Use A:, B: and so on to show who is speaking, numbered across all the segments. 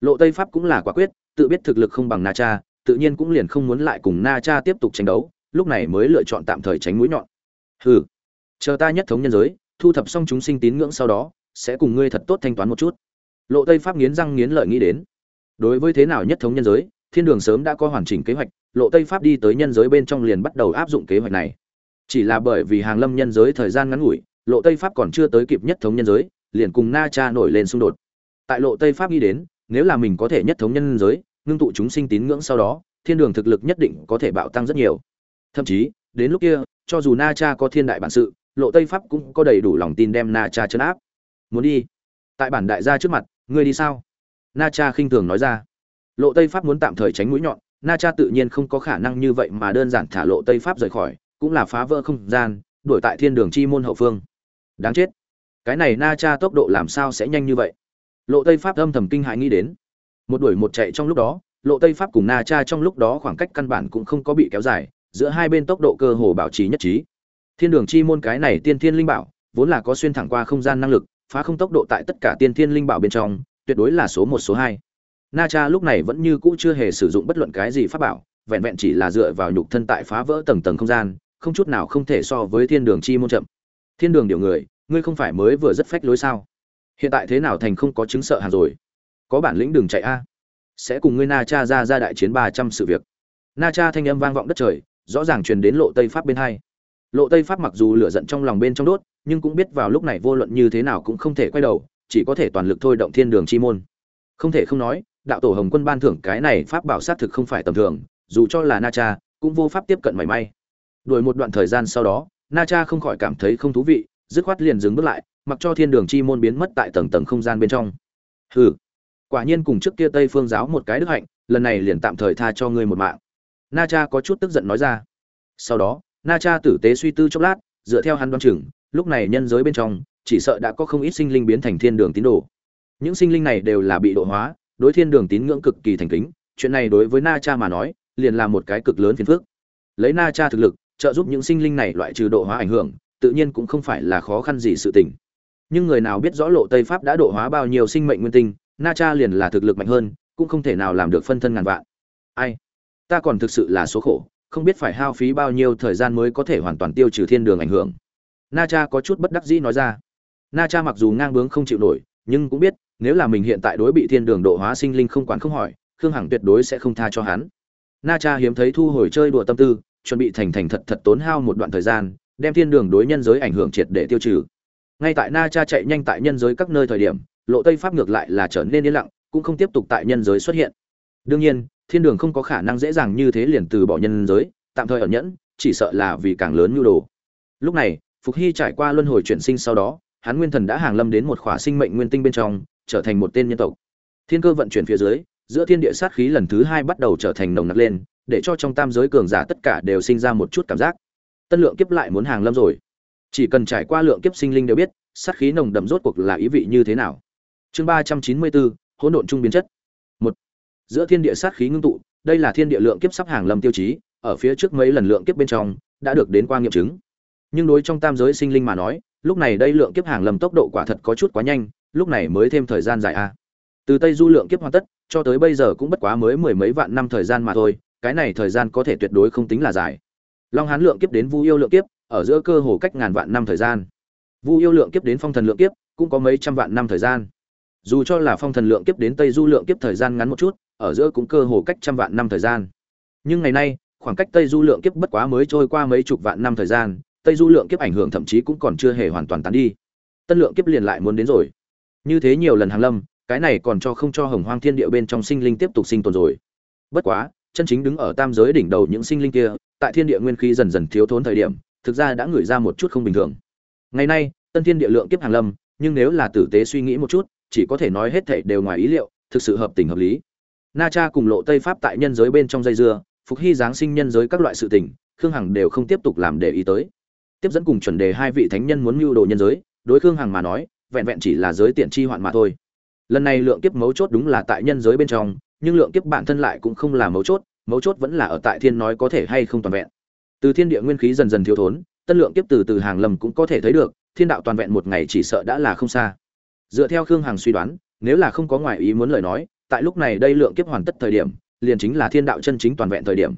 A: lộ tây pháp cũng là quả quyết, tự biết thực lực không bằng na cha, tự nhiên cũng liền không muốn lại cùng na cha tiếp tục tranh đấu, lúc này mới lựa chọn tạm thời tránh mũi nhọn. Hừ, chờ ta nhất thống nhân giới, thu thập xong chúng sinh tín ngưỡng sau đó, sẽ cùng ngươi thật tốt thanh toán một chút. Lộ tây pháp nghiến răng nghiến lợi nghĩ đến. Đối với thế nào nhất thống nhân giới, thiên đường sớm đã có hoàn chỉnh kế hoạch, lộ tây pháp đi tới nhân giới bên trong liền bắt đầu áp dụng kế hoạch này. Chỉ là bởi vì hàng lâm nhân giới thời gian ngắn ngủi, lộ tây pháp còn chưa tới kịp nhất thống nhân giới, liền cùng na cha nổi lên xung đột. Tại lộ tây pháp nghĩ đến nếu là mình có thể nhất thống nhân giới, ngưng tụ chúng sinh tín ngưỡng sau đó, thiên đường thực lực nhất định có thể bạo tăng rất nhiều. Thậm chí, đến lúc kia, cho dù na cha có thiên đại bản sự, lộ tây pháp cũng có đầy đủ lòng tin đem na cha chấn áp. Muốn đi? Tại bản đại gia trước mặt, ngươi đi sao? Na cha khinh thường nói ra. Lộ tây pháp muốn tạm thời tránh mũi nhọn, na cha tự nhiên không có khả năng như vậy mà đơn giản thả lộ tây pháp rời khỏi, cũng là phá vỡ không gian, đuổi tại thiên đường chi môn hậu phương. Đáng chết. Cái này na cha tốc độ làm sao sẽ nhanh như vậy? Lộ tây pháp âm thầm kinh hãi nghĩ đến. Một đuổi một chạy trong lúc đó, lộ tây pháp cùng na cha trong lúc đó khoảng cách căn bản cũng không có bị kéo dài, giữa hai bên tốc độ cơ hồ bảo trì nhất trí. Thiên đường chi môn cái này tiên thiên linh bảo, vốn là có xuyên thẳng qua không gian năng lực, phá không tốc độ tại tất cả tiên thiên linh bảo bên trong, tuyệt đối là số một, số hai. Na cha lúc này vẫn như cũ chưa hề sử dụng bất luận cái gì pháp bảo, vẹn vẹn chỉ là dựa vào nhục thân tại phá vỡ tầng tầng không gian, không chút nào không thể so với thiên đường chi môn chậm. Thiên đường điều người, ngươi không phải mới vừa rất phách lối sao? Hiện tại thế nào thành không có chứng sợ hàng rồi? Có bản lĩnh đừng chạy a. Sẽ cùng ngươi na cha ra ra đại chiến ba trăm sự việc. Na cha thanh âm vang vọng đất trời, rõ ràng truyền đến lộ tây pháp bên hai. Lộ tây pháp mặc dù lửa giận trong lòng bên trong đốt, nhưng cũng biết vào lúc này vô luận như thế nào cũng không thể quay đầu, chỉ có thể toàn lực thôi động thiên đường chi môn. Không thể không nói, đạo tổ hồng quân ban thưởng cái này pháp bảo sát thực không phải tầm thường, dù cho là na cha, cũng vô pháp tiếp cận mảy may. Đuổi một đoạn thời gian sau đó, na cha không khỏi cảm thấy không thú vị dứt khoát liền dừng bước lại, mặc cho thiên đường chi môn biến mất tại tầng tầng không gian bên trong. Hừ, quả nhiên cùng trước kia tây phương giáo một cái đức hạnh, lần này liền tạm thời tha cho ngươi một mạng. Na cha có chút tức giận nói ra. Sau đó, na cha tử tế suy tư chốc lát, dựa theo hắn đoán chừng, lúc này nhân giới bên trong, chỉ sợ đã có không ít sinh linh biến thành thiên đường tín đồ. Những sinh linh này đều là bị độ hóa, đối thiên đường tín ngưỡng cực kỳ thành kính, chuyện này đối với na cha mà nói, liền là một cái cực lớn phiền phức. Lấy na cha thực lực, trợ giúp những sinh linh này loại trừ độ hóa ảnh hưởng tự nhiên cũng không phải là khó khăn gì sự tình. Nhưng người nào biết rõ lộ tây pháp đã độ hóa bao nhiêu sinh mệnh nguyên tinh, na cha liền là thực lực mạnh hơn, cũng không thể nào làm được phân thân ngàn vạn. Ai? Ta còn thực sự là số khổ, không biết phải hao phí bao nhiêu thời gian mới có thể hoàn toàn tiêu trừ thiên đường ảnh hưởng. Na cha có chút bất đắc dĩ nói ra. Na cha mặc dù ngang bướng không chịu nổi, nhưng cũng biết, nếu là mình hiện tại đối bị thiên đường độ hóa sinh linh không quản không hỏi, khương hằng tuyệt đối sẽ không tha cho hắn. Na cha hiếm thấy thu hồi chơi đùa tâm tư, chuẩn bị thành thành thật thật tốn hao một đoạn thời gian đem thiên đường đối nhân giới ảnh hưởng triệt để tiêu trừ. Ngay tại na cha chạy nhanh tại nhân giới các nơi thời điểm, lộ tây pháp ngược lại là trở nên yên lặng, cũng không tiếp tục tại nhân giới xuất hiện. Đương nhiên, thiên đường không có khả năng dễ dàng như thế liền từ bỏ nhân giới, tạm thời ở nhẫn, chỉ sợ là vì càng lớn nhu đồ. Lúc này, phục hy trải qua luân hồi chuyển sinh sau đó, hắn nguyên thần đã hàng lâm đến một khỏa sinh mệnh nguyên tinh bên trong, trở thành một tên nhân tộc. Thiên cơ vận chuyển phía dưới, giữa thiên địa sát khí lần thứ hai bắt đầu trở thành nồng nặc lên, để cho trong tam giới cường giả tất cả đều sinh ra một chút cảm giác tân lượng kiếp lại muốn hàng lâm rồi. Chỉ cần trải qua lượng kiếp sinh linh đều biết, sát khí nồng đậm rốt cuộc là ý vị như thế nào. Chương ba trăm chín mươi bốn, hỗn độn trung biến chất. Một, giữa thiên địa sát khí ngưng tụ, đây là thiên địa lượng kiếp sắp hàng lâm tiêu chí, ở phía trước mấy lần lượng kiếp bên trong, đã được đến qua nghiệm chứng. Nhưng đối trong tam giới sinh linh mà nói, lúc này đây lượng kiếp hàng lâm tốc độ quả thật có chút quá nhanh, lúc này mới thêm thời gian dài a từ tây du lượng kiếp hoàn tất, cho tới bây giờ cũng bất quá mới mười mấy vạn năm thời gian mà thôi, cái này thời gian có thể tuyệt đối không tính là dài long hán lượng kiếp đến vu yêu lượng kiếp, ở giữa cơ hồ cách ngàn vạn năm thời gian. Vu yêu lượng kiếp đến phong thần lượng kiếp, cũng có mấy trăm vạn năm thời gian. Dù cho là phong thần lượng kiếp đến tây du lượng kiếp thời gian ngắn một chút, ở giữa cũng cơ hồ cách trăm vạn năm thời gian. Nhưng ngày nay, khoảng cách tây du lượng kiếp bất quá mới trôi qua mấy chục vạn năm thời gian, tây du lượng kiếp ảnh hưởng thậm chí cũng còn chưa hề hoàn toàn tán đi. Tân lượng kiếp liền lại muốn đến rồi. Như thế nhiều lần hàng lâm, cái này còn cho không cho hồng hoang thiên địa bên trong sinh linh tiếp tục sinh tồn rồi. Bất quá, chân chính đứng ở tam giới đỉnh đầu những sinh linh kia tại thiên địa nguyên khí dần dần thiếu thốn thời điểm, thực ra đã ngửi ra một chút không bình thường. Ngày nay, tân thiên địa lượng kiếp hàng lâm, nhưng nếu là tử tế suy nghĩ một chút, chỉ có thể nói hết thảy đều ngoài ý liệu, thực sự hợp tình hợp lý. Na cha cùng lộ tây pháp tại nhân giới bên trong dây dưa, phục hy giáng sinh nhân giới các loại sự tình, khương hằng đều không tiếp tục làm để ý tới. Tiếp dẫn cùng chuẩn đề hai vị thánh nhân muốn mưu đồ nhân giới, đối khương hằng mà nói, vẹn vẹn chỉ là giới tiện chi hoạn mà thôi. Lần này lượng kiếp mấu chốt đúng là tại nhân giới bên trong, nhưng lượng kiếp bản thân lại cũng không là mấu chốt mấu chốt vẫn là ở tại thiên nói có thể hay không toàn vẹn. Từ thiên địa nguyên khí dần dần thiếu thốn tân lượng kiếp từ từ hàng lầm cũng có thể thấy được, thiên đạo toàn vẹn một ngày chỉ sợ đã là không xa. Dựa theo khương hằng suy đoán, nếu là không có ngoại ý muốn lời nói, tại lúc này đây lượng kiếp hoàn tất thời điểm, liền chính là thiên đạo chân chính toàn vẹn thời điểm.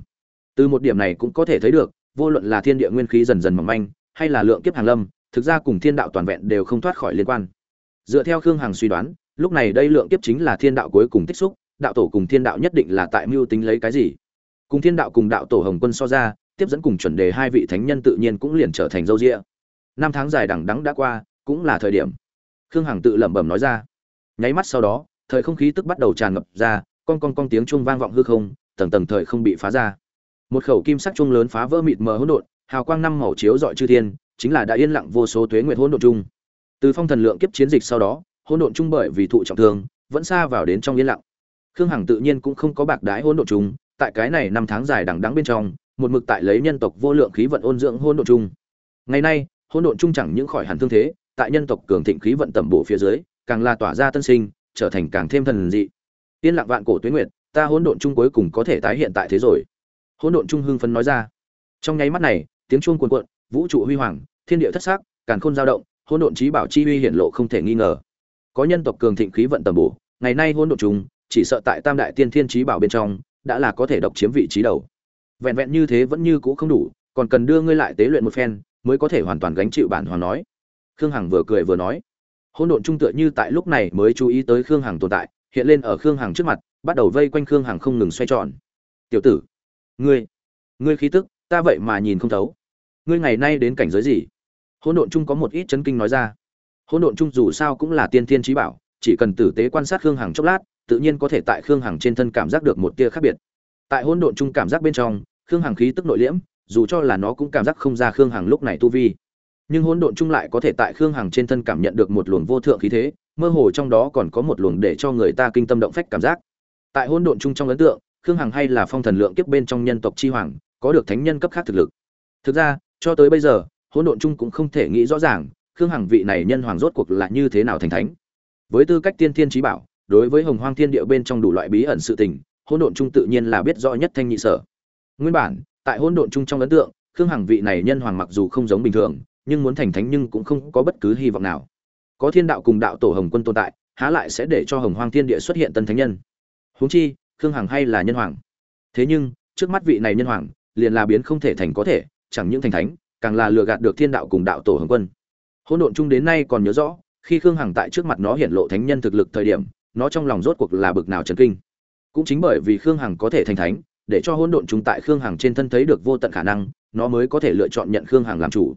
A: Từ một điểm này cũng có thể thấy được, vô luận là thiên địa nguyên khí dần dần mỏng manh, hay là lượng kiếp hàng lâm, thực ra cùng thiên đạo toàn vẹn đều không thoát khỏi liên quan. Dựa theo khương hằng suy đoán, lúc này đây lượng kiếp chính là thiên đạo cuối cùng tích xúc đạo tổ cùng thiên đạo nhất định là tại mưu tính lấy cái gì? Cùng thiên đạo cùng đạo tổ hồng quân so ra, tiếp dẫn cùng chuẩn đề hai vị thánh nhân tự nhiên cũng liền trở thành dâu rịa. Năm tháng dài đằng đắng đã qua, cũng là thời điểm. Khương hằng tự lẩm bẩm nói ra. Nháy mắt sau đó, thời không khí tức bắt đầu tràn ngập ra, con con con tiếng chuông vang vọng hư không, tầng tầng thời không bị phá ra. Một khẩu kim sắc chuông lớn phá vỡ mịt mờ hỗn độn, hào quang năm màu chiếu dọi chư thiên, chính là đã yên lặng vô số tuế nguyệt hỗn độn chung. Từ phong thần lượng kiếp chiến dịch sau đó, hỗn độn chung bởi vì thụ trọng thương, vẫn xa vào đến trong yên lặng khương hằng tự nhiên cũng không có bạc đái hỗn độ chung, tại cái này năm tháng dài đằng đắng bên trong, một mực tại lấy nhân tộc vô lượng khí vận ôn dưỡng hỗn độ chung. Ngày nay, hỗn độn chung chẳng những khỏi hẳn thương thế, tại nhân tộc cường thịnh khí vận tầm bổ phía dưới, càng là tỏa ra tân sinh, trở thành càng thêm thần dị. Yên lặng vạn cổ tuyết nguyệt, ta hỗn độn chung cuối cùng có thể tái hiện tại thế rồi. Hỗn độn chung hưng phấn nói ra. Trong nháy mắt này, tiếng chuông cuồn cuộn, vũ trụ huy hoàng, thiên địa thất sắc, càn khôn dao động, hỗn độn trí bảo chi uy hiển lộ không thể nghi ngờ. Có nhân tộc cường thịnh khí vận tầm bổ, ngày nay hỗn độn chung chỉ sợ tại tam đại tiên thiên trí bảo bên trong, đã là có thể độc chiếm vị trí đầu. Vẹn vẹn như thế vẫn như cũ không đủ, còn cần đưa ngươi lại tế luyện một phen, mới có thể hoàn toàn gánh chịu bản hoàng nói. Khương hằng vừa cười vừa nói. Hỗn độn trung tựa như tại lúc này mới chú ý tới khương hằng tồn tại, hiện lên ở khương hằng trước mặt, bắt đầu vây quanh khương hằng không ngừng xoay tròn. Tiểu tử, ngươi ngươi khí tức, ta vậy mà nhìn không thấu. Ngươi ngày nay đến cảnh giới gì? Hỗn độn trung có một ít chấn kinh nói ra. Hỗn độn trung dù sao cũng là tiên thiên trí bảo, chỉ cần tử tế quan sát khương hằng chốc lát tự nhiên có thể tại khương hằng trên thân cảm giác được một tia khác biệt. Tại hỗn độn trung cảm giác bên trong, khương hằng khí tức nội liễm, dù cho là nó cũng cảm giác không ra khương hằng lúc này tu vi. Nhưng hỗn độn trung lại có thể tại khương hằng trên thân cảm nhận được một luồng vô thượng khí thế, mơ hồ trong đó còn có một luồng để cho người ta kinh tâm động phách cảm giác. Tại hỗn độn trung trong ấn tượng, khương hằng hay là phong thần lượng kiếp bên trong nhân tộc chi hoàng, có được thánh nhân cấp khác thực lực. Thực ra, cho tới bây giờ, hỗn độn trung cũng không thể nghĩ rõ ràng, khương hằng vị này nhân hoàng rốt cuộc là như thế nào thành thánh. Với tư cách tiên thiên trí bảo đối với hồng hoang thiên địa bên trong đủ loại bí ẩn sự tình, hỗn độn trung tự nhiên là biết rõ nhất thanh nhị sở. Nguyên bản, tại hỗn độn trung trong ấn tượng, khương hằng vị này nhân hoàng mặc dù không giống bình thường, nhưng muốn thành thánh nhưng cũng không có bất cứ hy vọng nào. Có thiên đạo cùng đạo tổ hồng quân tồn tại, há lại sẽ để cho hồng hoang thiên địa xuất hiện tân thánh nhân? Huống chi, khương hằng hay là nhân hoàng. Thế nhưng, trước mắt vị này nhân hoàng, liền là biến không thể thành có thể, chẳng những thành thánh, càng là lừa gạt được thiên đạo cùng đạo tổ hồng quân. Hỗn độn chung đến nay còn nhớ rõ, khi khương hằng tại trước mặt nó hiện lộ thánh nhân thực lực thời điểm nó trong lòng rốt cuộc là bực nào trần kinh. Cũng chính bởi vì khương hằng có thể thành thánh, để cho hỗn độn chúng tại khương hằng trên thân thấy được vô tận khả năng, nó mới có thể lựa chọn nhận khương hằng làm chủ.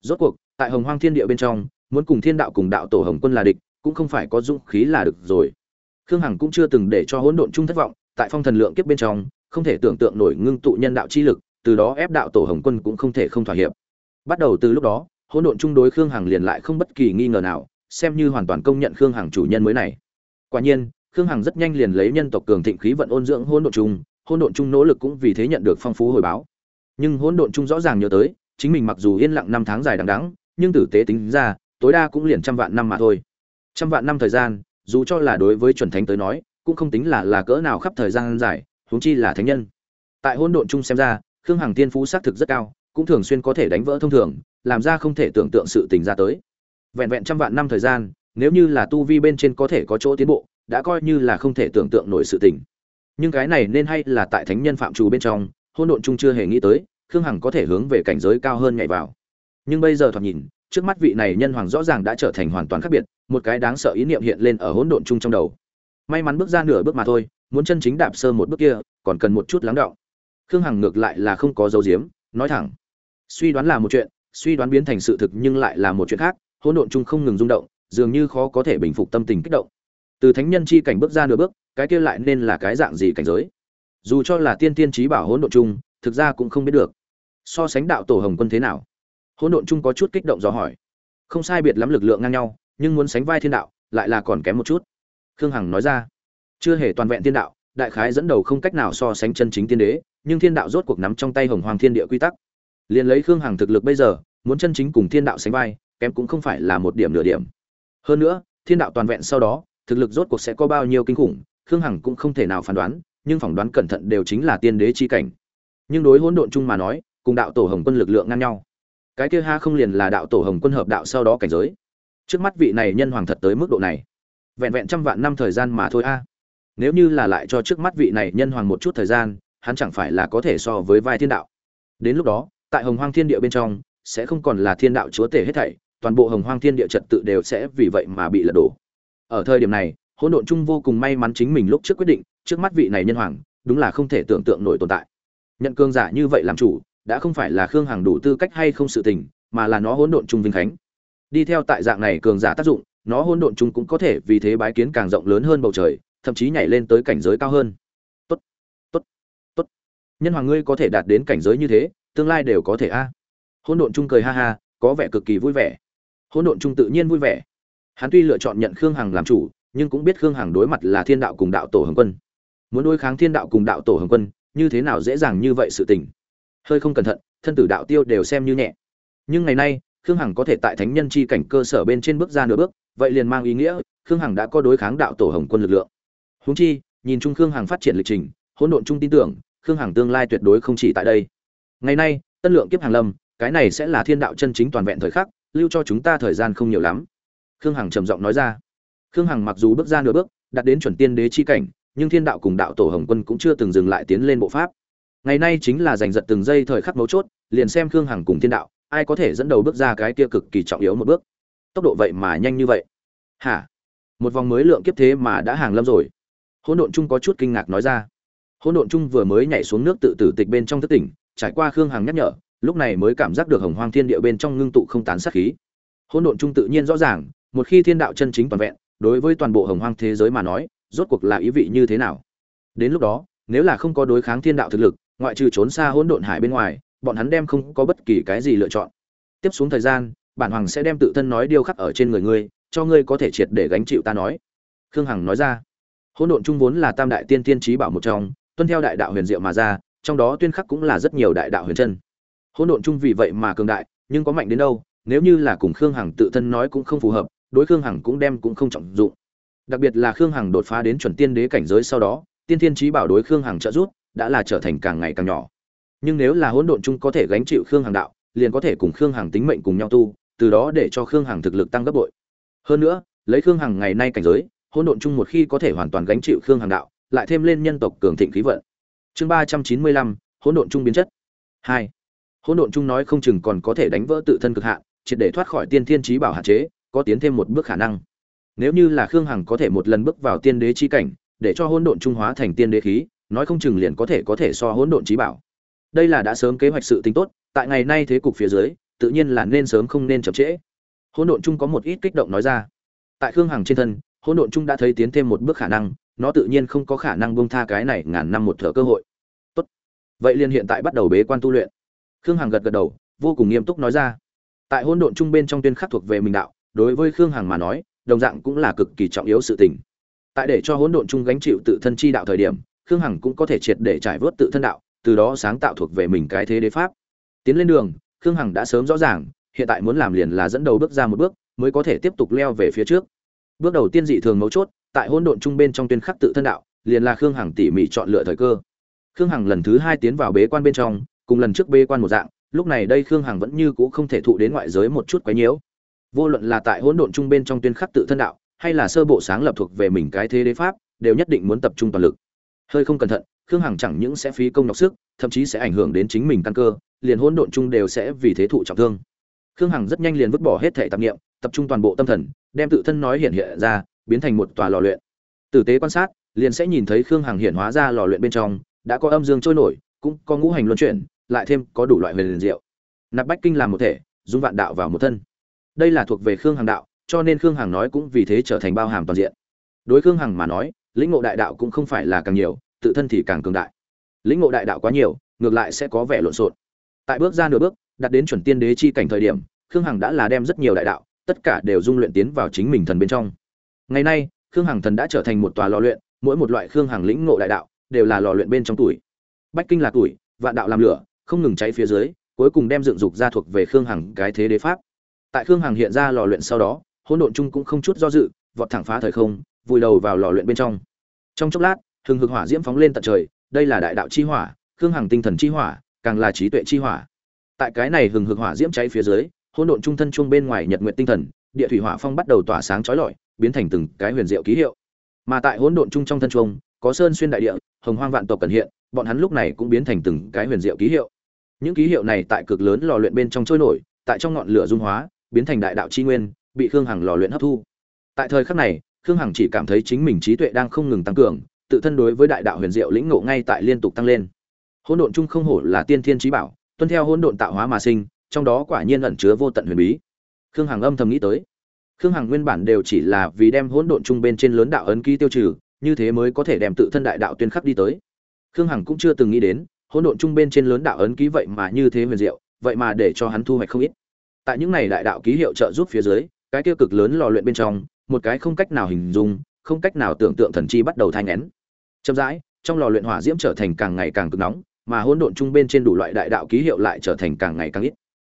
A: Rốt cuộc, tại hồng hoang thiên địa bên trong, muốn cùng thiên đạo cùng đạo tổ hồng quân là địch, cũng không phải có dũng khí là được rồi. Khương hằng cũng chưa từng để cho hỗn độn chung thất vọng, tại phong thần lượng kiếp bên trong, không thể tưởng tượng nổi ngưng tụ nhân đạo chi lực, từ đó ép đạo tổ hồng quân cũng không thể không thỏa hiệp. Bắt đầu từ lúc đó, hỗn độn chung đối khương hằng liền lại không bất kỳ nghi ngờ nào, xem như hoàn toàn công nhận khương hằng chủ nhân mới này quả nhiên khương hằng rất nhanh liền lấy nhân tộc cường thịnh khí vận ôn dưỡng hỗn độn Trung, hỗn độn Trung nỗ lực cũng vì thế nhận được phong phú hồi báo. Nhưng hỗn độn Trung rõ ràng nhớ tới chính mình mặc dù yên lặng năm tháng dài đằng đẵng nhưng tử tế tính ra tối đa cũng liền trăm vạn năm mà thôi. Trăm vạn năm thời gian dù cho là đối với chuẩn thánh tới nói cũng không tính là là cỡ nào khắp thời gian dài huống chi là thánh nhân. Tại hỗn độn Trung xem ra khương hằng tiên phú xác thực rất cao cũng thường xuyên có thể đánh vỡ thông thường làm ra không thể tưởng tượng sự tình ra tới. Vẹn vẹn trăm vạn năm thời gian nếu như là tu vi bên trên có thể có chỗ tiến bộ, đã coi như là không thể tưởng tượng nổi sự tình. Nhưng cái này nên hay là tại thánh nhân phạm trù bên trong hôn độn chung chưa hề nghĩ tới, khương hằng có thể hướng về cảnh giới cao hơn nhảy vào. Nhưng bây giờ thoạt nhìn, trước mắt vị này nhân hoàng rõ ràng đã trở thành hoàn toàn khác biệt, một cái đáng sợ ý niệm hiện lên ở hỗn độn chung trong đầu. May mắn bước ra nửa bước mà thôi, muốn chân chính đạp sơ một bước kia, còn cần một chút lắng đọng khương hằng ngược lại là không có dấu diếm nói thẳng. Suy đoán là một chuyện, suy đoán biến thành sự thực nhưng lại là một chuyện khác, hỗn độn chung không ngừng rung động dường như khó có thể bình phục tâm tình kích động. Từ thánh nhân chi cảnh bước ra nửa bước, cái kia lại nên là cái dạng gì cảnh giới? Dù cho là tiên tiên trí bảo hỗn độn chung, thực ra cũng không biết được. So sánh đạo tổ hồng quân thế nào? Hỗn độn chung có chút kích động dò hỏi. Không sai biệt lắm lực lượng ngang nhau, nhưng muốn sánh vai thiên đạo, lại là còn kém một chút. Khương hằng nói ra. Chưa hề toàn vẹn thiên đạo, đại khái dẫn đầu không cách nào so sánh chân chính tiên đế, nhưng thiên đạo rốt cuộc nắm trong tay hồng hoàng thiên địa quy tắc. Liền lấy khương hằng thực lực bây giờ, muốn chân chính cùng thiên đạo sánh vai, kém cũng không phải là một điểm nửa điểm hơn nữa, thiên đạo toàn vẹn sau đó, thực lực rốt cuộc sẽ có bao nhiêu kinh khủng, khương hằng cũng không thể nào phán đoán, nhưng phỏng đoán cẩn thận đều chính là tiên đế chi cảnh. Nhưng đối hỗn độn chung mà nói, cùng đạo tổ hồng quân lực lượng ngang nhau. Cái kia ha không liền là đạo tổ hồng quân hợp đạo sau đó cảnh giới. Trước mắt vị này nhân hoàng thật tới mức độ này. Vẹn vẹn trăm vạn năm thời gian mà thôi a. Nếu như là lại cho trước mắt vị này nhân hoàng một chút thời gian, hắn chẳng phải là có thể so với vai thiên đạo. Đến lúc đó, tại hồng hoang thiên địa bên trong, sẽ không còn là thiên đạo chúa tể hết thảy toàn bộ hồng hoang thiên địa trật tự đều sẽ vì vậy mà bị lật đổ. Ở thời điểm này, hỗn độn chung vô cùng may mắn chính mình lúc trước quyết định, trước mắt vị này nhân hoàng, đúng là không thể tưởng tượng nổi tồn tại. Nhận cương giả như vậy làm chủ, đã không phải là khương hằng đủ tư cách hay không sự tình, mà là nó hỗn độn chung vinh khánh. Đi theo tại dạng này cường giả tác dụng, nó hỗn độn chung cũng có thể vì thế bái kiến càng rộng lớn hơn bầu trời, thậm chí nhảy lên tới cảnh giới cao hơn. Tốt tốt tốt. Nhân hoàng ngươi có thể đạt đến cảnh giới như thế, tương lai đều có thể a. Hỗn độn chung cười ha ha, có vẻ cực kỳ vui vẻ hỗn độn trung tự nhiên vui vẻ. Hắn tuy lựa chọn nhận khương hằng làm chủ, nhưng cũng biết khương hằng đối mặt là thiên đạo cùng đạo tổ hồng quân. Muốn đối kháng thiên đạo cùng đạo tổ hồng quân, như thế nào dễ dàng như vậy sự tình? Hơi không cẩn thận, thân tử đạo tiêu đều xem như nhẹ. Nhưng ngày nay, khương hằng có thể tại thánh nhân chi cảnh cơ sở bên trên bước ra nửa bước, vậy liền mang ý nghĩa, khương hằng đã có đối kháng đạo tổ hồng quân lực lượng. Húng chi, nhìn chung khương hằng phát triển lịch trình, hỗn độn chung tin tưởng, khương hằng tương lai tuyệt đối không chỉ tại đây. Ngày nay, tân lượng kiếp hàng lâm, cái này sẽ là thiên đạo chân chính toàn vẹn thời khắc lưu cho chúng ta thời gian không nhiều lắm. Khương hằng trầm giọng nói ra. Khương hằng mặc dù bước ra nửa bước, đạt đến chuẩn tiên đế chi cảnh, nhưng thiên đạo cùng đạo tổ hồng quân cũng chưa từng dừng lại tiến lên bộ pháp. Ngày nay chính là giành giật từng giây thời khắc mấu chốt, liền xem khương hằng cùng thiên đạo, ai có thể dẫn đầu bước ra cái kia cực kỳ trọng yếu một bước. Tốc độ vậy mà nhanh như vậy. Hả? Một vòng mới lượng kiếp thế mà đã hàng lâm rồi. Hỗn độn chung có chút kinh ngạc nói ra. Hỗn độn chung vừa mới nhảy xuống nước tự tử tịch bên trong thất tỉnh, trải qua khương hằng nhắc nhở lúc này mới cảm giác được hồng hoang thiên địa bên trong ngưng tụ không tán sát khí. Hỗn độn trung tự nhiên rõ ràng, một khi thiên đạo chân chính toàn vẹn, đối với toàn bộ hồng hoang thế giới mà nói, rốt cuộc là ý vị như thế nào? Đến lúc đó, nếu là không có đối kháng thiên đạo thực lực, ngoại trừ trốn xa hỗn độn hải bên ngoài, bọn hắn đem không có bất kỳ cái gì lựa chọn. Tiếp xuống thời gian, bản hoàng sẽ đem tự thân nói điêu khắc ở trên người ngươi, cho ngươi có thể triệt để gánh chịu ta nói. Khương hằng nói ra. Hỗn độn trung vốn là tam đại tiên tiên trí bảo một trong, tuân theo đại đạo huyền diệu mà ra, trong đó tuyên khắc cũng là rất nhiều đại đạo huyền chân hỗn độn trung vì vậy mà cường đại, nhưng có mạnh đến đâu, nếu như là cùng khương hằng tự thân nói cũng không phù hợp, đối khương hằng cũng đem cũng không trọng dụng. Đặc biệt là khương hằng đột phá đến chuẩn tiên đế cảnh giới sau đó, tiên thiên trí bảo đối khương hằng trợ giúp đã là trở thành càng ngày càng nhỏ. Nhưng nếu là hỗn độn chung có thể gánh chịu khương hằng đạo, liền có thể cùng khương hằng tính mệnh cùng nhau tu, từ đó để cho khương hằng thực lực tăng gấp bội. Hơn nữa, lấy khương hằng ngày nay cảnh giới, hỗn độn chung một khi có thể hoàn toàn gánh chịu khương hằng đạo, lại thêm lên nhân tộc cường thịnh khí vận. Chương ba trăm chín mươi lăm, hỗn độn chung biến chất. Hai hỗn độn chung nói không chừng còn có thể đánh vỡ tự thân cực hạn, triệt để thoát khỏi tiên thiên trí bảo hạn chế, có tiến thêm một bước khả năng. Nếu như là khương hằng có thể một lần bước vào tiên đế chi cảnh, để cho hỗn độn trung hóa thành tiên đế khí, nói không chừng liền có thể có thể so hỗn độn trí bảo. Đây là đã sớm kế hoạch sự tính tốt, tại ngày nay thế cục phía dưới, tự nhiên là nên sớm không nên chậm trễ. Hỗn độn Trung có một ít kích động nói ra. Tại khương hằng trên thân, hỗn độn Trung đã thấy tiến thêm một bước khả năng, nó tự nhiên không có khả năng bông tha cái này ngàn năm một thở cơ hội. Tốt. Vậy liền hiện tại bắt đầu bế quan tu luyện khương hằng gật gật đầu, vô cùng nghiêm túc nói ra. Tại hỗn độn chung bên trong tuyên khắc thuộc về mình đạo, đối với khương hằng mà nói, đồng dạng cũng là cực kỳ trọng yếu sự tình. Tại để cho hỗn độn chung gánh chịu tự thân chi đạo thời điểm, khương hằng cũng có thể triệt để trải vớt tự thân đạo, từ đó sáng tạo thuộc về mình cái thế đế pháp. Tiến lên đường, khương hằng đã sớm rõ ràng, hiện tại muốn làm liền là dẫn đầu bước ra một bước, mới có thể tiếp tục leo về phía trước. Bước đầu tiên dị thường mấu chốt, tại hỗn độn trung bên trong tuyên khắc tự thân đạo, liền là khương hằng tỉ mỉ chọn lựa thời cơ. Khương hằng lần thứ hai tiến vào bế quan bên trong cùng lần trước bê quan một dạng, lúc này đây khương hằng vẫn như cũ không thể thụ đến ngoại giới một chút quấy nhiễu. Vô luận là tại hỗn độn trung bên trong tuyên khắc tự thân đạo, hay là sơ bộ sáng lập thuộc về mình cái thế đế pháp, đều nhất định muốn tập trung toàn lực. Hơi không cẩn thận, khương hằng chẳng những sẽ phí công nhọc sức, thậm chí sẽ ảnh hưởng đến chính mình căn cơ, liền hỗn độn chung đều sẽ vì thế thụ trọng thương. Khương hằng rất nhanh liền vứt bỏ hết thể tạp nghiệm tập trung toàn bộ tâm thần, đem tự thân nói hiện hiện ra, biến thành một tòa lò luyện. Tử tế quan sát, liền sẽ nhìn thấy khương hằng hiện hóa ra lò luyện bên trong, đã có âm dương trôi nổi, cũng có ngũ hành luân chuyển lại thêm có đủ loại huyền diệu. Nạp bách kinh làm một thể, dung vạn đạo vào một thân. Đây là thuộc về khương hằng đạo, cho nên khương hằng nói cũng vì thế trở thành bao hàm toàn diện. Đối khương hằng mà nói, lĩnh ngộ đại đạo cũng không phải là càng nhiều, tự thân thì càng cường đại. Lĩnh ngộ đại đạo quá nhiều, ngược lại sẽ có vẻ lộn xộn. Tại bước ra nửa bước đặt đến chuẩn tiên đế chi cảnh thời điểm, khương hằng đã là đem rất nhiều đại đạo, tất cả đều dung luyện tiến vào chính mình thần bên trong. Ngày nay, khương hằng thần đã trở thành một tòa lò luyện, mỗi một loại khương hằng lĩnh ngộ đại đạo đều là lò luyện bên trong tuổi. Bách kinh là tuổi, vạn đạo làm lửa không ngừng cháy phía dưới, cuối cùng đem dựng dục ra thuộc về khương hằng cái thế đế pháp. Tại khương hằng hiện ra lò luyện sau đó, hỗn độn chung cũng không chút do dự, vọt thẳng phá thời không, vùi đầu vào lò luyện bên trong. Trong chốc lát, hừng hực hỏa diễm phóng lên tận trời, đây là đại đạo chi hỏa, khương hằng tinh thần chi hỏa, càng là trí tuệ chi hỏa. Tại cái này hừng hực hỏa diễm cháy phía dưới, hỗn độn trung thân trung bên ngoài nhật nguyện tinh thần, địa thủy hỏa phong bắt đầu tỏa sáng chói lọi, biến thành từng cái huyền diệu ký hiệu. Mà tại hỗn độn trung trong thân trung có sơn xuyên đại địa, hồng hoang vạn tộc cần hiện, bọn hắn lúc này cũng biến thành từng cái huyền diệu ký hiệu những ký hiệu này tại cực lớn lò luyện bên trong trôi nổi, tại trong ngọn lửa dung hóa, biến thành đại đạo chi nguyên, bị khương hằng lò luyện hấp thu. Tại thời khắc này, khương hằng chỉ cảm thấy chính mình trí tuệ đang không ngừng tăng cường, tự thân đối với đại đạo huyền diệu lĩnh ngộ ngay tại liên tục tăng lên. Hỗn độn chung không hổ là tiên thiên trí bảo, tuân theo hỗn độn tạo hóa mà sinh, trong đó quả nhiên ẩn chứa vô tận huyền bí. Khương hằng âm thầm nghĩ tới. Khương hằng nguyên bản đều chỉ là vì đem hỗn độn chung bên trên lớn đạo ấn ký tiêu trừ, như thế mới có thể đem tự thân đại đạo tuyên khắc đi tới. Khương hằng cũng chưa từng nghĩ đến hỗn độn trung bên trên lớn đạo ấn ký vậy mà như thế huyền diệu, vậy mà để cho hắn thu hoạch không ít. Tại những này đại đạo ký hiệu trợ giúp phía dưới, cái tiêu cực lớn lò luyện bên trong, một cái không cách nào hình dung, không cách nào tưởng tượng thần chi bắt đầu thai ngén chậm rãi, trong lò luyện hỏa diễm trở thành càng ngày càng cực nóng, mà hỗn độn trung bên trên đủ loại đại đạo ký hiệu lại trở thành càng ngày càng ít.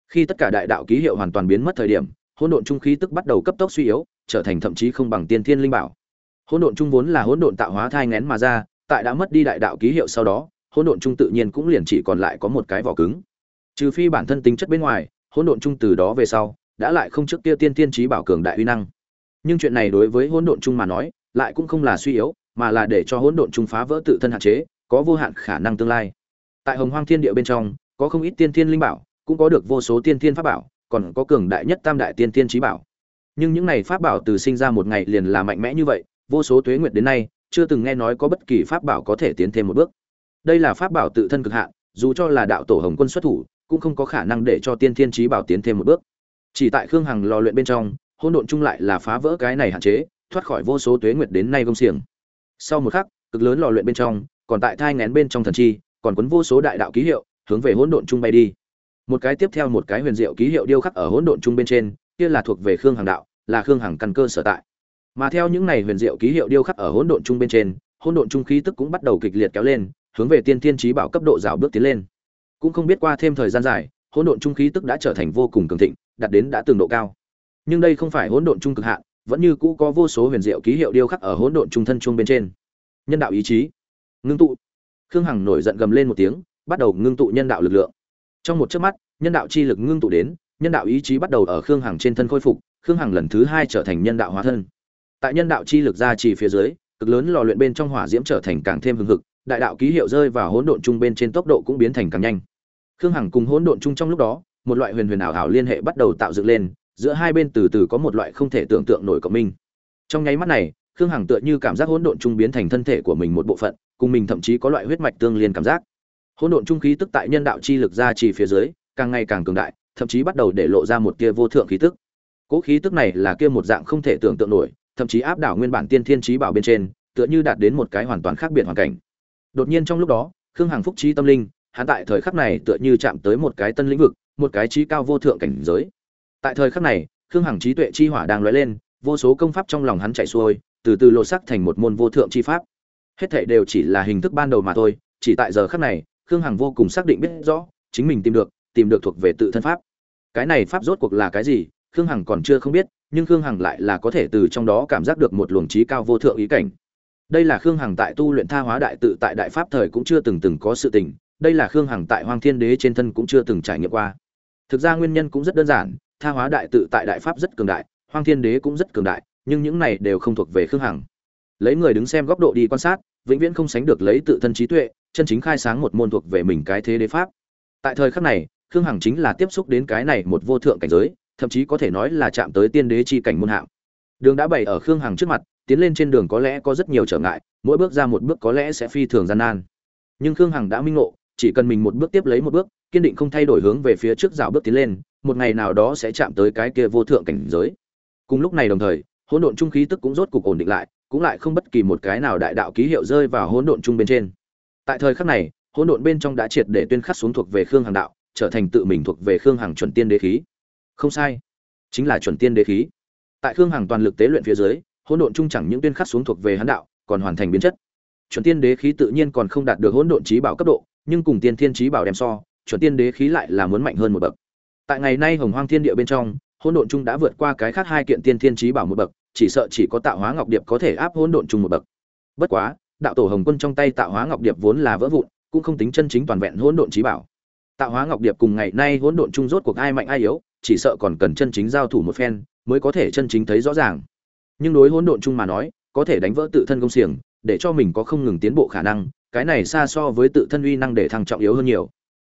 A: Khi tất cả đại đạo ký hiệu hoàn toàn biến mất thời điểm, hỗn độn trung khí tức bắt đầu cấp tốc suy yếu, trở thành thậm chí không bằng tiên thiên linh bảo. Hỗn độn trung vốn là hỗn độn tạo hóa thai ngén mà ra, tại đã mất đi đại đạo ký hiệu sau đó hỗn độn Trung tự nhiên cũng liền chỉ còn lại có một cái vỏ cứng. Trừ phi bản thân tính chất bên ngoài, hỗn độn Trung từ đó về sau, đã lại không trước kia tiên tiên trí bảo cường đại uy năng. Nhưng chuyện này đối với hỗn độn Trung mà nói, lại cũng không là suy yếu, mà là để cho hỗn độn Trung phá vỡ tự thân hạn chế, có vô hạn khả năng tương lai. Tại hồng hoang thiên địa bên trong, có không ít tiên thiên linh bảo, cũng có được vô số tiên thiên pháp bảo, còn có cường đại nhất tam đại tiên thiên trí bảo. Nhưng những này pháp bảo từ sinh ra một ngày liền là mạnh mẽ như vậy, vô số tuế nguyệt đến nay, chưa từng nghe nói có bất kỳ pháp bảo có thể tiến thêm một bước đây là pháp bảo tự thân cực hạn, dù cho là đạo tổ hồng quân xuất thủ, cũng không có khả năng để cho tiên thiên trí bảo tiến thêm một bước. Chỉ tại khương hằng lò luyện bên trong, hỗn độn chung lại là phá vỡ cái này hạn chế, thoát khỏi vô số tuế nguyệt đến nay công xiềng. Sau một khắc, cực lớn lò luyện bên trong, còn tại thai ngén bên trong thần chi, còn cuốn vô số đại đạo ký hiệu, hướng về hỗn độn chung bay đi. Một cái tiếp theo một cái huyền diệu ký hiệu điêu khắc ở hỗn độn chung bên trên, kia là thuộc về khương hằng đạo, là khương hằng căn cơ sở tại. Mà theo những này huyền diệu ký hiệu điêu khắc ở hỗn độn chung bên trên, hỗn độn chung khí tức cũng bắt đầu kịch liệt kéo lên hướng về tiên tiên trí bảo cấp độ rào bước tiến lên. Cũng không biết qua thêm thời gian dài, hỗn độn trung khí tức đã trở thành vô cùng cường thịnh, đạt đến đã từng độ cao. Nhưng đây không phải hỗn độn trung cực hạn, vẫn như cũ có vô số huyền diệu ký hiệu điêu khắc ở hỗn độn trung thân trung bên trên. Nhân đạo ý chí. Ngưng tụ. Khương hằng nổi giận gầm lên một tiếng, bắt đầu ngưng tụ nhân đạo lực lượng. Trong một chớp mắt, nhân đạo chi lực ngưng tụ đến, nhân đạo ý chí bắt đầu ở khương hằng trên thân khôi phục, khương hằng lần thứ hai trở thành nhân đạo hóa thân. Tại nhân đạo chi lực ra chỉ phía dưới, cực lớn lò luyện bên trong hỏa diễm trở thành càng thêm hừng hực đại đạo ký hiệu rơi vào hỗn độn chung bên trên tốc độ cũng biến thành càng nhanh. Khương hằng cùng hỗn độn chung trong lúc đó, một loại huyền huyền ảo ảo liên hệ bắt đầu tạo dựng lên, giữa hai bên từ từ có một loại không thể tưởng tượng nổi cộng minh. Trong nháy mắt này, khương hằng tựa như cảm giác hỗn độn chung biến thành thân thể của mình một bộ phận, cùng mình thậm chí có loại huyết mạch tương liên cảm giác. Hỗn độn trung khí tức tại nhân đạo chi lực ra chỉ phía dưới, càng ngày càng cường đại, thậm chí bắt đầu để lộ ra một kia vô thượng khí tức. Cỗ khí tức này là kia một dạng không thể tưởng tượng nổi, thậm chí áp đảo nguyên bản tiên thiên chí bảo bên trên, tựa như đạt đến một cái hoàn toàn khác biệt hoàn cảnh đột nhiên trong lúc đó, khương hằng phúc trí tâm linh, hắn tại thời khắc này tựa như chạm tới một cái tân lĩnh vực, một cái trí cao vô thượng cảnh giới. Tại thời khắc này, khương hằng trí tuệ chi hỏa đang lóe lên, vô số công pháp trong lòng hắn chạy xuôi, từ từ lộ sắc thành một môn vô thượng chi pháp. Hết thảy đều chỉ là hình thức ban đầu mà thôi, chỉ tại giờ khắc này, khương hằng vô cùng xác định biết rõ, chính mình tìm được tìm được thuộc về tự thân pháp. Cái này pháp rốt cuộc là cái gì, khương hằng còn chưa không biết, nhưng khương hằng lại là có thể từ trong đó cảm giác được một luồng trí cao vô thượng ý cảnh đây là khương hằng tại tu luyện tha hóa đại tự tại đại pháp thời cũng chưa từng từng có sự tình, đây là khương hằng tại hoang thiên đế trên thân cũng chưa từng trải nghiệm qua. Thực ra nguyên nhân cũng rất đơn giản, tha hóa đại tự tại đại pháp rất cường đại, hoang thiên đế cũng rất cường đại, nhưng những này đều không thuộc về khương hằng. Lấy người đứng xem góc độ đi quan sát, vĩnh viễn không sánh được lấy tự thân trí tuệ, chân chính khai sáng một môn thuộc về mình cái thế đế pháp. Tại thời khắc này, khương hằng chính là tiếp xúc đến cái này một vô thượng cảnh giới, thậm chí có thể nói là chạm tới tiên đế chi cảnh môn hạng. Đường đã bày ở khương hằng trước mặt tiến lên trên đường có lẽ có rất nhiều trở ngại, mỗi bước ra một bước có lẽ sẽ phi thường gian nan. Nhưng khương hằng đã minh ngộ, chỉ cần mình một bước tiếp lấy một bước, kiên định không thay đổi hướng về phía trước dạo bước tiến lên, một ngày nào đó sẽ chạm tới cái kia vô thượng cảnh giới. Cùng lúc này đồng thời, hỗn độn trung khí tức cũng rốt cục ổn định lại, cũng lại không bất kỳ một cái nào đại đạo ký hiệu rơi vào hỗn độn trung bên trên. Tại thời khắc này, hỗn độn bên trong đã triệt để tuyên khắc xuống thuộc về khương hàng đạo, trở thành tự mình thuộc về khương hàng chuẩn tiên đế khí. Không sai, chính là chuẩn tiên đế khí. Tại khương hàng toàn lực tế luyện phía dưới hỗn độn trung chẳng những tuyên khắc xuống thuộc về hắn đạo, còn hoàn thành biến chất. Chuẩn tiên đế khí tự nhiên còn không đạt được hỗn độn trí bảo cấp độ, nhưng cùng tiên thiên trí bảo đem so, chuẩn tiên đế khí lại là muốn mạnh hơn một bậc. Tại ngày nay hồng hoang thiên địa bên trong, hỗn độn trung đã vượt qua cái khác hai kiện tiên thiên trí bảo một bậc, chỉ sợ chỉ có tạo hóa ngọc điệp có thể áp hỗn độn trung một bậc. Bất quá, đạo tổ hồng quân trong tay tạo hóa ngọc điệp vốn là vỡ vụn, cũng không tính chân chính toàn vẹn hỗn độn trí bảo. Tạo hóa ngọc điệp cùng ngày nay hỗn độn trung rốt cuộc ai mạnh ai yếu, chỉ sợ còn cần chân chính giao thủ một phen, mới có thể chân chính thấy rõ ràng nhưng đối hỗn độn trung mà nói, có thể đánh vỡ tự thân công xiềng, để cho mình có không ngừng tiến bộ khả năng, cái này xa so với tự thân uy năng để thăng trọng yếu hơn nhiều.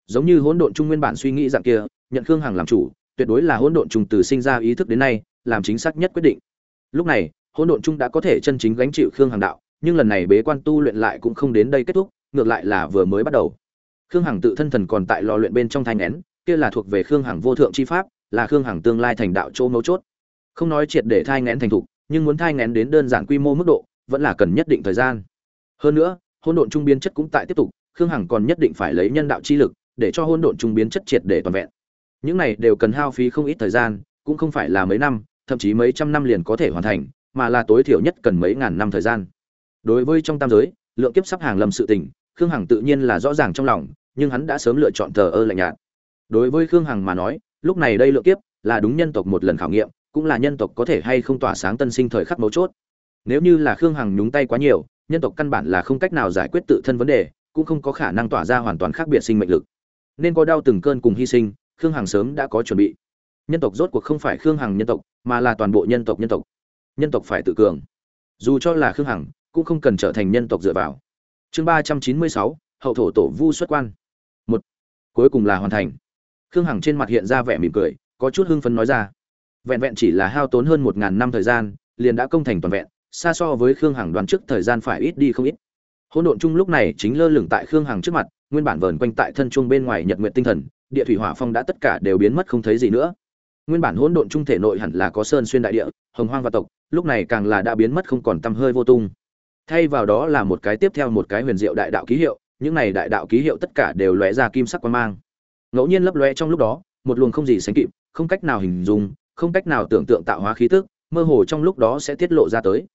A: Giống như hỗn độn trung nguyên bản suy nghĩ dạng kia, nhận khương hằng làm chủ, tuyệt đối là hỗn độn trung từ sinh ra ý thức đến nay, làm chính xác nhất quyết định. Lúc này, hỗn độn trung đã có thể chân chính gánh chịu khương hằng đạo, nhưng lần này bế quan tu luyện lại cũng không đến đây kết thúc, ngược lại là vừa mới bắt đầu. Khương hằng tự thân thần còn tại lò luyện bên trong thanh nén kia là thuộc về khương hằng vô thượng chi pháp, là khương hằng tương lai thành đạo chỗ mấu chốt. Không nói triệt để thai ngén thành thục nhưng muốn thai ngén đến đơn giản quy mô mức độ, vẫn là cần nhất định thời gian. Hơn nữa, hôn độn trung biến chất cũng tại tiếp tục, khương hằng còn nhất định phải lấy nhân đạo chi lực để cho hôn độn trung biến chất triệt để toàn vẹn. Những này đều cần hao phí không ít thời gian, cũng không phải là mấy năm, thậm chí mấy trăm năm liền có thể hoàn thành, mà là tối thiểu nhất cần mấy ngàn năm thời gian. Đối với trong tam giới, lượng kiếp sắp hàng lâm sự tình, khương hằng tự nhiên là rõ ràng trong lòng, nhưng hắn đã sớm lựa chọn thờ ơ lạnh nhạt. Đối với khương hằng mà nói, lúc này đây lượng kiếp là đúng nhân tộc một lần khảo nghiệm cũng là nhân tộc có thể hay không tỏa sáng tân sinh thời khắc mấu chốt. Nếu như là khương hằng nhúng tay quá nhiều, nhân tộc căn bản là không cách nào giải quyết tự thân vấn đề, cũng không có khả năng tỏa ra hoàn toàn khác biệt sinh mệnh lực. Nên có đau từng cơn cùng hy sinh, khương hằng sớm đã có chuẩn bị. Nhân tộc rốt cuộc không phải khương hằng nhân tộc, mà là toàn bộ nhân tộc nhân tộc. Nhân tộc phải tự cường. Dù cho là khương hằng, cũng không cần trở thành nhân tộc dựa vào. Chương ba trăm chín mươi sáu, hậu thổ tổ vu xuất quan. Một. Cuối cùng là hoàn thành. Khương hằng trên mặt hiện ra vẻ mỉm cười, có chút hưng phấn nói ra vẹn vẹn chỉ là hao tốn hơn một ngàn năm thời gian, liền đã công thành toàn vẹn, xa so với khương hằng đoán trước thời gian phải ít đi không ít. Hỗn độn chung lúc này chính lơ lửng tại khương hằng trước mặt, nguyên bản vờn quanh tại thân chuông bên ngoài nhật nguyện tinh thần, địa thủy hỏa phong đã tất cả đều biến mất không thấy gì nữa. Nguyên bản hỗn độn trung thể nội hẳn là có sơn xuyên đại địa, hồng hoang và tộc, lúc này càng là đã biến mất không còn tăm hơi vô tung. Thay vào đó là một cái tiếp theo một cái huyền diệu đại đạo ký hiệu, những này đại đạo ký hiệu tất cả đều lóe ra kim sắc quan mang. Ngẫu nhiên lấp lóe trong lúc đó, một luồng không gì sánh kịp, không cách nào hình dung không cách nào tưởng tượng tạo hóa khí tức, mơ hồ trong lúc đó sẽ tiết lộ ra tới.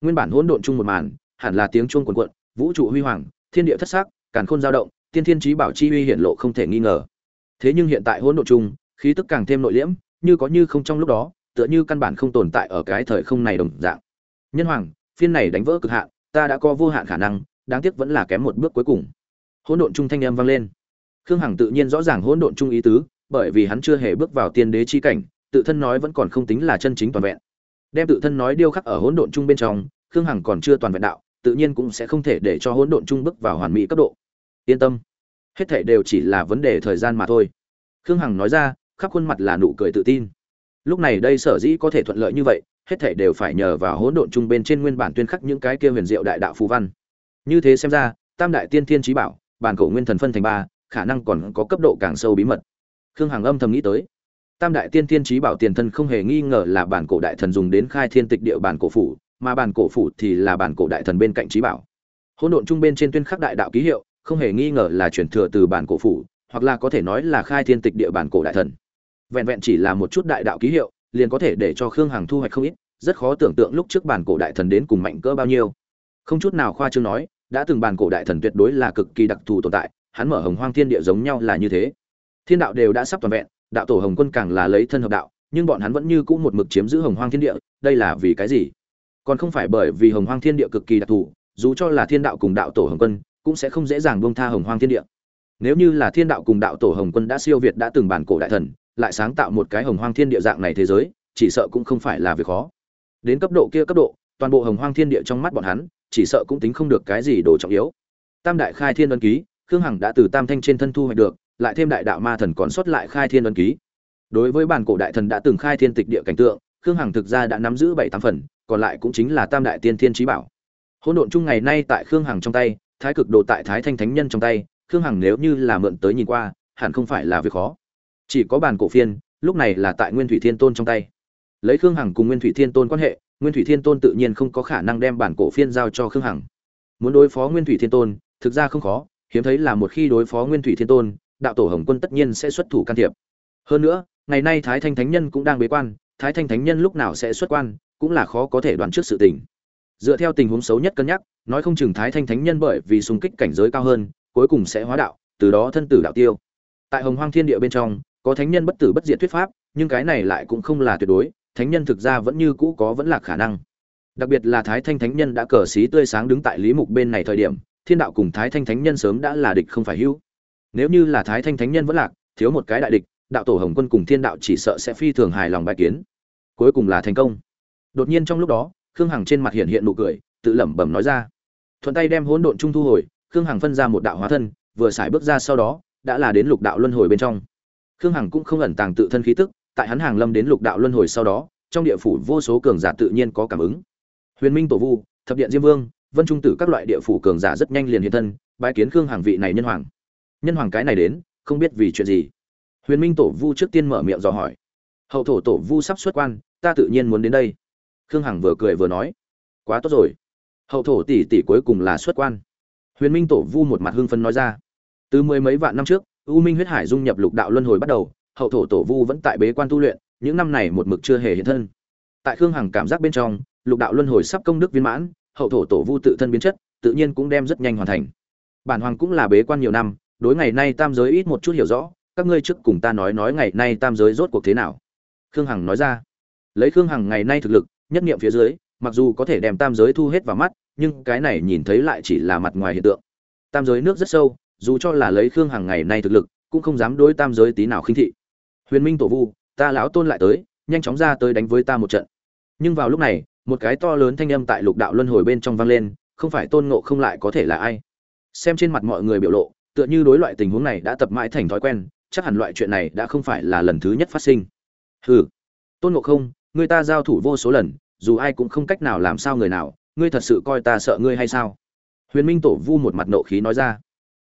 A: Nguyên bản hỗn độn chung một màn, hẳn là tiếng chuông cuồn cuộn, vũ trụ huy hoàng, thiên địa thất sắc, càn khôn dao động, tiên thiên chí bảo chi uy hiển lộ không thể nghi ngờ. Thế nhưng hiện tại hỗn độn chung, khí tức càng thêm nội liễm, như có như không trong lúc đó, tựa như căn bản không tồn tại ở cái thời không này đồng dạng. Nhân hoàng, phiên này đánh vỡ cực hạn, ta đã có vô hạn khả năng, đáng tiếc vẫn là kém một bước cuối cùng. Hỗn độn trung thanh âm vang lên. Khương hằng tự nhiên rõ ràng hỗn độn trung ý tứ, bởi vì hắn chưa hề bước vào tiên đế chi cảnh tự thân nói vẫn còn không tính là chân chính toàn vẹn. Đem tự thân nói điêu khắc ở hỗn độn trung bên trong, khương hằng còn chưa toàn vẹn đạo, tự nhiên cũng sẽ không thể để cho hỗn độn trung bước vào hoàn mỹ cấp độ. Yên tâm. Hết thảy đều chỉ là vấn đề thời gian mà thôi. Khương hằng nói ra, khắp khuôn mặt là nụ cười tự tin. Lúc này đây sở dĩ có thể thuận lợi như vậy, hết thảy đều phải nhờ vào hỗn độn trung bên trên nguyên bản tuyên khắc những cái kia huyền diệu đại đạo phù văn. Như thế xem ra, tam đại tiên thiên trí bảo, bản cổ nguyên thần phân thành ba, khả năng còn có cấp độ càng sâu bí mật. Khương hằng âm thầm nghĩ tới tam đại tiên thiên trí bảo tiền thân không hề nghi ngờ là bản cổ đại thần dùng đến khai thiên tịch địa bản cổ phủ, mà bản cổ phủ thì là bản cổ đại thần bên cạnh trí bảo. Hỗn độn trung bên trên tuyên khắc đại đạo ký hiệu, không hề nghi ngờ là chuyển thừa từ bản cổ phủ, hoặc là có thể nói là khai thiên tịch địa bản cổ đại thần. Vẹn vẹn chỉ là một chút đại đạo ký hiệu, liền có thể để cho khương hằng thu hoạch không ít, rất khó tưởng tượng lúc trước bản cổ đại thần đến cùng mạnh cỡ bao nhiêu. Không chút nào khoa trương nói, đã từng bản cổ đại thần tuyệt đối là cực kỳ đặc thù tồn tại, hắn mở hồng hoang thiên địa giống nhau là như thế. Thiên đạo đều đã sắp toàn vẹn đạo tổ hồng quân càng là lấy thân hợp đạo, nhưng bọn hắn vẫn như cũ một mực chiếm giữ hồng hoang thiên địa, đây là vì cái gì? Còn không phải bởi vì hồng hoang thiên địa cực kỳ đặc thù, dù cho là thiên đạo cùng đạo tổ hồng quân, cũng sẽ không dễ dàng buông tha hồng hoang thiên địa. Nếu như là thiên đạo cùng đạo tổ hồng quân đã siêu việt đã từng bản cổ đại thần, lại sáng tạo một cái hồng hoang thiên địa dạng này thế giới, chỉ sợ cũng không phải là việc khó. Đến cấp độ kia cấp độ, toàn bộ hồng hoang thiên địa trong mắt bọn hắn, chỉ sợ cũng tính không được cái gì đồ trọng yếu. Tam đại khai thiên ân ký, khương hằng đã từ tam thanh trên thân thu hoạch được lại thêm đại đạo ma thần còn xuất lại khai thiên ấn ký. Đối với bản cổ đại thần đã từng khai thiên tịch địa cảnh tượng, khương hằng thực ra đã nắm giữ bảy tám phần, còn lại cũng chính là tam đại tiên thiên trí bảo. Hỗn độn chung ngày nay tại khương hằng trong tay, thái cực đồ tại thái thanh thánh nhân trong tay, khương hằng nếu như là mượn tới nhìn qua, hẳn không phải là việc khó. Chỉ có bản cổ phiên, lúc này là tại nguyên thủy thiên tôn trong tay. Lấy khương hằng cùng nguyên thủy thiên tôn quan hệ, nguyên thủy thiên tôn tự nhiên không có khả năng đem bản cổ phiên giao cho khương hằng. Muốn đối phó nguyên thủy thiên tôn, thực ra không khó, hiếm thấy là một khi đối phó nguyên thủy thiên tôn đạo tổ hồng quân tất nhiên sẽ xuất thủ can thiệp. Hơn nữa, ngày nay thái thanh thánh nhân cũng đang bế quan, thái thanh thánh nhân lúc nào sẽ xuất quan, cũng là khó có thể đoán trước sự tình. Dựa theo tình huống xấu nhất cân nhắc, nói không chừng thái thanh thánh nhân bởi vì xung kích cảnh giới cao hơn, cuối cùng sẽ hóa đạo, từ đó thân tử đạo tiêu. Tại hồng hoang thiên địa bên trong, có thánh nhân bất tử bất diệt thuyết pháp, nhưng cái này lại cũng không là tuyệt đối, thánh nhân thực ra vẫn như cũ có vẫn là khả năng. Đặc biệt là thái thanh thánh nhân đã cờ xí tươi sáng đứng tại lý mục bên này thời điểm, thiên đạo cùng thái thanh thánh nhân sớm đã là địch không phải hữu nếu như là thái thanh thánh nhân vẫn lạc, thiếu một cái đại địch, đạo tổ hồng quân cùng thiên đạo chỉ sợ sẽ phi thường hài lòng bài kiến. Cuối cùng là thành công. Đột nhiên trong lúc đó, khương hằng trên mặt hiện hiện nụ cười, tự lẩm bẩm nói ra. Thuận tay đem hỗn độn trung thu hồi, khương hằng phân ra một đạo hóa thân, vừa xài bước ra sau đó, đã là đến lục đạo luân hồi bên trong. Khương hằng cũng không ẩn tàng tự thân khí tức, tại hắn hàng lâm đến lục đạo luân hồi sau đó, trong địa phủ vô số cường giả tự nhiên có cảm ứng. Huyền minh tổ vu, thập điện diêm vương, vân trung tử các loại địa phủ cường giả rất nhanh liền hiện thân, bái kiến khương Hằng vị này nhân hoàng nhân hoàng cái này đến, không biết vì chuyện gì. Huyền minh tổ vu trước tiên mở miệng dò hỏi. Hậu thổ tổ vu sắp xuất quan, ta tự nhiên muốn đến đây. Khương hằng vừa cười vừa nói. Quá tốt rồi. Hậu thổ tỷ tỷ cuối cùng là xuất quan. Huyền minh tổ vu một mặt hưng phân nói ra. Từ mười mấy vạn năm trước, u minh huyết hải dung nhập lục đạo luân hồi bắt đầu, hậu thổ tổ vu vẫn tại bế quan tu luyện, những năm này một mực chưa hề hiện thân. Tại khương hằng cảm giác bên trong, lục đạo luân hồi sắp công đức viên mãn, hậu thổ tổ vu tự thân biến chất, tự nhiên cũng đem rất nhanh hoàn thành. Bản hoàng cũng là bế quan nhiều năm đối ngày nay tam giới ít một chút hiểu rõ, các ngươi trước cùng ta nói nói ngày nay tam giới rốt cuộc thế nào. Khương hằng nói ra. Lấy khương hằng ngày nay thực lực, nhất niệm phía dưới, mặc dù có thể đem tam giới thu hết vào mắt, nhưng cái này nhìn thấy lại chỉ là mặt ngoài hiện tượng. Tam giới nước rất sâu, dù cho là lấy khương hằng ngày nay thực lực, cũng không dám đối tam giới tí nào khinh thị. Huyền minh tổ vu, ta lão tôn lại tới, nhanh chóng ra tới đánh với ta một trận. Nhưng vào lúc này, một cái to lớn thanh âm tại lục đạo luân hồi bên trong vang lên, không phải tôn ngộ không lại có thể là ai? Xem trên mặt mọi người biểu lộ tựa như đối loại tình huống này đã tập mãi thành thói quen, chắc hẳn loại chuyện này đã không phải là lần thứ nhất phát sinh. Hừ. Tôn ngộ không, người ta giao thủ vô số lần, dù ai cũng không cách nào làm sao người nào, ngươi thật sự coi ta sợ ngươi hay sao? Huyền minh tổ vu một mặt nộ khí nói ra.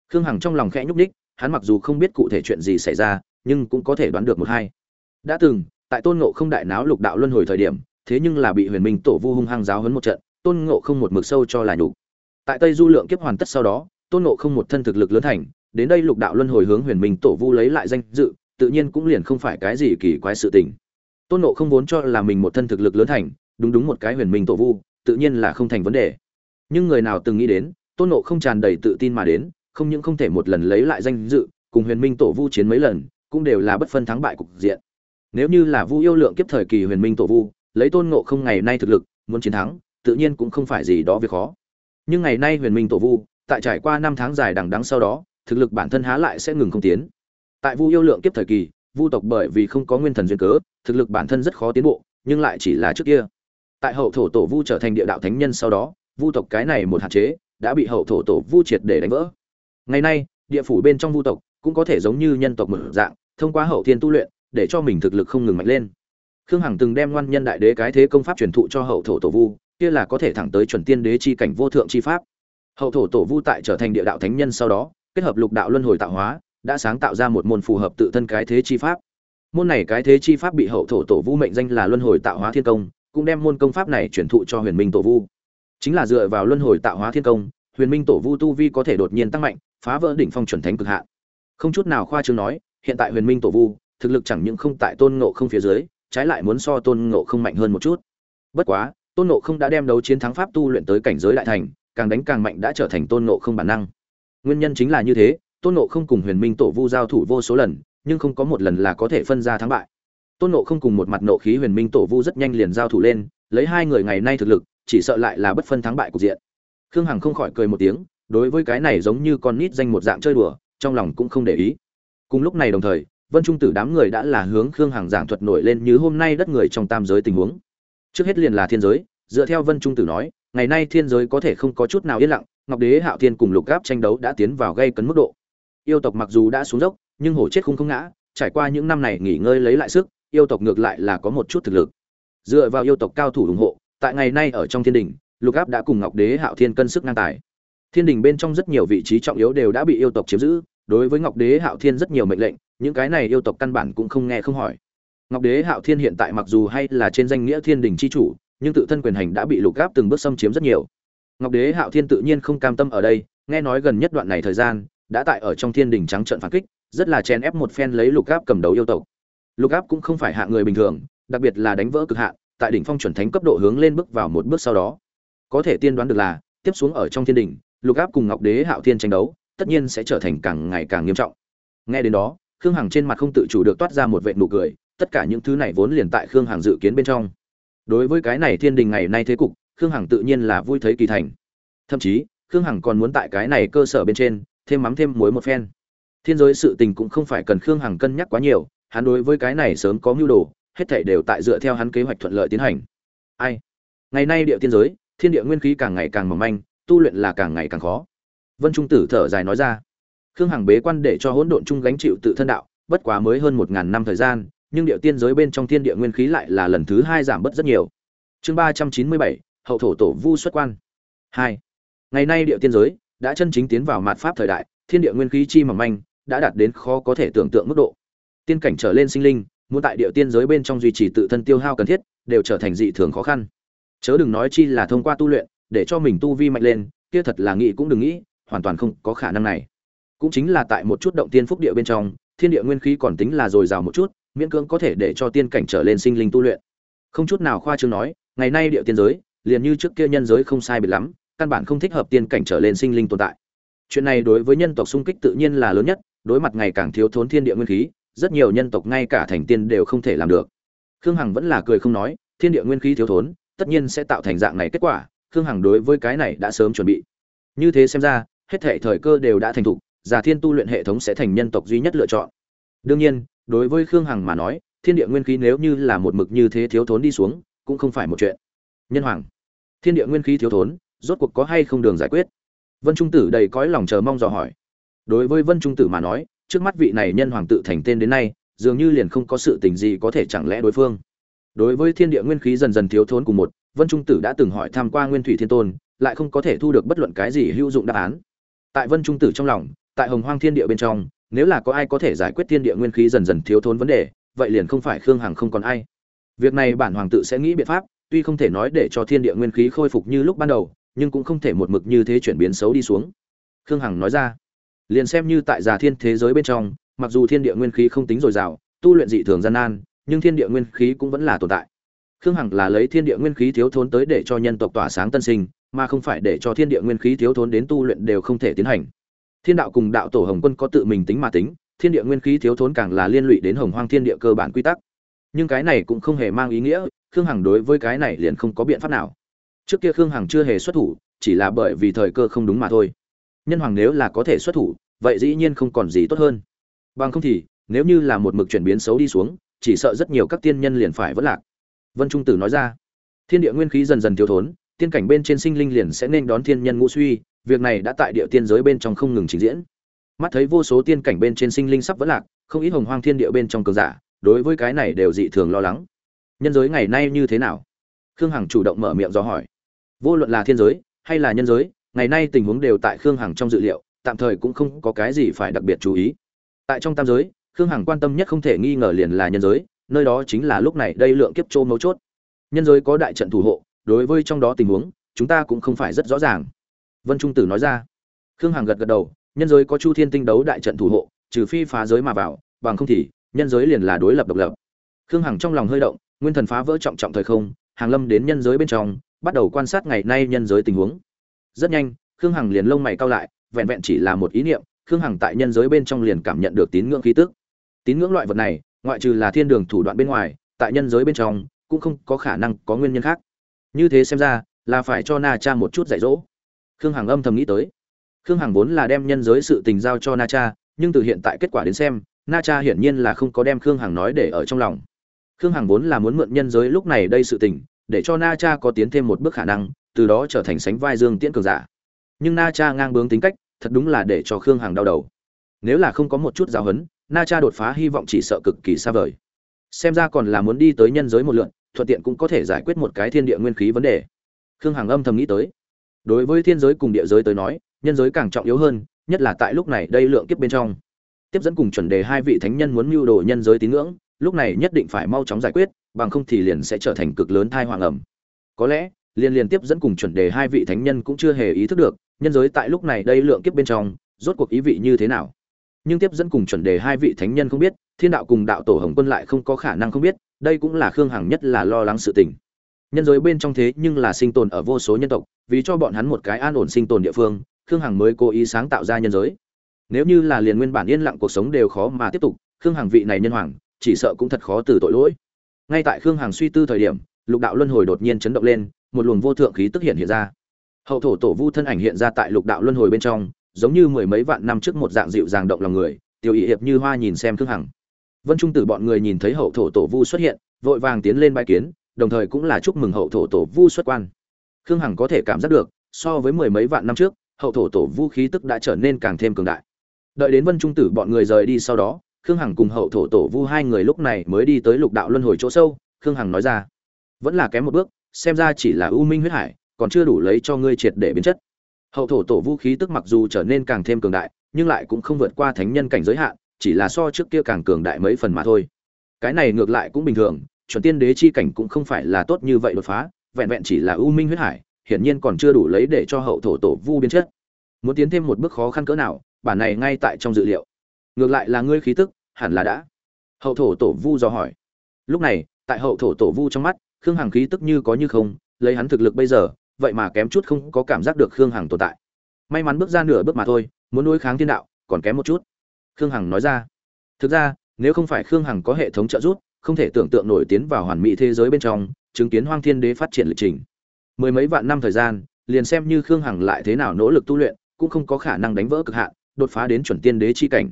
A: Khương hằng trong lòng khẽ nhúc ních hắn mặc dù không biết cụ thể chuyện gì xảy ra, nhưng cũng có thể đoán được một hai. Đã từng, tại tôn ngộ không đại náo lục đạo luân hồi thời điểm, thế nhưng là bị huyền minh tổ vu hung hăng giáo hấn một trận, tôn ngộ không một mực sâu cho là nhục. Tại tây du lượng kiếp hoàn tất sau đó tôn ngộ không một thân thực lực lớn thành, đến đây lục đạo luân hồi hướng huyền minh tổ vu lấy lại danh dự, tự nhiên cũng liền không phải cái gì kỳ quái sự tình. Tôn ngộ không vốn cho là mình một thân thực lực lớn thành, đúng đúng một cái huyền minh tổ vu, tự nhiên là không thành vấn đề. Nhưng người nào từng nghĩ đến, tôn ngộ không tràn đầy tự tin mà đến, không những không thể một lần lấy lại danh dự, cùng huyền minh tổ vu chiến mấy lần, cũng đều là bất phân thắng bại cục diện. Nếu như là vu yêu lượng kiếp thời kỳ huyền minh tổ vu, lấy tôn ngộ không ngày nay thực lực, muốn chiến thắng, tự nhiên cũng không phải gì đó việc khó. Nhưng ngày nay huyền minh tổ vu tại trải qua năm tháng dài đằng đẵng sau đó, thực lực bản thân há lại sẽ ngừng không tiến. Tại vu yêu lượng kiếp thời kỳ, vu tộc bởi vì không có nguyên thần duyên cớ, thực lực bản thân rất khó tiến bộ, nhưng lại chỉ là trước kia. Tại hậu thổ tổ vu trở thành địa đạo thánh nhân sau đó, vu tộc cái này một hạn chế, đã bị hậu thổ tổ vu triệt để đánh vỡ. Ngày nay, địa phủ bên trong vu tộc cũng có thể giống như nhân tộc mở dạng, thông qua hậu thiên tu luyện, để cho mình thực lực không ngừng mạnh lên. Khương hằng từng đem ngoan nhân đại đế cái thế công pháp truyền thụ cho hậu thổ tổ vu, kia là có thể thẳng tới chuẩn tiên đế chi cảnh vô thượng chi pháp hậu thổ tổ vu tại trở thành địa đạo thánh nhân sau đó, kết hợp lục đạo luân hồi tạo hóa, đã sáng tạo ra một môn phù hợp tự thân cái thế chi pháp. Môn này cái thế chi pháp bị hậu thổ tổ vu mệnh danh là luân hồi tạo hóa thiên công, cũng đem môn công pháp này truyền thụ cho huyền minh tổ vu. Chính là dựa vào luân hồi tạo hóa thiên công, huyền minh tổ vu tu vi có thể đột nhiên tăng mạnh, phá vỡ đỉnh phong chuẩn thánh cực hạn. Không chút nào khoa trương nói, hiện tại huyền minh tổ vu, thực lực chẳng những không tại tôn ngộ không phía dưới, trái lại muốn so tôn ngộ không mạnh hơn một chút. Bất quá, tôn ngộ không đã đem đấu chiến thắng pháp tu luyện tới cảnh giới đại thành càng đánh càng mạnh đã trở thành tôn ngộ không bản năng. Nguyên nhân chính là như thế, tôn ngộ không cùng huyền minh tổ vu giao thủ vô số lần, nhưng không có một lần là có thể phân ra thắng bại. Tôn nộ không cùng một mặt nộ khí huyền minh tổ vu rất nhanh liền giao thủ lên, lấy hai người ngày nay thực lực, chỉ sợ lại là bất phân thắng bại cục diện. Khương hằng không khỏi cười một tiếng, đối với cái này giống như con nít danh một dạng chơi đùa, trong lòng cũng không để ý. Cùng lúc này đồng thời, vân trung tử đám người đã là hướng khương hằng giảng thuật nổi lên như hôm nay đất người trong tam giới tình huống. Trước hết liền là thiên giới, dựa theo vân trung tử nói ngày nay thiên giới có thể không có chút nào yên lặng, ngọc đế, hạo thiên cùng lục gáp tranh đấu đã tiến vào gây cấn mức độ. Yêu tộc mặc dù đã xuống dốc, nhưng hổ chết không không ngã, trải qua những năm này nghỉ ngơi lấy lại sức, yêu tộc ngược lại là có một chút thực lực. Dựa vào yêu tộc cao thủ ủng hộ, tại ngày nay ở trong thiên đình, lục áp đã cùng ngọc đế, hạo thiên cân sức ngang tài. Thiên đình bên trong rất nhiều vị trí trọng yếu đều đã bị yêu tộc chiếm giữ, đối với ngọc đế, hạo thiên rất nhiều mệnh lệnh, những cái này yêu tộc căn bản cũng không nghe không hỏi. Ngọc đế, hạo thiên hiện tại mặc dù hay là trên danh nghĩa thiên đình c h i chủ nhưng tự thân quyền hành đã bị lục gáp từng bước xâm chiếm rất nhiều. Ngọc đế hạo thiên tự nhiên không cam tâm ở đây, nghe nói gần nhất đoạn này thời gian, đã tại ở trong thiên đình trắng trận phản kích, rất là chen ép một phen lấy lục gáp cầm đầu yêu tộc. Lục áp cũng không phải hạ người bình thường, đặc biệt là đánh vỡ cực hạn, tại đỉnh phong chuẩn thánh cấp độ hướng lên bước vào một bước sau đó. Có thể tiên đoán được là, tiếp xuống ở trong thiên đình, lục áp cùng ngọc đế hạo thiên tranh đấu, tất nhiên sẽ trở thành càng ngày càng nghiêm trọng. Nghe đến đó, khương hằng trên mặt không tự chủ được toát ra một vệ nụ cười, tất cả những thứ này vốn liền tại khương hằng dự kiến bên trong đối với cái này thiên đình ngày nay thế cục, khương hằng tự nhiên là vui thấy kỳ thành. Thậm chí, khương hằng còn muốn tại cái này cơ sở bên trên, thêm mắm thêm muối một phen. Thiên giới sự tình cũng không phải cần khương hằng cân nhắc quá nhiều, hắn đối với cái này sớm có mưu đồ, hết thảy đều tại dựa theo hắn kế hoạch thuận lợi tiến hành. Ai? Ngày nay địa tiên giới, thiên địa nguyên khí càng ngày càng mỏng manh, tu luyện là càng ngày càng khó. Vân trung tử thở dài nói ra. Khương hằng bế quan để cho hỗn độn chung gánh chịu tự thân đạo, bất quá mới hơn một ngàn năm thời gian nhưng địa tiên giới bên trong thiên địa nguyên khí lại là lần thứ hai giảm bớt rất nhiều. Chương ba trăm chín mươi bảy, hậu thổ tổ vu xuất quan. Hai. Ngày nay địa tiên giới đã chân chính tiến vào mạt pháp thời đại, thiên địa nguyên khí chi mỏng manh đã đạt đến khó có thể tưởng tượng mức độ. Tiên cảnh trở lên sinh linh, muốn tại địa tiên giới bên trong duy trì tự thân tiêu hao cần thiết, đều trở thành dị thường khó khăn. Chớ đừng nói chi là thông qua tu luyện, để cho mình tu vi mạnh lên, kia thật là nghĩ cũng đừng nghĩ, hoàn toàn không có khả năng này. Cũng chính là tại một chút động tiên phúc địa bên trong, thiên địa nguyên khí còn tính là dồi dào một chút miễn cưỡng có thể để cho tiên cảnh trở lên sinh linh tu luyện. Không chút nào khoa trương nói, ngày nay địa tiên giới, liền như trước kia nhân giới không sai biệt lắm, căn bản không thích hợp tiên cảnh trở lên sinh linh tồn tại. Chuyện này đối với nhân tộc xung kích tự nhiên là lớn nhất, đối mặt ngày càng thiếu thốn thiên địa nguyên khí, rất nhiều nhân tộc ngay cả thành tiên đều không thể làm được. Khương hằng vẫn là cười không nói, thiên địa nguyên khí thiếu thốn, tất nhiên sẽ tạo thành dạng này kết quả, khương hằng đối với cái này đã sớm chuẩn bị. Như thế xem ra, hết thể thời cơ đều đã thành thục, giả thiên tu luyện hệ thống sẽ thành nhân tộc duy nhất lựa chọn. Đương nhiên đối với khương hằng mà nói, thiên địa nguyên khí nếu như là một mực như thế thiếu thốn đi xuống, cũng không phải một chuyện. Nhân hoàng, thiên địa nguyên khí thiếu thốn, rốt cuộc có hay không đường giải quyết? Vân trung tử đầy cõi lòng chờ mong dò hỏi. Đối với vân trung tử mà nói, trước mắt vị này nhân hoàng tự thành tên đến nay, dường như liền không có sự tình gì có thể chẳng lẽ đối phương. Đối với thiên địa nguyên khí dần dần thiếu thốn cùng một, vân trung tử đã từng hỏi tham qua nguyên thủy thiên tôn, lại không có thể thu được bất luận cái gì hữu dụng đáp án. Tại vân trung tử trong lòng, tại hồng hoang thiên địa bên trong nếu là có ai có thể giải quyết thiên địa nguyên khí dần dần thiếu thốn vấn đề, vậy liền không phải khương hằng không còn ai. Việc này bản hoàng tự sẽ nghĩ biện pháp, tuy không thể nói để cho thiên địa nguyên khí khôi phục như lúc ban đầu, nhưng cũng không thể một mực như thế chuyển biến xấu đi xuống. Khương hằng nói ra, liền xem như tại già thiên thế giới bên trong, mặc dù thiên địa nguyên khí không tính dồi dào, tu luyện dị thường gian nan, nhưng thiên địa nguyên khí cũng vẫn là tồn tại. Khương hằng là lấy thiên địa nguyên khí thiếu thốn tới để cho nhân tộc tỏa sáng tân sinh, mà không phải để cho thiên địa nguyên khí thiếu thốn đến tu luyện đều không thể tiến hành thiên đạo cùng đạo tổ hồng quân có tự mình tính mà tính, thiên địa nguyên khí thiếu thốn càng là liên lụy đến hồng hoang thiên địa cơ bản quy tắc. Nhưng cái này cũng không hề mang ý nghĩa, khương hằng đối với cái này liền không có biện pháp nào. Trước kia khương hằng chưa hề xuất thủ, chỉ là bởi vì thời cơ không đúng mà thôi. Nhân hoàng nếu là có thể xuất thủ, vậy dĩ nhiên không còn gì tốt hơn. Bằng không thì, nếu như là một mực chuyển biến xấu đi xuống, chỉ sợ rất nhiều các tiên nhân liền phải vất lạc. Vân trung tử nói ra, thiên địa nguyên khí dần dần thiếu thốn, tiên cảnh bên trên sinh linh liền sẽ nên đón thiên nhân ngũ suy việc này đã tại địa tiên giới bên trong không ngừng trình diễn. Mắt thấy vô số tiên cảnh bên trên sinh linh sắp vỡ lạc, không ít hồng hoang thiên địa bên trong cường giả, đối với cái này đều dị thường lo lắng. Nhân giới ngày nay như thế nào? Khương hằng chủ động mở miệng do hỏi. Vô luận là thiên giới hay là nhân giới, ngày nay tình huống đều tại khương hằng trong dự liệu, tạm thời cũng không có cái gì phải đặc biệt chú ý. Tại trong tam giới, khương hằng quan tâm nhất không thể nghi ngờ liền là nhân giới, nơi đó chính là lúc này đây lượng kiếp trô mấu chốt. Nhân giới có đại trận thủ hộ, đối với trong đó tình huống, chúng ta cũng không phải rất rõ ràng vân trung tử nói ra. Khương hằng gật gật đầu, nhân giới có chu thiên tinh đấu đại trận thủ hộ, trừ phi phá giới mà vào, bằng không thì, nhân giới liền là đối lập độc lập. Khương hằng trong lòng hơi động, nguyên thần phá vỡ trọng trọng thời không, hàng lâm đến nhân giới bên trong, bắt đầu quan sát ngày nay nhân giới tình huống. Rất nhanh, khương hằng liền lông mày cao lại, vẹn vẹn chỉ là một ý niệm, khương hằng tại nhân giới bên trong liền cảm nhận được tín ngưỡng khí tức. Tín ngưỡng loại vật này, ngoại trừ là thiên đường thủ đoạn bên ngoài, tại nhân giới bên trong, cũng không có khả năng có nguyên nhân khác. Như thế xem ra, là phải cho na cha một chút dạy dỗ khương hằng âm thầm nghĩ tới. Khương hằng vốn là đem nhân giới sự tình giao cho na cha, nhưng từ hiện tại kết quả đến xem, na cha hiển nhiên là không có đem khương hằng nói để ở trong lòng. Khương hằng vốn là muốn mượn nhân giới lúc này đây sự tình, để cho na cha có tiến thêm một bước khả năng, từ đó trở thành sánh vai dương tiễn cường giả. Nhưng na cha ngang bướng tính cách, thật đúng là để cho khương hằng đau đầu. Nếu là không có một chút giáo huấn, na cha đột phá hy vọng chỉ sợ cực kỳ xa vời. Xem ra còn là muốn đi tới nhân giới một lượn, thuận tiện cũng có thể giải quyết một cái thiên địa nguyên khí vấn đề. Khương hằng âm thầm nghĩ tới đối với thiên giới cùng địa giới tới nói, nhân giới càng trọng yếu hơn, nhất là tại lúc này đây lượng kiếp bên trong. Tiếp dẫn cùng chuẩn đề hai vị thánh nhân muốn mưu đồ nhân giới tín ngưỡng, lúc này nhất định phải mau chóng giải quyết, bằng không thì liền sẽ trở thành cực lớn thai hoàng ẩm. Có lẽ liên liên tiếp dẫn cùng chuẩn đề hai vị thánh nhân cũng chưa hề ý thức được, nhân giới tại lúc này đây lượng kiếp bên trong, rốt cuộc ý vị như thế nào. Nhưng tiếp dẫn cùng chuẩn đề hai vị thánh nhân không biết, thiên đạo cùng đạo tổ hồng quân lại không có khả năng không biết, đây cũng là khương hằng nhất là lo lắng sự tình nhân giới bên trong thế nhưng là sinh tồn ở vô số nhân tộc, vì cho bọn hắn một cái an ổn sinh tồn địa phương, khương hằng mới cố ý sáng tạo ra nhân giới. Nếu như là liền nguyên bản yên lặng cuộc sống đều khó mà tiếp tục, khương hằng vị này nhân hoàng, chỉ sợ cũng thật khó từ tội lỗi. Ngay tại khương hằng suy tư thời điểm, lục đạo luân hồi đột nhiên chấn động lên, một luồng vô thượng khí tức hiện hiện ra. Hậu thổ tổ vu thân ảnh hiện ra tại lục đạo luân hồi bên trong, giống như mười mấy vạn năm trước một dạng dịu dàng động lòng người tiểu ý hiệp như hoa nhìn xem khương hằng. Vân trung tử bọn người nhìn thấy hậu thổ tổ vu xuất hiện, vội vàng tiến lên bãi kiến đồng thời cũng là chúc mừng hậu thổ tổ vu xuất quan. Khương hằng có thể cảm giác được, so với mười mấy vạn năm trước, hậu thổ tổ vu khí tức đã trở nên càng thêm cường đại. Đợi đến vân trung tử bọn người rời đi sau đó, khương hằng cùng hậu thổ tổ vu hai người lúc này mới đi tới lục đạo luân hồi chỗ sâu, khương hằng nói ra. Vẫn là kém một bước, xem ra chỉ là u minh huyết hải, còn chưa đủ lấy cho ngươi triệt để biến chất. Hậu thổ tổ vũ khí tức mặc dù trở nên càng thêm cường đại, nhưng lại cũng không vượt qua thánh nhân cảnh giới hạn, chỉ là so trước kia càng cường đại mấy phần mà thôi. Cái này ngược lại cũng bình thường chuẩn tiên đế chi cảnh cũng không phải là tốt như vậy đột phá, vẹn vẹn chỉ là u minh huyết hải, hiển nhiên còn chưa đủ lấy để cho hậu thổ tổ vu biến chất. Muốn tiến thêm một bước khó khăn cỡ nào, bản này ngay tại trong dự liệu. Ngược lại là ngươi khí tức, hẳn là đã. Hậu thổ tổ vu do hỏi. Lúc này, tại hậu thổ tổ vu trong mắt, khương hằng khí tức như có như không, lấy hắn thực lực bây giờ, vậy mà kém chút không có cảm giác được khương hằng tồn tại. May mắn bước ra nửa bước mà thôi, muốn đối kháng thiên đạo, còn kém một chút. Khương hằng nói ra. Thực ra, nếu không phải khương hằng có hệ thống trợ giúp không thể tưởng tượng nổi tiến vào hoàn mỹ thế giới bên trong, chứng kiến hoang thiên đế phát triển lịch trình. Mười mấy vạn năm thời gian, liền xem như khương hằng lại thế nào nỗ lực tu luyện, cũng không có khả năng đánh vỡ cực hạn, đột phá đến chuẩn tiên đế chi cảnh.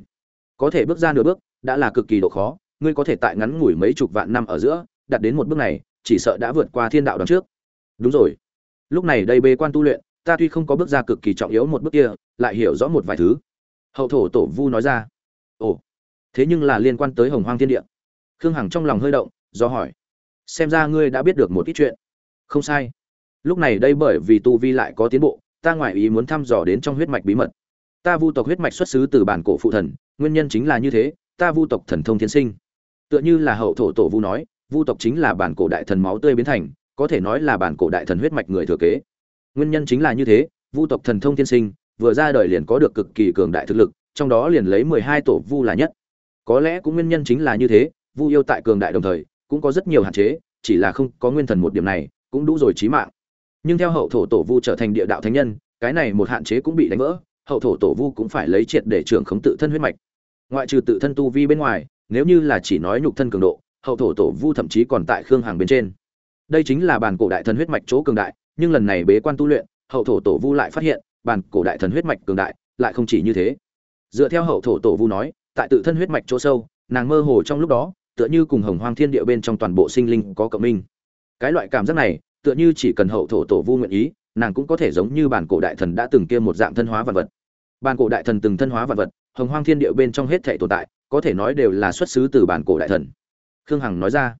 A: Có thể bước ra nửa bước, đã là cực kỳ độ khó, ngươi có thể tại ngắn ngủi mấy chục vạn năm ở giữa, đạt đến một bước này, chỉ sợ đã vượt qua thiên đạo đằng trước. Đúng rồi. Lúc này đây bê quan tu luyện, ta tuy không có bước ra cực kỳ trọng yếu một bước kia, lại hiểu rõ một vài thứ. Hậu thổ tổ vu nói ra. Ồ, thế nhưng là liên quan tới hồng hoang thiên địa khương hằng trong lòng hơi động, do hỏi, xem ra ngươi đã biết được một ít chuyện. Không sai. Lúc này đây bởi vì tu vi lại có tiến bộ, ta ngoại ý muốn thăm dò đến trong huyết mạch bí mật. Ta vu tộc huyết mạch xuất xứ từ bản cổ phụ thần, nguyên nhân chính là như thế, ta vu tộc thần thông thiên sinh. Tựa như là hậu thổ tổ vu nói, vu tộc chính là bản cổ đại thần máu tươi biến thành, có thể nói là bản cổ đại thần huyết mạch người thừa kế. Nguyên nhân chính là như thế, vu tộc thần thông thiên sinh, vừa ra đời liền có được cực kỳ cường đại thực lực, trong đó liền lấy mười hai tổ vu là nhất. Có lẽ cũng nguyên nhân chính là như thế vu yêu tại cường đại đồng thời, cũng có rất nhiều hạn chế, chỉ là không có nguyên thần một điểm này, cũng đủ rồi chí mạng. Nhưng theo hậu thổ tổ vu trở thành địa đạo thánh nhân, cái này một hạn chế cũng bị đánh vỡ, hậu thổ tổ vu cũng phải lấy triệt để trưởng khống tự thân huyết mạch. Ngoại trừ tự thân tu vi bên ngoài, nếu như là chỉ nói nhục thân cường độ, hậu thổ tổ vu thậm chí còn tại khương hàng bên trên. Đây chính là bản cổ đại thần huyết mạch chỗ cường đại, nhưng lần này bế quan tu luyện, hậu thổ tổ vu lại phát hiện, bản cổ đại thần huyết mạch cường đại, lại không chỉ như thế. Dựa theo hậu thổ tổ vu nói, tại tự thân huyết mạch chỗ sâu, nàng mơ hồ trong lúc đó tựa như cùng hồng hoang thiên địa bên trong toàn bộ sinh linh có cộng minh. Cái loại cảm giác này, tựa như chỉ cần hậu thổ tổ vu nguyện ý, nàng cũng có thể giống như bản cổ đại thần đã từng kia một dạng thân hóa vật vật. Bản cổ đại thần từng thân hóa vật vật, hồng hoang thiên địa bên trong hết thể tồn tại, có thể nói đều là xuất xứ từ bản cổ đại thần. Khương hằng nói ra,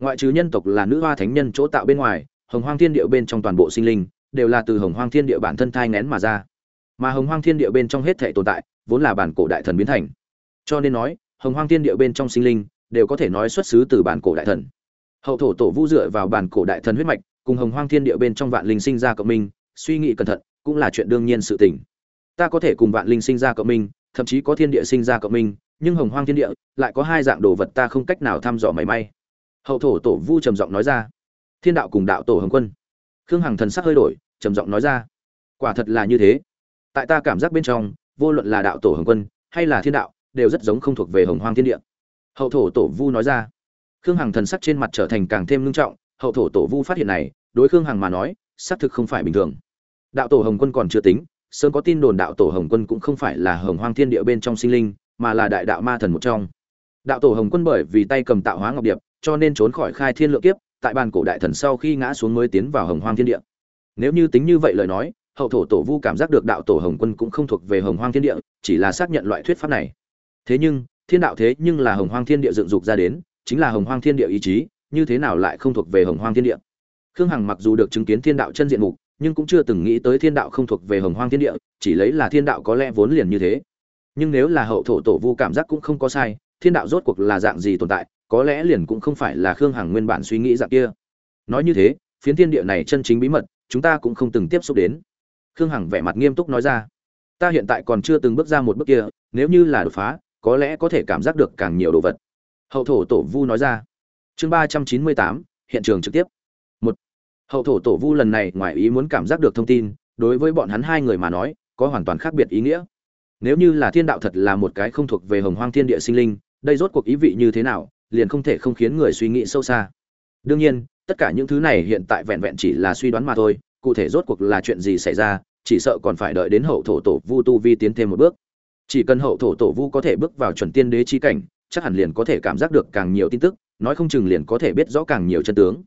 A: ngoại trừ nhân tộc là nữ hoa thánh nhân chỗ tạo bên ngoài, hồng hoang thiên địa bên trong toàn bộ sinh linh đều là từ hồng hoang thiên địa bản thân thai ngén mà ra. Mà hồng hoang thiên địa bên trong hết thể tồn tại, vốn là bản cổ đại thần biến thành. Cho nên nói, hồng hoang thiên địa bên trong sinh linh đều có thể nói xuất xứ từ bản cổ đại thần. Hậu thổ tổ vu dựa vào bản cổ đại thần huyết mạch, cùng hồng hoang thiên địa bên trong vạn linh sinh ra cộng minh, suy nghĩ cẩn thận cũng là chuyện đương nhiên sự tình. Ta có thể cùng vạn linh sinh ra cộng minh, thậm chí có thiên địa sinh ra cộng minh, nhưng hồng hoang thiên địa lại có hai dạng đồ vật ta không cách nào thăm dò mảy may. Hậu thổ tổ vu trầm giọng nói ra. Thiên đạo cùng đạo tổ hồng quân. Khương hằng thần sắc hơi đổi, trầm giọng nói ra. Quả thật là như thế. Tại ta cảm giác bên trong, vô luận là đạo tổ hồng quân hay là thiên đạo, đều rất giống không thuộc về hồng hoang thiên địa hậu thổ tổ vu nói ra. Khương hằng thần sắc trên mặt trở thành càng thêm ngưng trọng, hậu thổ tổ vu phát hiện này, đối khương hằng mà nói, xác thực không phải bình thường. Đạo tổ hồng quân còn chưa tính, sớm có tin đồn đạo tổ hồng quân cũng không phải là hồng hoang thiên địa bên trong sinh linh, mà là đại đạo ma thần một trong. Đạo tổ hồng quân bởi vì tay cầm tạo hóa ngọc điệp, cho nên trốn khỏi khai thiên lượng kiếp, tại bàn cổ đại thần sau khi ngã xuống mới tiến vào hồng hoang thiên địa. Nếu như tính như vậy lời nói, hậu thổ tổ vu cảm giác được đạo tổ hồng quân cũng không thuộc về hồng hoang thiên địa, chỉ là xác nhận loại thuyết pháp này. Thế nhưng thiên đạo thế nhưng là hồng hoang thiên địa dựng dục ra đến, chính là hồng hoang thiên địa ý chí, như thế nào lại không thuộc về hồng hoang thiên địa? Khương hằng mặc dù được chứng kiến thiên đạo chân diện mục, nhưng cũng chưa từng nghĩ tới thiên đạo không thuộc về hồng hoang thiên địa, chỉ lấy là thiên đạo có lẽ vốn liền như thế. Nhưng nếu là hậu thổ tổ vu cảm giác cũng không có sai, thiên đạo rốt cuộc là dạng gì tồn tại, có lẽ liền cũng không phải là khương hằng nguyên bản suy nghĩ dạng kia. Nói như thế, phiến thiên địa này chân chính bí mật, chúng ta cũng không từng tiếp xúc đến. Khương hằng vẻ mặt nghiêm túc nói ra, ta hiện tại còn chưa từng bước ra một bước kia, nếu như là đột phá có lẽ có thể cảm giác được càng nhiều đồ vật. Hậu thổ tổ vu nói ra. Chương ba trăm chín mươi tám, hiện trường trực tiếp. Một, hậu thổ tổ vu lần này ngoài ý muốn cảm giác được thông tin, đối với bọn hắn hai người mà nói, có hoàn toàn khác biệt ý nghĩa. Nếu như là thiên đạo thật là một cái không thuộc về hồng hoang thiên địa sinh linh, đây rốt cuộc ý vị như thế nào, liền không thể không khiến người suy nghĩ sâu xa. Đương nhiên, tất cả những thứ này hiện tại vẹn vẹn chỉ là suy đoán mà thôi, cụ thể rốt cuộc là chuyện gì xảy ra, chỉ sợ còn phải đợi đến hậu thổ tổ vu tu vi tiến thêm một bước chỉ cần hậu thổ tổ vu có thể bước vào chuẩn tiên đế chi cảnh, chắc hẳn liền có thể cảm giác được càng nhiều tin tức, nói không chừng liền có thể biết rõ càng nhiều chân tướng.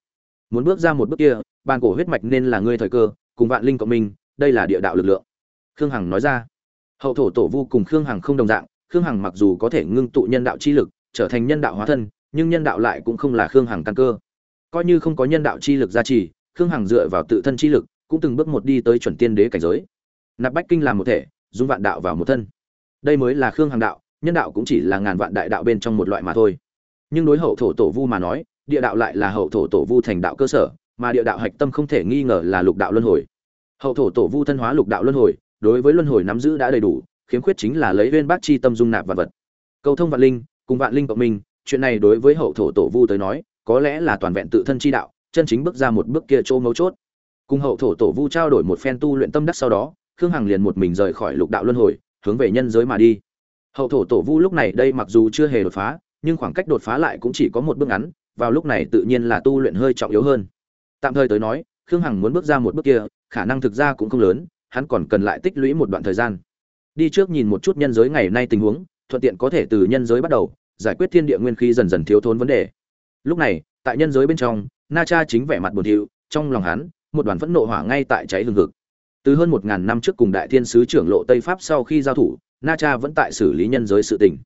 A: Muốn bước ra một bước kia, bàn cổ huyết mạch nên là ngươi thời cơ, cùng vạn linh cộng minh, đây là địa đạo lực lượng. Khương hằng nói ra. Hậu thổ tổ vu cùng khương hằng không đồng dạng, khương hằng mặc dù có thể ngưng tụ nhân đạo chi lực, trở thành nhân đạo hóa thân, nhưng nhân đạo lại cũng không là khương hằng căn cơ. Coi như không có nhân đạo chi lực gia trì, khương hằng dựa vào tự thân chi lực, cũng từng bước một đi tới chuẩn tiên đế cảnh giới. Nạp bách kinh làm một thể, dung vạn đạo vào một thân đây mới là khương hằng đạo, nhân đạo cũng chỉ là ngàn vạn đại đạo bên trong một loại mà thôi. Nhưng đối hậu thổ tổ vu mà nói, địa đạo lại là hậu thổ tổ vu thành đạo cơ sở, mà địa đạo hạch tâm không thể nghi ngờ là lục đạo luân hồi. Hậu thổ tổ vu thân hóa lục đạo luân hồi, đối với luân hồi nắm giữ đã đầy đủ, khiếm khuyết chính là lấy viên bát chi tâm dung nạp vạn vật. Cầu thông vạn linh, cùng vạn linh cộng minh, chuyện này đối với hậu thổ tổ vu tới nói, có lẽ là toàn vẹn tự thân chi đạo, chân chính bước ra một bước kia chỗ mấu chốt. Cùng hậu thổ tổ vu trao đổi một phen tu luyện tâm đắc sau đó, khương hằng liền một mình rời khỏi lục đạo luân hồi hướng về nhân giới mà đi. Hậu thổ tổ vu lúc này đây mặc dù chưa hề đột phá, nhưng khoảng cách đột phá lại cũng chỉ có một bước ngắn, vào lúc này tự nhiên là tu luyện hơi trọng yếu hơn. Tạm thời tới nói, khương hằng muốn bước ra một bước kia, khả năng thực ra cũng không lớn, hắn còn cần lại tích lũy một đoạn thời gian. Đi trước nhìn một chút nhân giới ngày nay tình huống, thuận tiện có thể từ nhân giới bắt đầu, giải quyết thiên địa nguyên khí dần dần thiếu thốn vấn đề. Lúc này, tại nhân giới bên trong, na cha chính vẻ mặt buồn thiu, trong lòng hắn, một đoàn phẫn nộ hỏa ngay tại cháy hừng hực từ hơn một ngàn năm trước cùng đại thiên sứ trưởng lộ tây pháp sau khi giao thủ, na cha vẫn tại xử lý nhân giới sự tình.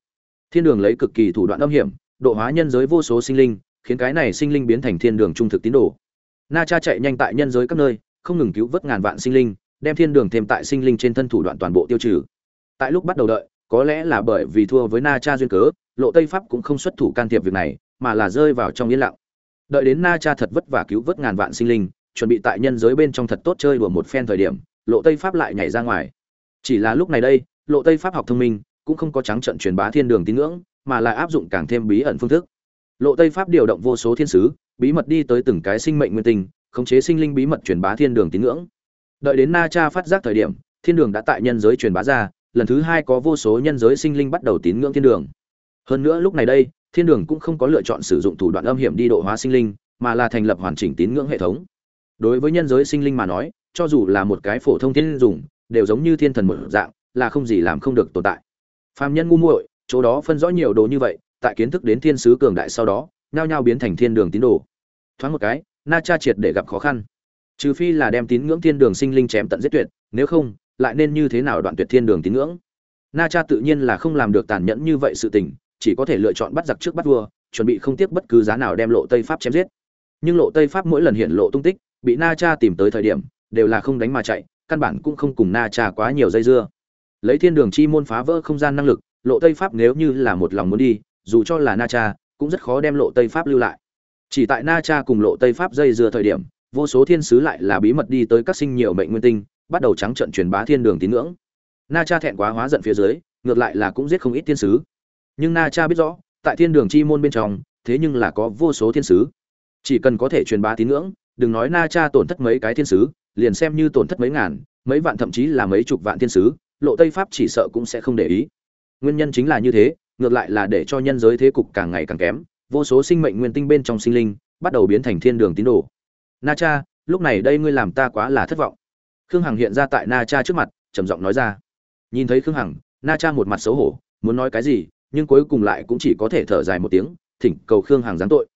A: Thiên đường lấy cực kỳ thủ đoạn âm hiểm, độ hóa nhân giới vô số sinh linh, khiến cái này sinh linh biến thành thiên đường trung thực tín đồ. Na cha chạy nhanh tại nhân giới các nơi, không ngừng cứu vớt ngàn vạn sinh linh, đem thiên đường thêm tại sinh linh trên thân thủ đoạn toàn bộ tiêu trừ. Tại lúc bắt đầu đợi, có lẽ là bởi vì thua với na cha duyên cớ, lộ tây pháp cũng không xuất thủ can thiệp việc này, mà là rơi vào trong yên lặng. Đợi đến na cha thật vất vả cứu vớt ngàn vạn sinh linh chuẩn bị tại nhân giới bên trong thật tốt chơi đùa một phen thời điểm, lộ tây pháp lại nhảy ra ngoài. Chỉ là lúc này đây, lộ tây pháp học thông minh, cũng không có trắng trận truyền bá thiên đường tín ngưỡng, mà lại áp dụng càng thêm bí ẩn phương thức. Lộ tây pháp điều động vô số thiên sứ, bí mật đi tới từng cái sinh mệnh nguyên tinh, khống chế sinh linh bí mật truyền bá thiên đường tín ngưỡng. Đợi đến na cha phát giác thời điểm, thiên đường đã tại nhân giới truyền bá ra, lần thứ hai có vô số nhân giới sinh linh bắt đầu tín ngưỡng thiên đường. Hơn nữa lúc này đây, thiên đường cũng không có lựa chọn sử dụng thủ đoạn âm hiểm đi độ hóa sinh linh, mà là thành lập hoàn chỉnh tín ngưỡng hệ thống đối với nhân giới sinh linh mà nói, cho dù là một cái phổ thông thiên dùng, đều giống như thiên thần một dạng, là không gì làm không được tồn tại. Phàm nhân ngu muội, chỗ đó phân rõ nhiều đồ như vậy, tại kiến thức đến thiên sứ cường đại sau đó, nhao nhao biến thành thiên đường tín đồ. Thoáng một cái, na cha triệt để gặp khó khăn. Trừ phi là đem tín ngưỡng thiên đường sinh linh chém tận giết tuyệt, nếu không, lại nên như thế nào đoạn tuyệt thiên đường tín ngưỡng? Na cha tự nhiên là không làm được tàn nhẫn như vậy sự tình, chỉ có thể lựa chọn bắt giặc trước bắt vua, chuẩn bị không tiếc bất cứ giá nào đem lộ tây pháp chém giết. Nhưng lộ tây pháp mỗi lần hiện lộ tung tích bị na cha tìm tới thời điểm, đều là không đánh mà chạy, căn bản cũng không cùng na cha quá nhiều dây dưa. Lấy thiên đường chi môn phá vỡ không gian năng lực, lộ tây pháp nếu như là một lòng muốn đi, dù cho là na cha, cũng rất khó đem lộ tây pháp lưu lại. Chỉ tại na cha cùng lộ tây pháp dây dưa thời điểm, vô số thiên sứ lại là bí mật đi tới các sinh nhiều mệnh nguyên tinh, bắt đầu trắng trận truyền bá thiên đường tín ngưỡng. Na cha thẹn quá hóa giận phía dưới, ngược lại là cũng giết không ít thiên sứ. Nhưng na cha biết rõ, tại thiên đường chi môn bên trong, thế nhưng là có vô số thiên sứ. Chỉ cần có thể truyền bá tín ngưỡng đừng nói na cha tổn thất mấy cái thiên sứ, liền xem như tổn thất mấy ngàn, mấy vạn thậm chí là mấy chục vạn thiên sứ, lộ tây pháp chỉ sợ cũng sẽ không để ý. Nguyên nhân chính là như thế, ngược lại là để cho nhân giới thế cục càng ngày càng kém, vô số sinh mệnh nguyên tinh bên trong sinh linh bắt đầu biến thành thiên đường tín đồ. Na cha, lúc này đây ngươi làm ta quá là thất vọng. Khương hằng hiện ra tại na cha trước mặt, trầm giọng nói ra. Nhìn thấy khương hằng, na cha một mặt xấu hổ, muốn nói cái gì, nhưng cuối cùng lại cũng chỉ có thể thở dài một tiếng, thỉnh cầu khương hằng giáng tội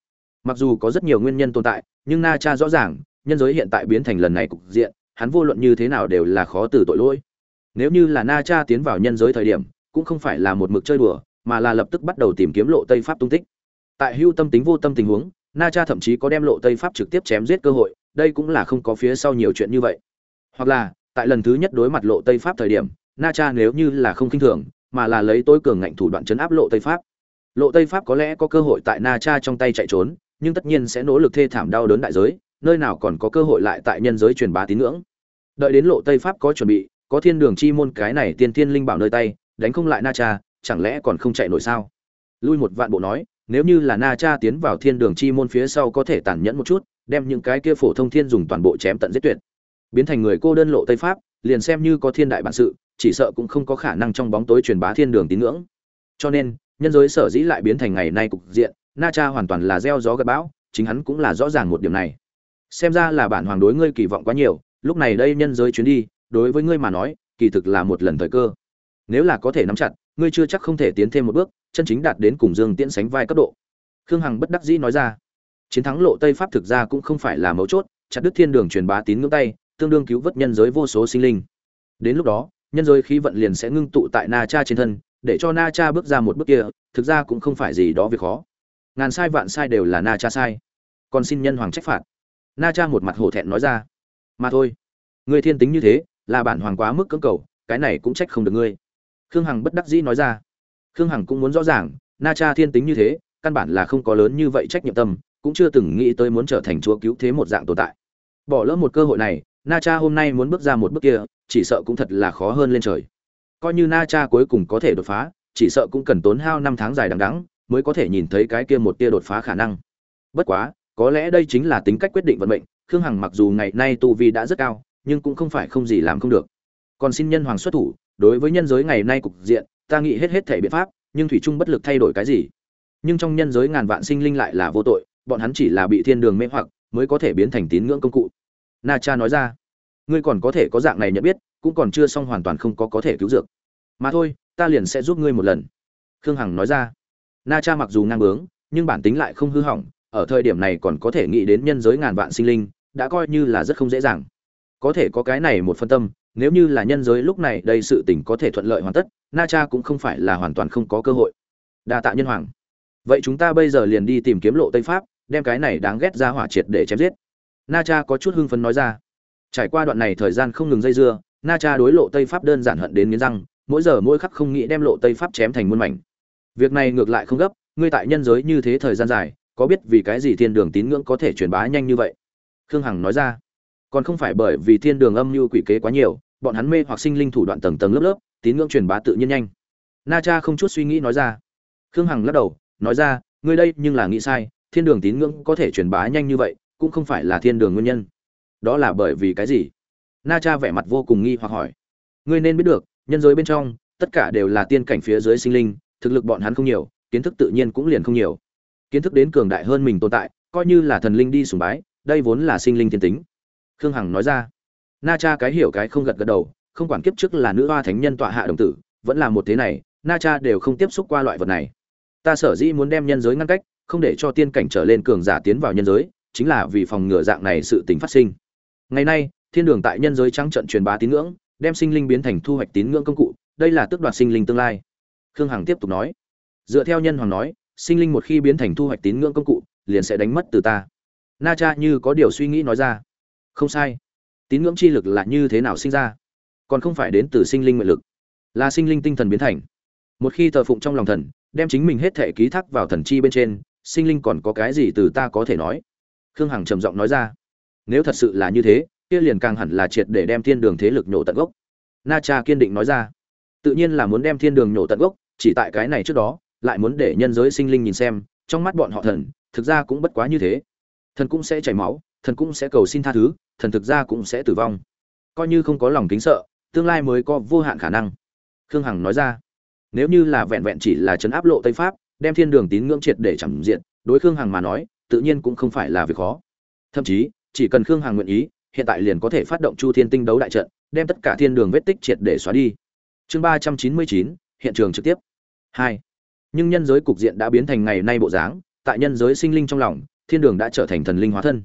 A: mặc dù có rất nhiều nguyên nhân tồn tại, nhưng na cha rõ ràng, nhân giới hiện tại biến thành lần này cục diện, hắn vô luận như thế nào đều là khó từ tội lỗi. Nếu như là na cha tiến vào nhân giới thời điểm, cũng không phải là một mực chơi đùa, mà là lập tức bắt đầu tìm kiếm lộ tây pháp tung tích. Tại hưu tâm tính vô tâm tình huống, na cha thậm chí có đem lộ tây pháp trực tiếp chém giết cơ hội, đây cũng là không có phía sau nhiều chuyện như vậy. Hoặc là, tại lần thứ nhất đối mặt lộ tây pháp thời điểm, na cha nếu như là không kinh thường, mà là lấy tối cường ngạnh thủ đoạn chấn áp lộ tây pháp. Lộ tây pháp có lẽ có cơ hội tại na cha trong tay chạy trốn nhưng tất nhiên sẽ nỗ lực thê thảm đau đớn đại giới, nơi nào còn có cơ hội lại tại nhân giới truyền bá tín ngưỡng. Đợi đến lộ tây pháp có chuẩn bị, có thiên đường chi môn cái này tiên tiên linh bảo nơi tay, đánh không lại na cha, chẳng lẽ còn không chạy nổi sao? Lui một vạn bộ nói, nếu như là na cha tiến vào thiên đường chi môn phía sau có thể tàn nhẫn một chút, đem những cái kia phổ thông thiên dùng toàn bộ chém tận giết tuyệt. Biến thành người cô đơn lộ tây pháp, liền xem như có thiên đại bản sự, chỉ sợ cũng không có khả năng trong bóng tối truyền bá thiên đường tín ngưỡng. Cho nên, nhân giới sở dĩ lại biến thành ngày nay cục diện na cha hoàn toàn là gieo gió gật bão, chính hắn cũng là rõ ràng một điểm này. Xem ra là bản hoàng đối ngươi kỳ vọng quá nhiều, lúc này đây nhân giới chuyến đi, đối với ngươi mà nói, kỳ thực là một lần thời cơ. Nếu là có thể nắm chặt, ngươi chưa chắc không thể tiến thêm một bước, chân chính đạt đến cùng dương tiễn sánh vai cấp độ. Khương hằng bất đắc dĩ nói ra. Chiến thắng lộ tây pháp thực ra cũng không phải là mấu chốt, chặt đứt thiên đường truyền bá tín ngưỡng tay, tương đương cứu vớt nhân giới vô số sinh linh. Đến lúc đó, nhân giới khí vận liền sẽ ngưng tụ tại na cha trên thân, để cho na cha bước ra một bước kia, thực ra cũng không phải gì đó việc khó ngàn sai vạn sai đều là na cha sai. Còn xin nhân hoàng trách phạt. Na cha một mặt hổ thẹn nói ra. Mà thôi người thiên tính như thế, là bản hoàng quá mức cưỡng cầu, cái này cũng trách không được ngươi. Khương hằng bất đắc dĩ nói ra. Khương hằng cũng muốn rõ ràng, na cha thiên tính như thế, căn bản là không có lớn như vậy trách nhiệm tâm, cũng chưa từng nghĩ tới muốn trở thành chúa cứu thế một dạng tồn tại. Bỏ lỡ một cơ hội này, na cha hôm nay muốn bước ra một bước kia, chỉ sợ cũng thật là khó hơn lên trời. Coi như na cha cuối cùng có thể đột phá, chỉ sợ cũng cần tốn hao năm tháng dài đằng đẵng mới có thể nhìn thấy cái kia một tia đột phá khả năng. Bất quá, có lẽ đây chính là tính cách quyết định vận mệnh, khương hằng mặc dù ngày nay tu vi đã rất cao, nhưng cũng không phải không gì làm không được. Còn xin nhân hoàng xuất thủ, đối với nhân giới ngày nay cục diện, ta nghĩ hết hết thể biện pháp, nhưng thủy trung bất lực thay đổi cái gì? Nhưng trong nhân giới ngàn vạn sinh linh lại là vô tội, bọn hắn chỉ là bị thiên đường mê hoặc, mới có thể biến thành tín ngưỡng công cụ. Na cha nói ra, ngươi còn có thể có dạng này nhận biết, cũng còn chưa xong hoàn toàn không có có thể cứu dược. Mà thôi, ta liền sẽ giúp ngươi một lần. Khương hằng nói ra na cha mặc dù ngang bướng, nhưng bản tính lại không hư hỏng, ở thời điểm này còn có thể nghĩ đến nhân giới ngàn vạn sinh linh, đã coi như là rất không dễ dàng. Có thể có cái này một phân tâm, nếu như là nhân giới lúc này đây sự tình có thể thuận lợi hoàn tất, na cha cũng không phải là hoàn toàn không có cơ hội. Đa tạ nhân hoàng. Vậy chúng ta bây giờ liền đi tìm kiếm lộ tây pháp, đem cái này đáng ghét ra hỏa triệt để chém giết. Na cha có chút hưng phấn nói ra. Trải qua đoạn này thời gian không ngừng dây dưa, na cha đối lộ tây pháp đơn giản hận đến nghiến răng, mỗi giờ mỗi khắc không nghĩ đem lộ tây pháp chém thành muôn mảnh việc này ngược lại không gấp, ngươi tại nhân giới như thế thời gian dài, có biết vì cái gì thiên đường tín ngưỡng có thể truyền bá nhanh như vậy? Khương hằng nói ra. Còn không phải bởi vì thiên đường âm mưu quỷ kế quá nhiều, bọn hắn mê hoặc sinh linh thủ đoạn tầng tầng lớp lớp, tín ngưỡng truyền bá tự nhiên nhanh. Na cha không chút suy nghĩ nói ra. Khương hằng lắc đầu, nói ra, ngươi đây nhưng là nghĩ sai, thiên đường tín ngưỡng có thể truyền bá nhanh như vậy, cũng không phải là thiên đường nguyên nhân. Đó là bởi vì cái gì? Na cha vẻ mặt vô cùng nghi hoặc hỏi. Ngươi nên biết được, nhân giới bên trong, tất cả đều là tiên cảnh phía dưới sinh linh thực lực bọn hắn không nhiều, kiến thức tự nhiên cũng liền không nhiều. Kiến thức đến cường đại hơn mình tồn tại, coi như là thần linh đi sùng bái, đây vốn là sinh linh thiên tính. Khương hằng nói ra. Na cha cái hiểu cái không gật gật đầu, không quản kiếp trước là nữ hoa thánh nhân tọa hạ đồng tử, vẫn là một thế này, na cha đều không tiếp xúc qua loại vật này. Ta sở dĩ muốn đem nhân giới ngăn cách, không để cho tiên cảnh trở lên cường giả tiến vào nhân giới, chính là vì phòng ngừa dạng này sự tình phát sinh. Ngày nay, thiên đường tại nhân giới trắng trận truyền bá tín ngưỡng, đem sinh linh biến thành thu hoạch tín ngưỡng công cụ, đây là tước đoạt sinh linh tương lai khương hằng tiếp tục nói. Dựa theo nhân hoàng nói, sinh linh một khi biến thành thu hoạch tín ngưỡng công cụ, liền sẽ đánh mất từ ta. Na cha như có điều suy nghĩ nói ra. Không sai. Tín ngưỡng chi lực là như thế nào sinh ra? Còn không phải đến từ sinh linh nguyện lực. Là sinh linh tinh thần biến thành. Một khi thờ phụng trong lòng thần, đem chính mình hết thể ký thác vào thần chi bên trên, sinh linh còn có cái gì từ ta có thể nói? Khương hằng trầm giọng nói ra. Nếu thật sự là như thế, kia liền càng hẳn là triệt để đem thiên đường thế lực nhổ tận gốc. Na cha kiên định nói ra tự nhiên là muốn đem thiên đường nhổ tận gốc, chỉ tại cái này trước đó, lại muốn để nhân giới sinh linh nhìn xem, trong mắt bọn họ thần, thực ra cũng bất quá như thế. Thần cũng sẽ chảy máu, thần cũng sẽ cầu xin tha thứ, thần thực ra cũng sẽ tử vong. Coi như không có lòng kính sợ, tương lai mới có vô hạn khả năng. Khương hằng nói ra, nếu như là vẹn vẹn chỉ là chấn áp lộ tây pháp, đem thiên đường tín ngưỡng triệt để chẳng diện, đối khương hằng mà nói, tự nhiên cũng không phải là việc khó. Thậm chí, chỉ cần khương hằng nguyện ý, hiện tại liền có thể phát động chu thiên tinh đấu đại trận, đem tất cả thiên đường vết tích triệt để xóa đi chương ba trăm chín mươi chín, hiện trường trực tiếp. Hai. Nhưng nhân giới cục diện đã biến thành ngày nay bộ dáng, tại nhân giới sinh linh trong lòng, thiên đường đã trở thành thần linh hóa thân.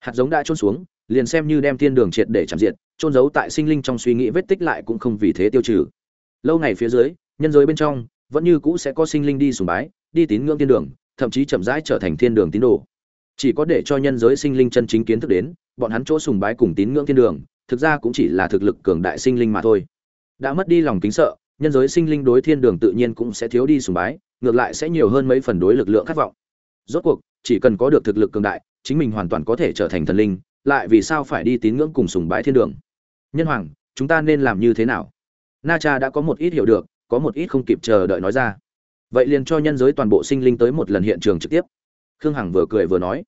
A: Hạt giống đã trôn xuống, liền xem như đem thiên đường triệt để chạm diện trôn giấu tại sinh linh trong suy nghĩ vết tích lại cũng không vì thế tiêu trừ. Lâu ngày phía dưới, nhân giới bên trong, vẫn như cũ sẽ có sinh linh đi sùng bái, đi tín ngưỡng thiên đường, thậm chí chậm rãi trở thành thiên đường tín đồ. Chỉ có để cho nhân giới sinh linh chân chính kiến thức đến, bọn hắn chỗ sùng bái cùng tín ngưỡng thiên đường, thực ra cũng chỉ là thực lực cường đại sinh linh mà thôi đã mất đi lòng kính sợ, nhân giới sinh linh đối thiên đường tự nhiên cũng sẽ thiếu đi sùng bái, ngược lại sẽ nhiều hơn mấy phần đối lực lượng khát vọng. Rốt cuộc, chỉ cần có được thực lực cường đại, chính mình hoàn toàn có thể trở thành thần linh, lại vì sao phải đi tín ngưỡng cùng sùng bái thiên đường? Nhân hoàng, chúng ta nên làm như thế nào? Na cha đã có một ít hiểu được, có một ít không kịp chờ đợi nói ra. Vậy liền cho nhân giới toàn bộ sinh linh tới một lần hiện trường trực tiếp. Khương hằng vừa cười vừa nói.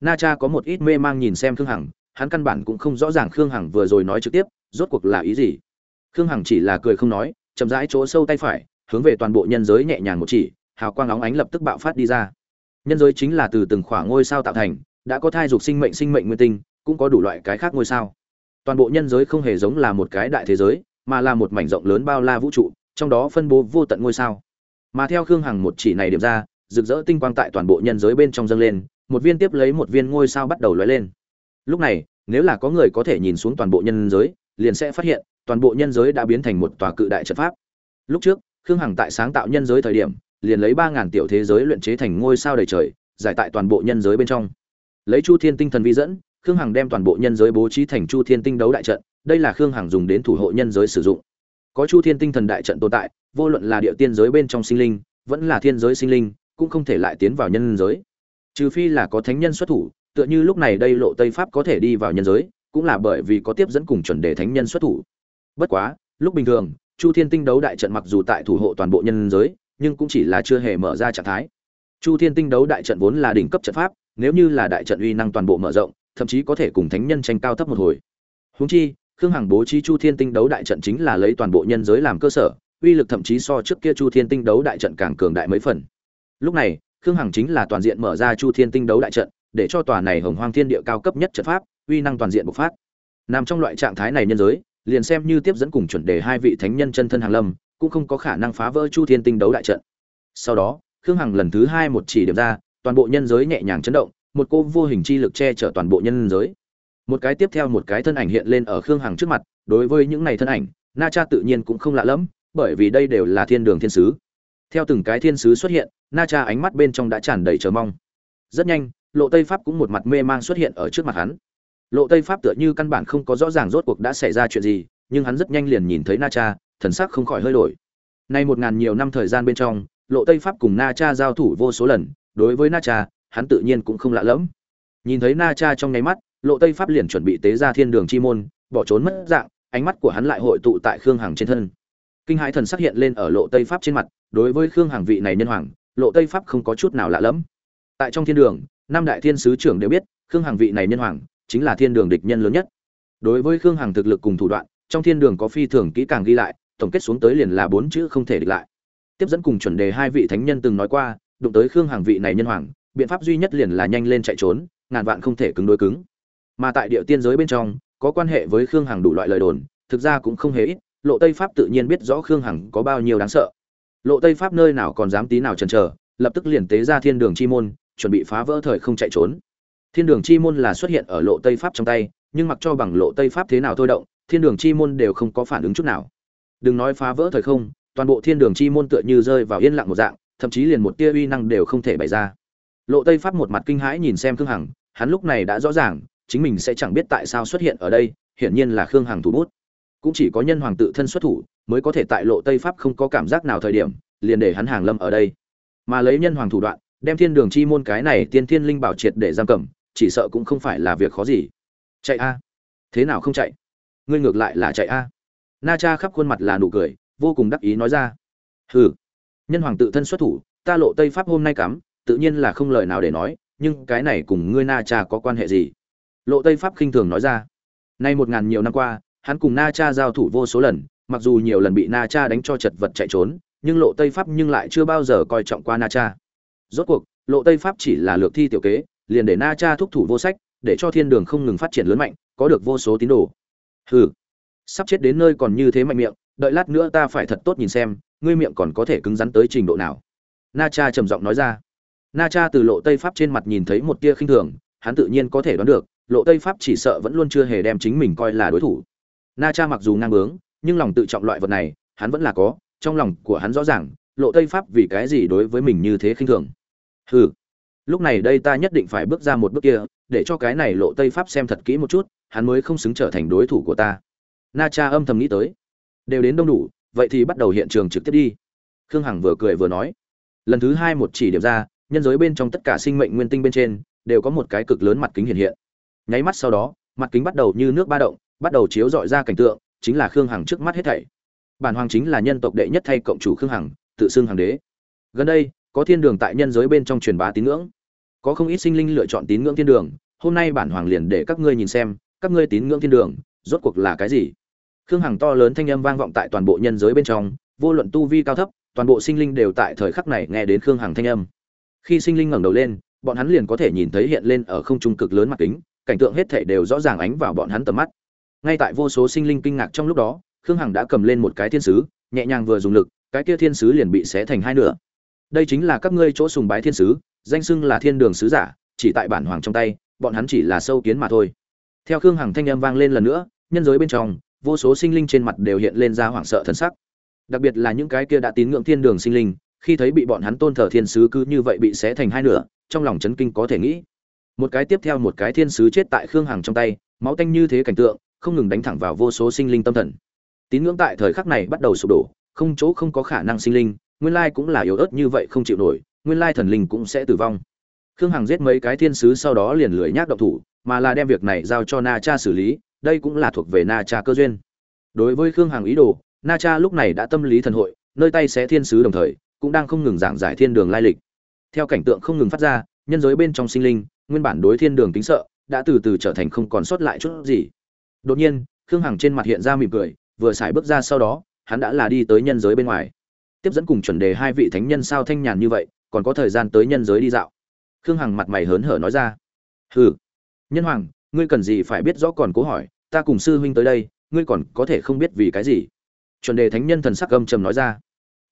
A: Na cha có một ít mê mang nhìn xem khương hằng, hắn căn bản cũng không rõ ràng khương hằng vừa rồi nói trực tiếp, rốt cuộc là ý gì? Khương hằng chỉ là cười không nói, chậm rãi chỗ sâu tay phải, hướng về toàn bộ nhân giới nhẹ nhàng một chỉ, hào quang óng ánh lập tức bạo phát đi ra. Nhân giới chính là từ từng khoảng ngôi sao tạo thành, đã có thai dục sinh mệnh sinh mệnh nguyên tinh, cũng có đủ loại cái khác ngôi sao. Toàn bộ nhân giới không hề giống là một cái đại thế giới, mà là một mảnh rộng lớn bao la vũ trụ, trong đó phân bố vô tận ngôi sao. Mà theo khương hằng một chỉ này điểm ra, rực rỡ tinh quang tại toàn bộ nhân giới bên trong dâng lên, một viên tiếp lấy một viên ngôi sao bắt đầu lóe lên. Lúc này, nếu là có người có thể nhìn xuống toàn bộ nhân giới liền sẽ phát hiện, toàn bộ nhân giới đã biến thành một tòa cự đại trận pháp. Lúc trước, khương hằng tại sáng tạo nhân giới thời điểm, liền lấy ba ngàn tiểu thế giới luyện chế thành ngôi sao đầy trời, giải tại toàn bộ nhân giới bên trong. Lấy chu thiên tinh thần vi dẫn, khương hằng đem toàn bộ nhân giới bố trí thành chu thiên tinh đấu đại trận, đây là khương hằng dùng đến thủ hộ nhân giới sử dụng. Có chu thiên tinh thần đại trận tồn tại, vô luận là địa tiên giới bên trong sinh linh, vẫn là thiên giới sinh linh, cũng không thể lại tiến vào nhân giới. Trừ phi là có thánh nhân xuất thủ, tựa như lúc này đây lộ tây pháp có thể đi vào nhân giới cũng là bởi vì có tiếp dẫn cùng chuẩn đề thánh nhân xuất thủ. Bất quá, lúc bình thường, chu thiên tinh đấu đại trận mặc dù tại thủ hộ toàn bộ nhân giới, nhưng cũng chỉ là chưa hề mở ra trạng thái. Chu thiên tinh đấu đại trận vốn là đỉnh cấp trận pháp, nếu như là đại trận uy năng toàn bộ mở rộng, thậm chí có thể cùng thánh nhân tranh cao thấp một hồi. Huống chi, khương hằng bố trí chu thiên tinh đấu đại trận chính là lấy toàn bộ nhân giới làm cơ sở, uy lực thậm chí so trước kia chu thiên tinh đấu đại trận càng cường đại mấy phần. Lúc này, khương hằng chính là toàn diện mở ra chu thiên tinh đấu đại trận, để cho tòa này hồng hoang thiên địa cao cấp nhất trận pháp uy năng toàn diện bộc phát. Nằm trong loại trạng thái này nhân giới, liền xem như tiếp dẫn cùng chuẩn đề hai vị thánh nhân chân thân hàng lâm, cũng không có khả năng phá vỡ chu thiên tinh đấu đại trận. Sau đó, khương hằng lần thứ hai một chỉ điểm ra, toàn bộ nhân giới nhẹ nhàng chấn động, một cô vô hình chi lực che chở toàn bộ nhân giới. Một cái tiếp theo một cái thân ảnh hiện lên ở khương hằng trước mặt, đối với những này thân ảnh, na cha tự nhiên cũng không lạ lẫm, bởi vì đây đều là thiên đường thiên sứ. Theo từng cái thiên sứ xuất hiện, na cha ánh mắt bên trong đã tràn đầy chờ mong. Rất nhanh, lộ tây pháp cũng một mặt mê mang xuất hiện ở trước mặt hắn lộ tây pháp tựa như căn bản không có rõ ràng rốt cuộc đã xảy ra chuyện gì, nhưng hắn rất nhanh liền nhìn thấy na cha, thần sắc không khỏi hơi đổi. Nay một ngàn nhiều năm thời gian bên trong, lộ tây pháp cùng na cha giao thủ vô số lần, đối với na cha, hắn tự nhiên cũng không lạ lẫm. Nhìn thấy na cha trong nháy mắt, lộ tây pháp liền chuẩn bị tế ra thiên đường chi môn, bỏ trốn mất dạng, ánh mắt của hắn lại hội tụ tại khương hằng trên thân. Kinh hãi thần sắc hiện lên ở lộ tây pháp trên mặt, đối với khương hằng vị này nhân hoàng, lộ tây pháp không có chút nào lạ lẫm. Tại trong thiên đường, năm đại thiên sứ trưởng đều biết, khương hằng vị này nhân hoàng chính là thiên đường địch nhân lớn nhất. Đối với khương hằng thực lực cùng thủ đoạn, trong thiên đường có phi thường kỹ càng ghi lại, tổng kết xuống tới liền là bốn chữ không thể địch lại. Tiếp dẫn cùng chuẩn đề hai vị thánh nhân từng nói qua, đụng tới khương hằng vị này nhân hoàng, biện pháp duy nhất liền là nhanh lên chạy trốn, ngàn vạn không thể cứng đối cứng. Mà tại địa tiên giới bên trong, có quan hệ với khương hằng đủ loại lời đồn, thực ra cũng không hề ít, lộ tây pháp tự nhiên biết rõ khương hằng có bao nhiêu đáng sợ. Lộ tây pháp nơi nào còn dám tí nào chần chờ, lập tức liền tế ra thiên đường chi môn, chuẩn bị phá vỡ thời không chạy trốn thiên đường chi môn là xuất hiện ở lộ tây pháp trong tay, nhưng mặc cho bằng lộ tây pháp thế nào thôi động, thiên đường chi môn đều không có phản ứng chút nào. Đừng nói phá vỡ thời không, toàn bộ thiên đường chi môn tựa như rơi vào yên lặng một dạng, thậm chí liền một tia uy năng đều không thể bày ra. Lộ tây pháp một mặt kinh hãi nhìn xem khương hằng, hắn lúc này đã rõ ràng, chính mình sẽ chẳng biết tại sao xuất hiện ở đây, hiển nhiên là khương hằng thủ bút. Cũng chỉ có nhân hoàng tự thân xuất thủ, mới có thể tại lộ tây pháp không có cảm giác nào thời điểm, liền để hắn hàng lâm ở đây. Mà lấy nhân hoàng thủ đoạn, đem thiên đường chi môn cái này tiên thiên linh bảo triệt để giam cầm chỉ sợ cũng không phải là việc khó gì. Chạy a. Thế nào không chạy? Ngươi ngược lại là chạy a. Na cha khắp khuôn mặt là nụ cười, vô cùng đắc ý nói ra. Hừ. Nhân hoàng tự thân xuất thủ, ta lộ tây pháp hôm nay cắm, tự nhiên là không lời nào để nói, nhưng cái này cùng ngươi na cha có quan hệ gì? Lộ tây pháp khinh thường nói ra. Nay một ngàn nhiều năm qua, hắn cùng na cha giao thủ vô số lần, mặc dù nhiều lần bị na cha đánh cho chật vật chạy trốn, nhưng lộ tây pháp nhưng lại chưa bao giờ coi trọng qua na cha. Rốt cuộc, lộ tây pháp chỉ là lược thi tiểu kế liền để na cha thúc thủ vô sách, để cho thiên đường không ngừng phát triển lớn mạnh, có được vô số tín đồ. Hừ. Sắp chết đến nơi còn như thế mạnh miệng, đợi lát nữa ta phải thật tốt nhìn xem, ngươi miệng còn có thể cứng rắn tới trình độ nào. Na cha trầm giọng nói ra. Na cha từ lộ tây pháp trên mặt nhìn thấy một tia khinh thường, hắn tự nhiên có thể đoán được, lộ tây pháp chỉ sợ vẫn luôn chưa hề đem chính mình coi là đối thủ. Na cha mặc dù ngang bướng, nhưng lòng tự trọng loại vật này, hắn vẫn là có, trong lòng của hắn rõ ràng, lộ tây pháp vì cái gì đối với mình như thế khinh thường. Hừ lúc này đây ta nhất định phải bước ra một bước kia, để cho cái này lộ tây pháp xem thật kỹ một chút, hắn mới không xứng trở thành đối thủ của ta. Na cha âm thầm nghĩ tới. Đều đến đông đủ, vậy thì bắt đầu hiện trường trực tiếp đi. Khương hằng vừa cười vừa nói. Lần thứ hai một chỉ điểm ra, nhân giới bên trong tất cả sinh mệnh nguyên tinh bên trên, đều có một cái cực lớn mặt kính hiện hiện. Nháy mắt sau đó, mặt kính bắt đầu như nước ba động, bắt đầu chiếu dọi ra cảnh tượng, chính là khương hằng trước mắt hết thảy. Bản hoàng chính là nhân tộc đệ nhất thay cộng chủ khương hằng, tự xưng hàng đế. Gần đây có thiên đường tại nhân giới bên trong truyền bá tín ngưỡng. Có không ít sinh linh lựa chọn tín ngưỡng thiên đường. Hôm nay bản hoàng liền để các ngươi nhìn xem, các ngươi tín ngưỡng thiên đường, rốt cuộc là cái gì? Khương hằng to lớn thanh âm vang vọng tại toàn bộ nhân giới bên trong, vô luận tu vi cao thấp, toàn bộ sinh linh đều tại thời khắc này nghe đến khương hằng thanh âm. Khi sinh linh ngẩng đầu lên, bọn hắn liền có thể nhìn thấy hiện lên ở không trung cực lớn mặt kính, cảnh tượng hết thảy đều rõ ràng ánh vào bọn hắn tầm mắt. Ngay tại vô số sinh linh kinh ngạc trong lúc đó, khương hằng đã cầm lên một cái thiên sứ, nhẹ nhàng vừa dùng lực, cái kia thiên sứ liền bị xé thành hai nửa đây chính là các ngươi chỗ sùng bái thiên sứ, danh xưng là thiên đường sứ giả, chỉ tại bản hoàng trong tay, bọn hắn chỉ là sâu kiến mà thôi. Theo khương hằng thanh âm vang lên lần nữa, nhân giới bên trong, vô số sinh linh trên mặt đều hiện lên ra hoảng sợ thân sắc. Đặc biệt là những cái kia đã tín ngưỡng thiên đường sinh linh, khi thấy bị bọn hắn tôn thờ thiên sứ cứ như vậy bị xé thành hai nửa, trong lòng chấn kinh có thể nghĩ. Một cái tiếp theo một cái thiên sứ chết tại khương hằng trong tay, máu tanh như thế cảnh tượng, không ngừng đánh thẳng vào vô số sinh linh tâm thần. Tín ngưỡng tại thời khắc này bắt đầu sụp đổ, không chỗ không có khả năng sinh linh nguyên lai cũng là yếu ớt như vậy không chịu nổi, nguyên lai thần linh cũng sẽ tử vong. Khương hằng giết mấy cái thiên sứ sau đó liền lười nhác động thủ, mà là đem việc này giao cho na cha xử lý, đây cũng là thuộc về na cha cơ duyên. Đối với khương hằng ý đồ, na cha lúc này đã tâm lý thần hội, nơi tay xé thiên sứ đồng thời, cũng đang không ngừng giảng giải thiên đường lai lịch. Theo cảnh tượng không ngừng phát ra, nhân giới bên trong sinh linh, nguyên bản đối thiên đường kính sợ, đã từ từ trở thành không còn sót lại chút gì. Đột nhiên, khương hằng trên mặt hiện ra mỉm cười, vừa xài bước ra sau đó, hắn đã là đi tới nhân giới bên ngoài tiếp dẫn cùng chuẩn đề hai vị thánh nhân sao thanh nhàn như vậy, còn có thời gian tới nhân giới đi dạo. Khương hằng mặt mày hớn hở nói ra. Hừ. Nhân hoàng, ngươi cần gì phải biết rõ còn cố hỏi, ta cùng sư huynh tới đây, ngươi còn có thể không biết vì cái gì? Chuẩn đề thánh nhân thần sắc âm trầm nói ra.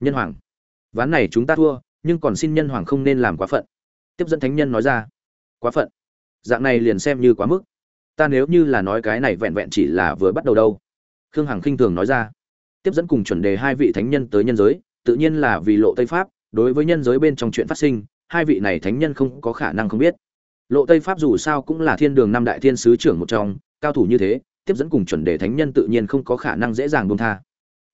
A: Nhân hoàng, ván này chúng ta thua, nhưng còn xin nhân hoàng không nên làm quá phận. Tiếp dẫn thánh nhân nói ra. Quá phận. Dạng này liền xem như quá mức. Ta nếu như là nói cái này vẹn vẹn chỉ là vừa bắt đầu đâu. Khương hằng khinh thường nói ra. Tiếp dẫn cùng chuẩn đề hai vị thánh nhân tới nhân giới tự nhiên là vì lộ tây pháp, đối với nhân giới bên trong chuyện phát sinh, hai vị này thánh nhân không có khả năng không biết. Lộ tây pháp dù sao cũng là thiên đường năm đại thiên sứ trưởng một trong, cao thủ như thế, tiếp dẫn cùng chuẩn đề thánh nhân tự nhiên không có khả năng dễ dàng buông tha.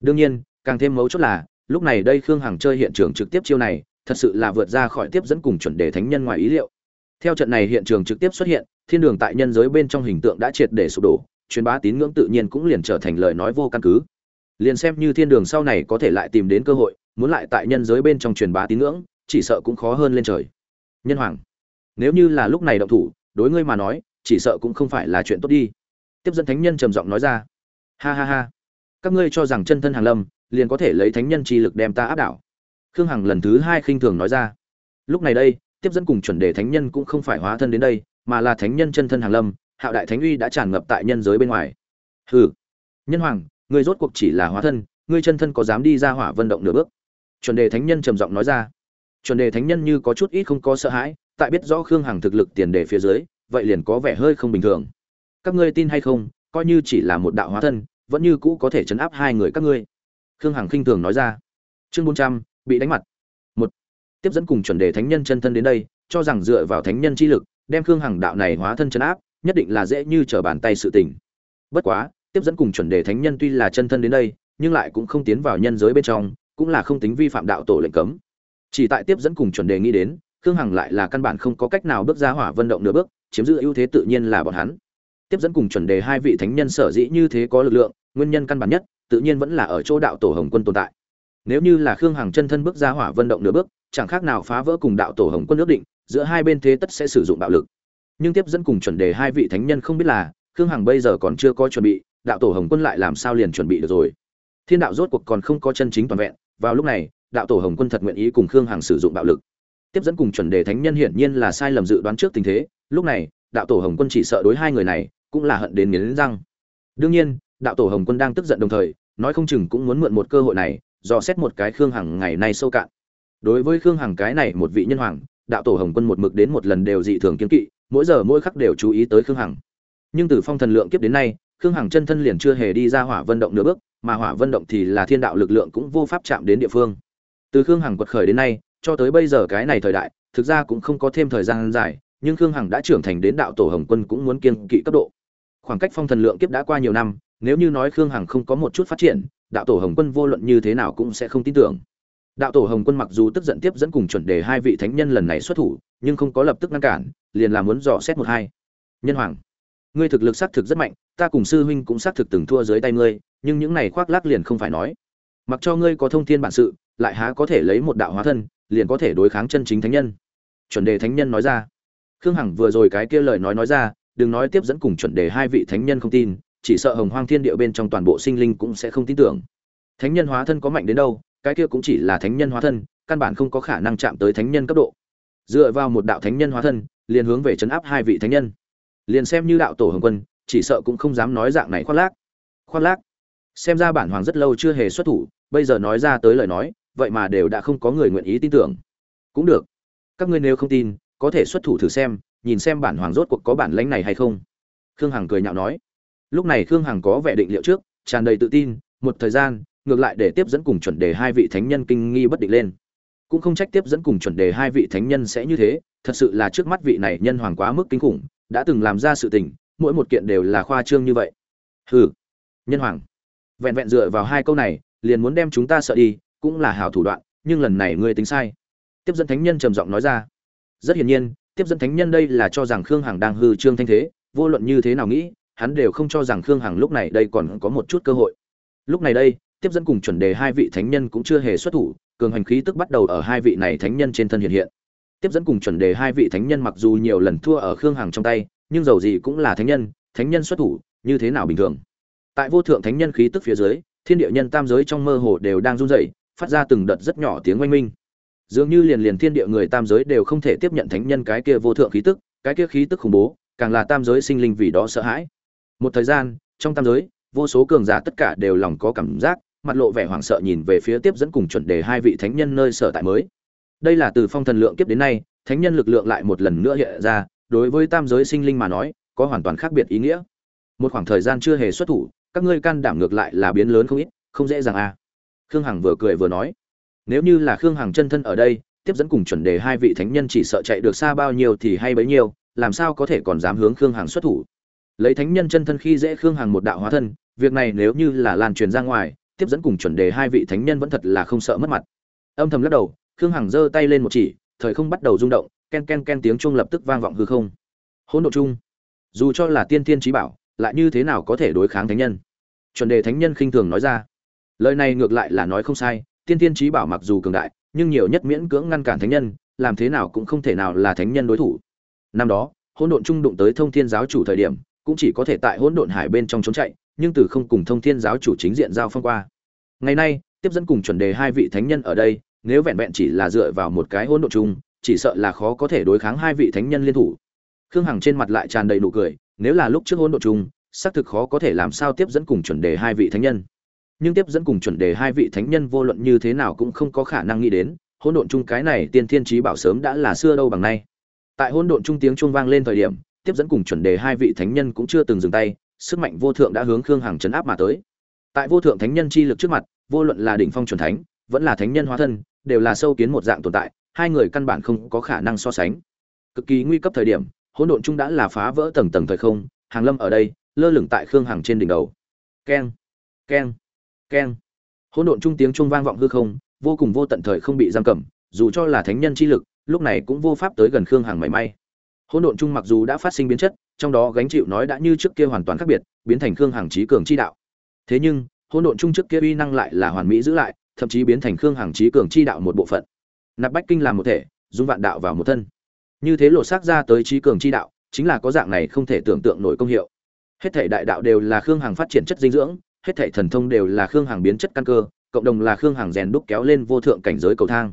A: Đương nhiên, càng thêm mấu chốt là, lúc này đây khương hằng chơi hiện trường trực tiếp chiêu này, thật sự là vượt ra khỏi tiếp dẫn cùng chuẩn đề thánh nhân ngoài ý liệu. Theo trận này hiện trường trực tiếp xuất hiện, thiên đường tại nhân giới bên trong hình tượng đã triệt để sụp đổ, truyền bá tín ngưỡng tự nhiên cũng liền trở thành lời nói vô căn cứ liền xem như thiên đường sau này có thể lại tìm đến cơ hội, muốn lại tại nhân giới bên trong truyền bá tín ngưỡng, chỉ sợ cũng khó hơn lên trời. Nhân hoàng, nếu như là lúc này động thủ, đối ngươi mà nói, chỉ sợ cũng không phải là chuyện tốt đi. Tiếp dẫn thánh nhân trầm giọng nói ra. Ha ha ha. Các ngươi cho rằng chân thân hàng lâm, liền có thể lấy thánh nhân chi lực đem ta áp đảo. Khương hằng lần thứ hai khinh thường nói ra. Lúc này đây, tiếp dẫn cùng chuẩn đề thánh nhân cũng không phải hóa thân đến đây, mà là thánh nhân chân thân hàng lâm, hạo đại thánh uy đã tràn ngập tại nhân giới bên ngoài. Hừ. Nhân hoàng ngươi rốt cuộc chỉ là hóa thân, ngươi chân thân có dám đi ra hỏa vận động nửa bước? Chuẩn đề thánh nhân trầm giọng nói ra. Chuẩn đề thánh nhân như có chút ít không có sợ hãi, tại biết rõ khương hằng thực lực tiền đề phía dưới, vậy liền có vẻ hơi không bình thường. Các ngươi tin hay không, coi như chỉ là một đạo hóa thân, vẫn như cũ có thể chấn áp hai người các ngươi. Khương hằng khinh thường nói ra. Chương bốn trăm, bị đánh mặt. Một, tiếp dẫn cùng chuẩn đề thánh nhân chân thân đến đây, cho rằng dựa vào thánh nhân chi lực, đem khương hằng đạo này hóa thân chấn áp, nhất định là dễ như trở bàn tay sự tình. Bất quá tiếp dẫn cùng chuẩn đề thánh nhân tuy là chân thân đến đây, nhưng lại cũng không tiến vào nhân giới bên trong, cũng là không tính vi phạm đạo tổ lệnh cấm. Chỉ tại tiếp dẫn cùng chuẩn đề nghĩ đến, khương hằng lại là căn bản không có cách nào bước ra hỏa vận động nửa bước, chiếm giữ ưu thế tự nhiên là bọn hắn. Tiếp dẫn cùng chuẩn đề hai vị thánh nhân sở dĩ như thế có lực lượng, nguyên nhân căn bản nhất, tự nhiên vẫn là ở chỗ đạo tổ hồng quân tồn tại. Nếu như là khương hằng chân thân bước ra hỏa vận động nửa bước, chẳng khác nào phá vỡ cùng đạo tổ hồng quân ước định, giữa hai bên thế tất sẽ sử dụng bạo lực. Nhưng tiếp dẫn cùng chuẩn đề hai vị thánh nhân không biết là, khương hằng bây giờ còn chưa có chuẩn bị đạo tổ hồng quân lại làm sao liền chuẩn bị được rồi? Thiên đạo rốt cuộc còn không có chân chính toàn vẹn, vào lúc này, đạo tổ hồng quân thật nguyện ý cùng khương hằng sử dụng bạo lực. Tiếp dẫn cùng chuẩn đề thánh nhân hiển nhiên là sai lầm dự đoán trước tình thế, lúc này, đạo tổ hồng quân chỉ sợ đối hai người này, cũng là hận đến nghiến răng. Đương nhiên, đạo tổ hồng quân đang tức giận đồng thời, nói không chừng cũng muốn mượn một cơ hội này dò xét một cái khương hằng ngày nay sâu cạn. Đối với khương hằng cái này một vị nhân hoàng, đạo tổ hồng quân một mực đến một lần đều dị thường kiên kỵ, mỗi giờ mỗi khắc đều chú ý tới khương hằng. Nhưng từ phong thần lượng kiếp đến nay khương hằng chân thân liền chưa hề đi ra hỏa vân động nửa bước, mà hỏa vân động thì là thiên đạo lực lượng cũng vô pháp chạm đến địa phương. Từ khương hằng quật khởi đến nay, cho tới bây giờ cái này thời đại, thực ra cũng không có thêm thời gian dài, nhưng khương hằng đã trưởng thành đến đạo tổ hồng quân cũng muốn kiên kỵ cấp độ. Khoảng cách phong thần lượng kiếp đã qua nhiều năm, nếu như nói khương hằng không có một chút phát triển, đạo tổ hồng quân vô luận như thế nào cũng sẽ không tin tưởng. Đạo tổ hồng quân mặc dù tức giận tiếp dẫn cùng chuẩn đề hai vị thánh nhân lần này xuất thủ, nhưng không có lập tức ngăn cản, liền là muốn dò xét một hai. Nhân hoàng, ngươi thực lực xác thực rất mạnh ta cùng sư huynh cũng xác thực từng thua dưới tay ngươi, nhưng những này khoác lác liền không phải nói. Mặc cho ngươi có thông thiên bản sự, lại há có thể lấy một đạo hóa thân, liền có thể đối kháng chân chính thánh nhân. Chuẩn đề thánh nhân nói ra. Khương hằng vừa rồi cái kia lời nói nói ra, đừng nói tiếp dẫn cùng chuẩn đề hai vị thánh nhân không tin, chỉ sợ hồng hoang thiên địa bên trong toàn bộ sinh linh cũng sẽ không tin tưởng. Thánh nhân hóa thân có mạnh đến đâu, cái kia cũng chỉ là thánh nhân hóa thân, căn bản không có khả năng chạm tới thánh nhân cấp độ. Dựa vào một đạo thánh nhân hóa thân, liền hướng về chấn áp hai vị thánh nhân. Liền xem như đạo tổ hồng quân chỉ sợ cũng không dám nói dạng này khoác lác. Khoác lác? Xem ra bản hoàng rất lâu chưa hề xuất thủ, bây giờ nói ra tới lời nói, vậy mà đều đã không có người nguyện ý tin tưởng. Cũng được. Các ngươi nếu không tin, có thể xuất thủ thử xem, nhìn xem bản hoàng rốt cuộc có bản lãnh này hay không. Khương hằng cười nhạo nói. Lúc này khương hằng có vẻ định liệu trước, tràn đầy tự tin, một thời gian, ngược lại để tiếp dẫn cùng chuẩn đề hai vị thánh nhân kinh nghi bất định lên. Cũng không trách tiếp dẫn cùng chuẩn đề hai vị thánh nhân sẽ như thế, thật sự là trước mắt vị này nhân hoàng quá mức kinh khủng, đã từng làm ra sự tình mỗi một kiện đều là khoa trương như vậy. Hừ, nhân hoàng. Vẹn vẹn dựa vào hai câu này, liền muốn đem chúng ta sợ đi, cũng là hào thủ đoạn, nhưng lần này ngươi tính sai. Tiếp dẫn thánh nhân trầm giọng nói ra. Rất hiển nhiên, tiếp dẫn thánh nhân đây là cho rằng khương hằng đang hư trương thanh thế, vô luận như thế nào nghĩ, hắn đều không cho rằng khương hằng lúc này đây còn có một chút cơ hội. Lúc này đây, tiếp dẫn cùng chuẩn đề hai vị thánh nhân cũng chưa hề xuất thủ, cường hành khí tức bắt đầu ở hai vị này thánh nhân trên thân hiện hiện. Tiếp dẫn cùng chuẩn đề hai vị thánh nhân mặc dù nhiều lần thua ở khương hằng trong tay nhưng dầu gì cũng là thánh nhân thánh nhân xuất thủ, như thế nào bình thường? Tại vô thượng thánh nhân khí tức phía dưới, thiên địa nhân tam giới trong mơ hồ đều đang run rẩy, phát ra từng đợt rất nhỏ tiếng oanh minh. Dường như liền liền thiên địa người tam giới đều không thể tiếp nhận thánh nhân cái kia vô thượng khí tức, cái kia khí tức khủng bố, càng là tam giới sinh linh vì đó sợ hãi. Một thời gian, trong tam giới, vô số cường giả tất cả đều lòng có cảm giác, mặt lộ vẻ hoảng sợ nhìn về phía tiếp dẫn cùng chuẩn đề hai vị thánh nhân nơi sở tại mới. Đây là từ phong thần lượng kiếp đến nay, thánh nhân lực lượng lại một lần nữa hiện ra đối với tam giới sinh linh mà nói, có hoàn toàn khác biệt ý nghĩa. Một khoảng thời gian chưa hề xuất thủ, các ngươi can đảm ngược lại là biến lớn không ít, không dễ dàng à. Khương hằng vừa cười vừa nói, nếu như là khương hằng chân thân ở đây, tiếp dẫn cùng chuẩn đề hai vị thánh nhân chỉ sợ chạy được xa bao nhiêu thì hay bấy nhiêu, làm sao có thể còn dám hướng khương hằng xuất thủ. Lấy thánh nhân chân thân khi dễ khương hằng một đạo hóa thân, việc này nếu như là lan truyền ra ngoài, tiếp dẫn cùng chuẩn đề hai vị thánh nhân vẫn thật là không sợ mất mặt. Âm thầm lắc đầu, khương hằng giơ tay lên một chỉ, thời không bắt đầu rung động ken ken ken tiếng chuông lập tức vang vọng hư không. Hỗn độ chung. Dù cho là tiên tiên trí bảo, lại như thế nào có thể đối kháng thánh nhân? Chuẩn đề thánh nhân khinh thường nói ra. Lời này ngược lại là nói không sai, tiên tiên trí bảo mặc dù cường đại, nhưng nhiều nhất miễn cưỡng ngăn cản thánh nhân, làm thế nào cũng không thể nào là thánh nhân đối thủ. Năm đó, hỗn độn trung đụng tới thông thiên giáo chủ thời điểm, cũng chỉ có thể tại hỗn độn hải bên trong trốn chạy, nhưng từ không cùng thông thiên giáo chủ chính diện giao phong qua. Ngày nay, tiếp dẫn cùng chuẩn đề hai vị thánh nhân ở đây, nếu vẹn vẹn chỉ là dựa vào một cái hỗn độn chung chỉ sợ là khó có thể đối kháng hai vị thánh nhân liên thủ. Khương hằng trên mặt lại tràn đầy nụ cười, nếu là lúc trước hỗn độn chung, xác thực khó có thể làm sao tiếp dẫn cùng chuẩn đề hai vị thánh nhân. Nhưng tiếp dẫn cùng chuẩn đề hai vị thánh nhân vô luận như thế nào cũng không có khả năng nghĩ đến, hỗn độn chung cái này tiên thiên trí bảo sớm đã là xưa đâu bằng nay. Tại hỗn độn chung tiếng chuông vang lên thời điểm, tiếp dẫn cùng chuẩn đề hai vị thánh nhân cũng chưa từng dừng tay, sức mạnh vô thượng đã hướng khương hằng chấn áp mà tới. Tại vô thượng thánh nhân chi lực trước mặt, vô luận là đỉnh phong chuẩn thánh, vẫn là thánh nhân hóa thân, đều là sâu kiến một dạng tồn tại hai người căn bản không có khả năng so sánh. Cực kỳ nguy cấp thời điểm, hỗn độn chung đã là phá vỡ tầng tầng thời không, hàng lâm ở đây, lơ lửng tại khương hằng trên đỉnh đầu. Keng keng keng. Hỗn độn chung tiếng trung vang vọng hư không, vô cùng vô tận thời không bị giam cầm, dù cho là thánh nhân chi lực, lúc này cũng vô pháp tới gần khương hằng mảy may. Hỗn độn chung mặc dù đã phát sinh biến chất, trong đó gánh chịu nói đã như trước kia hoàn toàn khác biệt, biến thành khương hằng trí cường chi đạo. Thế nhưng, hỗn độn chung trước kia uy năng lại là hoàn mỹ giữ lại, thậm chí biến thành khương hằng trí cường chi đạo một bộ phận nạp bách kinh làm một thể, dung vạn đạo vào một thân. Như thế lộ xác ra tới trí cường chi đạo, chính là có dạng này không thể tưởng tượng nổi công hiệu. Hết thể đại đạo đều là khương hằng phát triển chất dinh dưỡng, hết thể thần thông đều là khương hằng biến chất căn cơ, cộng đồng là khương hằng rèn đúc kéo lên vô thượng cảnh giới cầu thang.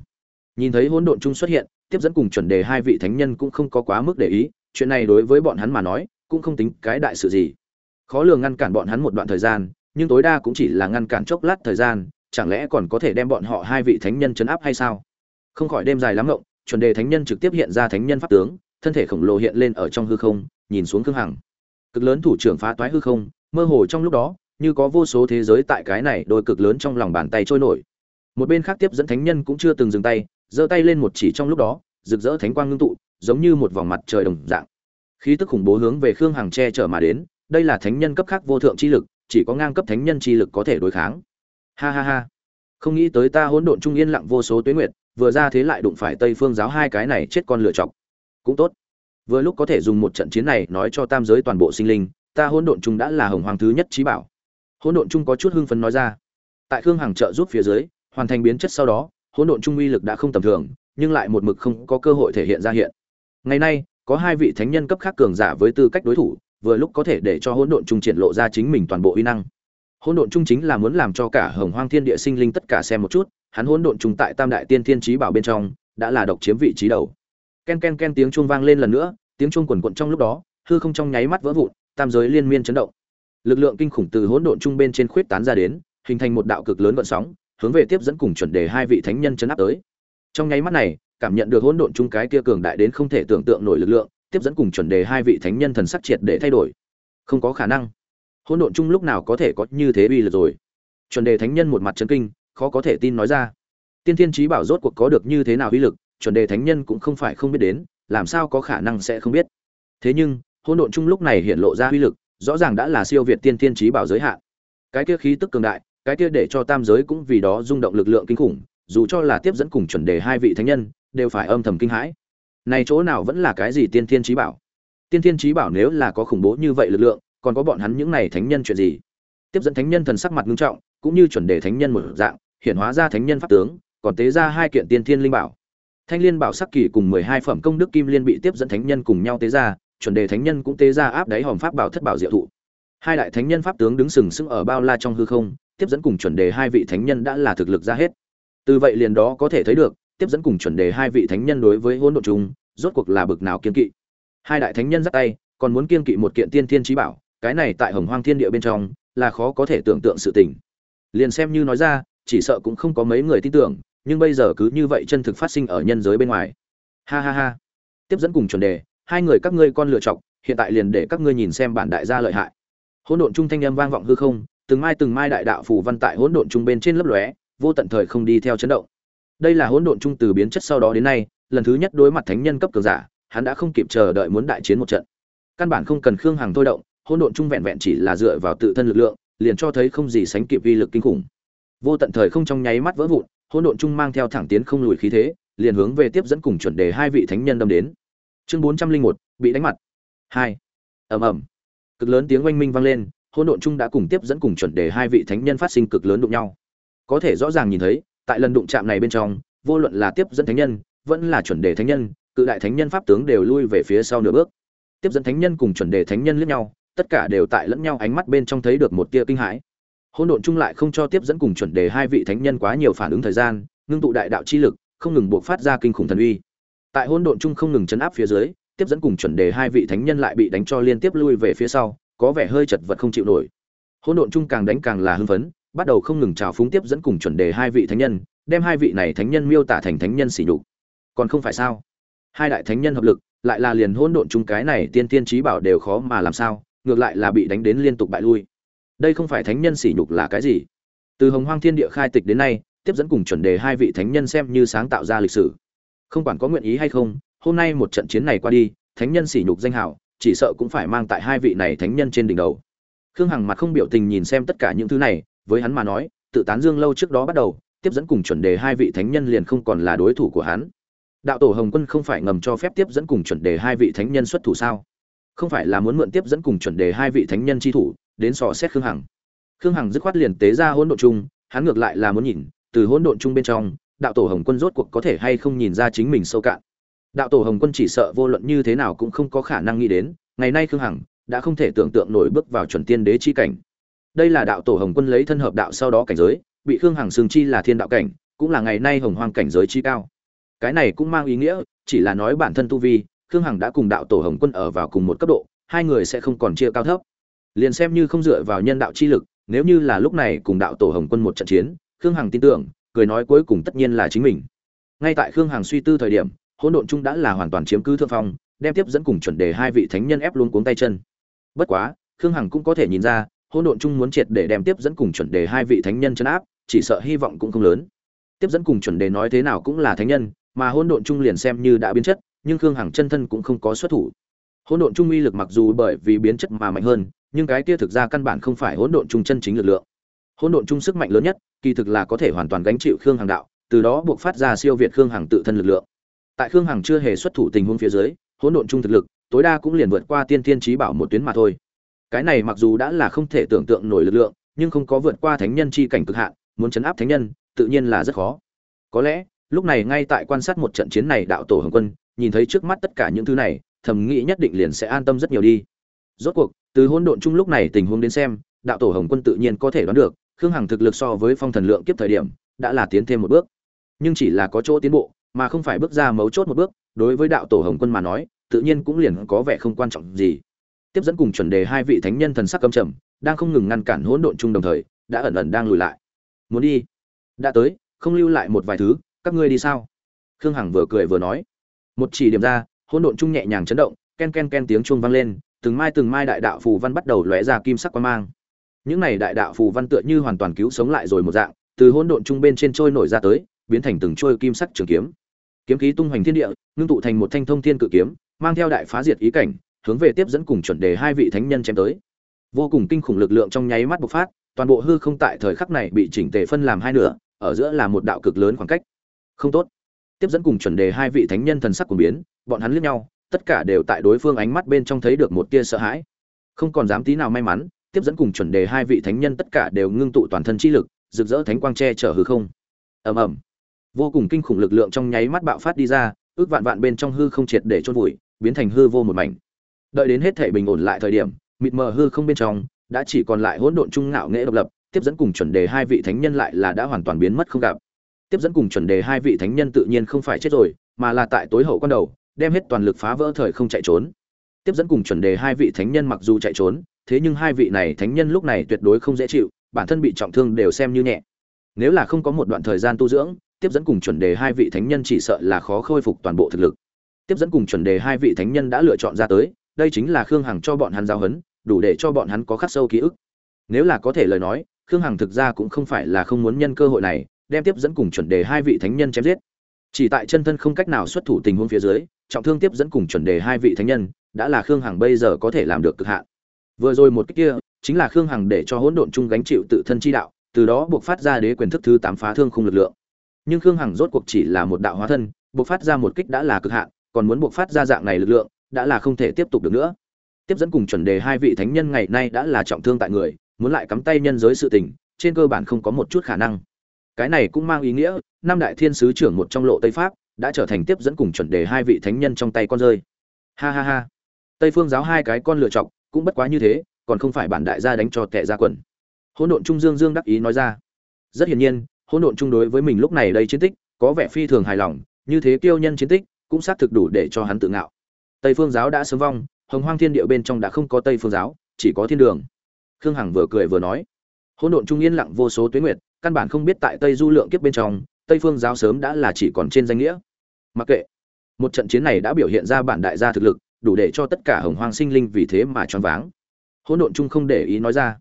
A: Nhìn thấy hỗn độn chung xuất hiện, tiếp dẫn cùng chuẩn đề hai vị thánh nhân cũng không có quá mức để ý, chuyện này đối với bọn hắn mà nói, cũng không tính cái đại sự gì. Khó lường ngăn cản bọn hắn một đoạn thời gian, nhưng tối đa cũng chỉ là ngăn cản chốc lát thời gian, chẳng lẽ còn có thể đem bọn họ hai vị thánh nhân chấn áp hay sao? Không khỏi đêm dài lắm ngộng, chuẩn đề thánh nhân trực tiếp hiện ra thánh nhân pháp tướng, thân thể khổng lồ hiện lên ở trong hư không, nhìn xuống khương hằng. Cực lớn thủ trưởng phá toái hư không, mơ hồ trong lúc đó, như có vô số thế giới tại cái này đôi cực lớn trong lòng bàn tay trôi nổi. Một bên khác tiếp dẫn thánh nhân cũng chưa từng dừng tay, giơ tay lên một chỉ trong lúc đó, rực rỡ thánh quang ngưng tụ, giống như một vòng mặt trời đồng dạng. Khí tức khủng bố hướng về khương hằng che chở mà đến, đây là thánh nhân cấp khác vô thượng chi lực, chỉ có ngang cấp thánh nhân chi lực có thể đối kháng. Ha ha ha. Không nghĩ tới ta hỗn độn trung yên lặng vô số tuế nguyệt vừa ra thế lại đụng phải tây phương giáo hai cái này chết con lựa chọc. Cũng tốt. Vừa lúc có thể dùng một trận chiến này nói cho tam giới toàn bộ sinh linh, ta hỗn độn trung đã là hồng hoàng thứ nhất trí bảo. Hỗn độn trung có chút hưng phấn nói ra. Tại khương hàng trợ giúp phía dưới, hoàn thành biến chất sau đó, hỗn độn trung uy lực đã không tầm thường, nhưng lại một mực không có cơ hội thể hiện ra hiện. Ngày nay, có hai vị thánh nhân cấp khác cường giả với tư cách đối thủ, vừa lúc có thể để cho hỗn độn trung triển lộ ra chính mình toàn bộ uy năng. Hỗn độn trung chính là muốn làm cho cả hồng hoang thiên địa sinh linh tất cả xem một chút hắn hỗn độn trung tại tam đại tiên thiên trí bảo bên trong, đã là độc chiếm vị trí đầu. Ken ken ken tiếng chuông vang lên lần nữa, tiếng chuông quần quật trong lúc đó, hư không trong nháy mắt vỡ vụn, tam giới liên miên chấn động. Lực lượng kinh khủng từ hỗn độn trung bên trên khuyết tán ra đến, hình thành một đạo cực lớn gợn sóng, hướng về tiếp dẫn cùng chuẩn đề hai vị thánh nhân chấn áp tới. Trong nháy mắt này, cảm nhận được hỗn độn trung cái kia cường đại đến không thể tưởng tượng nổi lực lượng, tiếp dẫn cùng chuẩn đề hai vị thánh nhân thần sắc triệt để thay đổi. Không có khả năng. Hỗn độn trung lúc nào có thể có như thế uy lực rồi? Chuẩn đề thánh nhân một mặt chấn kinh khó có thể tin nói ra. Tiên thiên trí bảo rốt cuộc có được như thế nào uy lực, chuẩn đề thánh nhân cũng không phải không biết đến, làm sao có khả năng sẽ không biết. Thế nhưng, hỗn độn chung lúc này hiện lộ ra uy lực, rõ ràng đã là siêu việt tiên thiên trí bảo giới hạn. Cái kia khí tức cường đại, cái kia để cho tam giới cũng vì đó rung động lực lượng kinh khủng, dù cho là tiếp dẫn cùng chuẩn đề hai vị thánh nhân, đều phải âm thầm kinh hãi. Này chỗ nào vẫn là cái gì tiên thiên trí bảo? Tiên thiên trí bảo nếu là có khủng bố như vậy lực lượng, còn có bọn hắn những này thánh nhân chuyện gì? Tiếp dẫn thánh nhân thần sắc mặt nghiêm trọng, cũng như chuẩn đề thánh nhân một dạng hiện hóa ra thánh nhân pháp tướng, còn tế ra hai kiện tiên thiên linh bảo. Thanh liên bảo sắc kỳ cùng mười hai phẩm công đức kim liên bị tiếp dẫn thánh nhân cùng nhau tế ra, chuẩn đề thánh nhân cũng tế ra áp đáy hòm pháp bảo thất bảo diệu thụ. Hai đại thánh nhân pháp tướng đứng sừng sững ở bao la trong hư không, tiếp dẫn cùng chuẩn đề hai vị thánh nhân đã là thực lực ra hết. Từ vậy liền đó có thể thấy được, tiếp dẫn cùng chuẩn đề hai vị thánh nhân đối với hỗn độn trùng rốt cuộc là bực nào kiên kỵ. Hai đại thánh nhân giắt tay, còn muốn kiên kỵ một kiện tiên thiên chí bảo, cái này tại hồng hoang thiên địa bên trong là khó có thể tưởng tượng sự tình. Liền xem như nói ra chỉ sợ cũng không có mấy người tin tưởng, nhưng bây giờ cứ như vậy chân thực phát sinh ở nhân giới bên ngoài. Ha ha ha. Tiếp dẫn cùng chuẩn đề, hai người các ngươi con lựa chọc hiện tại liền để các ngươi nhìn xem bản đại gia lợi hại. Hỗn độn trung thanh âm vang vọng hư không, từng mai từng mai đại đạo phù văn tại hỗn độn trung bên trên lấp lóe, vô tận thời không đi theo chấn động. Đây là hỗn độn trung từ biến chất sau đó đến nay, lần thứ nhất đối mặt thánh nhân cấp cường giả, hắn đã không kịp chờ đợi muốn đại chiến một trận. Căn bản không cần khương hằng thôi động, hỗn độn trung vẹn vẹn chỉ là dựa vào tự thân lực lượng, liền cho thấy không gì sánh kịp vi lực kinh khủng vô tận thời không trong nháy mắt vỡ vụn, hỗn độn trung mang theo thẳng tiến không lùi khí thế, liền hướng về tiếp dẫn cùng chuẩn đề hai vị thánh nhân đâm đến. Chương bốn trăm linh một, bị đánh mặt. Hai. Ầm ầm. Cực lớn tiếng oanh minh vang lên, hỗn độn trung đã cùng tiếp dẫn cùng chuẩn đề hai vị thánh nhân phát sinh cực lớn đụng nhau. Có thể rõ ràng nhìn thấy, tại lần đụng chạm này bên trong, vô luận là tiếp dẫn thánh nhân, vẫn là chuẩn đề thánh nhân, cự đại thánh nhân pháp tướng đều lui về phía sau nửa bước. Tiếp dẫn thánh nhân cùng chuẩn đề thánh nhân liếc nhau, tất cả đều tại lẫn nhau ánh mắt bên trong thấy được một tia kinh hãi hỗn độn chung lại không cho tiếp dẫn cùng chuẩn đề hai vị thánh nhân quá nhiều phản ứng thời gian, ngưng tụ đại đạo chi lực, không ngừng buộc phát ra kinh khủng thần uy. Tại hỗn độn chung không ngừng chấn áp phía dưới, tiếp dẫn cùng chuẩn đề hai vị thánh nhân lại bị đánh cho liên tiếp lui về phía sau, có vẻ hơi chật vật không chịu nổi. Hỗn độn chung càng đánh càng là hưng phấn, bắt đầu không ngừng trào phúng tiếp dẫn cùng chuẩn đề hai vị thánh nhân, đem hai vị này thánh nhân miêu tả thành thánh nhân sỉ nhục. Còn không phải sao? Hai đại thánh nhân hợp lực, lại là liền hỗn độn chung cái này tiên tiên trí bảo đều khó mà làm sao, ngược lại là bị đánh đến liên tục bại lui đây không phải thánh nhân sỉ nhục là cái gì? Từ hồng hoang thiên địa khai tịch đến nay, tiếp dẫn cùng chuẩn đề hai vị thánh nhân xem như sáng tạo ra lịch sử. Không quản có nguyện ý hay không, hôm nay một trận chiến này qua đi, thánh nhân sỉ nhục danh hảo chỉ sợ cũng phải mang tại hai vị này thánh nhân trên đỉnh đầu. Khương hằng mặt không biểu tình nhìn xem tất cả những thứ này, với hắn mà nói, tự tán dương lâu trước đó bắt đầu, tiếp dẫn cùng chuẩn đề hai vị thánh nhân liền không còn là đối thủ của hắn. Đạo tổ hồng quân không phải ngầm cho phép tiếp dẫn cùng chuẩn đề hai vị thánh nhân xuất thủ sao? Không phải là muốn mượn tiếp dẫn cùng chuẩn đề hai vị thánh nhân chi thủ, đến sò xét khương hằng. Khương hằng dứt khoát liền tế ra hỗn độn chung, hắn ngược lại là muốn nhìn, từ hỗn độn chung bên trong, đạo tổ hồng quân rốt cuộc có thể hay không nhìn ra chính mình sâu cạn. Đạo tổ hồng quân chỉ sợ vô luận như thế nào cũng không có khả năng nghĩ đến, ngày nay khương hằng đã không thể tưởng tượng nổi bước vào chuẩn tiên đế chi cảnh. Đây là đạo tổ hồng quân lấy thân hợp đạo sau đó cảnh giới, bị khương hằng xương chi là thiên đạo cảnh, cũng là ngày nay hồng hoang cảnh giới chi cao. Cái này cũng mang ý nghĩa, chỉ là nói bản thân tu vi khương hằng đã cùng đạo tổ hồng quân ở vào cùng một cấp độ, hai người sẽ không còn chia cao thấp. Liền xem như không dựa vào nhân đạo chi lực, nếu như là lúc này cùng đạo tổ hồng quân một trận chiến, khương hằng tin tưởng, cười nói cuối cùng tất nhiên là chính mình. Ngay tại khương hằng suy tư thời điểm, hỗn độn chung đã là hoàn toàn chiếm cứ thượng phong, đem tiếp dẫn cùng chuẩn đề hai vị thánh nhân ép luôn cuống tay chân. Bất quá, khương hằng cũng có thể nhìn ra, hỗn độn chung muốn triệt để đem tiếp dẫn cùng chuẩn đề hai vị thánh nhân chấn áp, chỉ sợ hy vọng cũng không lớn. Tiếp dẫn cùng chuẩn đề nói thế nào cũng là thánh nhân, mà hỗn độn chung liền xem như đã biến chất nhưng khương hằng chân thân cũng không có xuất thủ. Hỗn độn trung uy lực mặc dù bởi vì biến chất mà mạnh hơn, nhưng cái kia thực ra căn bản không phải hỗn độn trung chân chính lực lượng. Hỗn độn trung sức mạnh lớn nhất, kỳ thực là có thể hoàn toàn gánh chịu khương hằng đạo, từ đó buộc phát ra siêu việt khương hằng tự thân lực lượng. Tại khương hằng chưa hề xuất thủ tình huống phía dưới, hỗn độn trung thực lực, tối đa cũng liền vượt qua tiên thiên trí bảo một tuyến mà thôi. Cái này mặc dù đã là không thể tưởng tượng nổi lực lượng, nhưng không có vượt qua thánh nhân chi cảnh cực hạn, muốn chấn áp thánh nhân, tự nhiên là rất khó. Có lẽ, lúc này ngay tại quan sát một trận chiến này đạo tổ hồng quân nhìn thấy trước mắt tất cả những thứ này, thầm nghĩ nhất định liền sẽ an tâm rất nhiều đi. Rốt cuộc, từ hỗn độn chung lúc này tình huống đến xem, đạo tổ hồng quân tự nhiên có thể đoán được, khương hằng thực lực so với phong thần lượng kiếp thời điểm, đã là tiến thêm một bước. Nhưng chỉ là có chỗ tiến bộ, mà không phải bước ra mấu chốt một bước, đối với đạo tổ hồng quân mà nói, tự nhiên cũng liền có vẻ không quan trọng gì. Tiếp dẫn cùng chuẩn đề hai vị thánh nhân thần sắc căm trầm, đang không ngừng ngăn cản hỗn độn chung đồng thời, đã ẩn ẩn đang lùi lại. Muốn đi? Đã tới, không lưu lại một vài thứ, các ngươi đi sao? Khương hằng vừa cười vừa nói một chỉ điểm ra, hỗn độn chung nhẹ nhàng chấn động, ken ken ken tiếng chuông vang lên, từng mai từng mai đại đạo phù văn bắt đầu lóe ra kim sắc quang mang. Những này đại đạo phù văn tựa như hoàn toàn cứu sống lại rồi một dạng, từ hỗn độn trung bên trên trôi nổi ra tới, biến thành từng trôi kim sắc trường kiếm. Kiếm khí tung hoành thiên địa, ngưng tụ thành một thanh thông thiên cự kiếm, mang theo đại phá diệt ý cảnh, hướng về tiếp dẫn cùng chuẩn đề hai vị thánh nhân chém tới. Vô cùng kinh khủng lực lượng trong nháy mắt bộc phát, toàn bộ hư không tại thời khắc này bị chỉnh tề phân làm hai nửa, ở giữa là một đạo cực lớn khoảng cách. Không tốt tiếp dẫn cùng chuẩn đề hai vị thánh nhân thần sắc của biến, bọn hắn liếc nhau, tất cả đều tại đối phương ánh mắt bên trong thấy được một tia sợ hãi. Không còn dám tí nào may mắn, tiếp dẫn cùng chuẩn đề hai vị thánh nhân tất cả đều ngưng tụ toàn thân chi lực, rực rỡ thánh quang che chở hư không. Ầm ầm. Vô cùng kinh khủng lực lượng trong nháy mắt bạo phát đi ra, ước vạn vạn bên trong hư không triệt để chôn vùi, biến thành hư vô một mảnh. Đợi đến hết thể bình ổn lại thời điểm, mịt mờ hư không bên trong, đã chỉ còn lại hỗn độn trung ngạo nghệ độc lập, tiếp dẫn cùng chuẩn đề hai vị thánh nhân lại là đã hoàn toàn biến mất không gặp tiếp dẫn cùng chuẩn đề hai vị thánh nhân tự nhiên không phải chết rồi, mà là tại tối hậu quan đầu, đem hết toàn lực phá vỡ thời không chạy trốn. Tiếp dẫn cùng chuẩn đề hai vị thánh nhân mặc dù chạy trốn, thế nhưng hai vị này thánh nhân lúc này tuyệt đối không dễ chịu, bản thân bị trọng thương đều xem như nhẹ. Nếu là không có một đoạn thời gian tu dưỡng, tiếp dẫn cùng chuẩn đề hai vị thánh nhân chỉ sợ là khó khôi phục toàn bộ thực lực. Tiếp dẫn cùng chuẩn đề hai vị thánh nhân đã lựa chọn ra tới, đây chính là khương hằng cho bọn hắn giao hấn đủ để cho bọn hắn có khắc sâu ký ức. Nếu là có thể lời nói, khương hằng thực ra cũng không phải là không muốn nhân cơ hội này đem tiếp dẫn cùng chuẩn đề hai vị thánh nhân chém giết. Chỉ tại chân thân không cách nào xuất thủ tình huống phía dưới, trọng thương tiếp dẫn cùng chuẩn đề hai vị thánh nhân, đã là khương hằng bây giờ có thể làm được cực hạn. Vừa rồi một cái kia, chính là khương hằng để cho hỗn độn chung gánh chịu tự thân chi đạo, từ đó buộc phát ra đế quyền thức thứ tám phá thương khung lực lượng. Nhưng khương hằng rốt cuộc chỉ là một đạo hóa thân, buộc phát ra một kích đã là cực hạn, còn muốn buộc phát ra dạng này lực lượng, đã là không thể tiếp tục được nữa. Tiếp dẫn cùng chuẩn đề hai vị thánh nhân ngày nay đã là trọng thương tại người, muốn lại cắm tay nhân giới sự tình, trên cơ bản không có một chút khả năng cái này cũng mang ý nghĩa, năm đại thiên sứ trưởng một trong lộ tây pháp, đã trở thành tiếp dẫn cùng chuẩn đề hai vị thánh nhân trong tay con rơi. Ha ha ha. Tây phương giáo hai cái con lựa chọc cũng bất quá như thế, còn không phải bản đại gia đánh cho tệ ra quần. Hỗn độn trung dương dương đắc ý nói ra. Rất hiển nhiên, hỗn độn trung đối với mình lúc này đây chiến tích, có vẻ phi thường hài lòng, như thế kiêu nhân chiến tích, cũng xác thực đủ để cho hắn tự ngạo. Tây phương giáo đã sớm vong, hồng hoang thiên địa bên trong đã không có tây phương giáo, chỉ có thiên đường. Khương hằng vừa cười vừa nói hỗn độn trung yên lặng vô số tuyến nguyệt, căn bản không biết tại tây du lượng kiếp bên trong, tây phương giáo sớm đã là chỉ còn trên danh nghĩa. Mặc kệ, một trận chiến này đã biểu hiện ra bản đại gia thực lực, đủ để cho tất cả hồng hoang sinh linh vì thế mà choáng váng. Hỗn độn trung không để ý nói ra.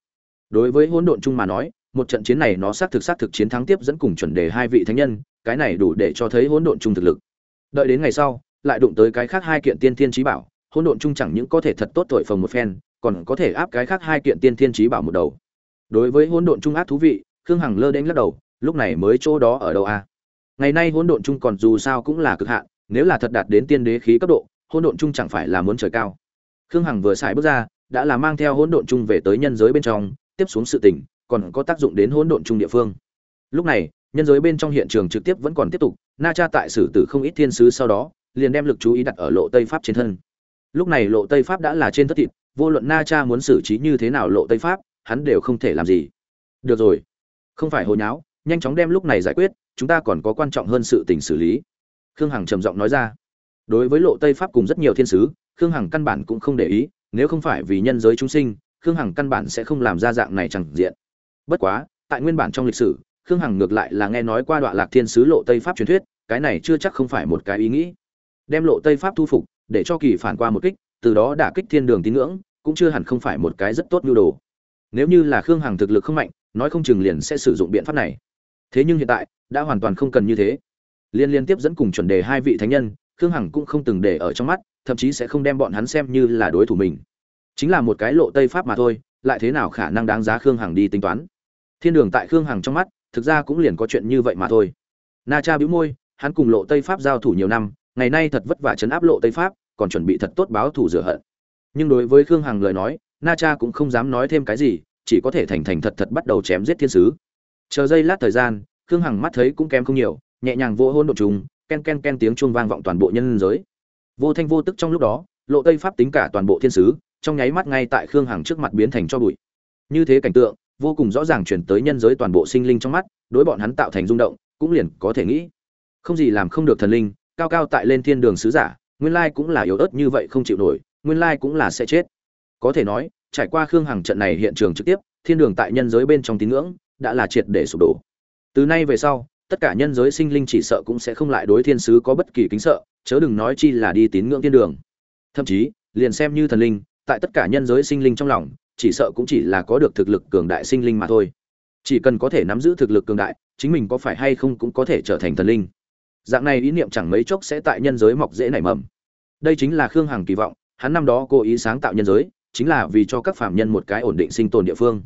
A: Đối với hỗn độn trung mà nói, một trận chiến này nó xác thực xác thực chiến thắng tiếp dẫn cùng chuẩn đề hai vị thánh nhân, cái này đủ để cho thấy hỗn độn trung thực lực. Đợi đến ngày sau, lại đụng tới cái khác hai kiện tiên thiên trí bảo, hỗn độn trung chẳng những có thể thật tốt tội phồng một phen, còn có thể áp cái khác hai kiện tiên thiên trí bảo một đầu đối với hỗn độn trung ác thú vị, khương hằng lơ đến lắc đầu, lúc này mới chỗ đó ở đâu a ngày nay hỗn độn trung còn dù sao cũng là cực hạn, nếu là thật đạt đến tiên đế khí cấp độ, hỗn độn trung chẳng phải là muốn trời cao. Khương hằng vừa xài bước ra, đã là mang theo hỗn độn trung về tới nhân giới bên trong, tiếp xuống sự tình, còn có tác dụng đến hỗn độn trung địa phương. Lúc này, nhân giới bên trong hiện trường trực tiếp vẫn còn tiếp tục, na cha tại xử tử không ít thiên sứ sau đó, liền đem lực chú ý đặt ở lộ tây pháp trên thân. Lúc này lộ tây pháp đã là trên thất thịt, vô luận na cha muốn xử trí như thế nào lộ tây pháp hắn đều không thể làm gì. Được rồi. Không phải hồi nháo, nhanh chóng đem lúc này giải quyết, chúng ta còn có quan trọng hơn sự tình xử lý. Khương hằng trầm giọng nói ra. Đối với lộ tây pháp cùng rất nhiều thiên sứ, khương hằng căn bản cũng không để ý, nếu không phải vì nhân giới chúng sinh, khương hằng căn bản sẽ không làm ra dạng này chẳng diện. Bất quá, tại nguyên bản trong lịch sử, khương hằng ngược lại là nghe nói qua đoạn lạc thiên sứ lộ tây pháp truyền thuyết, cái này chưa chắc không phải một cái ý nghĩ. Đem lộ tây pháp thu phục, để cho kỳ phản qua một kích, từ đó đả kích thiên đường tín ngưỡng, cũng chưa hẳn không phải một cái rất tốt nhu đồ nếu như là khương hằng thực lực không mạnh, nói không chừng liền sẽ sử dụng biện pháp này. Thế nhưng hiện tại, đã hoàn toàn không cần như thế. Liên liên tiếp dẫn cùng chuẩn đề hai vị thánh nhân, khương hằng cũng không từng để ở trong mắt, thậm chí sẽ không đem bọn hắn xem như là đối thủ mình. Chính là một cái lộ tây pháp mà thôi, lại thế nào khả năng đáng giá khương hằng đi tính toán? Thiên đường tại khương hằng trong mắt, thực ra cũng liền có chuyện như vậy mà thôi. Na cha bĩu môi, hắn cùng lộ tây pháp giao thủ nhiều năm, ngày nay thật vất vả chấn áp lộ tây pháp, còn chuẩn bị thật tốt báo thủ rửa hận. Nhưng đối với khương hằng lời nói na cha cũng không dám nói thêm cái gì, chỉ có thể thành thành thật thật bắt đầu chém giết thiên sứ. Chờ giây lát thời gian, khương hằng mắt thấy cũng kém không nhiều, nhẹ nhàng vô hôn đột trùng, ken ken ken tiếng chuông vang vọng toàn bộ nhân giới. Vô thanh vô tức trong lúc đó, lộ tây pháp tính cả toàn bộ thiên sứ, trong nháy mắt ngay tại khương hằng trước mặt biến thành cho bụi. Như thế cảnh tượng, vô cùng rõ ràng chuyển tới nhân giới toàn bộ sinh linh trong mắt, đối bọn hắn tạo thành rung động, cũng liền có thể nghĩ. Không gì làm không được thần linh, cao cao tại lên thiên đường sứ giả, nguyên lai cũng là yếu ớt như vậy không chịu nổi, nguyên lai cũng là sẽ chết có thể nói, trải qua khương hằng trận này hiện trường trực tiếp, thiên đường tại nhân giới bên trong tín ngưỡng đã là triệt để sụp đổ. Từ nay về sau, tất cả nhân giới sinh linh chỉ sợ cũng sẽ không lại đối thiên sứ có bất kỳ kính sợ, chớ đừng nói chi là đi tín ngưỡng thiên đường. Thậm chí, liền xem như thần linh, tại tất cả nhân giới sinh linh trong lòng, chỉ sợ cũng chỉ là có được thực lực cường đại sinh linh mà thôi. Chỉ cần có thể nắm giữ thực lực cường đại, chính mình có phải hay không cũng có thể trở thành thần linh. Dạng này ý niệm chẳng mấy chốc sẽ tại nhân giới mọc dễ nảy mầm. Đây chính là khương hằng kỳ vọng, hắn năm đó cố ý sáng tạo nhân giới chính là vì cho các phạm nhân một cái ổn định sinh tồn địa phương.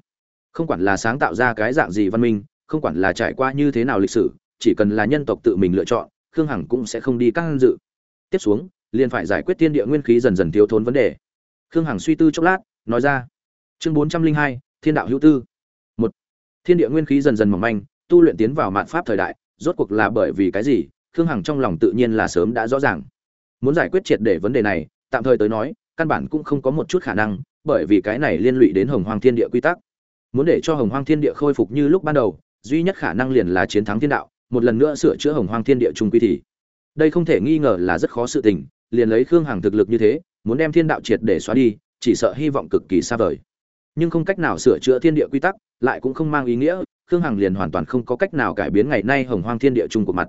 A: Không quản là sáng tạo ra cái dạng gì văn minh, không quản là trải qua như thế nào lịch sử, chỉ cần là nhân tộc tự mình lựa chọn, khương hằng cũng sẽ không đi căng dự. Tiếp xuống, liền phải giải quyết thiên địa nguyên khí dần dần thiếu thốn vấn đề. Khương hằng suy tư chốc lát, nói ra. Chương bốn trăm linh hai, thiên đạo hữu tư. Một, thiên địa nguyên khí dần dần mỏng manh, tu luyện tiến vào mạn pháp thời đại, rốt cuộc là bởi vì cái gì, khương hằng trong lòng tự nhiên là sớm đã rõ ràng. Muốn giải quyết triệt để vấn đề này, tạm thời tới nói căn bản cũng không có một chút khả năng, bởi vì cái này liên lụy đến hồng hoang thiên địa quy tắc. Muốn để cho hồng hoang thiên địa khôi phục như lúc ban đầu, duy nhất khả năng liền là chiến thắng thiên đạo, một lần nữa sửa chữa hồng hoang thiên địa trung quy thì. Đây không thể nghi ngờ là rất khó sự tình, liền lấy khương hằng thực lực như thế, muốn đem thiên đạo triệt để xóa đi, chỉ sợ hy vọng cực kỳ xa vời. Nhưng không cách nào sửa chữa thiên địa quy tắc, lại cũng không mang ý nghĩa, khương hằng liền hoàn toàn không có cách nào cải biến ngày nay hồng hoang thiên địa chung của mặt.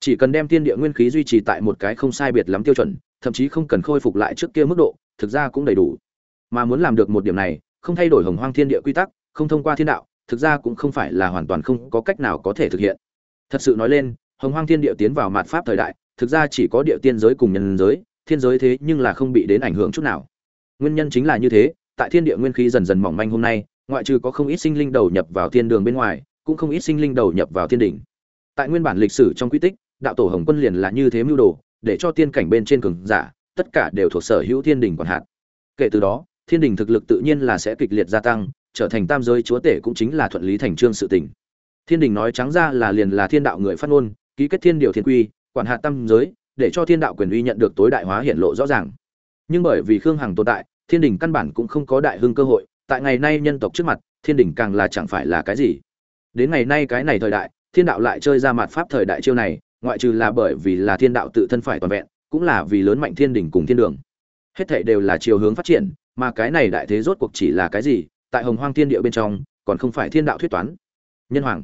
A: Chỉ cần đem thiên địa nguyên khí duy trì tại một cái không sai biệt lắm tiêu chuẩn, thậm chí không cần khôi phục lại trước kia mức độ thực ra cũng đầy đủ. Mà muốn làm được một điểm này, không thay đổi hồng hoang thiên địa quy tắc, không thông qua thiên đạo, thực ra cũng không phải là hoàn toàn không có cách nào có thể thực hiện. Thật sự nói lên, hồng hoang thiên địa tiến vào mạt pháp thời đại, thực ra chỉ có địa tiên giới cùng nhân giới, thiên giới thế nhưng là không bị đến ảnh hưởng chút nào. Nguyên nhân chính là như thế, tại thiên địa nguyên khí dần dần mỏng manh hôm nay, ngoại trừ có không ít sinh linh đầu nhập vào thiên đường bên ngoài, cũng không ít sinh linh đầu nhập vào thiên đỉnh. Tại nguyên bản lịch sử trong quy tích, đạo tổ hồng quân liền là như thế mưu đồ, để cho tiên cảnh bên trên cường giả tất cả đều thuộc sở hữu thiên Đình quản hạt. Kể từ đó, thiên Đình thực lực tự nhiên là sẽ kịch liệt gia tăng, trở thành tam giới chúa tể cũng chính là thuận lý thành trương sự tình. Thiên đình nói trắng ra là liền là thiên đạo người phát ngôn, ký kết thiên điều thiên quy, quản hạt tam giới, để cho thiên đạo quyền uy nhận được tối đại hóa hiện lộ rõ ràng. Nhưng bởi vì khương hằng tồn tại, thiên đình căn bản cũng không có đại hưng cơ hội, tại ngày nay nhân tộc trước mặt, thiên đình càng là chẳng phải là cái gì. Đến ngày nay cái này thời đại, thiên đạo lại chơi ra mặt pháp thời đại chiêu này, ngoại trừ là bởi vì là thiên đạo tự thân phải toàn vẹn cũng là vì lớn mạnh thiên đỉnh cùng thiên đường. Hết thảy đều là chiều hướng phát triển, mà cái này đại thế rốt cuộc chỉ là cái gì, tại hồng hoang thiên địa bên trong, còn không phải thiên đạo thuyết toán. Nhân hoàng,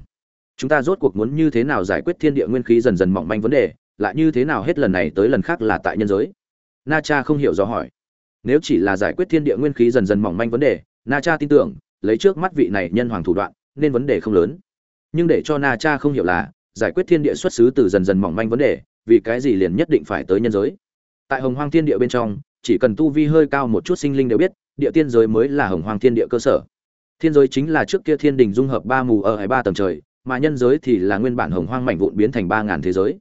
A: chúng ta rốt cuộc muốn như thế nào giải quyết thiên địa nguyên khí dần dần mỏng manh vấn đề, lại như thế nào hết lần này tới lần khác là tại nhân giới? Na cha không hiểu rõ hỏi. Nếu chỉ là giải quyết thiên địa nguyên khí dần dần mỏng manh vấn đề, na cha tin tưởng, lấy trước mắt vị này nhân hoàng thủ đoạn, nên vấn đề không lớn. Nhưng để cho na cha không hiểu là, giải quyết thiên địa xuất xứ từ dần dần mỏng manh vấn đề vì cái gì liền nhất định phải tới nhân giới? Tại hồng hoang thiên địa bên trong, chỉ cần tu vi hơi cao một chút sinh linh đều biết, địa tiên giới mới là hồng hoang thiên địa cơ sở. Thiên giới chính là trước kia thiên đình dung hợp ba mù ở hai ba tầng trời, mà nhân giới thì là nguyên bản hồng hoang mảnh vụn biến thành ba ngàn thế giới.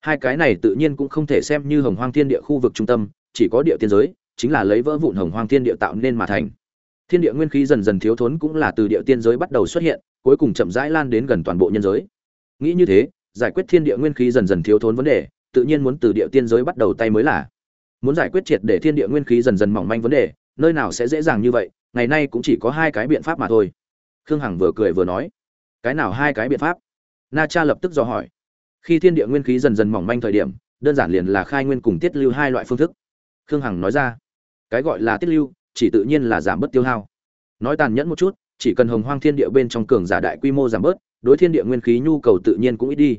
A: Hai cái này tự nhiên cũng không thể xem như hồng hoang thiên địa khu vực trung tâm, chỉ có địa tiên giới, chính là lấy vỡ vụn hồng hoang thiên địa tạo nên mà thành. Thiên địa nguyên khí dần dần thiếu thốn cũng là từ địa tiên giới bắt đầu xuất hiện, cuối cùng chậm rãi lan đến gần toàn bộ nhân giới. Nghĩ như thế giải quyết thiên địa nguyên khí dần dần thiếu thốn vấn đề, tự nhiên muốn từ địa tiên giới bắt đầu tay mới là. Muốn giải quyết triệt để thiên địa nguyên khí dần dần mỏng manh vấn đề, nơi nào sẽ dễ dàng như vậy, ngày nay cũng chỉ có hai cái biện pháp mà thôi. Khương hằng vừa cười vừa nói, cái nào hai cái biện pháp? Na cha lập tức dò hỏi. Khi thiên địa nguyên khí dần dần mỏng manh thời điểm, đơn giản liền là khai nguyên cùng tiết lưu hai loại phương thức. Khương hằng nói ra. Cái gọi là tiết lưu, chỉ tự nhiên là giảm bớt tiêu hao. Nói tàn nhẫn một chút, chỉ cần hồng hoang thiên địa bên trong cường giả đại quy mô giảm bớt đối thiên địa nguyên khí nhu cầu tự nhiên cũng ít đi.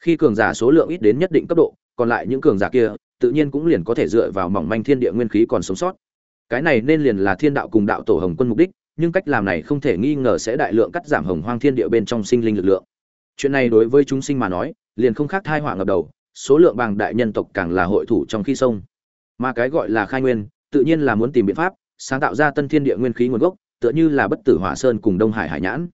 A: Khi cường giả số lượng ít đến nhất định cấp độ, còn lại những cường giả kia, tự nhiên cũng liền có thể dựa vào mỏng manh thiên địa nguyên khí còn sống sót. Cái này nên liền là thiên đạo cùng đạo tổ hồng quân mục đích, nhưng cách làm này không thể nghi ngờ sẽ đại lượng cắt giảm hồng hoang thiên địa bên trong sinh linh lực lượng. Chuyện này đối với chúng sinh mà nói, liền không khác thai họa ngập đầu, số lượng bằng đại nhân tộc càng là hội thủ trong khi sông. Mà cái gọi là khai nguyên, tự nhiên là muốn tìm biện pháp, sáng tạo ra tân thiên địa nguyên khí nguồn gốc, tựa như là bất tử hỏa sơn cùng đông hải hải nhãn.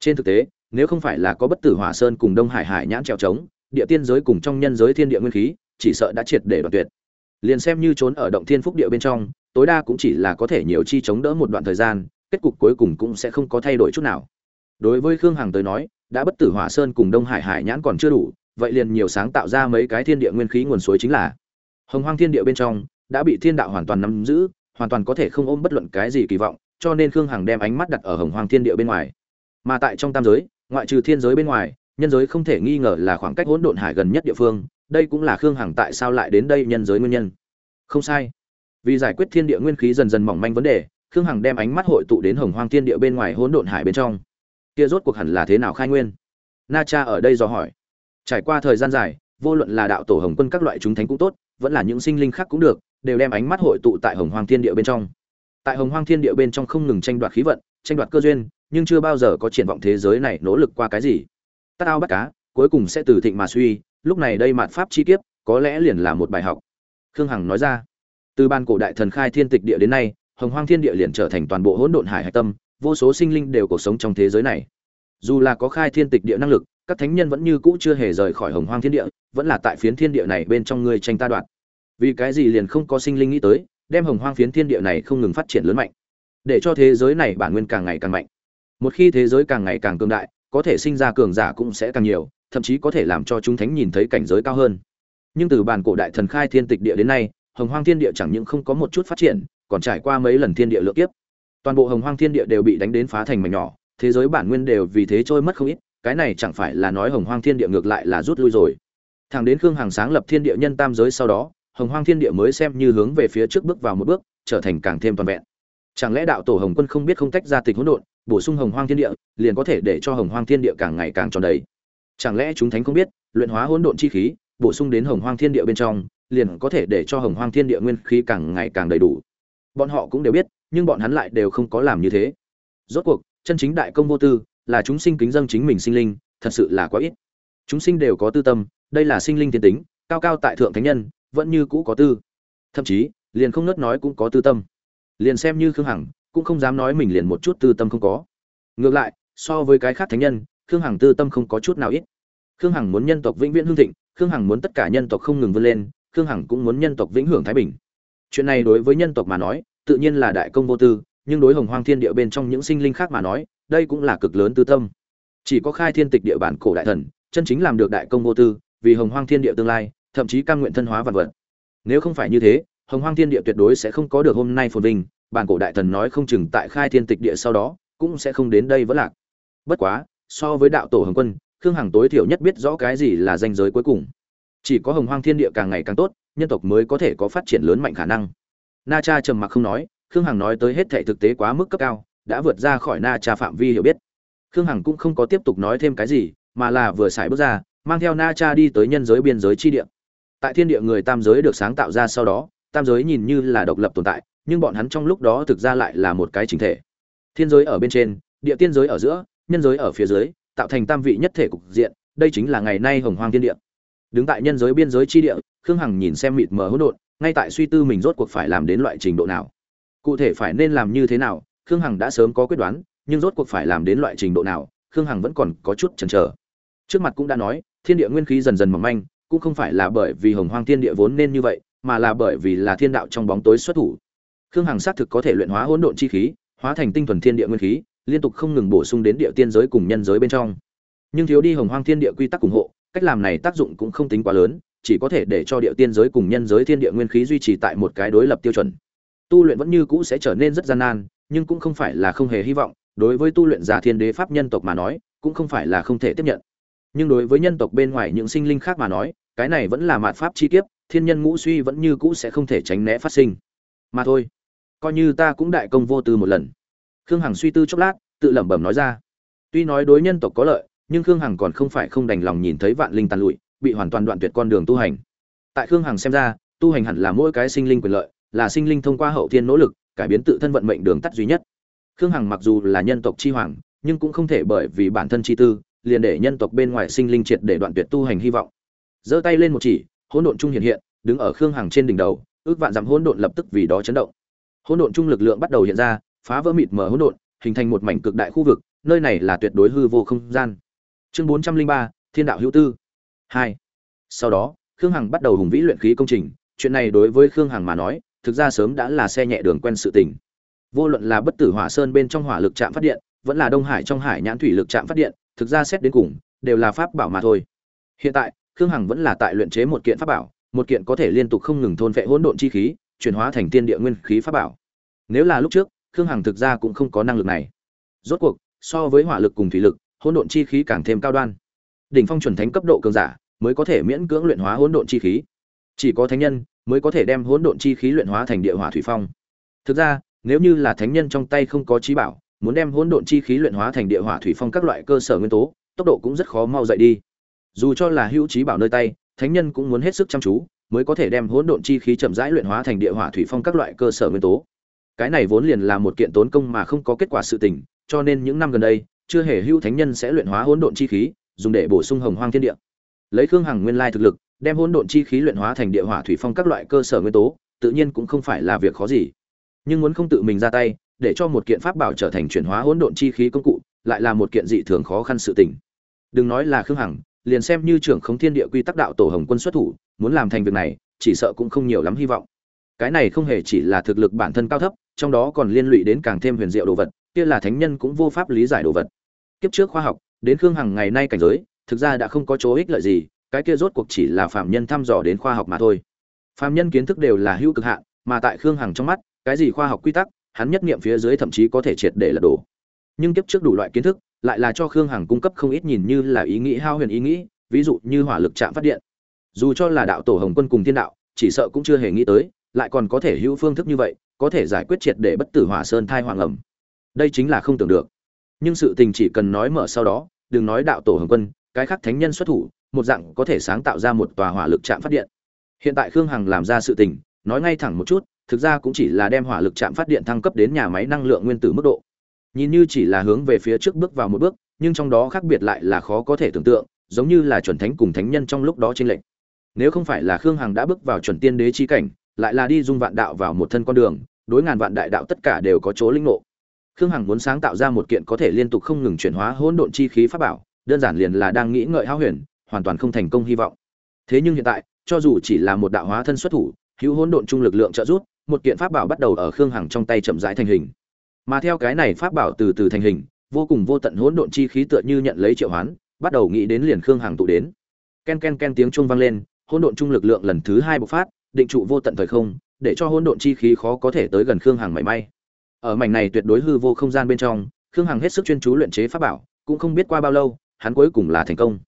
A: Trên thực tế nếu không phải là có bất tử hỏa sơn cùng đông hải hải nhãn trèo trống, địa tiên giới cùng trong nhân giới thiên địa nguyên khí, chỉ sợ đã triệt để đoạn tuyệt. Liền xem như trốn ở động thiên phúc địa bên trong, tối đa cũng chỉ là có thể nhiều chi chống đỡ một đoạn thời gian, kết cục cuối cùng cũng sẽ không có thay đổi chút nào. Đối với khương hằng tới nói, đã bất tử hỏa sơn cùng đông hải hải nhãn còn chưa đủ, vậy liền nhiều sáng tạo ra mấy cái thiên địa nguyên khí nguồn suối chính là hồng hoang thiên địa bên trong, đã bị thiên đạo hoàn toàn nắm giữ, hoàn toàn có thể không ôm bất luận cái gì kỳ vọng, cho nên khương hằng đem ánh mắt đặt ở hồng hoang thiên địa bên ngoài. Mà tại trong tam giới ngoại trừ thiên giới bên ngoài, nhân giới không thể nghi ngờ là khoảng cách hỗn độn hải gần nhất địa phương, đây cũng là khương hằng tại sao lại đến đây nhân giới nguyên nhân. Không sai. Vì giải quyết thiên địa nguyên khí dần dần mỏng manh vấn đề, khương hằng đem ánh mắt hội tụ đến hồng hoang thiên địa bên ngoài hỗn độn hải bên trong. Kia rốt cuộc hẳn là thế nào khai nguyên? Na cha ở đây dò hỏi. Trải qua thời gian dài, vô luận là đạo tổ hồng quân các loại chúng thánh cũng tốt, vẫn là những sinh linh khác cũng được, đều đem ánh mắt hội tụ tại hồng hoang thiên địa bên trong. Tại hồng hoang thiên địa bên trong không ngừng tranh đoạt khí vận, tranh đoạt cơ duyên nhưng chưa bao giờ có triển vọng thế giới này nỗ lực qua cái gì. Tát ao bắt cá, cuối cùng sẽ từ thịnh mà suy, lúc này đây mạt pháp chi kiếp, có lẽ liền là một bài học. Khương hằng nói ra, từ ban cổ đại thần khai thiên tịch địa đến nay, hồng hoang thiên địa liền trở thành toàn bộ hỗn độn hải hạch tâm, vô số sinh linh đều cuộc sống trong thế giới này. Dù là có khai thiên tịch địa năng lực, các thánh nhân vẫn như cũ chưa hề rời khỏi hồng hoang thiên địa, vẫn là tại phiến thiên địa này bên trong ngươi tranh ta đoạn vì cái gì liền không có sinh linh nghĩ tới, đem hồng hoang phiến thiên địa này không ngừng phát triển lớn mạnh, để cho thế giới này bản nguyên càng ngày càng mạnh một khi thế giới càng ngày càng cường đại, có thể sinh ra cường giả cũng sẽ càng nhiều, thậm chí có thể làm cho chúng thánh nhìn thấy cảnh giới cao hơn. Nhưng từ bản cổ đại thần khai thiên tịch địa đến nay, hồng hoang thiên địa chẳng những không có một chút phát triển, còn trải qua mấy lần thiên địa lượng kiếp. Toàn bộ hồng hoang thiên địa đều bị đánh đến phá thành mảnh nhỏ, thế giới bản nguyên đều vì thế trôi mất không ít, cái này chẳng phải là nói hồng hoang thiên địa ngược lại là rút lui rồi. Thẳng đến khương hàng sáng lập thiên địa nhân tam giới sau đó, hồng hoang thiên địa mới xem như hướng về phía trước bước vào một bước, trở thành càng thêm toàn vẹn. Chẳng lẽ đạo tổ hồng quân không biết không tách ra tịch hỗn độn bổ sung hồng hoang thiên địa, liền có thể để cho hồng hoang thiên địa càng ngày càng tròn đầy. Chẳng lẽ chúng thánh không biết, luyện hóa hỗn độn chi khí, bổ sung đến hồng hoang thiên địa bên trong, liền có thể để cho hồng hoang thiên địa nguyên khí càng ngày càng đầy đủ? Bọn họ cũng đều biết, nhưng bọn hắn lại đều không có làm như thế. Rốt cuộc, chân chính đại công vô tư, là chúng sinh kính dâng chính mình sinh linh, thật sự là quá ít. Chúng sinh đều có tư tâm, đây là sinh linh thiên tính, cao cao tại thượng thánh nhân, vẫn như cũ có tư. Thậm chí, liền không nớt nói cũng có tư tâm. Liền xem như khương hằng cũng không dám nói mình liền một chút tư tâm không có. Ngược lại, so với cái khác thánh nhân, khương hằng tư tâm không có chút nào ít. Khương hằng muốn nhân tộc vĩnh viễn hương thịnh, khương hằng muốn tất cả nhân tộc không ngừng vươn lên, khương hằng cũng muốn nhân tộc vĩnh hưởng thái bình. Chuyện này đối với nhân tộc mà nói, tự nhiên là đại công vô tư, nhưng đối hồng hoang thiên địa bên trong những sinh linh khác mà nói, đây cũng là cực lớn tư tâm. Chỉ có khai thiên tịch địa bản cổ đại thần, chân chính làm được đại công vô tư, vì hồng hoang thiên địa tương lai, thậm chí cam nguyện thân hóa vạn vật. Nếu không phải như thế, hồng hoang thiên địa tuyệt đối sẽ không có được hôm nay phồn vinh bản cổ đại thần nói không chừng tại khai thiên tịch địa sau đó, cũng sẽ không đến đây vẫn lạc. Bất quá, so với đạo tổ hồng quân, khương hằng tối thiểu nhất biết rõ cái gì là danh giới cuối cùng. Chỉ có hồng hoang thiên địa càng ngày càng tốt, nhân tộc mới có thể có phát triển lớn mạnh khả năng. Na cha trầm mặc không nói, khương hằng nói tới hết thể thực tế quá mức cấp cao, đã vượt ra khỏi na cha phạm vi hiểu biết. Khương hằng cũng không có tiếp tục nói thêm cái gì, mà là vừa xài bước ra, mang theo na cha đi tới nhân giới biên giới chi địa. Tại thiên địa người tam giới được sáng tạo ra sau đó, tam giới nhìn như là độc lập tồn tại nhưng bọn hắn trong lúc đó thực ra lại là một cái chính thể. Thiên giới ở bên trên, địa tiên giới ở giữa, nhân giới ở phía dưới, tạo thành tam vị nhất thể cục diện, đây chính là ngày nay hồng hoang thiên địa. Đứng tại nhân giới biên giới chi địa, khương hằng nhìn xem mịt mờ hỗn độn, ngay tại suy tư mình rốt cuộc phải làm đến loại trình độ nào. Cụ thể phải nên làm như thế nào, khương hằng đã sớm có quyết đoán, nhưng rốt cuộc phải làm đến loại trình độ nào, khương hằng vẫn còn có chút chần chờ. Trước mặt cũng đã nói, thiên địa nguyên khí dần dần mỏng manh, cũng không phải là bởi vì hồng hoang thiên địa vốn nên như vậy, mà là bởi vì là thiên đạo trong bóng tối xuất thủ khương hằng xác thực có thể luyện hóa hỗn độn chi khí, hóa thành tinh thuần thiên địa nguyên khí, liên tục không ngừng bổ sung đến địa tiên giới cùng nhân giới bên trong. Nhưng thiếu đi hồng hoang thiên địa quy tắc ủng hộ, cách làm này tác dụng cũng không tính quá lớn, chỉ có thể để cho địa tiên giới cùng nhân giới thiên địa nguyên khí duy trì tại một cái đối lập tiêu chuẩn. Tu luyện vẫn như cũ sẽ trở nên rất gian nan, nhưng cũng không phải là không hề hy vọng, đối với tu luyện giả thiên đế pháp nhân tộc mà nói, cũng không phải là không thể tiếp nhận. Nhưng đối với nhân tộc bên ngoài những sinh linh khác mà nói, cái này vẫn là mạt pháp chi kiếp, thiên nhân ngũ suy vẫn như cũ sẽ không thể tránh né phát sinh. Mà thôi coi như ta cũng đại công vô tư một lần. Khương hằng suy tư chốc lát, tự lẩm bẩm nói ra. Tuy nói đối nhân tộc có lợi, nhưng khương hằng còn không phải không đành lòng nhìn thấy vạn linh tàn lụi, bị hoàn toàn đoạn tuyệt con đường tu hành. Tại khương hằng xem ra, tu hành hẳn là mỗi cái sinh linh quyền lợi, là sinh linh thông qua hậu thiên nỗ lực, cải biến tự thân vận mệnh đường tắt duy nhất. Khương hằng mặc dù là nhân tộc chi hoàng, nhưng cũng không thể bởi vì bản thân chi tư, liền để nhân tộc bên ngoài sinh linh triệt để đoạn tuyệt tu hành hy vọng. Giơ tay lên một chỉ, hỗn độn trung hiện hiện, đứng ở khương hằng trên đỉnh đầu, ước vạn dặm hỗn độn lập tức vì đó chấn động hỗn độn trung lực lượng bắt đầu hiện ra, phá vỡ mịt mờ hỗn độn, hình thành một mảnh cực đại khu vực, nơi này là tuyệt đối hư vô không gian. Chương bốn trăm linh ba, thiên đạo hữu tư. Hai. Sau đó, khương hằng bắt đầu hùng vĩ luyện khí công trình. Chuyện này đối với khương hằng mà nói, thực ra sớm đã là xe nhẹ đường quen sự tình. Vô luận là bất tử hỏa sơn bên trong hỏa lực trạm phát điện, vẫn là đông hải trong hải nhãn thủy lực trạm phát điện, thực ra xét đến cùng, đều là pháp bảo mà thôi. Hiện tại, khương hằng vẫn là tại luyện chế một kiện pháp bảo, một kiện có thể liên tục không ngừng thôn vệ hỗn độn chi khí chuyển hóa thành tiên địa nguyên khí pháp bảo. Nếu là lúc trước, khương hằng thực ra cũng không có năng lực này. Rốt cuộc, so với hỏa lực cùng thủy lực, hỗn độn chi khí càng thêm cao đoan. Đỉnh phong chuẩn thánh cấp độ cường giả mới có thể miễn cưỡng luyện hóa hỗn độn chi khí. Chỉ có thánh nhân mới có thể đem hỗn độn chi khí luyện hóa thành địa hỏa thủy phong. Thực ra, nếu như là thánh nhân trong tay không có trí bảo, muốn đem hỗn độn chi khí luyện hóa thành địa hỏa thủy phong các loại cơ sở nguyên tố, tốc độ cũng rất khó mau dậy đi. Dù cho là hữu trí bảo nơi tay, thánh nhân cũng muốn hết sức chăm chú mới có thể đem hỗn độn chi khí chậm rãi luyện hóa thành địa hỏa thủy phong các loại cơ sở nguyên tố. Cái này vốn liền là một kiện tốn công mà không có kết quả sự tình, cho nên những năm gần đây, chưa hề hữu thánh nhân sẽ luyện hóa hỗn độn chi khí, dùng để bổ sung hồng hoang thiên địa. Lấy khương hằng nguyên lai thực lực, đem hỗn độn chi khí luyện hóa thành địa hỏa thủy phong các loại cơ sở nguyên tố, tự nhiên cũng không phải là việc khó gì. Nhưng muốn không tự mình ra tay, để cho một kiện pháp bảo trở thành chuyển hóa hỗn độn chi khí công cụ, lại là một kiện dị thường khó khăn sự tình. Đừng nói là khương hằng liền xem như trưởng khống thiên địa quy tắc đạo tổ hồng quân xuất thủ, muốn làm thành việc này, chỉ sợ cũng không nhiều lắm hy vọng. Cái này không hề chỉ là thực lực bản thân cao thấp, trong đó còn liên lụy đến càng thêm huyền diệu đồ vật, kia là thánh nhân cũng vô pháp lý giải đồ vật. Kiếp trước khoa học, đến khương hằng ngày nay cảnh giới, thực ra đã không có chỗ ích lợi gì, cái kia rốt cuộc chỉ là phạm nhân thăm dò đến khoa học mà thôi. Phạm nhân kiến thức đều là hữu cực hạn, mà tại khương hằng trong mắt, cái gì khoa học quy tắc, hắn nhất nghiệm phía dưới thậm chí có thể triệt để lật đổ nhưng kiếp trước đủ loại kiến thức lại là cho khương hằng cung cấp không ít nhìn như là ý nghĩ hao huyền ý nghĩ, ví dụ như hỏa lực chạm phát điện. Dù cho là đạo tổ hồng quân cùng thiên đạo, chỉ sợ cũng chưa hề nghĩ tới, lại còn có thể hữu phương thức như vậy, có thể giải quyết triệt để bất tử hỏa sơn thai hoàng ẩm. Đây chính là không tưởng được. Nhưng sự tình chỉ cần nói mở sau đó, đừng nói đạo tổ hồng quân, cái khác thánh nhân xuất thủ, một dạng có thể sáng tạo ra một tòa hỏa lực chạm phát điện. Hiện tại khương hằng làm ra sự tình, nói ngay thẳng một chút, thực ra cũng chỉ là đem hỏa lực chạm phát điện thăng cấp đến nhà máy năng lượng nguyên tử mức độ nhìn như chỉ là hướng về phía trước bước vào một bước, nhưng trong đó khác biệt lại là khó có thể tưởng tượng, giống như là chuẩn thánh cùng thánh nhân trong lúc đó trên lệnh nếu không phải là khương hằng đã bước vào chuẩn tiên đế chi cảnh, lại là đi dung vạn đạo vào một thân con đường, đối ngàn vạn đại đạo tất cả đều có chỗ linh ngộ. Khương hằng muốn sáng tạo ra một kiện có thể liên tục không ngừng chuyển hóa hỗn độn chi khí pháp bảo, đơn giản liền là đang nghĩ ngợi hao huyền, hoàn toàn không thành công hy vọng. Thế nhưng hiện tại, cho dù chỉ là một đạo hóa thân xuất thủ, hữu hỗn độn chung lực lượng trợ giúp, một kiện pháp bảo bắt đầu ở khương hằng trong tay chậm rãi thành hình mà theo cái này pháp bảo từ từ thành hình, vô cùng vô tận hỗn độn chi khí tựa như nhận lấy triệu hoán, bắt đầu nghĩ đến liền khương hằng tụ đến. Ken ken ken tiếng chuông vang lên, hỗn độn chung lực lượng lần thứ hai bộc phát, định trụ vô tận thời không, để cho hỗn độn chi khí khó có thể tới gần khương hằng mảy may. Ở mảnh này tuyệt đối hư vô không gian bên trong, khương hằng hết sức chuyên chú luyện chế pháp bảo, cũng không biết qua bao lâu, hắn cuối cùng là thành công.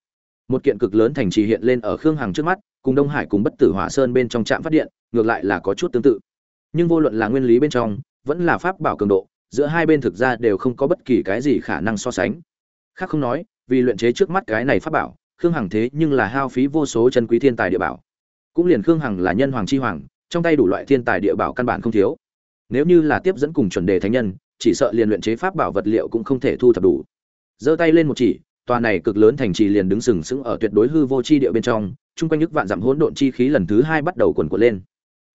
A: Một kiện cực lớn thành trì hiện lên ở khương hằng trước mắt, cùng đông hải cùng bất tử hỏa sơn bên trong trạm phát điện, ngược lại là có chút tương tự. Nhưng vô luận là nguyên lý bên trong, vẫn là pháp bảo cường độ giữa hai bên thực ra đều không có bất kỳ cái gì khả năng so sánh. Khác không nói, vì luyện chế trước mắt cái này pháp bảo, khương hằng thế nhưng là hao phí vô số chân quý thiên tài địa bảo. Cũng liền khương hằng là nhân hoàng chi hoàng, trong tay đủ loại thiên tài địa bảo căn bản không thiếu. Nếu như là tiếp dẫn cùng chuẩn đề thánh nhân, chỉ sợ liền luyện chế pháp bảo vật liệu cũng không thể thu thập đủ. Giơ tay lên một chỉ, tòa này cực lớn thành trì liền đứng sừng sững ở tuyệt đối hư vô chi địa bên trong, chung quanh nhức vạn dặm hỗn độn chi khí lần thứ hai bắt đầu cuồn cuộn lên.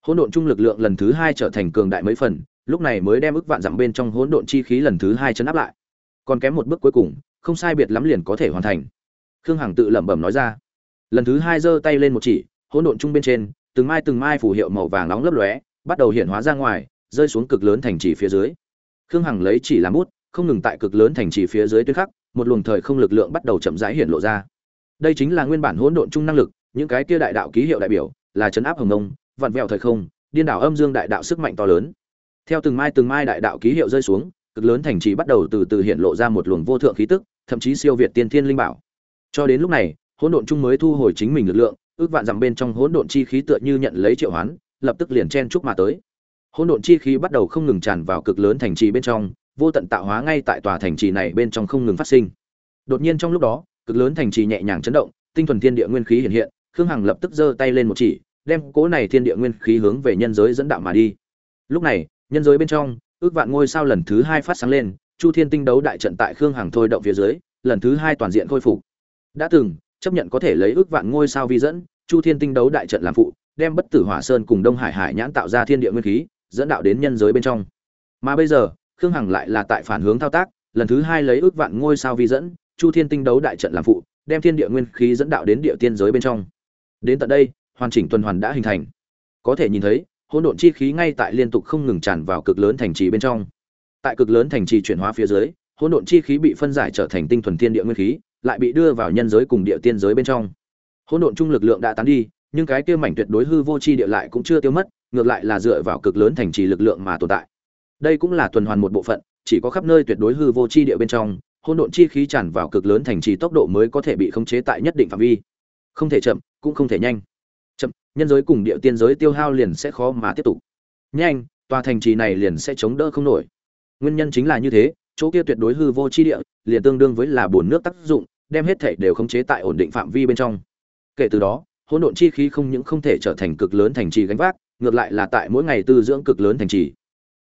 A: Hỗn độn trung lực lượng lần thứ hai trở thành cường đại mấy phần lúc này mới đem ức vạn dặm bên trong hỗn độn chi khí lần thứ hai chấn áp lại. Còn kém một bước cuối cùng, không sai biệt lắm liền có thể hoàn thành. Khương hằng tự lẩm bẩm nói ra. Lần thứ hai giơ tay lên một chỉ, hỗn độn trung bên trên, từng mai từng mai phù hiệu màu vàng nóng lấp lóe, bắt đầu hiện hóa ra ngoài, rơi xuống cực lớn thành trì phía dưới. Khương hằng lấy chỉ làm bút, không ngừng tại cực lớn thành trì phía dưới tuyến khắc, một luồng thời không lực lượng bắt đầu chậm rãi hiện lộ ra. Đây chính là nguyên bản hỗn độn trung năng lực, những cái kia đại đạo ký hiệu đại biểu, là chấn áp hồng nông vặn vẹo thời không, điên đảo âm dương đại đạo sức mạnh to lớn theo từng mai từng mai đại đạo ký hiệu rơi xuống, cực lớn thành trì bắt đầu từ từ hiện lộ ra một luồng vô thượng khí tức, thậm chí siêu việt tiên thiên linh bảo. Cho đến lúc này, hỗn độn chung mới thu hồi chính mình lực lượng, ước vạn dặm bên trong hỗn độn chi khí tựa như nhận lấy triệu hoán, lập tức liền chen chúc mà tới. Hỗn độn chi khí bắt đầu không ngừng tràn vào cực lớn thành trì bên trong, vô tận tạo hóa ngay tại tòa thành trì này bên trong không ngừng phát sinh. Đột nhiên trong lúc đó, cực lớn thành trì nhẹ nhàng chấn động, tinh thuần thiên địa nguyên khí hiện hiện, khương hằng lập tức giơ tay lên một chỉ, đem cố này thiên địa nguyên khí hướng về nhân giới dẫn đạo mà đi. Lúc này nhân giới bên trong, ước vạn ngôi sao lần thứ hai phát sáng lên, chu thiên tinh đấu đại trận tại khương hằng thôi động phía dưới, lần thứ hai toàn diện khôi phục. Đã từng, chấp nhận có thể lấy ước vạn ngôi sao vi dẫn, chu thiên tinh đấu đại trận làm phụ, đem bất tử hỏa sơn cùng đông hải hải nhãn tạo ra thiên địa nguyên khí, dẫn đạo đến nhân giới bên trong. Mà bây giờ, khương hằng lại là tại phản hướng thao tác, lần thứ hai lấy ước vạn ngôi sao vi dẫn, chu thiên tinh đấu đại trận làm phụ, đem thiên địa nguyên khí dẫn đạo đến địa tiên giới bên trong. Đến tận đây, hoàn chỉnh tuần hoàn đã hình thành. Có thể nhìn thấy hỗn độn chi khí ngay tại liên tục không ngừng tràn vào cực lớn thành trì bên trong. Tại cực lớn thành trì chuyển hóa phía dưới, hỗn độn chi khí bị phân giải trở thành tinh thuần thiên địa nguyên khí, lại bị đưa vào nhân giới cùng địa tiên giới bên trong. Hỗn độn trung lực lượng đã tán đi, nhưng cái kia mảnh tuyệt đối hư vô chi địa lại cũng chưa tiêu mất, ngược lại là dựa vào cực lớn thành trì lực lượng mà tồn tại. Đây cũng là tuần hoàn một bộ phận, chỉ có khắp nơi tuyệt đối hư vô chi địa bên trong, hỗn độn chi khí tràn vào cực lớn thành trì tốc độ mới có thể bị khống chế tại nhất định phạm vi. Không thể chậm, cũng không thể nhanh nhân giới cùng địa tiên giới tiêu hao liền sẽ khó mà tiếp tục. Nhanh, tòa thành trì này liền sẽ chống đỡ không nổi. Nguyên nhân chính là như thế, chỗ kia tuyệt đối hư vô chi địa, liền tương đương với là bồn nước tác dụng, đem hết thể đều khống chế tại ổn định phạm vi bên trong. Kể từ đó, hỗn độn chi khí không những không thể trở thành cực lớn thành trì gánh vác, ngược lại là tại mỗi ngày tư dưỡng cực lớn thành trì.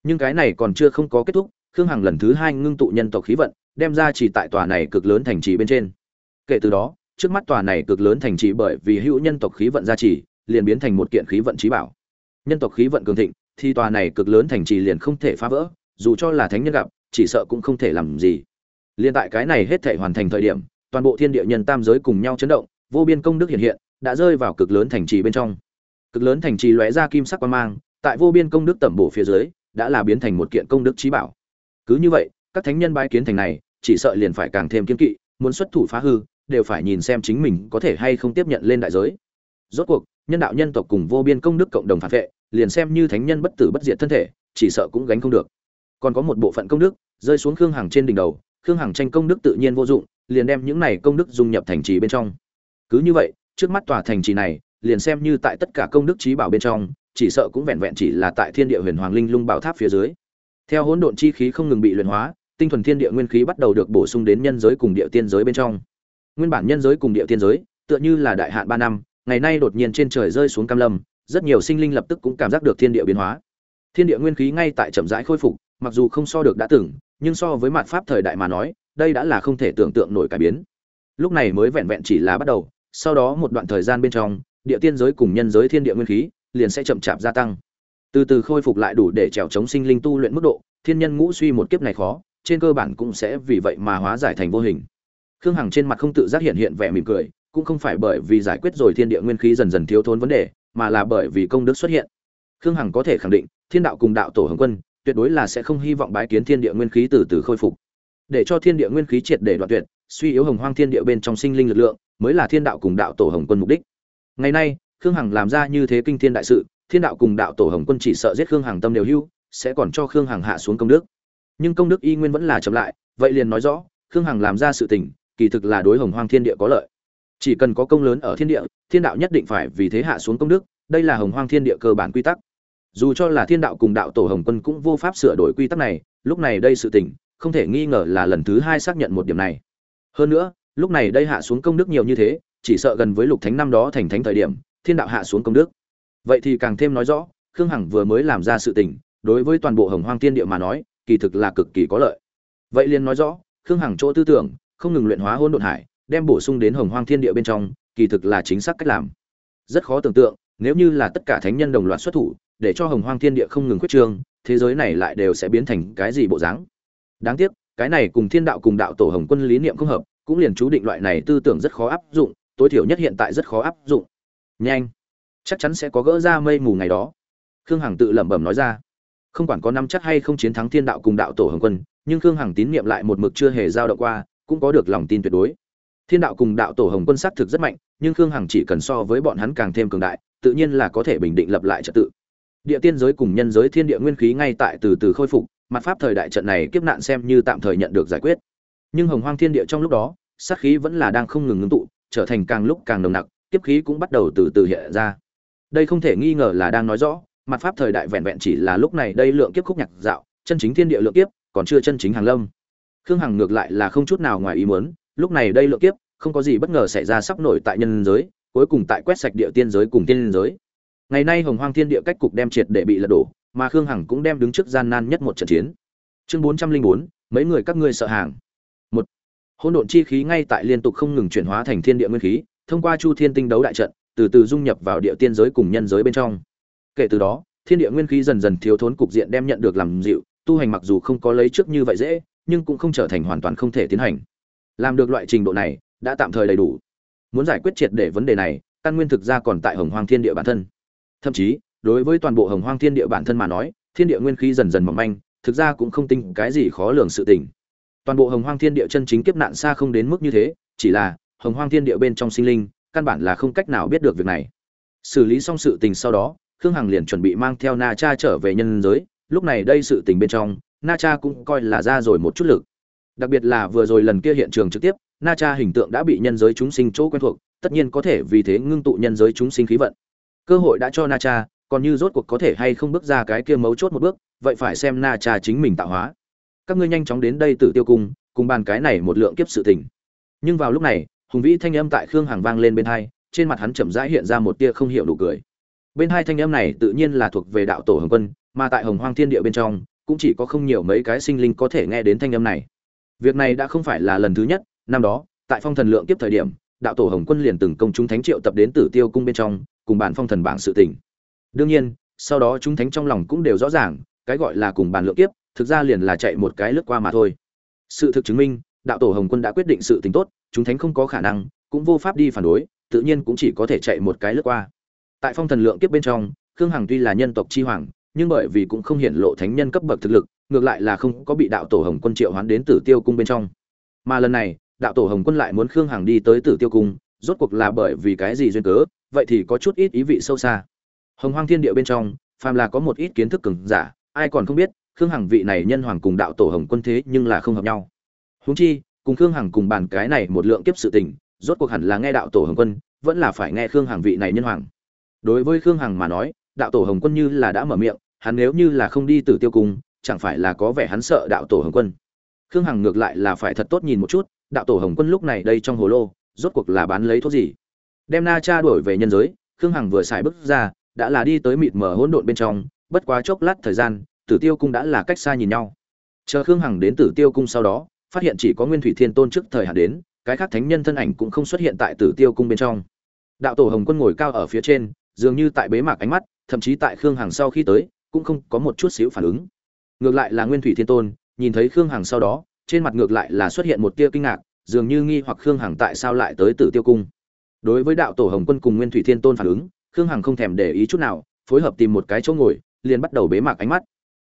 A: Nhưng cái này còn chưa không có kết thúc, khương hằng lần thứ hai ngưng tụ nhân tộc khí vận, đem ra chỉ tại tòa này cực lớn thành trì bên trên. Kể từ đó, trước mắt tòa này cực lớn thành trì bởi vì hữu nhân tộc khí vận gia trì liền biến thành một kiện khí vận trí bảo. Nhân tộc khí vận cường thịnh, thì tòa này cực lớn thành trì liền không thể phá vỡ, dù cho là thánh nhân gặp, chỉ sợ cũng không thể làm gì. Liên tại cái này hết thể hoàn thành thời điểm, toàn bộ thiên địa nhân tam giới cùng nhau chấn động, vô biên công đức hiện hiện, đã rơi vào cực lớn thành trì bên trong. Cực lớn thành trì lóe ra kim sắc quang mang, tại vô biên công đức tẩm bổ phía dưới, đã là biến thành một kiện công đức trí bảo. Cứ như vậy, các thánh nhân bái kiến thành này, chỉ sợ liền phải càng thêm kiên kỵ, muốn xuất thủ phá hư, đều phải nhìn xem chính mình có thể hay không tiếp nhận lên đại giới. Rốt cuộc nhân đạo nhân tộc cùng vô biên công đức cộng đồng phản vệ, liền xem như thánh nhân bất tử bất diệt thân thể, chỉ sợ cũng gánh không được. Còn có một bộ phận công đức, rơi xuống khương hằng trên đỉnh đầu, khương hằng tranh công đức tự nhiên vô dụng, liền đem những này công đức dung nhập thành trì bên trong. Cứ như vậy, trước mắt tòa thành trì này, liền xem như tại tất cả công đức trí bảo bên trong, chỉ sợ cũng vẹn vẹn chỉ là tại thiên địa huyền hoàng linh lung bảo tháp phía dưới. Theo hỗn độn chi khí không ngừng bị luyện hóa, tinh thuần thiên địa nguyên khí bắt đầu được bổ sung đến nhân giới cùng địa tiên giới bên trong. Nguyên bản nhân giới cùng địa tiên giới, tựa như là đại hạn ba năm ngày nay đột nhiên trên trời rơi xuống cam lâm, rất nhiều sinh linh lập tức cũng cảm giác được thiên địa biến hóa. Thiên địa nguyên khí ngay tại chậm rãi khôi phục, mặc dù không so được đã từng, nhưng so với mặt pháp thời đại mà nói, đây đã là không thể tưởng tượng nổi cải biến. Lúc này mới vẹn vẹn chỉ là bắt đầu, sau đó một đoạn thời gian bên trong, địa tiên giới cùng nhân giới thiên địa nguyên khí liền sẽ chậm chạp gia tăng. Từ từ khôi phục lại đủ để trèo chống sinh linh tu luyện mức độ, thiên nhân ngũ suy một kiếp này khó, trên cơ bản cũng sẽ vì vậy mà hóa giải thành vô hình. Khương hằng trên mặt không tự giác hiện hiện vẻ mỉm cười cũng không phải bởi vì giải quyết rồi thiên địa nguyên khí dần dần thiếu thốn vấn đề, mà là bởi vì công đức xuất hiện. Khương hằng có thể khẳng định, thiên đạo cùng đạo tổ hồng quân, tuyệt đối là sẽ không hy vọng bái kiến thiên địa nguyên khí từ từ khôi phục. Để cho thiên địa nguyên khí triệt để đoạn tuyệt, suy yếu hồng hoang thiên địa bên trong sinh linh lực lượng, mới là thiên đạo cùng đạo tổ hồng quân mục đích. Ngày nay, khương hằng làm ra như thế kinh thiên đại sự, thiên đạo cùng đạo tổ hồng quân chỉ sợ giết khương hằng tâm đều hưu, sẽ còn cho khương hằng hạ xuống công đức. Nhưng công đức y nguyên vẫn là chậm lại, vậy liền nói rõ, khương hằng làm ra sự tình, kỳ thực là đối hồng hoang thiên địa có lợi chỉ cần có công lớn ở thiên địa, thiên đạo nhất định phải vì thế hạ xuống công đức, đây là hồng hoang thiên địa cơ bản quy tắc. Dù cho là thiên đạo cùng đạo tổ hồng quân cũng vô pháp sửa đổi quy tắc này, lúc này đây sự tình, không thể nghi ngờ là lần thứ hai xác nhận một điểm này. Hơn nữa, lúc này đây hạ xuống công đức nhiều như thế, chỉ sợ gần với lục thánh năm đó thành thánh thời điểm, thiên đạo hạ xuống công đức. Vậy thì càng thêm nói rõ, khương hằng vừa mới làm ra sự tình, đối với toàn bộ hồng hoang thiên địa mà nói, kỳ thực là cực kỳ có lợi. Vậy liền nói rõ, khương hằng chỗ tư tưởng, không ngừng luyện hóa hôn đột hải đem bổ sung đến hồng hoang thiên địa bên trong, kỳ thực là chính xác cách làm. Rất khó tưởng tượng, nếu như là tất cả thánh nhân đồng loạt xuất thủ, để cho hồng hoang thiên địa không ngừng khuyết trương, thế giới này lại đều sẽ biến thành cái gì bộ dáng. Đáng tiếc, cái này cùng thiên đạo cùng đạo tổ hồng quân lý niệm không hợp, cũng liền chú định loại này tư tưởng rất khó áp dụng, tối thiểu nhất hiện tại rất khó áp dụng. Nhanh. Chắc chắn sẽ có gỡ ra mây mù ngày đó. Khương hằng tự lẩm bẩm nói ra. Không quản có năm chắc hay không chiến thắng thiên đạo cùng đạo tổ hồng quân, nhưng khương hằng tín nhiệm lại một mực chưa hề giao động qua, cũng có được lòng tin tuyệt đối thiên đạo cùng đạo tổ hồng quân sát thực rất mạnh, nhưng khương hằng chỉ cần so với bọn hắn càng thêm cường đại, tự nhiên là có thể bình định lập lại trật tự. Địa tiên giới cùng nhân giới thiên địa nguyên khí ngay tại từ từ khôi phục, mặt pháp thời đại trận này kiếp nạn xem như tạm thời nhận được giải quyết. Nhưng hồng hoang thiên địa trong lúc đó, sát khí vẫn là đang không ngừng ngưng tụ, trở thành càng lúc càng nồng nặc, kiếp khí cũng bắt đầu từ từ hiện ra. Đây không thể nghi ngờ là đang nói rõ, mặt pháp thời đại vẹn vẹn chỉ là lúc này đây lượng kiếp khúc nhạc dạo, chân chính thiên địa lượng kiếp, còn chưa chân chính hàng lâm. Khương hằng ngược lại là không chút nào ngoài ý muốn lúc này đây lượng kiếp, không có gì bất ngờ xảy ra sắp nổi tại nhân giới, cuối cùng tại quét sạch địa tiên giới cùng tiên giới. Ngày nay hồng hoang thiên địa cách cục đem triệt để bị lật đổ, mà khương hằng cũng đem đứng trước gian nan nhất một trận chiến. Chương bốn trăm linh bốn, mấy người các ngươi sợ hàng. Một, hỗn độn chi khí ngay tại liên tục không ngừng chuyển hóa thành thiên địa nguyên khí, thông qua chu thiên tinh đấu đại trận, từ từ dung nhập vào địa tiên giới cùng nhân giới bên trong. Kể từ đó, thiên địa nguyên khí dần dần thiếu thốn cục diện đem nhận được làm dịu, tu hành mặc dù không có lấy trước như vậy dễ, nhưng cũng không trở thành hoàn toàn không thể tiến hành làm được loại trình độ này, đã tạm thời đầy đủ. Muốn giải quyết triệt để vấn đề này, căn nguyên thực ra còn tại hồng hoang thiên địa bản thân. Thậm chí, đối với toàn bộ hồng hoang thiên địa bản thân mà nói, thiên địa nguyên khí dần dần mỏng manh, thực ra cũng không tính cái gì khó lường sự tình. Toàn bộ hồng hoang thiên địa chân chính kiếp nạn xa không đến mức như thế, chỉ là, hồng hoang thiên địa bên trong sinh linh, căn bản là không cách nào biết được việc này. Xử lý xong sự tình sau đó, khương hằng liền chuẩn bị mang theo na cha trở về nhân giới, lúc này đây sự tình bên trong, na cha cũng coi là ra rồi một chút lực đặc biệt là vừa rồi lần kia hiện trường trực tiếp, na cha hình tượng đã bị nhân giới chúng sinh chỗ quen thuộc, tất nhiên có thể vì thế ngưng tụ nhân giới chúng sinh khí vận. Cơ hội đã cho na cha, còn như rốt cuộc có thể hay không bước ra cái kia mấu chốt một bước, vậy phải xem na cha chính mình tạo hóa. Các ngươi nhanh chóng đến đây tử tiêu cung cùng bàn cái này một lượng kiếp sự tình. Nhưng vào lúc này, hùng vĩ thanh âm tại khương hàng vang lên bên hai, trên mặt hắn chậm rãi hiện ra một tia không hiểu nụ cười. Bên hai thanh âm này tự nhiên là thuộc về đạo tổ hồng quân, mà tại hồng hoang thiên địa bên trong, cũng chỉ có không nhiều mấy cái sinh linh có thể nghe đến thanh âm này việc này đã không phải là lần thứ nhất, năm đó, tại phong thần lượng tiếp thời điểm, đạo tổ hồng quân liền từng công chúng thánh triệu tập đến tử tiêu cung bên trong, cùng bàn phong thần bảng sự tình. Đương nhiên, sau đó chúng thánh trong lòng cũng đều rõ ràng, cái gọi là cùng bàn lượng kiếp, thực ra liền là chạy một cái lướt qua mà thôi. Sự thực chứng minh, đạo tổ hồng quân đã quyết định sự tình tốt, chúng thánh không có khả năng, cũng vô pháp đi phản đối, tự nhiên cũng chỉ có thể chạy một cái lướt qua. Tại phong thần lượng kiếp bên trong, khương hằng tuy là nhân tộc chi hoàng, nhưng bởi vì cũng không hiện lộ thánh nhân cấp bậc thực lực ngược lại là không có bị đạo tổ hồng quân triệu hoán đến tử tiêu cung bên trong. Mà lần này, đạo tổ hồng quân lại muốn khương hằng đi tới tử tiêu cung, rốt cuộc là bởi vì cái gì duyên cớ, vậy thì có chút ít ý vị sâu xa. Hồng hoang thiên địa bên trong, phàm là có một ít kiến thức cường giả, ai còn không biết, khương hằng vị này nhân hoàng cùng đạo tổ hồng quân thế nhưng là không hợp nhau. Huống chi, cùng khương hằng cùng bàn cái này một lượng kiếp sự tình, rốt cuộc hẳn là nghe đạo tổ hồng quân, vẫn là phải nghe khương hằng vị này nhân hoàng. Đối với khương hằng mà nói, đạo tổ hồng quân như là đã mở miệng, hắn nếu như là không đi tử tiêu cung chẳng phải là có vẻ hắn sợ đạo tổ hồng quân. Khương hằng ngược lại là phải thật tốt nhìn một chút, đạo tổ hồng quân lúc này đây trong hồ lô, rốt cuộc là bán lấy thuốc gì? Đem na cha đổi về nhân giới, khương hằng vừa xài bước ra, đã là đi tới mịt mờ hỗn độn bên trong, bất quá chốc lát thời gian, tử tiêu cung đã là cách xa nhìn nhau. Chờ khương hằng đến tử tiêu cung sau đó, phát hiện chỉ có nguyên thủy thiên tôn trước thời hạn đến, cái khác thánh nhân thân ảnh cũng không xuất hiện tại tử tiêu cung bên trong. Đạo tổ hồng quân ngồi cao ở phía trên, dường như tại bế mạc ánh mắt, thậm chí tại khương hằng sau khi tới, cũng không có một chút xíu phản ứng ngược lại là nguyên thủy thiên tôn, nhìn thấy khương hằng sau đó, trên mặt ngược lại là xuất hiện một tia kinh ngạc, dường như nghi hoặc khương hằng tại sao lại tới tử tiêu cung. Đối với đạo tổ hồng quân cùng nguyên thủy thiên tôn phản ứng, khương hằng không thèm để ý chút nào, phối hợp tìm một cái chỗ ngồi, liền bắt đầu bế mạc ánh mắt.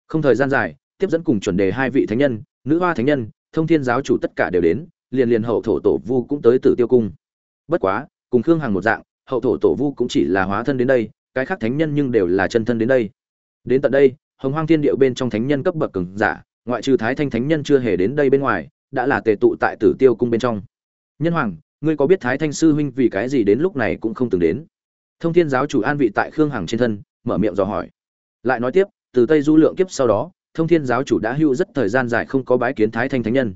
A: Không thời gian dài, tiếp dẫn cùng chuẩn đề hai vị thánh nhân, nữ hoa thánh nhân, thông thiên giáo chủ tất cả đều đến, liền liền hậu thổ tổ vu cũng tới tử tiêu cung. Bất quá, cùng khương hằng một dạng, hậu thổ tổ vu cũng chỉ là hóa thân đến đây, cái khác thánh nhân nhưng đều là chân thân đến đây. Đến tận đây hồng hoang thiên điệu bên trong thánh nhân cấp bậc cường giả, ngoại trừ thái thanh thánh nhân chưa hề đến đây bên ngoài, đã là tề tụ tại tử tiêu cung bên trong. Nhân hoàng, ngươi có biết thái thanh sư huynh vì cái gì đến lúc này cũng không từng đến? Thông thiên giáo chủ an vị tại khương hằng trên thân, mở miệng dò hỏi. Lại nói tiếp, từ tây du lượng kiếp sau đó, thông thiên giáo chủ đã hưu rất thời gian dài không có bái kiến thái thanh thánh nhân.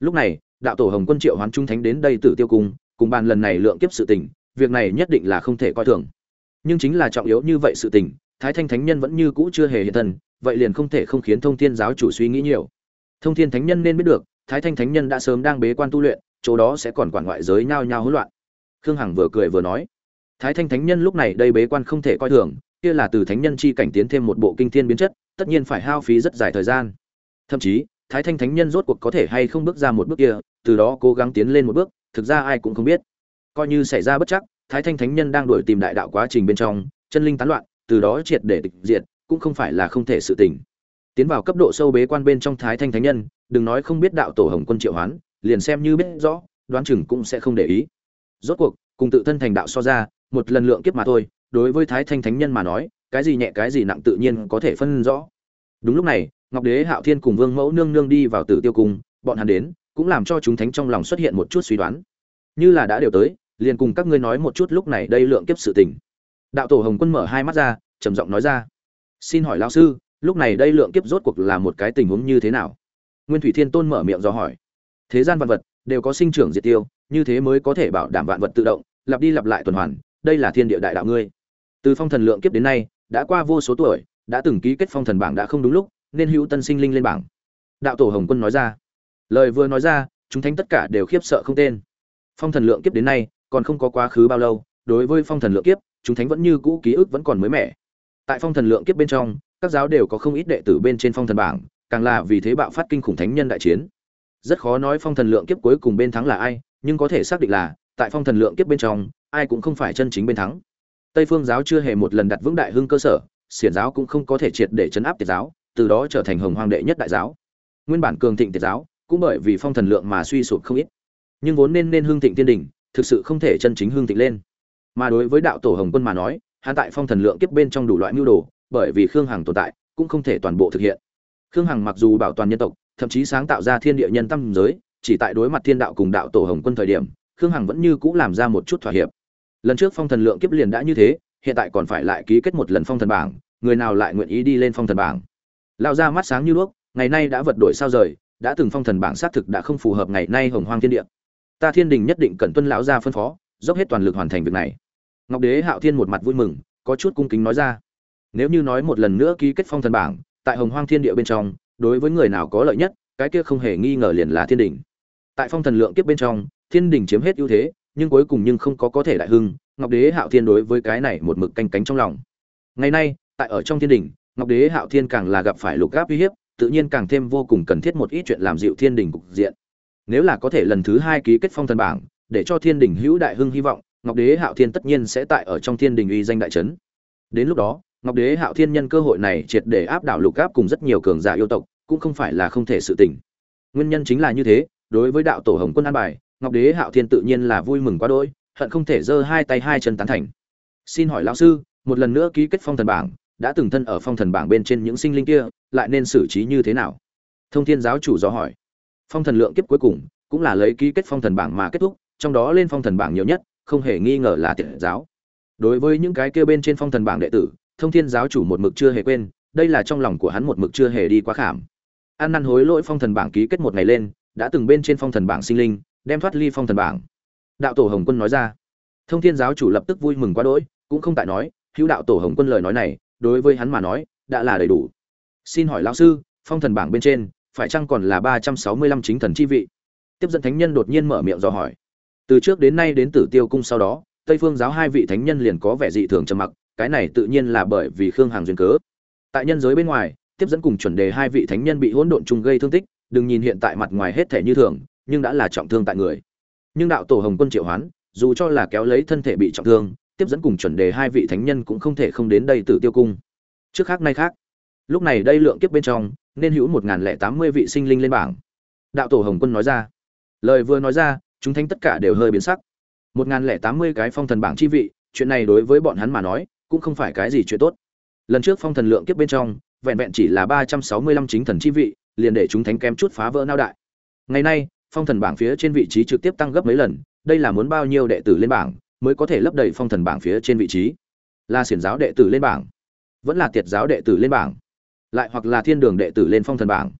A: Lúc này, đạo tổ hồng quân triệu hoán trung thánh đến đây tử tiêu cung, cùng bàn lần này lượng kiếp sự tình, việc này nhất định là không thể coi thường. Nhưng chính là trọng yếu như vậy sự tình thái thanh thánh nhân vẫn như cũ chưa hề hiện thân, vậy liền không thể không khiến thông thiên giáo chủ suy nghĩ nhiều. Thông thiên thánh nhân nên biết được, thái thanh thánh nhân đã sớm đang bế quan tu luyện, chỗ đó sẽ còn quản ngoại giới nhao nhao hỗn loạn. Khương hằng vừa cười vừa nói, thái thanh thánh nhân lúc này đây bế quan không thể coi thường, kia là từ thánh nhân chi cảnh tiến thêm một bộ kinh thiên biến chất, tất nhiên phải hao phí rất dài thời gian. Thậm chí, thái thanh thánh nhân rốt cuộc có thể hay không bước ra một bước kia, từ đó cố gắng tiến lên một bước, thực ra ai cũng không biết. Coi như xảy ra bất chắc, thái thanh thánh nhân đang đuổi tìm đại đạo quá trình bên trong, chân linh tán loạn từ đó triệt để tịch diệt, cũng không phải là không thể sự tình. Tiến vào cấp độ sâu bế quan bên trong thái thanh thánh nhân, đừng nói không biết đạo tổ hồng quân triệu hoán, liền xem như biết rõ, đoán chừng cũng sẽ không để ý. Rốt cuộc, cùng tự thân thành đạo so ra, một lần lượng kiếp mà thôi, đối với thái thanh thánh nhân mà nói, cái gì nhẹ cái gì nặng tự nhiên có thể phân rõ. Đúng lúc này, ngọc đế, hạo thiên cùng vương mẫu nương nương đi vào tử tiêu cung, bọn hắn đến, cũng làm cho chúng thánh trong lòng xuất hiện một chút suy đoán. Như là đã đều tới, liền cùng các ngươi nói một chút lúc này đây lượng kiếp sự tình đạo tổ hồng quân mở hai mắt ra, trầm giọng nói ra. Xin hỏi lão sư, lúc này đây lượng kiếp rốt cuộc là một cái tình huống như thế nào? Nguyên thủy thiên tôn mở miệng do hỏi. Thế gian vạn vật đều có sinh trưởng diệt tiêu, như thế mới có thể bảo đảm vạn vật tự động, lặp đi lặp lại tuần hoàn, đây là thiên địa đại đạo ngươi. Từ phong thần lượng kiếp đến nay, đã qua vô số tuổi, đã từng ký kết phong thần bảng đã không đúng lúc, nên hữu tân sinh linh lên bảng. Đạo tổ hồng quân nói ra. Lời vừa nói ra, chúng thánh tất cả đều khiếp sợ không tên. Phong thần lượng kiếp đến nay, còn không có quá khứ bao lâu, đối với phong thần lượng kiếp chúng thánh vẫn như cũ ký ức vẫn còn mới mẻ. Tại phong thần lượng kiếp bên trong, các giáo đều có không ít đệ tử bên trên phong thần bảng, càng là vì thế bạo phát kinh khủng thánh nhân đại chiến. Rất khó nói phong thần lượng kiếp cuối cùng bên thắng là ai, nhưng có thể xác định là, tại phong thần lượng kiếp bên trong, ai cũng không phải chân chính bên thắng. Tây phương giáo chưa hề một lần đặt vững đại hưng cơ sở, xiển giáo cũng không có thể triệt để chấn áp tiệt giáo, từ đó trở thành hồng hoàng đệ nhất đại giáo. Nguyên bản cường thịnh tiệt giáo, cũng bởi vì phong thần lượng mà suy sụp không ít. Nhưng vốn nên nên hương thịnh tiên đình, thực sự không thể chân chính hương thịnh lên mà đối với đạo tổ hồng quân mà nói, hắn tại phong thần lượng kiếp bên trong đủ loại mưu đồ, bởi vì khương hằng tồn tại, cũng không thể toàn bộ thực hiện. Khương hằng mặc dù bảo toàn nhân tộc, thậm chí sáng tạo ra thiên địa nhân tâm giới, chỉ tại đối mặt thiên đạo cùng đạo tổ hồng quân thời điểm, khương hằng vẫn như cũ làm ra một chút thỏa hiệp. Lần trước phong thần lượng kiếp liền đã như thế, hiện tại còn phải lại ký kết một lần phong thần bảng, người nào lại nguyện ý đi lên phong thần bảng? Lao ra mắt sáng như đuốc, ngày nay đã vật đổi sao rời, đã từng phong thần bảng xác thực đã không phù hợp ngày nay hồng hoang thiên địa. Ta thiên đình nhất định cần tuân lão gia phân phó, dốc hết toàn lực hoàn thành việc này ngọc đế hạo thiên một mặt vui mừng, có chút cung kính nói ra. Nếu như nói một lần nữa ký kết phong thần bảng, tại hồng hoang thiên địa bên trong, đối với người nào có lợi nhất, cái kia không hề nghi ngờ liền là thiên đình tại phong thần lượng kiếp bên trong, thiên đình chiếm hết ưu thế, nhưng cuối cùng nhưng không có có thể đại hưng, ngọc đế hạo thiên đối với cái này một mực canh cánh trong lòng. Ngày nay, tại ở trong thiên đình ngọc đế hạo thiên càng là gặp phải lục gáp uy hiếp, tự nhiên càng thêm vô cùng cần thiết một ít chuyện làm dịu thiên đình cục diện. Nếu là có thể lần thứ hai ký kết phong thần bảng, để cho thiên đình hữu đại hưng hy vọng ngọc đế hạo thiên tất nhiên sẽ tại ở trong thiên đình uy danh đại trấn đến lúc đó, ngọc đế hạo thiên nhân cơ hội này triệt để áp đảo lục áp cùng rất nhiều cường giả yêu tộc, cũng không phải là không thể sự tình. Nguyên nhân chính là như thế, đối với đạo tổ hồng quân an bài, ngọc đế hạo thiên tự nhiên là vui mừng quá đỗi, hận không thể giơ hai tay hai chân tán thành. Xin hỏi lão sư, một lần nữa ký kết phong thần bảng, đã từng thân ở phong thần bảng bên trên những sinh linh kia, lại nên xử trí như thế nào? Thông thiên giáo chủ do hỏi. Phong thần lượng kiếp cuối cùng, cũng là lấy ký kết phong thần bảng mà kết thúc, trong đó lên phong thần bảng nhiều nhất không hề nghi ngờ là tiện giáo. Đối với những cái kia bên trên phong thần bảng đệ tử, thông thiên giáo chủ một mực chưa hề quên, đây là trong lòng của hắn một mực chưa hề đi quá khảm. An năn hối lỗi phong thần bảng ký kết một ngày lên, đã từng bên trên phong thần bảng sinh linh, đem thoát ly phong thần bảng. Đạo tổ hồng quân nói ra. Thông thiên giáo chủ lập tức vui mừng quá đỗi, cũng không tại nói, hữu đạo tổ hồng quân lời nói này, đối với hắn mà nói, đã là đầy đủ. Xin hỏi lão sư, phong thần bảng bên trên, phải chăng còn là ba trăm sáu mươi lăm chính thần chi vị? Tiếp dẫn thánh nhân đột nhiên mở miệng do hỏi từ trước đến nay đến tử tiêu cung sau đó, tây phương giáo hai vị thánh nhân liền có vẻ dị thường trầm mặc, cái này tự nhiên là bởi vì khương hàng duyên cớ. Tại nhân giới bên ngoài, tiếp dẫn cùng chuẩn đề hai vị thánh nhân bị hỗn độn chung gây thương tích, đừng nhìn hiện tại mặt ngoài hết thể như thường, nhưng đã là trọng thương tại người. Nhưng đạo tổ hồng quân triệu hoán, dù cho là kéo lấy thân thể bị trọng thương, tiếp dẫn cùng chuẩn đề hai vị thánh nhân cũng không thể không đến đây tử tiêu cung. Trước khác nay khác. Lúc này đây lượng kiếp bên trong, nên hữu một nghìn lẻ tám mươi vị sinh linh lên bảng. Đạo tổ hồng quân nói ra. Lời vừa nói ra chúng thánh tất cả đều hơi biến sắc. Một nghìn lẻ tám mươi cái phong thần bảng chi vị, chuyện này đối với bọn hắn mà nói, cũng không phải cái gì chuyện tốt. Lần trước phong thần lượng kiếp bên trong, vẹn vẹn chỉ là ba trăm sáu mươi lăm chính thần chi vị, liền để chúng thánh kém chút phá vỡ nao đại. Ngày nay, phong thần bảng phía trên vị trí trực tiếp tăng gấp mấy lần, đây là muốn bao nhiêu đệ tử lên bảng mới có thể lấp đầy phong thần bảng phía trên vị trí? Là xiển giáo đệ tử lên bảng. Vẫn là tiệt giáo đệ tử lên bảng. Lại hoặc là thiên đường đệ tử lên phong thần bảng.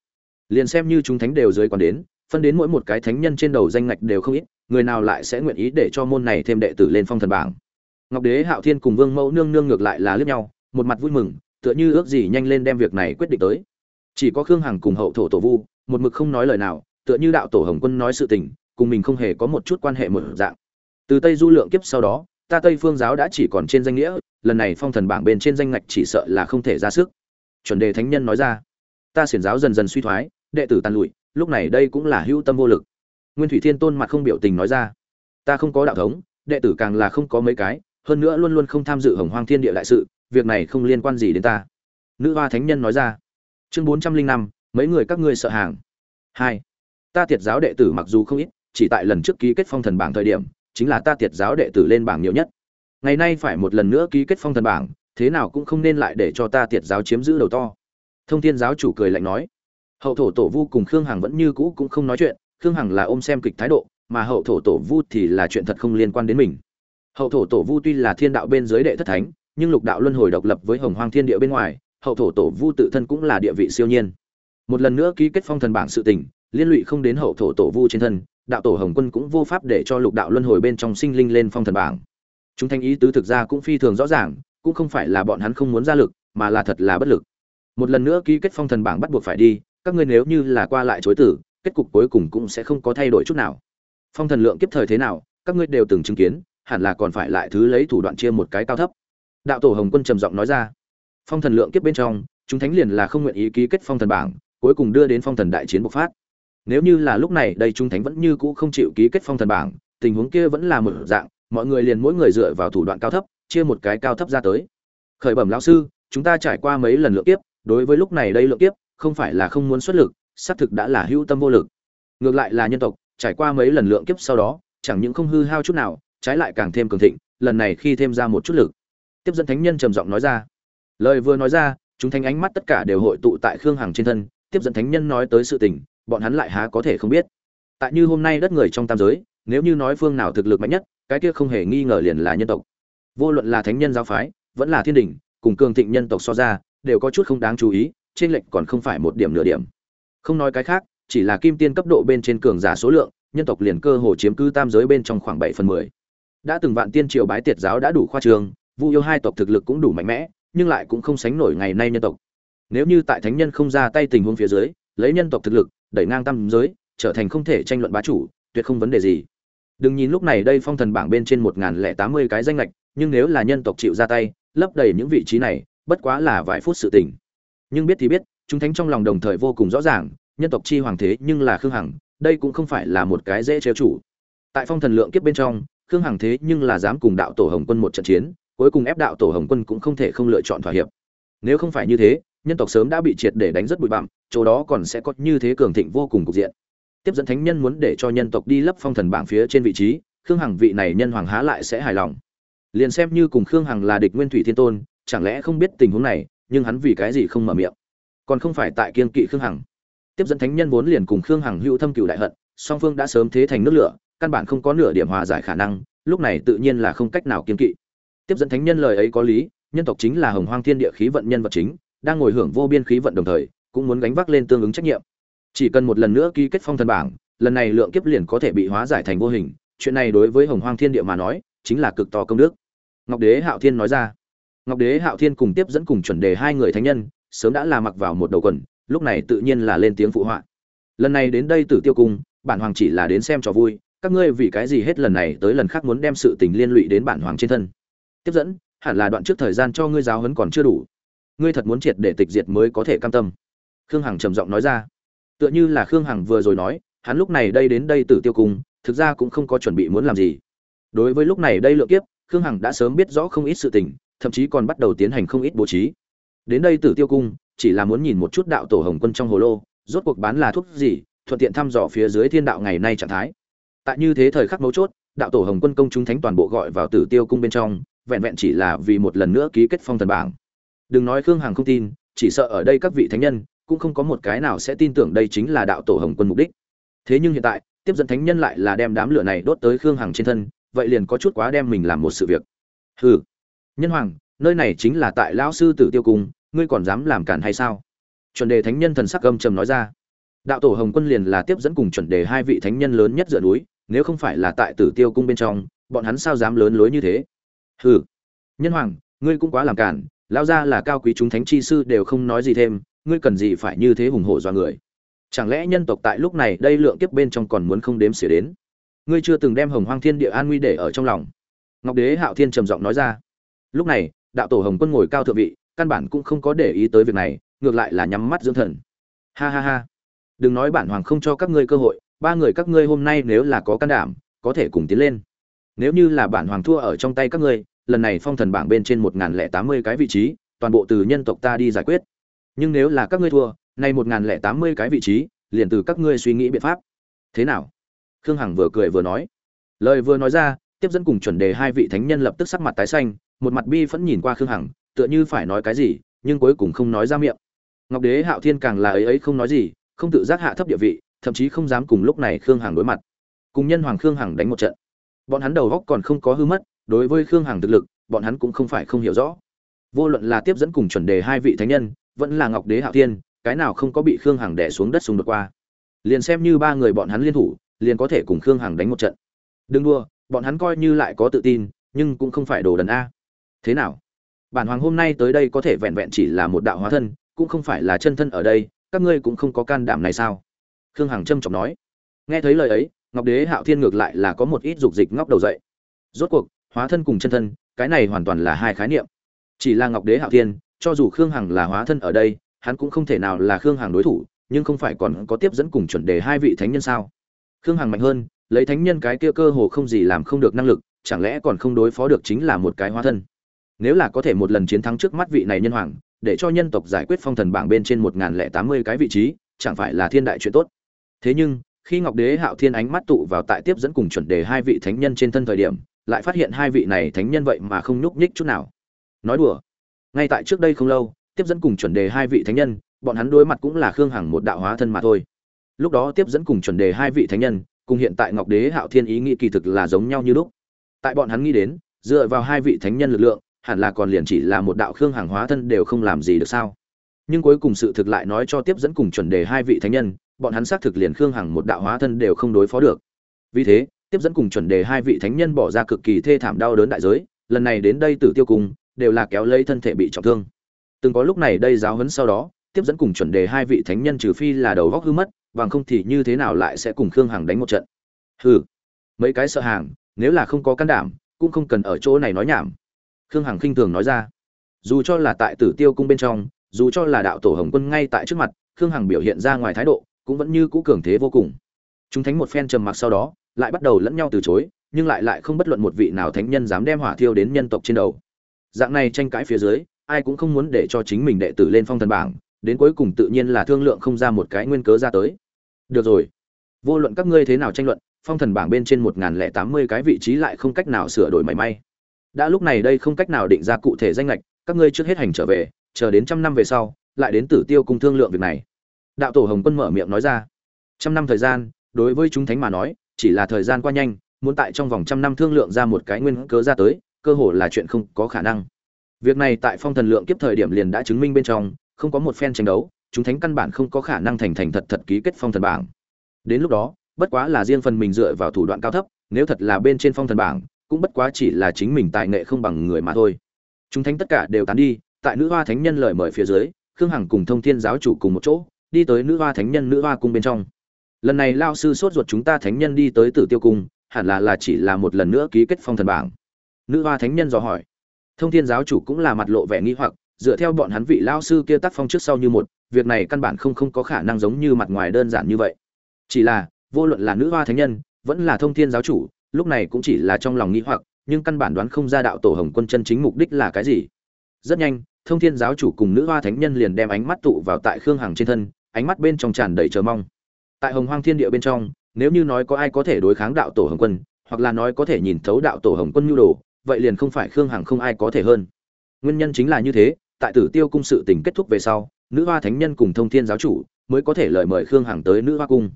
A: Liền xem như chúng thánh đều dưới quan đến phân đến mỗi một cái thánh nhân trên đầu danh ngạch đều không ít, người nào lại sẽ nguyện ý để cho môn này thêm đệ tử lên phong thần bảng? Ngọc đế, hạo thiên cùng vương mẫu nương nương ngược lại là liếc nhau, một mặt vui mừng, tựa như ước gì nhanh lên đem việc này quyết định tới. Chỉ có khương hằng cùng hậu thổ tổ vu, một mực không nói lời nào, tựa như đạo tổ hồng quân nói sự tình, cùng mình không hề có một chút quan hệ một dạng. Từ tây du lượng kiếp sau đó, ta tây phương giáo đã chỉ còn trên danh nghĩa, lần này phong thần bảng bên trên danh ngạch chỉ sợ là không thể ra sức. Chuẩn đề thánh nhân nói ra, ta xiển giáo dần dần suy thoái, đệ tử tàn lụi lúc này đây cũng là hữu tâm vô lực. Nguyên thủy thiên tôn mặt không biểu tình nói ra, ta không có đạo thống, đệ tử càng là không có mấy cái, hơn nữa luôn luôn không tham dự hồng hoang thiên địa đại sự, việc này không liên quan gì đến ta. Nữ hoa thánh nhân nói ra, chương bốn trăm linh năm, mấy người các ngươi sợ hàng? Hai, ta tiệt giáo đệ tử mặc dù không ít, chỉ tại lần trước ký kết phong thần bảng thời điểm, chính là ta tiệt giáo đệ tử lên bảng nhiều nhất. Ngày nay phải một lần nữa ký kết phong thần bảng, thế nào cũng không nên lại để cho ta tiệt giáo chiếm giữ đầu to. Thông thiên giáo chủ cười lạnh nói hậu thổ tổ vu cùng khương hằng vẫn như cũ cũng không nói chuyện, khương hằng là ôm xem kịch thái độ, mà hậu thổ tổ vu thì là chuyện thật không liên quan đến mình. Hậu thổ tổ vu tuy là thiên đạo bên dưới đệ thất thánh, nhưng lục đạo luân hồi độc lập với hồng hoang thiên địa bên ngoài, hậu thổ tổ vu tự thân cũng là địa vị siêu nhiên. Một lần nữa ký kết phong thần bảng sự tình, liên lụy không đến hậu thổ tổ vu trên thân, đạo tổ hồng quân cũng vô pháp để cho lục đạo luân hồi bên trong sinh linh lên phong thần bảng. Chúng thanh ý tứ thực ra cũng phi thường rõ ràng, cũng không phải là bọn hắn không muốn ra lực, mà là thật là bất lực. Một lần nữa ký kết phong thần bảng bắt buộc phải đi các ngươi nếu như là qua lại chối tử, kết cục cuối cùng cũng sẽ không có thay đổi chút nào. Phong thần lượng kiếp thời thế nào, các ngươi đều từng chứng kiến, hẳn là còn phải lại thứ lấy thủ đoạn chia một cái cao thấp. Đạo tổ hồng quân trầm giọng nói ra. Phong thần lượng kiếp bên trong, chúng thánh liền là không nguyện ý ký kết phong thần bảng, cuối cùng đưa đến phong thần đại chiến bộc phát. Nếu như là lúc này đây chúng thánh vẫn như cũ không chịu ký kết phong thần bảng, tình huống kia vẫn là một dạng, mọi người liền mỗi người dựa vào thủ đoạn cao thấp, chia một cái cao thấp ra tới. Khởi bẩm lão sư, chúng ta trải qua mấy lần lượng kiếp, đối với lúc này đây lượng kiếp không phải là không muốn xuất lực, xác thực đã là hữu tâm vô lực. Ngược lại là nhân tộc, trải qua mấy lần lượng kiếp sau đó, chẳng những không hư hao chút nào, trái lại càng thêm cường thịnh, lần này khi thêm ra một chút lực. Tiếp dẫn thánh nhân trầm giọng nói ra. Lời vừa nói ra, chúng thánh ánh mắt tất cả đều hội tụ tại khương hằng trên thân, tiếp dẫn thánh nhân nói tới sự tình, bọn hắn lại há có thể không biết. Tại như hôm nay đất người trong tam giới, nếu như nói phương nào thực lực mạnh nhất, cái kia không hề nghi ngờ liền là nhân tộc. Vô luận là thánh nhân giáo phái, vẫn là thiên đình cùng cường thịnh nhân tộc so ra, đều có chút không đáng chú ý trên lệnh còn không phải một điểm nửa điểm. Không nói cái khác, chỉ là kim tiên cấp độ bên trên cường giả số lượng, nhân tộc liền cơ hồ chiếm cứ tam giới bên trong khoảng bảy phần mười. Đã từng vạn tiên triều bái tiệt giáo đã đủ khoa trường vu yêu hai tộc thực lực cũng đủ mạnh mẽ, nhưng lại cũng không sánh nổi ngày nay nhân tộc. Nếu như tại thánh nhân không ra tay tình huống phía dưới, lấy nhân tộc thực lực, đẩy ngang tam giới, trở thành không thể tranh luận bá chủ, tuyệt không vấn đề gì. Đừng nhìn lúc này đây phong thần bảng bên trên một nghìn lẻ tám mươi cái danh lệch, nhưng nếu là nhân tộc chịu ra tay, lấp đầy những vị trí này, bất quá là vài phút sự tình nhưng biết thì biết, chúng thánh trong lòng đồng thời vô cùng rõ ràng, nhân tộc chi hoàng thế nhưng là khương hằng, đây cũng không phải là một cái dễ trêu chủ tại phong thần lượng kiếp bên trong, khương hằng thế nhưng là dám cùng đạo tổ hồng quân một trận chiến, cuối cùng ép đạo tổ hồng quân cũng không thể không lựa chọn thỏa hiệp. Nếu không phải như thế, nhân tộc sớm đã bị triệt để đánh rất bụi bặm, chỗ đó còn sẽ có như thế cường thịnh vô cùng cục diện. Tiếp dẫn thánh nhân muốn để cho nhân tộc đi lấp phong thần bảng phía trên vị trí, khương hằng vị này nhân hoàng há lại sẽ hài lòng. Liền xem như cùng khương hằng là địch nguyên thủy thiên tôn, chẳng lẽ không biết tình huống này nhưng hắn vì cái gì không mở miệng? Còn không phải tại kiên kỵ khương hằng. Tiếp dẫn thánh nhân vốn liền cùng khương hằng hữu thâm cựu đại hận, song phương đã sớm thế thành nước lửa, căn bản không có nửa điểm hòa giải khả năng, lúc này tự nhiên là không cách nào kiên kỵ. Tiếp dẫn thánh nhân lời ấy có lý, nhân tộc chính là hồng hoang thiên địa khí vận nhân vật chính, đang ngồi hưởng vô biên khí vận đồng thời, cũng muốn gánh vác lên tương ứng trách nhiệm. Chỉ cần một lần nữa ký kết phong thần bảng, lần này lượng kiếp liền có thể bị hóa giải thành vô hình, chuyện này đối với hồng hoang thiên địa mà nói, chính là cực to công đức. Ngọc đế hạo thiên nói ra ngọc đế hạo thiên cùng tiếp dẫn cùng chuẩn đề hai người thánh nhân, sớm đã là mặc vào một đầu quần, lúc này tự nhiên là lên tiếng phụ họa. Lần này đến đây tử tiêu cung, bản hoàng chỉ là đến xem trò vui, các ngươi vì cái gì hết lần này tới lần khác muốn đem sự tình liên lụy đến bản hoàng trên thân. Tiếp dẫn, hẳn là đoạn trước thời gian cho ngươi giáo huấn còn chưa đủ. Ngươi thật muốn triệt để tịch diệt mới có thể cam tâm. Khương hằng trầm giọng nói ra. Tựa như là khương hằng vừa rồi nói, hắn lúc này đây đến đây tử tiêu cung, thực ra cũng không có chuẩn bị muốn làm gì. Đối với lúc này đây lượng kiếp, khương hằng đã sớm biết rõ không ít sự tình thậm chí còn bắt đầu tiến hành không ít bố trí. Đến đây tử tiêu cung chỉ là muốn nhìn một chút đạo tổ hồng quân trong hồ lô, rốt cuộc bán là thuốc gì, thuận tiện thăm dò phía dưới thiên đạo ngày nay trạng thái. Tại như thế thời khắc mấu chốt, đạo tổ hồng quân công chúng thánh toàn bộ gọi vào tử tiêu cung bên trong, vẹn vẹn chỉ là vì một lần nữa ký kết phong thần bảng. Đừng nói khương hằng không tin, chỉ sợ ở đây các vị thánh nhân cũng không có một cái nào sẽ tin tưởng đây chính là đạo tổ hồng quân mục đích. Thế nhưng hiện tại, tiếp dẫn thánh nhân lại là đem đám lửa này đốt tới khương hằng trên thân, vậy liền có chút quá đem mình làm một sự việc. Hừ nhân hoàng, nơi này chính là tại lão sư tử tiêu cung, ngươi còn dám làm cản hay sao? Chuẩn đề thánh nhân thần sắc âm trầm nói ra. Đạo tổ hồng quân liền là tiếp dẫn cùng chuẩn đề hai vị thánh nhân lớn nhất dựa núi, nếu không phải là tại tử tiêu cung bên trong, bọn hắn sao dám lớn lối như thế? Hừ. Nhân hoàng, ngươi cũng quá làm cản, Lão gia là cao quý chúng thánh chi sư đều không nói gì thêm, ngươi cần gì phải như thế hùng hổ do người? Chẳng lẽ nhân tộc tại lúc này đây lượng kiếp bên trong còn muốn không đếm xỉa đến? Ngươi chưa từng đem hồng hoang thiên địa an nguy để ở trong lòng. Ngọc đế hạo thiên trầm giọng nói ra lúc này, đạo tổ hồng quân ngồi cao thượng vị, căn bản cũng không có để ý tới việc này, ngược lại là nhắm mắt dưỡng thần. Ha ha ha. Đừng nói bản hoàng không cho các ngươi cơ hội, ba người các ngươi hôm nay nếu là có can đảm, có thể cùng tiến lên. Nếu như là bản hoàng thua ở trong tay các ngươi, lần này phong thần bảng bên trên một nghìn lẻ tám mươi cái vị trí, toàn bộ từ nhân tộc ta đi giải quyết. Nhưng nếu là các ngươi thua, nay một nghìn lẻ tám mươi cái vị trí, liền từ các ngươi suy nghĩ biện pháp. Thế nào? Khương hằng vừa cười vừa nói. Lời vừa nói ra, tiếp dẫn cùng chuẩn đề hai vị thánh nhân lập tức sắc mặt tái xanh một mặt bi vẫn nhìn qua khương hằng, tựa như phải nói cái gì, nhưng cuối cùng không nói ra miệng. Ngọc đế, hạo thiên càng là ấy ấy không nói gì, không tự giác hạ thấp địa vị, thậm chí không dám cùng lúc này khương hằng đối mặt. Cùng nhân hoàng khương hằng đánh một trận. Bọn hắn đầu góc còn không có hư mất, đối với khương hằng thực lực, bọn hắn cũng không phải không hiểu rõ. Vô luận là tiếp dẫn cùng chuẩn đề hai vị thánh nhân, vẫn là ngọc đế, hạo thiên, cái nào không có bị khương hằng đẻ xuống đất xung đột qua. Liền xem như ba người bọn hắn liên thủ, liền có thể cùng khương hằng đánh một trận. Đừng đua bọn hắn coi như lại có tự tin, nhưng cũng không phải đồ đần a thế nào? Bản hoàng hôm nay tới đây có thể vẹn vẹn chỉ là một đạo hóa thân, cũng không phải là chân thân ở đây, các ngươi cũng không có can đảm này sao? Khương hằng trâm trọng nói. Nghe thấy lời ấy, ngọc đế hạo thiên ngược lại là có một ít dục dịch ngóc đầu dậy. Rốt cuộc, hóa thân cùng chân thân, cái này hoàn toàn là hai khái niệm. Chỉ là ngọc đế hạo thiên, cho dù khương hằng là hóa thân ở đây, hắn cũng không thể nào là khương hằng đối thủ, nhưng không phải còn có tiếp dẫn cùng chuẩn đề hai vị thánh nhân sao? Khương hằng mạnh hơn, lấy thánh nhân cái kia cơ hồ không gì làm không được năng lực, chẳng lẽ còn không đối phó được chính là một cái hóa thân? Nếu là có thể một lần chiến thắng trước mắt vị này nhân hoàng, để cho nhân tộc giải quyết phong thần bảng bên trên một nghìn lẻ tám mươi cái vị trí, chẳng phải là thiên đại chuyện tốt. Thế nhưng, khi ngọc đế hạo thiên ánh mắt tụ vào tại tiếp dẫn cùng chuẩn đề hai vị thánh nhân trên thân thời điểm, lại phát hiện hai vị này thánh nhân vậy mà không nhúc nhích chút nào. Nói đùa, ngay tại trước đây không lâu, tiếp dẫn cùng chuẩn đề hai vị thánh nhân, bọn hắn đối mặt cũng là khương hằng một đạo hóa thân mà thôi. Lúc đó tiếp dẫn cùng chuẩn đề hai vị thánh nhân, cùng hiện tại ngọc đế hạo thiên ý nghĩ kỳ thực là giống nhau như lúc. Tại bọn hắn nghĩ đến, dựa vào hai vị thánh nhân lực lượng hẳn là còn liền chỉ là một đạo khương hàng hóa thân đều không làm gì được sao. Nhưng cuối cùng sự thực lại nói cho tiếp dẫn cùng chuẩn đề hai vị thánh nhân, bọn hắn xác thực liền khương hằng một đạo hóa thân đều không đối phó được. Vì thế, tiếp dẫn cùng chuẩn đề hai vị thánh nhân bỏ ra cực kỳ thê thảm đau đớn đại giới, lần này đến đây tử tiêu cùng, đều là kéo lấy thân thể bị trọng thương. Từng có lúc này đây giáo huấn sau đó, tiếp dẫn cùng chuẩn đề hai vị thánh nhân trừ phi là đầu góc hư mất, bằng không thì như thế nào lại sẽ cùng khương hằng đánh một trận? Hừ, mấy cái sợ hàng, nếu là không có can đảm, cũng không cần ở chỗ này nói nhảm khương hằng khinh thường nói ra. Dù cho là tại tử tiêu cung bên trong, dù cho là đạo tổ hồng quân ngay tại trước mặt, khương hằng biểu hiện ra ngoài thái độ cũng vẫn như cũ cường thế vô cùng. Chúng thánh một phen trầm mặc sau đó, lại bắt đầu lẫn nhau từ chối, nhưng lại lại không bất luận một vị nào thánh nhân dám đem hỏa thiêu đến nhân tộc trên đầu. Dạng này tranh cãi phía dưới, ai cũng không muốn để cho chính mình đệ tử lên phong thần bảng, đến cuối cùng tự nhiên là thương lượng không ra một cái nguyên cớ ra tới. Được rồi. Vô luận các ngươi thế nào tranh luận, phong thần bảng bên trên một nghìn lẻ tám mươi cái vị trí lại không cách nào sửa đổi mảy may đã lúc này đây không cách nào định ra cụ thể danh lệch các ngươi trước hết hành trở về, chờ đến trăm năm về sau, lại đến tử tiêu cùng thương lượng việc này. Đạo tổ hồng quân mở miệng nói ra. Trăm năm thời gian, đối với chúng thánh mà nói, chỉ là thời gian qua nhanh, muốn tại trong vòng trăm năm thương lượng ra một cái nguyên cớ ra tới, cơ hồ là chuyện không có khả năng. Việc này tại phong thần lượng kiếp thời điểm liền đã chứng minh bên trong, không có một phen tranh đấu, chúng thánh căn bản không có khả năng thành thành thật thật ký kết phong thần bảng. Đến lúc đó, bất quá là riêng phần mình dựa vào thủ đoạn cao thấp, nếu thật là bên trên phong thần bảng cũng bất quá chỉ là chính mình tài nghệ không bằng người mà thôi. Chúng thánh tất cả đều tán đi, tại nữ hoa thánh nhân lời mời phía dưới, khương hằng cùng thông thiên giáo chủ cùng một chỗ, đi tới nữ hoa thánh nhân nữ hoa cung bên trong. Lần này lao sư sốt ruột chúng ta thánh nhân đi tới tử tiêu cung, hẳn là là chỉ là một lần nữa ký kết phong thần bảng. Nữ hoa thánh nhân dò hỏi. Thông thiên giáo chủ cũng là mặt lộ vẻ nghi hoặc, dựa theo bọn hắn vị lao sư kia tác phong trước sau như một, việc này căn bản không không có khả năng giống như mặt ngoài đơn giản như vậy. Chỉ là, vô luận là nữ hoa thánh nhân, vẫn là thông thiên giáo chủ lúc này cũng chỉ là trong lòng nghi hoặc, nhưng căn bản đoán không ra đạo tổ hồng quân chân chính mục đích là cái gì. Rất nhanh, thông thiên giáo chủ cùng nữ hoa thánh nhân liền đem ánh mắt tụ vào tại khương hằng trên thân, ánh mắt bên trong tràn đầy chờ mong. Tại hồng hoang thiên địa bên trong, nếu như nói có ai có thể đối kháng đạo tổ hồng quân, hoặc là nói có thể nhìn thấu đạo tổ hồng quân nhu đồ, vậy liền không phải khương hằng không ai có thể hơn. Nguyên nhân chính là như thế, tại tử tiêu cung sự tình kết thúc về sau, nữ hoa thánh nhân cùng thông thiên giáo chủ mới có thể lời mời khương hằng tới nữ hoa cung.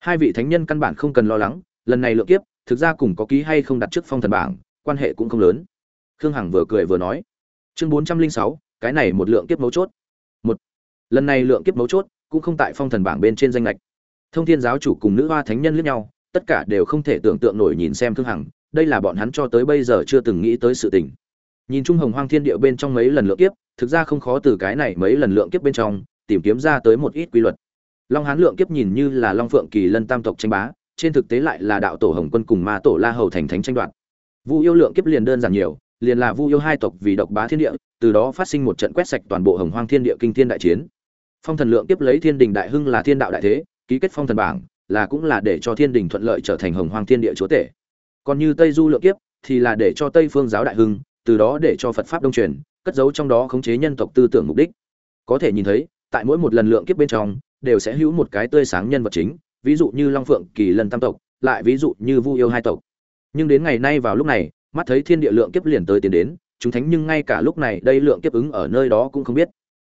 A: Hai vị thánh nhân căn bản không cần lo lắng, lần này lượng kiếp thực ra cùng có ký hay không đặt trước phong thần bảng, quan hệ cũng không lớn. Khương hằng vừa cười vừa nói, chương bốn trăm linh sáu, cái này một lượng kiếp mấu chốt. Một, lần này lượng kiếp mấu chốt cũng không tại phong thần bảng bên trên danh lệch thông thiên giáo chủ cùng nữ hoa thánh nhân liếc nhau, tất cả đều không thể tưởng tượng nổi nhìn xem thương hằng, đây là bọn hắn cho tới bây giờ chưa từng nghĩ tới sự tình. Nhìn trung hồng hoang thiên địa bên trong mấy lần lượng kiếp, thực ra không khó từ cái này mấy lần lượng kiếp bên trong, tìm kiếm ra tới một ít quy luật. Long hán lượng kiếp nhìn như là long phượng kỳ lân tam tộc tranh bá trên thực tế lại là đạo tổ hồng quân cùng ma tổ la hầu thành thánh tranh đoạt. Vu yêu lượng kiếp liền đơn giản nhiều, liền là vu yêu hai tộc vì độc bá thiên địa, từ đó phát sinh một trận quét sạch toàn bộ hồng hoang thiên địa kinh thiên đại chiến. Phong thần lượng kiếp lấy thiên đình đại hưng là thiên đạo đại thế, ký kết phong thần bảng là cũng là để cho thiên đình thuận lợi trở thành hồng hoang thiên địa chúa tể. Còn như tây du lượng kiếp thì là để cho tây phương giáo đại hưng, từ đó để cho phật pháp đông truyền, cất giấu trong đó khống chế nhân tộc tư tưởng mục đích. Có thể nhìn thấy, tại mỗi một lần lượng kiếp bên trong, đều sẽ hữu một cái tươi sáng nhân vật chính ví dụ như long phượng kỳ lân tam tộc, lại ví dụ như vu yêu hai tộc. Nhưng đến ngày nay vào lúc này, mắt thấy thiên địa lượng kiếp liền tới tiến đến, chúng thánh nhưng ngay cả lúc này đây lượng kiếp ứng ở nơi đó cũng không biết.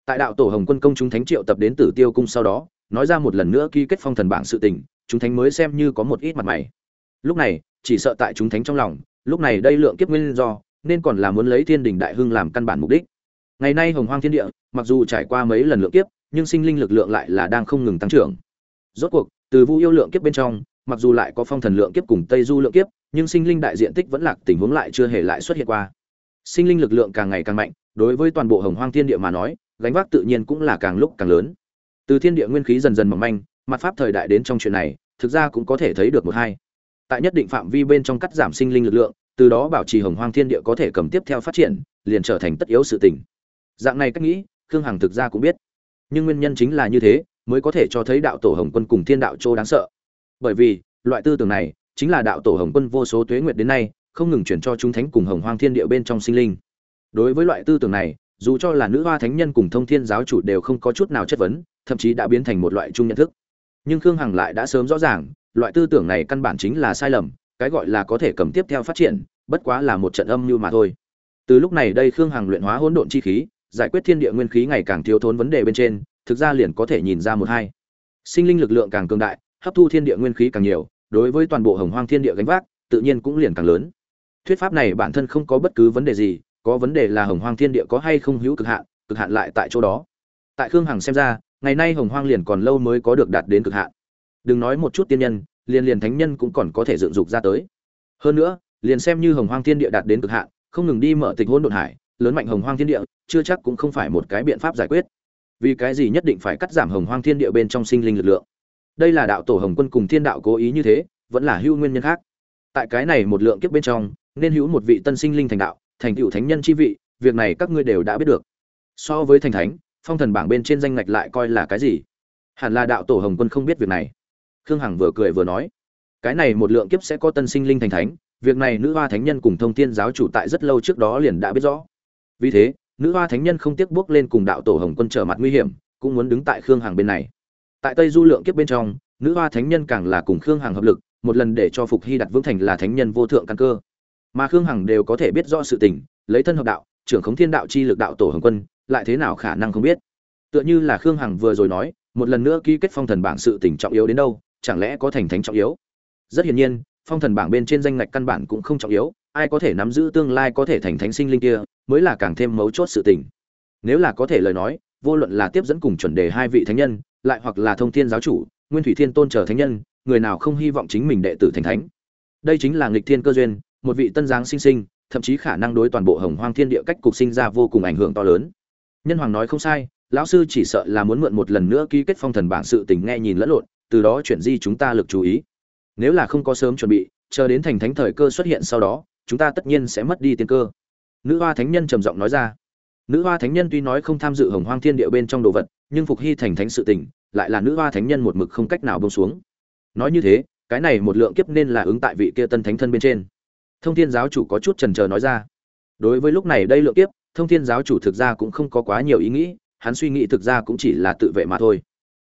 A: Tại đạo tổ hồng quân công chúng thánh triệu tập đến tử tiêu cung sau đó, nói ra một lần nữa ký kết phong thần bảng sự tình, chúng thánh mới xem như có một ít mặt mày. Lúc này, chỉ sợ tại chúng thánh trong lòng, lúc này đây lượng kiếp nguyên do, nên còn là muốn lấy thiên đình đại hưng làm căn bản mục đích. Ngày nay hồng hoang thiên địa, mặc dù trải qua mấy lần lượng kiếp, nhưng sinh linh lực lượng lại là đang không ngừng tăng trưởng. Rốt cuộc từ vu yêu lượng kiếp bên trong, mặc dù lại có phong thần lượng kiếp cùng tây du lượng kiếp, nhưng sinh linh đại diện tích vẫn lạc, tình huống lại chưa hề lại xuất hiện qua. Sinh linh lực lượng càng ngày càng mạnh, đối với toàn bộ hồng hoang thiên địa mà nói, gánh vác tự nhiên cũng là càng lúc càng lớn. Từ thiên địa nguyên khí dần dần mỏng manh, mặt pháp thời đại đến trong chuyện này, thực ra cũng có thể thấy được một hai. Tại nhất định phạm vi bên trong cắt giảm sinh linh lực lượng, từ đó bảo trì hồng hoang thiên địa có thể cầm tiếp theo phát triển, liền trở thành tất yếu sự tình. Dạng này cách nghĩ, khương hằng thực ra cũng biết. Nhưng nguyên nhân chính là như thế mới có thể cho thấy đạo tổ hồng quân cùng thiên đạo châu đáng sợ. Bởi vì, loại tư tưởng này chính là đạo tổ hồng quân vô số tuế nguyệt đến nay không ngừng chuyển cho chúng thánh cùng hồng hoang thiên địa bên trong sinh linh. Đối với loại tư tưởng này, dù cho là nữ hoa thánh nhân cùng thông thiên giáo chủ đều không có chút nào chất vấn, thậm chí đã biến thành một loại chung nhận thức. Nhưng khương hằng lại đã sớm rõ ràng, loại tư tưởng này căn bản chính là sai lầm, cái gọi là có thể cầm tiếp theo phát triển, bất quá là một trận âm mưu mà thôi. Từ lúc này đây khương hằng luyện hóa hỗn độn chi khí, giải quyết thiên địa nguyên khí ngày càng thiếu thốn vấn đề bên trên thực ra liền có thể nhìn ra một hai. Sinh linh lực lượng càng cường đại, hấp thu thiên địa nguyên khí càng nhiều, đối với toàn bộ hồng hoang thiên địa gánh vác, tự nhiên cũng liền càng lớn. Thuyết pháp này bản thân không có bất cứ vấn đề gì, có vấn đề là hồng hoang thiên địa có hay không hữu cực hạn cực hạn lại tại chỗ đó. Tại khương hằng xem ra, ngày nay hồng hoang liền còn lâu mới có được đạt đến cực hạn. Đừng nói một chút tiên nhân, liền liền thánh nhân cũng còn có thể dựng dục ra tới. Hơn nữa, liền xem như hồng hoang thiên địa đạt đến cực hạn, không ngừng đi mở tịch hôn đột hải, lớn mạnh hồng hoang thiên địa, chưa chắc cũng không phải một cái biện pháp giải quyết vì cái gì nhất định phải cắt giảm hồng hoang thiên địa bên trong sinh linh lực lượng? Đây là đạo tổ hồng quân cùng thiên đạo cố ý như thế, vẫn là hữu nguyên nhân khác. Tại cái này một lượng kiếp bên trong, nên hữu một vị tân sinh linh thành đạo, thành cựu thánh nhân chi vị, việc này các ngươi đều đã biết được. So với thành thánh, phong thần bảng bên trên danh ngạch lại coi là cái gì? Hẳn là đạo tổ hồng quân không biết việc này. Khương hằng vừa cười vừa nói, cái này một lượng kiếp sẽ có tân sinh linh thành thánh, việc này nữ hoa thánh nhân cùng thông thiên giáo chủ tại rất lâu trước đó liền đã biết rõ. Vì thế nữ hoa thánh nhân không tiếc bước lên cùng đạo tổ hồng quân trở mặt nguy hiểm, cũng muốn đứng tại khương hằng bên này. Tại tây du lượng kiếp bên trong, nữ hoa thánh nhân càng là cùng khương hằng hợp lực, một lần để cho phục hy đặt vững thành là thánh nhân vô thượng căn cơ. Mà khương hằng đều có thể biết rõ sự tình, lấy thân hợp đạo, trưởng khống thiên đạo chi lực đạo tổ hồng quân, lại thế nào khả năng không biết. Tựa như là khương hằng vừa rồi nói, một lần nữa ký kết phong thần bảng sự tình trọng yếu đến đâu, chẳng lẽ có thành thánh trọng yếu? Rất hiển nhiên, phong thần bảng bên trên danh ngạch căn bản cũng không trọng yếu, ai có thể nắm giữ tương lai có thể thành thánh sinh linh kia mới là càng thêm mấu chốt sự tình. Nếu là có thể lời nói, vô luận là tiếp dẫn cùng chuẩn đề hai vị thánh nhân, lại hoặc là thông thiên giáo chủ, nguyên thủy thiên tôn chờ thánh nhân, người nào không hy vọng chính mình đệ tử thành thánh? Đây chính là nghịch thiên cơ duyên, một vị tân giáng sinh sinh, thậm chí khả năng đối toàn bộ hồng hoang thiên địa cách cục sinh ra vô cùng ảnh hưởng to lớn. Nhân hoàng nói không sai, lão sư chỉ sợ là muốn mượn một lần nữa ký kết phong thần bảng sự tình nghe nhìn lẫn lộn, từ đó chuyển di chúng ta lực chú ý. Nếu là không có sớm chuẩn bị, chờ đến thành thánh thời cơ xuất hiện sau đó, chúng ta tất nhiên sẽ mất đi tiên cơ nữ hoa thánh nhân trầm giọng nói ra. Nữ hoa thánh nhân tuy nói không tham dự hồng hoang thiên địa bên trong đồ vật, nhưng phục hy thành thánh sự tình, lại là nữ hoa thánh nhân một mực không cách nào bông xuống. Nói như thế, cái này một lượng kiếp nên là ứng tại vị kia tân thánh thân bên trên. Thông thiên giáo chủ có chút trần trờ nói ra. Đối với lúc này đây lượng kiếp, thông thiên giáo chủ thực ra cũng không có quá nhiều ý nghĩ, hắn suy nghĩ thực ra cũng chỉ là tự vệ mà thôi.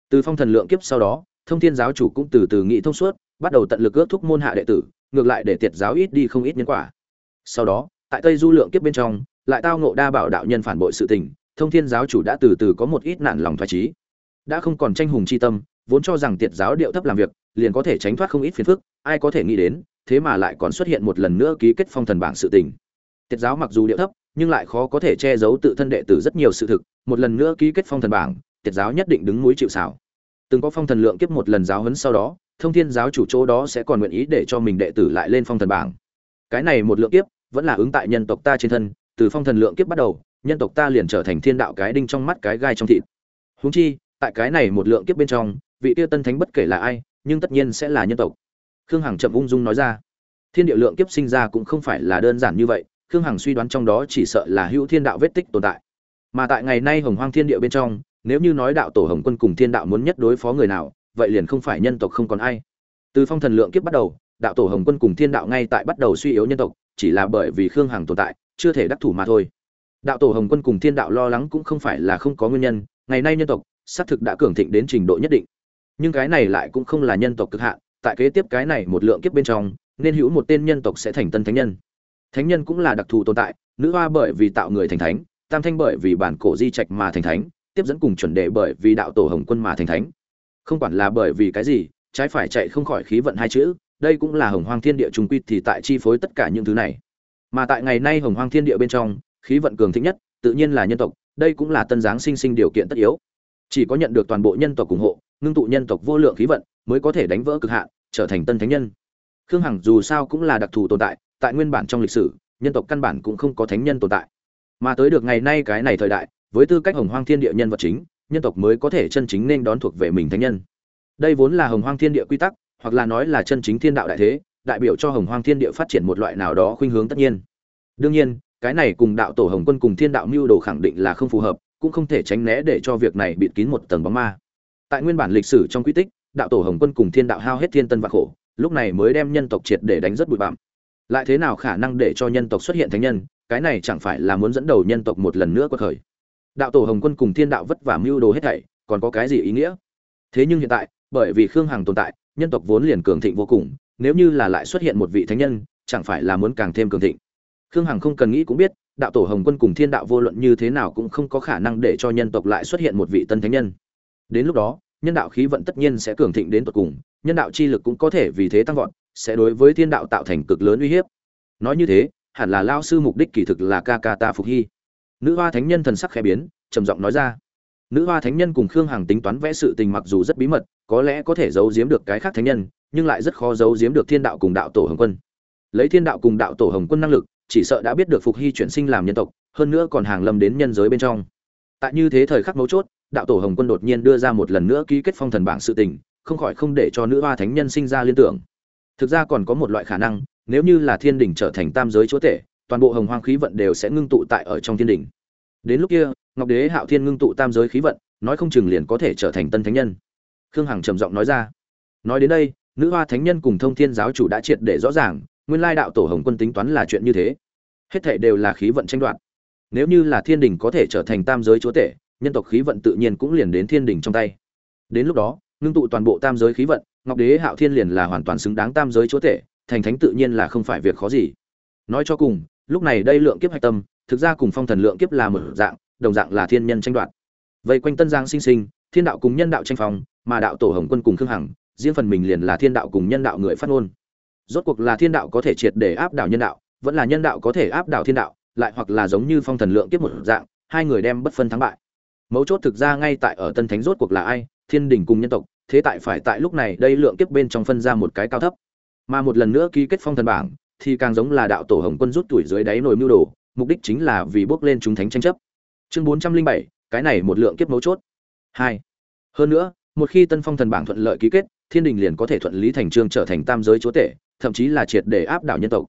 A: Từ phong thần lượng kiếp sau đó, thông thiên giáo chủ cũng từ từ nghĩ thông suốt, bắt đầu tận lực ước thúc môn hạ đệ tử, ngược lại để tiệt giáo ít đi không ít nhân quả. Sau đó tại tây du lượng kiếp bên trong, lại tao ngộ đa bảo đạo nhân phản bội sự tình, thông thiên giáo chủ đã từ từ có một ít nạn lòng thoái trí đã không còn tranh hùng chi tâm, vốn cho rằng tiệt giáo điệu thấp làm việc, liền có thể tránh thoát không ít phiền phức, ai có thể nghĩ đến, thế mà lại còn xuất hiện một lần nữa ký kết phong thần bảng sự tình. Tiệt giáo mặc dù điệu thấp, nhưng lại khó có thể che giấu tự thân đệ tử rất nhiều sự thực, một lần nữa ký kết phong thần bảng, tiệt giáo nhất định đứng núi chịu xảo từng có phong thần lượng kiếp một lần giáo huấn sau đó, thông thiên giáo chủ chỗ đó sẽ còn nguyện ý để cho mình đệ tử lại lên phong thần bảng. Cái này một lượng kiếp vẫn là ứng tại nhân tộc ta trên thân, từ phong thần lượng kiếp bắt đầu, nhân tộc ta liền trở thành thiên đạo cái đinh trong mắt cái gai trong thịt. Huống chi, tại cái này một lượng kiếp bên trong, vị tiêu tân thánh bất kể là ai, nhưng tất nhiên sẽ là nhân tộc. Khương hằng chậm ung dung nói ra. Thiên địa lượng kiếp sinh ra cũng không phải là đơn giản như vậy, khương hằng suy đoán trong đó chỉ sợ là hữu thiên đạo vết tích tồn tại. Mà tại ngày nay hồng hoang thiên địa bên trong, nếu như nói đạo tổ hồng quân cùng thiên đạo muốn nhất đối phó người nào, vậy liền không phải nhân tộc không còn ai. Từ phong thần lượng kiếp bắt đầu, đạo tổ hồng quân cùng thiên đạo ngay tại bắt đầu suy yếu nhân tộc chỉ là bởi vì khương hằng tồn tại, chưa thể đắc thủ mà thôi. Đạo tổ hồng quân cùng thiên đạo lo lắng cũng không phải là không có nguyên nhân, ngày nay nhân tộc, xác thực đã cường thịnh đến trình độ nhất định. Nhưng cái này lại cũng không là nhân tộc cực hạn, tại kế tiếp cái này một lượng kiếp bên trong, nên hữu một tên nhân tộc sẽ thành tân thánh nhân. Thánh nhân cũng là đặc thù tồn tại, nữ hoa bởi vì tạo người thành thánh, tam thanh bởi vì bản cổ di trạch mà thành thánh, tiếp dẫn cùng chuẩn đề bởi vì đạo tổ hồng quân mà thành thánh. Không quản là bởi vì cái gì, trái phải chạy không khỏi khí vận hai chữ đây cũng là hồng hoang thiên địa trung quy thì tại chi phối tất cả những thứ này. Mà tại ngày nay hồng hoang thiên địa bên trong, khí vận cường thịnh nhất, tự nhiên là nhân tộc, đây cũng là tân giáng sinh sinh điều kiện tất yếu. Chỉ có nhận được toàn bộ nhân tộc ủng hộ, ngưng tụ nhân tộc vô lượng khí vận, mới có thể đánh vỡ cực hạn, trở thành tân thánh nhân. Khương hằng dù sao cũng là đặc thù tồn tại tại nguyên bản trong lịch sử, nhân tộc căn bản cũng không có thánh nhân tồn tại. Mà tới được ngày nay cái này thời đại, với tư cách hồng hoang thiên địa nhân vật chính, nhân tộc mới có thể chân chính nên đón thuộc về mình thánh nhân. Đây vốn là hồng hoang thiên địa quy tắc hoặc là nói là chân chính thiên đạo đại thế, đại biểu cho hồng hoang thiên địa phát triển một loại nào đó khuynh hướng tất nhiên. Đương nhiên, cái này cùng đạo tổ hồng quân cùng thiên đạo mưu đồ khẳng định là không phù hợp, cũng không thể tránh né để cho việc này bịt kín một tầng bóng ma. Tại nguyên bản lịch sử trong quy tích, đạo tổ hồng quân cùng thiên đạo hao hết thiên tân và khổ, lúc này mới đem nhân tộc triệt để đánh rất bụi bặm. Lại thế nào khả năng để cho nhân tộc xuất hiện thánh nhân, cái này chẳng phải là muốn dẫn đầu nhân tộc một lần nữa quật khởi. Đạo tổ hồng quân cùng thiên đạo vất vả mưu đồ hết thảy, còn có cái gì ý nghĩa? Thế nhưng hiện tại, bởi vì khương hằng tồn tại nhân tộc vốn liền cường thịnh vô cùng, nếu như là lại xuất hiện một vị thánh nhân, chẳng phải là muốn càng thêm cường thịnh. Khương hằng không cần nghĩ cũng biết, đạo tổ hồng quân cùng thiên đạo vô luận như thế nào cũng không có khả năng để cho nhân tộc lại xuất hiện một vị tân thánh nhân. Đến lúc đó, nhân đạo khí vận tất nhiên sẽ cường thịnh đến tột cùng, nhân đạo chi lực cũng có thể vì thế tăng vọt, sẽ đối với thiên đạo tạo thành cực lớn uy hiếp. Nói như thế, hẳn là Lão sư mục đích kỳ thực là ca ca ta phục hy. Nữ hoa thánh nhân thần sắc khẽ biến, trầm giọng nói ra. Nữ hoa thánh nhân cùng khương hằng tính toán vẽ sự tình mặc dù rất bí mật có lẽ có thể giấu giếm được cái khác thánh nhân, nhưng lại rất khó giấu giếm được thiên đạo cùng đạo tổ hồng quân. Lấy thiên đạo cùng đạo tổ hồng quân năng lực, chỉ sợ đã biết được phục hy chuyển sinh làm nhân tộc, hơn nữa còn hàng lâm đến nhân giới bên trong. Tại như thế thời khắc mấu chốt, đạo tổ hồng quân đột nhiên đưa ra một lần nữa ký kết phong thần bảng sự tình, không khỏi không để cho nữ hoa thánh nhân sinh ra liên tưởng. Thực ra còn có một loại khả năng, nếu như là thiên đình trở thành tam giới chúa tể, toàn bộ hồng hoang khí vận đều sẽ ngưng tụ tại ở trong thiên đình đến lúc kia, ngọc đế hạo thiên ngưng tụ tam giới khí vận, nói không chừng liền có thể trở thành tân thánh nhân khương hằng trầm giọng nói ra. Nói đến đây, nữ hoa thánh nhân cùng thông thiên giáo chủ đã triệt để rõ ràng, nguyên lai đạo tổ hồng quân tính toán là chuyện như thế. Hết thệ đều là khí vận tranh đoạt. Nếu như là thiên đình có thể trở thành tam giới chúa tể, nhân tộc khí vận tự nhiên cũng liền đến thiên đình trong tay. Đến lúc đó, ngưng tụ toàn bộ tam giới khí vận, ngọc đế hạo thiên liền là hoàn toàn xứng đáng tam giới chúa tể, thành thánh tự nhiên là không phải việc khó gì. Nói cho cùng, lúc này đây lượng kiếp hạch tâm, thực ra cùng phong thần lượng kiếp là một dạng, đồng dạng là thiên nhân tranh đoạt. Vây quanh tân giang sinh sinh, thiên đạo cùng nhân đạo tranh phong mà đạo tổ hồng quân cùng khương hằng, riêng phần mình liền là thiên đạo cùng nhân đạo người phát ngôn. Rốt cuộc là thiên đạo có thể triệt để áp đảo nhân đạo, vẫn là nhân đạo có thể áp đảo thiên đạo, lại hoặc là giống như phong thần lượng kiếp một dạng, hai người đem bất phân thắng bại. Mấu chốt thực ra ngay tại ở tân thánh rốt cuộc là ai? Thiên đình cùng nhân tộc, thế tại phải tại lúc này đây lượng kiếp bên trong phân ra một cái cao thấp. Mà một lần nữa ký kết phong thần bảng, thì càng giống là đạo tổ hồng quân rút tuổi dưới đáy nồi mưu đồ, mục đích chính là vì bước lên chúng thánh tranh chấp. Chương bốn trăm linh bảy, cái này một lượng kiếp mấu chốt. Hai. Hơn nữa một khi tân phong thần bảng thuận lợi ký kết, thiên đình liền có thể thuận lý thành trương trở thành tam giới chúa tể, thậm chí là triệt để áp đảo nhân tộc.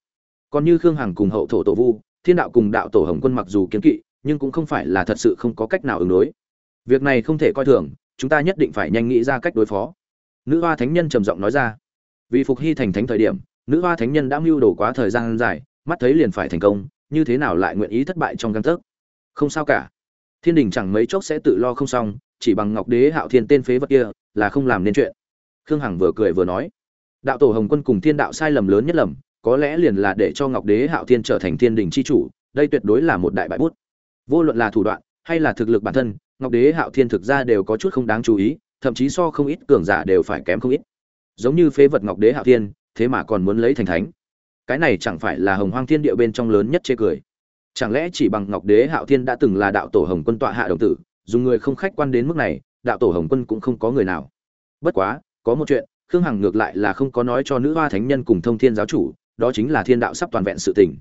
A: Còn như khương hằng cùng hậu thổ tổ vu, thiên đạo cùng đạo tổ hồng quân mặc dù kiến kỵ, nhưng cũng không phải là thật sự không có cách nào ứng đối. Việc này không thể coi thường, chúng ta nhất định phải nhanh nghĩ ra cách đối phó. Nữ hoa thánh nhân trầm giọng nói ra. Vì phục hy thành thánh thời điểm, nữ hoa thánh nhân đã mưu đồ quá thời gian dài, mắt thấy liền phải thành công, như thế nào lại nguyện ý thất bại trong găng tấc? Không sao cả. Thiên đình chẳng mấy chốc sẽ tự lo không xong chỉ bằng ngọc đế hạo thiên tên phế vật kia, là không làm nên chuyện. Khương hằng vừa cười vừa nói, đạo tổ hồng quân cùng thiên đạo sai lầm lớn nhất lầm, có lẽ liền là để cho ngọc đế hạo thiên trở thành thiên đình c h i chủ, đây tuyệt đối là một đại bại bút. Vô luận là thủ đoạn, hay là thực lực bản thân, ngọc đế hạo thiên thực ra đều có chút không đáng chú ý, thậm chí so không ít cường giả đều phải kém không ít. Giống như phế vật ngọc đế hạo thiên, thế mà còn muốn lấy thành thánh. Cái này chẳng phải là hồng hoang thiên địa bên trong lớn nhất chê cười. Chẳng lẽ chỉ bằng ngọc đế hạo thiên đã từng là đạo tổ hồng quân tọa hạ đồng tử dùng người không khách quan đến mức này, đạo tổ hồng quân cũng không có người nào. Bất quá, có một chuyện, khương hằng ngược lại là không có nói cho nữ hoa thánh nhân cùng thông thiên giáo chủ, đó chính là thiên đạo sắp toàn vẹn sự tình.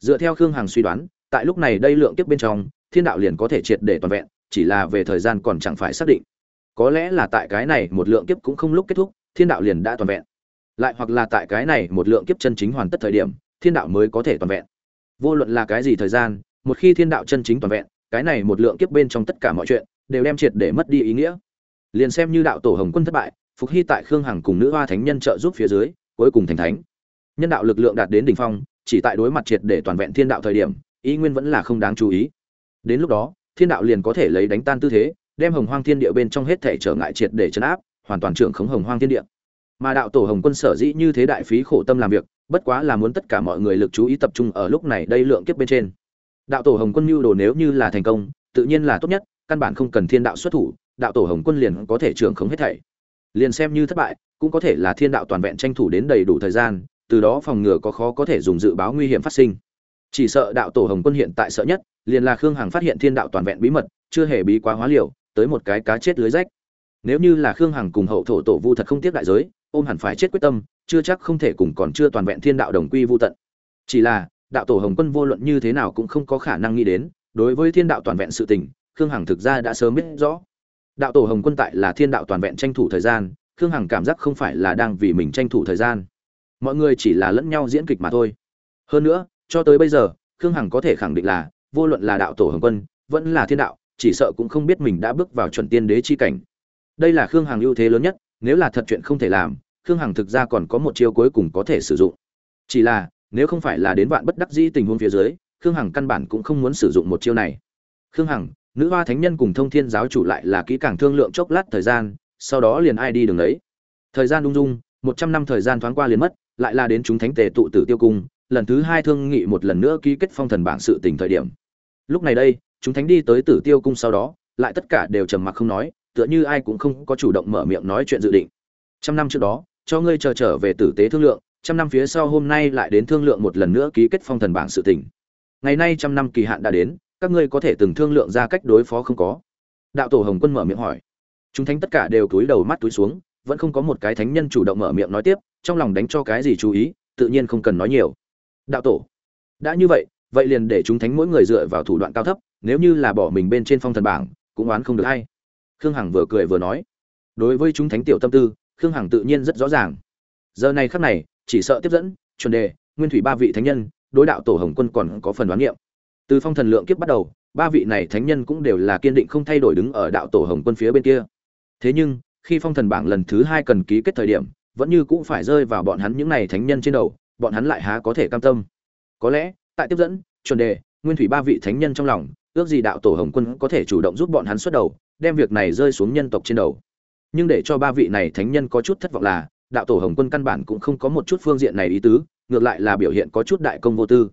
A: Dựa theo khương hằng suy đoán, tại lúc này đây lượng kiếp bên trong, thiên đạo liền có thể triệt để toàn vẹn, chỉ là về thời gian còn chẳng phải xác định. Có lẽ là tại cái này một lượng kiếp cũng không lúc kết thúc, thiên đạo liền đã toàn vẹn. Lại hoặc là tại cái này một lượng kiếp chân chính hoàn tất thời điểm, thiên đạo mới có thể toàn vẹn. Vô luận là cái gì thời gian, một khi thiên đạo chân chính toàn vẹn cái này một lượng kiếp bên trong tất cả mọi chuyện, đều đem triệt để mất đi ý nghĩa. Liền xem như đạo tổ hồng quân thất bại, phục hy tại khương hằng cùng nữ hoa thánh nhân trợ giúp phía dưới, cuối cùng thành thánh. Nhân đạo lực lượng đạt đến đỉnh phong, chỉ tại đối mặt triệt để toàn vẹn thiên đạo thời điểm, ý nguyên vẫn là không đáng chú ý. Đến lúc đó, thiên đạo liền có thể lấy đánh tan tư thế, đem hồng hoang thiên địa bên trong hết thể trở ngại triệt để chấn áp, hoàn toàn trưởng khống hồng hoang thiên địa. Mà đạo tổ hồng quân sở dĩ như thế đại phí khổ tâm làm việc, bất quá là muốn tất cả mọi người lực chú ý tập trung ở lúc này đây lượng kiếp bên trên đạo tổ hồng quân mưu đồ nếu như là thành công, tự nhiên là tốt nhất, căn bản không cần thiên đạo xuất thủ, đạo tổ hồng quân liền có thể trưởng khống hết thảy. Liền xem như thất bại, cũng có thể là thiên đạo toàn vẹn tranh thủ đến đầy đủ thời gian, từ đó phòng ngừa có khó có thể dùng dự báo nguy hiểm phát sinh. Chỉ sợ đạo tổ hồng quân hiện tại sợ nhất, liền là khương hằng phát hiện thiên đạo toàn vẹn bí mật, chưa hề bí quá hóa liều, tới một cái cá chết lưới rách. Nếu như là khương hằng cùng hậu thổ tổ vu thật không tiếc đại giới, ôm hẳn phải chết quyết tâm, chưa chắc không thể cùng còn chưa toàn vẹn thiên đạo đồng quy vu tận. Chỉ là đạo tổ hồng quân vô luận như thế nào cũng không có khả năng nghĩ đến, đối với thiên đạo toàn vẹn sự tình, khương hằng thực ra đã sớm biết rõ. Đạo tổ hồng quân tại là thiên đạo toàn vẹn tranh thủ thời gian, khương hằng cảm giác không phải là đang vì mình tranh thủ thời gian. Mọi người chỉ là lẫn nhau diễn kịch mà thôi. Hơn nữa, cho tới bây giờ, khương hằng có thể khẳng định là, vô luận là đạo tổ hồng quân, vẫn là thiên đạo, chỉ sợ cũng không biết mình đã bước vào chuẩn tiên đế chi cảnh. Đây là khương hằng ưu thế lớn nhất, nếu là thật chuyện không thể làm, khương hằng thực ra còn có một chiêu cuối cùng có thể sử dụng. Chỉ là nếu không phải là đến vạn bất đắc dĩ tình huống phía dưới, khương hằng căn bản cũng không muốn sử dụng một chiêu này. Khương hằng, nữ hoa thánh nhân cùng thông thiên giáo chủ lại là kỹ càng thương lượng chốc lát thời gian, sau đó liền ai đi đường ấy. Thời gian ung dung, một trăm năm thời gian thoáng qua liền mất, lại là đến chúng thánh tề tụ tử tiêu cung, lần thứ hai thương nghị một lần nữa ký kết phong thần bảng sự tình thời điểm. Lúc này đây, chúng thánh đi tới tử tiêu cung sau đó, lại tất cả đều trầm mặc không nói, tựa như ai cũng không có chủ động mở miệng nói chuyện dự định. Trăm năm trước đó, cho ngươi chờ trở về tử tế thương lượng trăm năm phía sau hôm nay lại đến thương lượng một lần nữa ký kết phong thần bảng sự tình. Ngày nay trăm năm kỳ hạn đã đến, các ngươi có thể từng thương lượng ra cách đối phó không có? Đạo tổ hồng quân mở miệng hỏi. Chúng thánh tất cả đều cúi đầu mắt túi xuống, vẫn không có một cái thánh nhân chủ động mở miệng nói tiếp, trong lòng đánh cho cái gì chú ý, tự nhiên không cần nói nhiều. Đạo tổ, đã như vậy vậy liền để chúng thánh mỗi người dựa vào thủ đoạn cao thấp, nếu như là bỏ mình bên trên phong thần bảng, cũng oán không được hay. Khương hằng vừa cười vừa nói. Đối với chúng thánh tiểu tâm tư, khương hằng tự nhiên rất rõ ràng. Giờ này khắc này chỉ sợ tiếp dẫn, chuẩn đề, nguyên thủy ba vị thánh nhân, đối đạo tổ hồng quân còn có phần đoán nghiệm. từ phong thần lượng kiếp bắt đầu, ba vị này thánh nhân cũng đều là kiên định không thay đổi đứng ở đạo tổ hồng quân phía bên kia. Thế nhưng, khi phong thần bảng lần thứ hai cần ký kết thời điểm, vẫn như cũng phải rơi vào bọn hắn những này thánh nhân trên đầu, bọn hắn lại há có thể cam tâm. Có lẽ, tại tiếp dẫn, chuẩn đề, nguyên thủy ba vị thánh nhân trong lòng, ước gì đạo tổ hồng quân có thể chủ động giúp bọn hắn xuất đầu, đem việc này rơi xuống nhân tộc trên đầu. Nhưng để cho ba vị này thánh nhân có chút thất vọng là đạo tổ hồng quân căn bản cũng không có một chút phương diện này ý tứ, ngược lại là biểu hiện có chút đại công vô tư.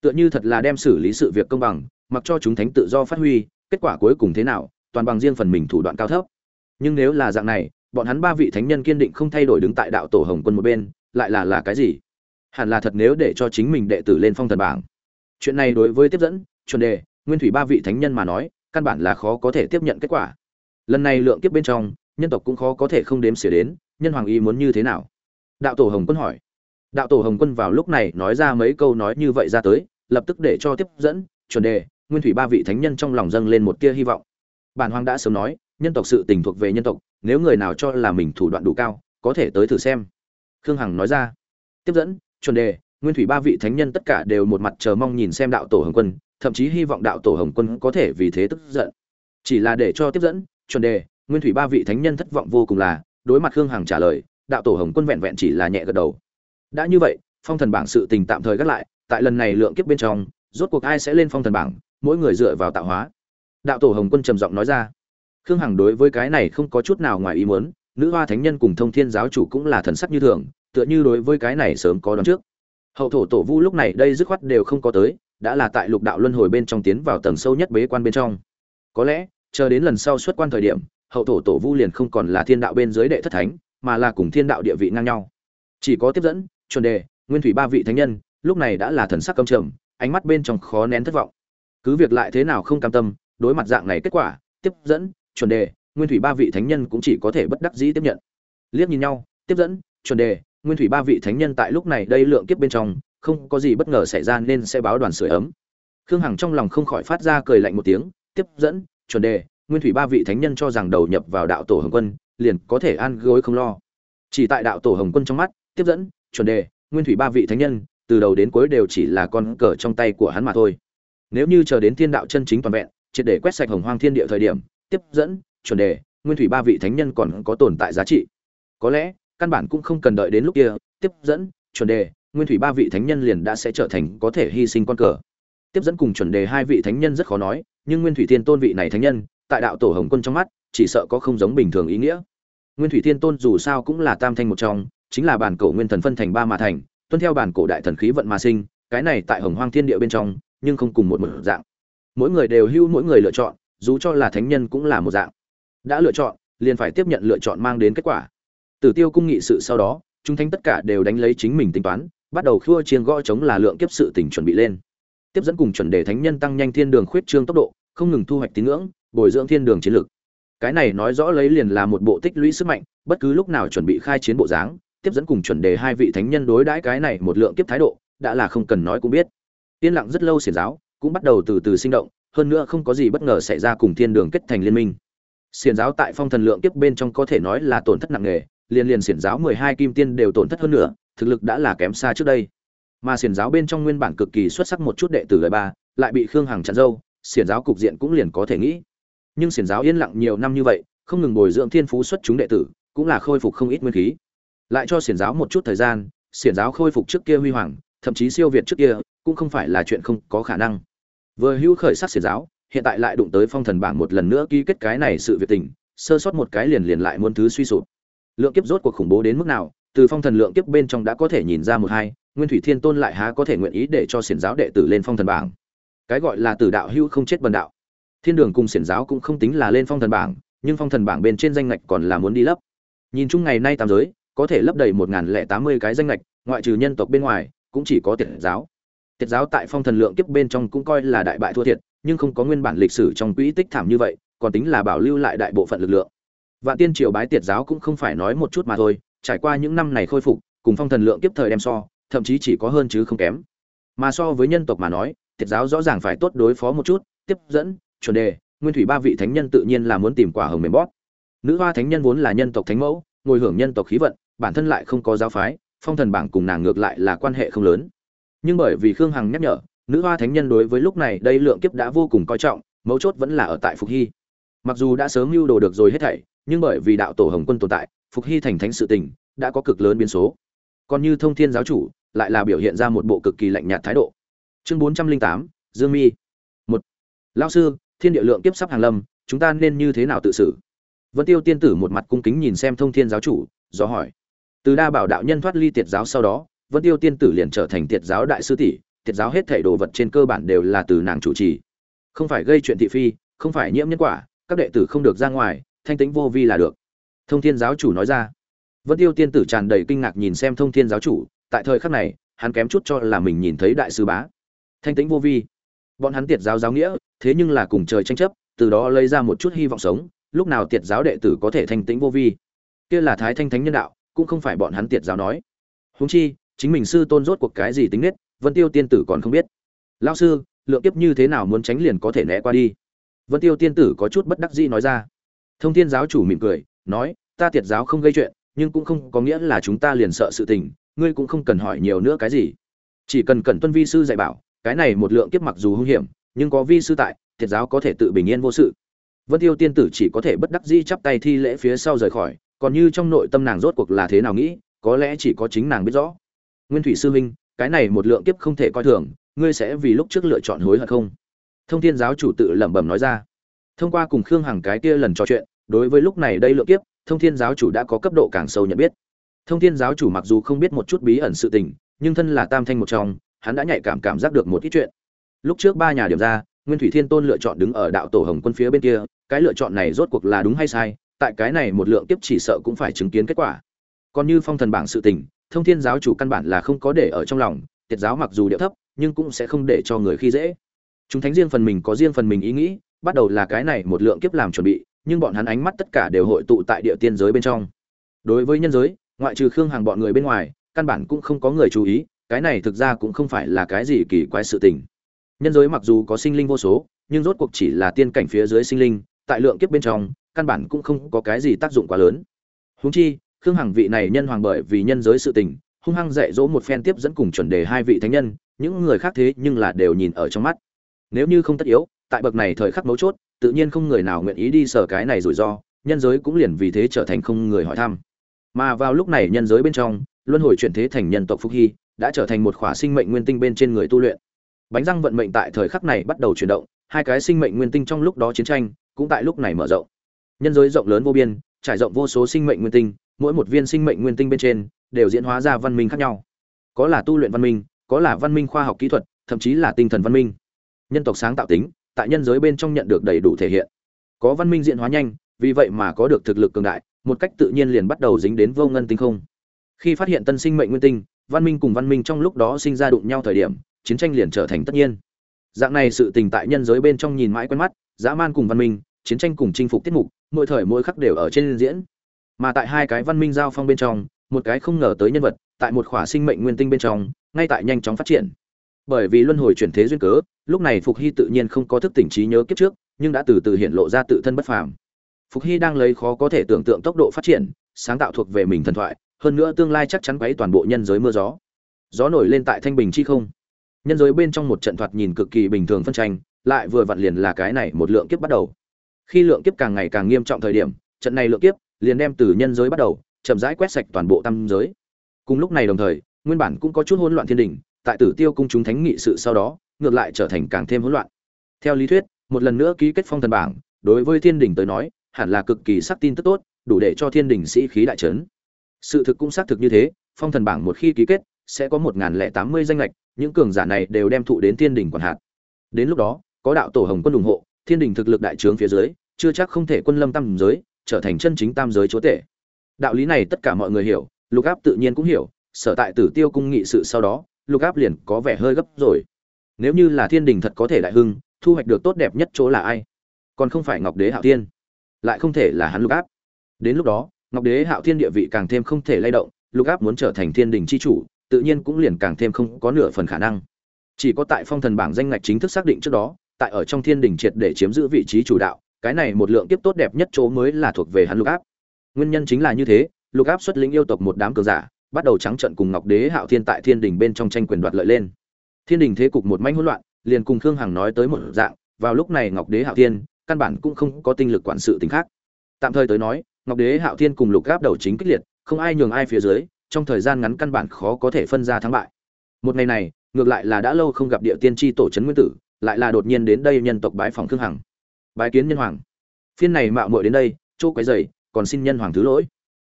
A: Tựa như thật là đem xử lý sự việc công bằng, mặc cho chúng thánh tự do phát huy, kết quả cuối cùng thế nào, toàn bằng riêng phần mình thủ đoạn cao thấp. Nhưng nếu là dạng này, bọn hắn ba vị thánh nhân kiên định không thay đổi đứng tại đạo tổ hồng quân một bên, lại là là cái gì? Hẳn là thật nếu để cho chính mình đệ tử lên phong thần bảng. Chuyện này đối với tiếp dẫn, chuẩn đề, nguyên thủy ba vị thánh nhân mà nói, căn bản là khó có thể tiếp nhận kết quả. Lần này lượng kiếp bên trong, nhân tộc cũng khó có thể không đếm xỉa đến nhân hoàng y muốn như thế nào? Đạo tổ hồng quân hỏi. Đạo tổ hồng quân vào lúc này nói ra mấy câu nói như vậy ra tới, lập tức để cho tiếp dẫn, chuẩn đề, nguyên thủy ba vị thánh nhân trong lòng dâng lên một tia hy vọng. Bản hoàng đã sớm nói, nhân tộc sự tình thuộc về nhân tộc, nếu người nào cho là mình thủ đoạn đủ cao, có thể tới thử xem. Khương hằng nói ra. Tiếp dẫn, chuẩn đề, nguyên thủy ba vị thánh nhân tất cả đều một mặt chờ mong nhìn xem đạo tổ hồng quân, thậm chí hy vọng đạo tổ hồng quân có thể vì thế tức giận. Chỉ là để cho tiếp dẫn, chuẩn đề, nguyên thủy ba vị thánh nhân thất vọng vô cùng là đối mặt khương hằng trả lời, đạo tổ hồng quân vẹn vẹn chỉ là nhẹ gật đầu. Đã như vậy, phong thần bảng sự tình tạm thời gác lại, tại lần này lượng kiếp bên trong, rốt cuộc ai sẽ lên phong thần bảng, mỗi người dựa vào tạo hóa. Đạo tổ hồng quân trầm giọng nói ra. Khương hằng đối với cái này không có chút nào ngoài ý muốn, nữ hoa thánh nhân cùng thông thiên giáo chủ cũng là thần sắc như thường, tựa như đối với cái này sớm có đón trước. Hậu thổ tổ vu lúc này đây dứt khoát đều không có tới, đã là tại lục đạo luân hồi bên trong tiến vào tầng sâu nhất bế quan bên trong. Có lẽ, chờ đến lần sau xuất quan thời điểm hậu thổ tổ vu liền không còn là thiên đạo bên dưới đệ thất thánh, mà là cùng thiên đạo địa vị ngang nhau. Chỉ có tiếp dẫn, chuẩn đề, nguyên thủy ba vị thánh nhân, lúc này đã là thần sắc cầm trầm, ánh mắt bên trong khó nén thất vọng. Cứ việc lại thế nào không cam tâm, đối mặt dạng này kết quả, tiếp dẫn, chuẩn đề, nguyên thủy ba vị thánh nhân cũng chỉ có thể bất đắc dĩ tiếp nhận. Liếc nhìn nhau, tiếp dẫn, chuẩn đề, nguyên thủy ba vị thánh nhân tại lúc này đây lượng kiếp bên trong, không có gì bất ngờ xảy ra nên sẽ báo đoàn sửa ấm. Khương hằng trong lòng không khỏi phát ra cười lạnh một tiếng, tiếp dẫn, chuẩn đề nguyên thủy ba vị thánh nhân cho rằng đầu nhập vào đạo tổ hồng quân, liền có thể an gối không lo. Chỉ tại đạo tổ hồng quân trong mắt, tiếp dẫn, chuẩn đề, nguyên thủy ba vị thánh nhân, từ đầu đến cuối đều chỉ là con cờ trong tay của hắn mà thôi. Nếu như chờ đến thiên đạo chân chính toàn vẹn, triệt để quét sạch hồng hoang thiên địa thời điểm, tiếp dẫn, chuẩn đề, nguyên thủy ba vị thánh nhân còn có tồn tại giá trị. Có lẽ, căn bản cũng không cần đợi đến lúc kia, tiếp dẫn, chuẩn đề, nguyên thủy ba vị thánh nhân liền đã sẽ trở thành có thể hy sinh con cờ. Tiếp dẫn cùng chuẩn đề hai vị thánh nhân rất khó nói, nhưng nguyên thủy thiên tôn vị này thánh nhân tại đạo tổ hồng quân trong mắt, chỉ sợ có không giống bình thường ý nghĩa. Nguyên thủy thiên tôn dù sao cũng là tam thanh một trong, chính là bản cổ nguyên thần phân thành ba mà thành, tuân theo bản cổ đại thần khí vận mà sinh, cái này tại hồng hoang thiên địa bên trong, nhưng không cùng một một dạng. Mỗi người đều hưu mỗi người lựa chọn, dù cho là thánh nhân cũng là một dạng. Đã lựa chọn, liền phải tiếp nhận lựa chọn mang đến kết quả. Tử tiêu cung nghị sự sau đó, chúng thánh tất cả đều đánh lấy chính mình tính toán, bắt đầu khua chiên gõ chống là lượng kiếp sự tình chuẩn bị lên. Tiếp dẫn cùng chuẩn đề thánh nhân tăng nhanh thiên đường khuyết trương tốc độ, không ngừng thu hoạch tín ngưỡng bồi dưỡng thiên đường chiến lược. Cái này nói rõ lấy liền là một bộ tích lũy sức mạnh, bất cứ lúc nào chuẩn bị khai chiến bộ dáng, tiếp dẫn cùng chuẩn đề hai vị thánh nhân đối đãi cái này một lượng kiếp thái độ, đã là không cần nói cũng biết. Yên lặng rất lâu xiển giáo, cũng bắt đầu từ từ sinh động, hơn nữa không có gì bất ngờ xảy ra cùng thiên đường kết thành liên minh. Xiển giáo tại phong thần lượng kiếp bên trong có thể nói là tổn thất nặng nề liên liên xiển giáo mười hai kim tiên đều tổn thất hơn nữa, thực lực đã là kém xa trước đây. Mà xiển giáo bên trong nguyên bản cực kỳ xuất sắc một chút đệ tử đời ba, lại bị khương hằng chặn dâu, xiển giáo cục diện cũng liền có thể nghĩ nhưng xiển giáo yên lặng nhiều năm như vậy, không ngừng bồi dưỡng thiên phú xuất chúng đệ tử, cũng là khôi phục không ít nguyên khí. Lại cho xiển giáo một chút thời gian, xiển giáo khôi phục trước kia huy hoàng, thậm chí siêu việt trước kia, cũng không phải là chuyện không có khả năng. Vừa hữu khởi sắc xiển giáo, hiện tại lại đụng tới phong thần bảng một lần nữa ký kết cái này sự việc tình, sơ sót một cái liền liền lại muôn thứ suy sụp. Lượng kiếp rốt cuộc khủng bố đến mức nào, từ phong thần lượng kiếp bên trong đã có thể nhìn ra một hai, nguyên thủy thiên tôn lại há có thể nguyện ý để cho xiển giáo đệ tử lên phong thần bảng. Cái gọi là tử đạo hữu không chết bần đạo thiên đường cùng xiển giáo cũng không tính là lên phong thần bảng, nhưng phong thần bảng bên trên danh ngạch còn là muốn đi lấp. Nhìn chung ngày nay tam giới, có thể lấp đầy một lẻ tám mươi cái danh ngạch, ngoại trừ nhân tộc bên ngoài, cũng chỉ có tiệt giáo. Tiệt giáo tại phong thần lượng kiếp bên trong cũng coi là đại bại thua thiệt, nhưng không có nguyên bản lịch sử trong quỹ tích thảm như vậy, còn tính là bảo lưu lại đại bộ phận lực lượng. Vạn tiên triều bái tiệt giáo cũng không phải nói một chút mà thôi, trải qua những năm này khôi phục, cùng phong thần lượng kiếp thời đem so, thậm chí chỉ có hơn chứ không kém. Mà so với nhân tộc mà nói, tiệt giáo rõ ràng phải tốt đối phó một chút, tiếp dẫn chuẩn đề, nguyên thủy ba vị thánh nhân tự nhiên là muốn tìm quả hồng mềm bót. nữ hoa thánh nhân vốn là nhân tộc thánh mẫu, ngồi hưởng nhân tộc khí vận, bản thân lại không có giáo phái, phong thần bảng cùng nàng ngược lại là quan hệ không lớn. Nhưng bởi vì khương hằng nhắc nhở, nữ hoa thánh nhân đối với lúc này đây lượng kiếp đã vô cùng coi trọng, mấu chốt vẫn là ở tại phục hy. Mặc dù đã sớm mưu đồ được rồi hết thảy, nhưng bởi vì đạo tổ hồng quân tồn tại, phục hy thành thánh sự tình đã có cực lớn biến số. Còn như thông thiên giáo chủ, lại là biểu hiện ra một bộ cực kỳ lạnh nhạt thái độ. Chương bốn trăm linh tám, dương mi. Một. Lao sư thiên địa lượng kiếp sắp hàng lâm, chúng ta nên như thế nào tự xử? Vân tiêu tiên tử một mặt cung kính nhìn xem thông thiên giáo chủ, do hỏi. Từ đa bảo đạo nhân thoát ly tiệt giáo sau đó, vân tiêu tiên tử liền trở thành tiệt giáo đại sư tỷ, tiệt giáo hết thảy đồ vật trên cơ bản đều là từ nàng chủ trì. Không phải gây chuyện thị phi, không phải nhiễm nhân quả, các đệ tử không được ra ngoài, thanh tĩnh vô vi là được. Thông thiên giáo chủ nói ra. Vân tiêu tiên tử tràn đầy kinh ngạc nhìn xem thông thiên giáo chủ, tại thời khắc này, hắn kém chút cho là mình nhìn thấy đại sư bá. Thanh tĩnh vô vi bọn hắn tiệt giáo giáo nghĩa, thế nhưng là cùng trời tranh chấp, từ đó lấy ra một chút hy vọng sống, lúc nào tiệt giáo đệ tử có thể thanh tĩnh vô vi. Kia là thái thanh thánh nhân đạo, cũng không phải bọn hắn tiệt giáo nói. Huống chi, chính mình sư tôn rốt cuộc cái gì tính nết, vân tiêu tiên tử còn không biết. Lao sư, lượng kiếp như thế nào muốn tránh liền có thể né qua đi. Vân tiêu tiên tử có chút bất đắc dĩ nói ra. Thông thiên giáo chủ mỉm cười, nói, ta tiệt giáo không gây chuyện, nhưng cũng không có nghĩa là chúng ta liền sợ sự tình, ngươi cũng không cần hỏi nhiều nữa cái gì. Chỉ cần cẩn tuân vi sư dạy bảo cái này một lượng kiếp mặc dù hung hiểm, nhưng có vi sư tại, thiệt giáo có thể tự bình yên vô sự. Vân tiêu tiên tử chỉ có thể bất đắc dĩ chắp tay thi lễ phía sau rời khỏi, còn như trong nội tâm nàng rốt cuộc là thế nào nghĩ, có lẽ chỉ có chính nàng biết rõ. Nguyên thủy sư huynh, cái này một lượng kiếp không thể coi thường, ngươi sẽ vì lúc trước lựa chọn hối hận không? Thông thiên giáo chủ tự lẩm bẩm nói ra. Thông qua cùng khương hằng cái kia lần trò chuyện, đối với lúc này đây lượng kiếp, thông thiên giáo chủ đã có cấp độ càng sâu nhận biết. Thông thiên giáo chủ mặc dù không biết một chút bí ẩn sự tình, nhưng thân là tam thanh một trong hắn đã nhạy cảm cảm giác được một ít chuyện. Lúc trước ba nhà điểm ra, nguyên thủy thiên tôn lựa chọn đứng ở đạo tổ hồng quân phía bên kia, cái lựa chọn này rốt cuộc là đúng hay sai, tại cái này một lượng tiếp chỉ sợ cũng phải chứng kiến kết quả. Còn như phong thần bảng sự tình, thông thiên giáo chủ căn bản là không có để ở trong lòng, tiệt giáo mặc dù điệu thấp, nhưng cũng sẽ không để cho người khi dễ. Chúng thánh riêng phần mình có riêng phần mình ý nghĩ, bắt đầu là cái này một lượng kiếp làm chuẩn bị, nhưng bọn hắn ánh mắt tất cả đều hội tụ tại địa tiên giới bên trong. Đối với nhân giới, ngoại trừ khương hàng bọn người bên ngoài, căn bản cũng không có người chú ý cái này thực ra cũng không phải là cái gì kỳ quái sự tình. Nhân giới mặc dù có sinh linh vô số, nhưng rốt cuộc chỉ là tiên cảnh phía dưới sinh linh, tại lượng kiếp bên trong, căn bản cũng không có cái gì tác dụng quá lớn. Huống chi, khương hằng vị này nhân hoàng bởi vì nhân giới sự tình, hung hăng dạy dỗ một phen tiếp dẫn cùng chuẩn đề hai vị thánh nhân, những người khác thế nhưng là đều nhìn ở trong mắt. Nếu như không tất yếu, tại bậc này thời khắc mấu chốt, tự nhiên không người nào nguyện ý đi sở cái này rủi ro, nhân giới cũng liền vì thế trở thành không người hỏi thăm. Mà vào lúc này nhân giới bên trong, luân hồi chuyển thế thành nhân tộc phúc hy đã trở thành một khỏa sinh mệnh nguyên tinh bên trên người tu luyện. Bánh răng vận mệnh tại thời khắc này bắt đầu chuyển động, hai cái sinh mệnh nguyên tinh trong lúc đó chiến tranh cũng tại lúc này mở rộng. Nhân giới rộng lớn vô biên, trải rộng vô số sinh mệnh nguyên tinh, mỗi một viên sinh mệnh nguyên tinh bên trên đều diễn hóa ra văn minh khác nhau. Có là tu luyện văn minh, có là văn minh khoa học kỹ thuật, thậm chí là tinh thần văn minh. Nhân tộc sáng tạo tính tại nhân giới bên trong nhận được đầy đủ thể hiện. Có văn minh diễn hóa nhanh, vì vậy mà có được thực lực cường đại, một cách tự nhiên liền bắt đầu dính đến vô ngân tinh không. Khi phát hiện tân sinh mệnh nguyên tinh văn minh cùng văn minh trong lúc đó sinh ra đụng nhau thời điểm, chiến tranh liền trở thành tất nhiên. Dạng này sự tình tại nhân giới bên trong nhìn mãi quen mắt, dã man cùng văn minh, chiến tranh cùng chinh phục tiết mục, mỗi thời mỗi khắc đều ở trên diễn. Mà tại hai cái văn minh giao phong bên trong, một cái không ngờ tới nhân vật, tại một khỏa sinh mệnh nguyên tinh bên trong, ngay tại nhanh chóng phát triển. Bởi vì luân hồi chuyển thế duyên cớ, lúc này phục hy tự nhiên không có thức tỉnh trí nhớ kiếp trước, nhưng đã từ từ hiện lộ ra tự thân bất phàm. Phục hy đang lấy khó có thể tưởng tượng tốc độ phát triển, sáng tạo thuộc về mình thần thoại hơn nữa tương lai chắc chắn quấy toàn bộ nhân giới mưa gió. Gió nổi lên tại thanh bình chi không. Nhân giới bên trong một trận thoạt nhìn cực kỳ bình thường phân tranh, lại vừa vặn liền là cái này một lượng kiếp bắt đầu. Khi lượng kiếp càng ngày càng nghiêm trọng thời điểm, trận này lượng kiếp liền đem từ nhân giới bắt đầu, chậm rãi quét sạch toàn bộ tam giới. Cùng lúc này đồng thời, nguyên bản cũng có chút hỗn loạn thiên đình, tại tử tiêu cung chúng thánh nghị sự sau đó, ngược lại trở thành càng thêm hỗn loạn. Theo lý thuyết, một lần nữa ký kết phong thần bảng, đối với thiên đình tới nói, hẳn là cực kỳ sắc tin tức tốt, đủ để cho thiên đình sĩ khí đại trấn sự thực cũng xác thực như thế phong thần bảng một khi ký kết sẽ có một lẻ tám mươi danh lệch những cường giả này đều đem thụ đến thiên đình quản hạt. Đến lúc đó có đạo tổ hồng quân ủng hộ thiên đình thực lực đại trướng phía dưới chưa chắc không thể quân lâm tam giới trở thành chân chính tam giới chúa tể. Đạo lý này tất cả mọi người hiểu lục áp tự nhiên cũng hiểu sở tại tử tiêu cung nghị sự sau đó lục áp liền có vẻ hơi gấp rồi. Nếu như là thiên đình thật có thể đại hưng thu hoạch được tốt đẹp nhất chỗ là ai? Còn không phải ngọc đế hạo tiên, lại không thể là hắn lục áp. Đến lúc đó ngọc đế hạo thiên địa vị càng thêm không thể lay động, lục áp muốn trở thành thiên đình c h i chủ, tự nhiên cũng liền càng thêm không có nửa phần khả năng. Chỉ có tại phong thần bảng danh ngạch chính thức xác định trước đó, tại ở trong thiên đình triệt để chiếm giữ vị trí chủ đạo, cái này một lượng tiếp tốt đẹp nhất chỗ mới là thuộc về hắn lục áp. Nguyên nhân chính là như thế, lục áp xuất lĩnh yêu tộc một đám cờ giả, bắt đầu trắng trận cùng ngọc đế hạo thiên tại thiên đình bên trong tranh quyền đoạt lợi lên. Thiên đình thế cục một manh hỗn loạn, liền cùng khương hằng nói tới một dạng, vào lúc này ngọc đế hạo thiên, căn bản cũng không có tinh lực quản sự tính khác. Tạm thời tới nói ngọc đế, hạo thiên cùng lục gáp đầu chính kích liệt, không ai nhường ai phía dưới, trong thời gian ngắn căn bản khó có thể phân ra thắng bại. Một ngày này, ngược lại là đã lâu không gặp địa tiên tri tổ trấn nguyên tử, lại là đột nhiên đến đây nhân tộc bái phòng khương hằng. Bái kiến nhân hoàng. Phiên này mạo muội đến đây, chỗ quấy dày còn xin nhân hoàng thứ lỗi.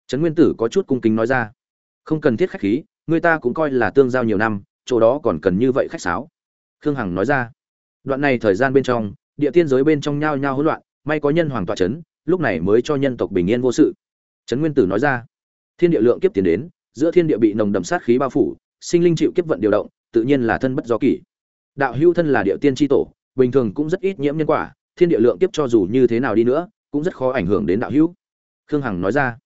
A: Trấn nguyên tử có chút cung kính nói ra. Không cần thiết khách khí, người ta cũng coi là tương giao nhiều năm, chỗ đó còn cần như vậy khách sáo. Khương hằng nói ra. Đoạn này thời gian bên trong, địa tiên giới bên trong nhao nhao hỗn loạn, may có nhân hoàng tọa trấn lúc này mới cho nhân tộc bình yên vô sự. Trấn nguyên tử nói ra, thiên địa lượng kiếp tiến đến, giữa thiên địa bị nồng đậm sát khí bao phủ, sinh linh chịu kiếp vận điều động, tự nhiên là thân bất do kỷ. Đạo hưu thân là địa tiên tri tổ, bình thường cũng rất ít nhiễm nhân quả, thiên địa lượng kiếp cho dù như thế nào đi nữa, cũng rất khó ảnh hưởng đến đạo hữu. Khương hằng nói ra,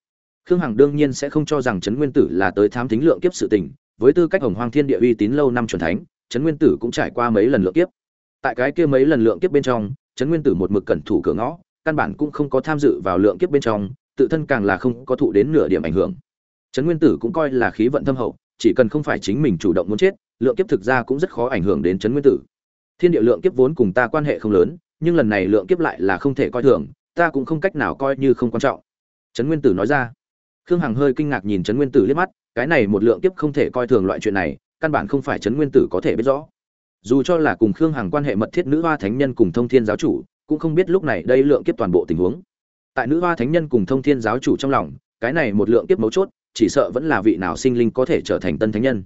A: khương hằng đương nhiên sẽ không cho rằng trấn nguyên tử là tới thám thính lượng kiếp sự tình, với tư cách hồng hoang thiên địa uy tín lâu năm truyền thánh, trấn nguyên tử cũng trải qua mấy lần lượng kiếp. Tại cái kia mấy lần lượng kiếp bên trong, trấn nguyên tử một mực cẩn thủ cửa ngõ căn bản cũng không có tham dự vào lượng kiếp bên trong, tự thân càng là không có thụ đến nửa điểm ảnh hưởng. Trấn nguyên tử cũng coi là khí vận thâm hậu, chỉ cần không phải chính mình chủ động muốn chết, lượng kiếp thực ra cũng rất khó ảnh hưởng đến trấn nguyên tử. Thiên địa lượng kiếp vốn cùng ta quan hệ không lớn, nhưng lần này lượng kiếp lại là không thể coi thường, ta cũng không cách nào coi như không quan trọng. Trấn nguyên tử nói ra. Khương hằng hơi kinh ngạc nhìn trấn nguyên tử liếc mắt, cái này một lượng kiếp không thể coi thường loại chuyện này, căn bản không phải trấn nguyên tử có thể biết rõ. Dù cho là cùng khương hằng quan hệ mật thiết nữ hoa thánh nhân cùng thông thiên giáo chủ cũng không biết lúc này đây lượng kiếp toàn bộ tình huống. Tại nữ hoa thánh nhân cùng thông thiên giáo chủ trong lòng, cái này một lượng kiếp mấu chốt, chỉ sợ vẫn là vị nào sinh linh có thể trở thành tân thánh nhân.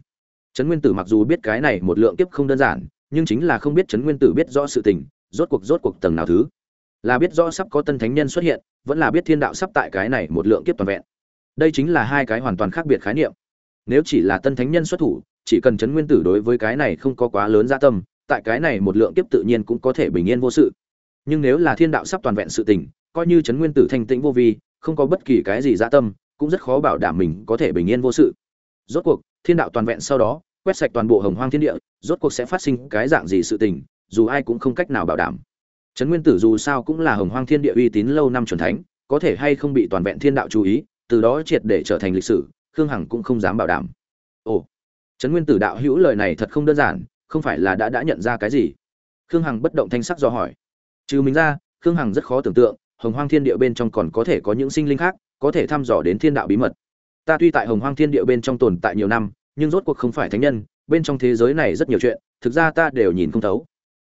A: Trấn nguyên tử mặc dù biết cái này một lượng kiếp không đơn giản, nhưng chính là không biết trấn nguyên tử biết rõ sự tình, rốt cuộc rốt cuộc tầng nào thứ. Là biết rõ sắp có tân thánh nhân xuất hiện, vẫn là biết thiên đạo sắp tại cái này một lượng kiếp toàn vẹn. Đây chính là hai cái hoàn toàn khác biệt khái niệm. Nếu chỉ là tân thánh nhân xuất thủ, chỉ cần chấn nguyên tử đối với cái này không có quá lớn gia tâm, tại cái này một lượng kiếp tự nhiên cũng có thể bình yên vô sự nhưng nếu là thiên đạo sắp toàn vẹn sự tình, coi như chấn nguyên tử thanh tĩnh vô vi, không có bất kỳ cái gì dã tâm, cũng rất khó bảo đảm mình có thể bình yên vô sự. Rốt cuộc, thiên đạo toàn vẹn sau đó, quét sạch toàn bộ hồng hoang thiên địa, rốt cuộc sẽ phát sinh cái dạng gì sự tình, dù ai cũng không cách nào bảo đảm. Trấn nguyên tử dù sao cũng là hồng hoang thiên địa uy tín lâu năm chuẩn thánh, có thể hay không bị toàn vẹn thiên đạo chú ý, từ đó triệt để trở thành lịch sử, khương hằng cũng không dám bảo đảm. Ồ, trấn nguyên tử đạo hữu lời này thật không đơn giản, không phải là đã đã nhận ra cái gì? Khương hằng bất động thanh sắc do hỏi trừ mình ra, khương hằng rất khó tưởng tượng, hồng hoang thiên địa bên trong còn có thể có những sinh linh khác, có thể thăm dò đến thiên đạo bí mật. Ta tuy tại hồng hoang thiên địa bên trong tồn tại nhiều năm, nhưng rốt cuộc không phải thánh nhân, bên trong thế giới này rất nhiều chuyện, thực ra ta đều nhìn không thấu.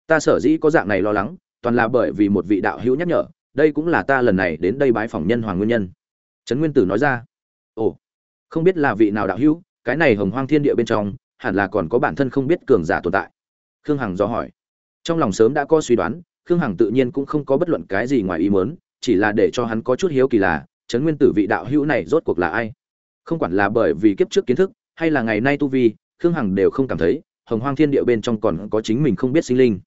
A: Ta sở dĩ có dạng này lo lắng, toàn là bởi vì một vị đạo hữu nhắc nhở, đây cũng là ta lần này đến đây bái phỏng nhân hoàng nguyên nhân. Trấn nguyên tử nói ra. Ồ, không biết là vị nào đạo hữu, cái này hồng hoang thiên địa bên trong, hẳn là còn có bản thân không biết cường giả tồn tại. Khương hằng do hỏi. Trong lòng sớm đã có suy đoán khương hằng tự nhiên cũng không có bất luận cái gì ngoài ý mớn chỉ là để cho hắn có chút hiếu kỳ là, trấn nguyên tử vị đạo hữu này rốt cuộc là ai? Không quản là bởi vì kiếp trước kiến thức, hay là ngày nay tu vi, khương hằng đều không cảm thấy, hồng hoang thiên địa bên trong còn có chính mình không biết sinh linh.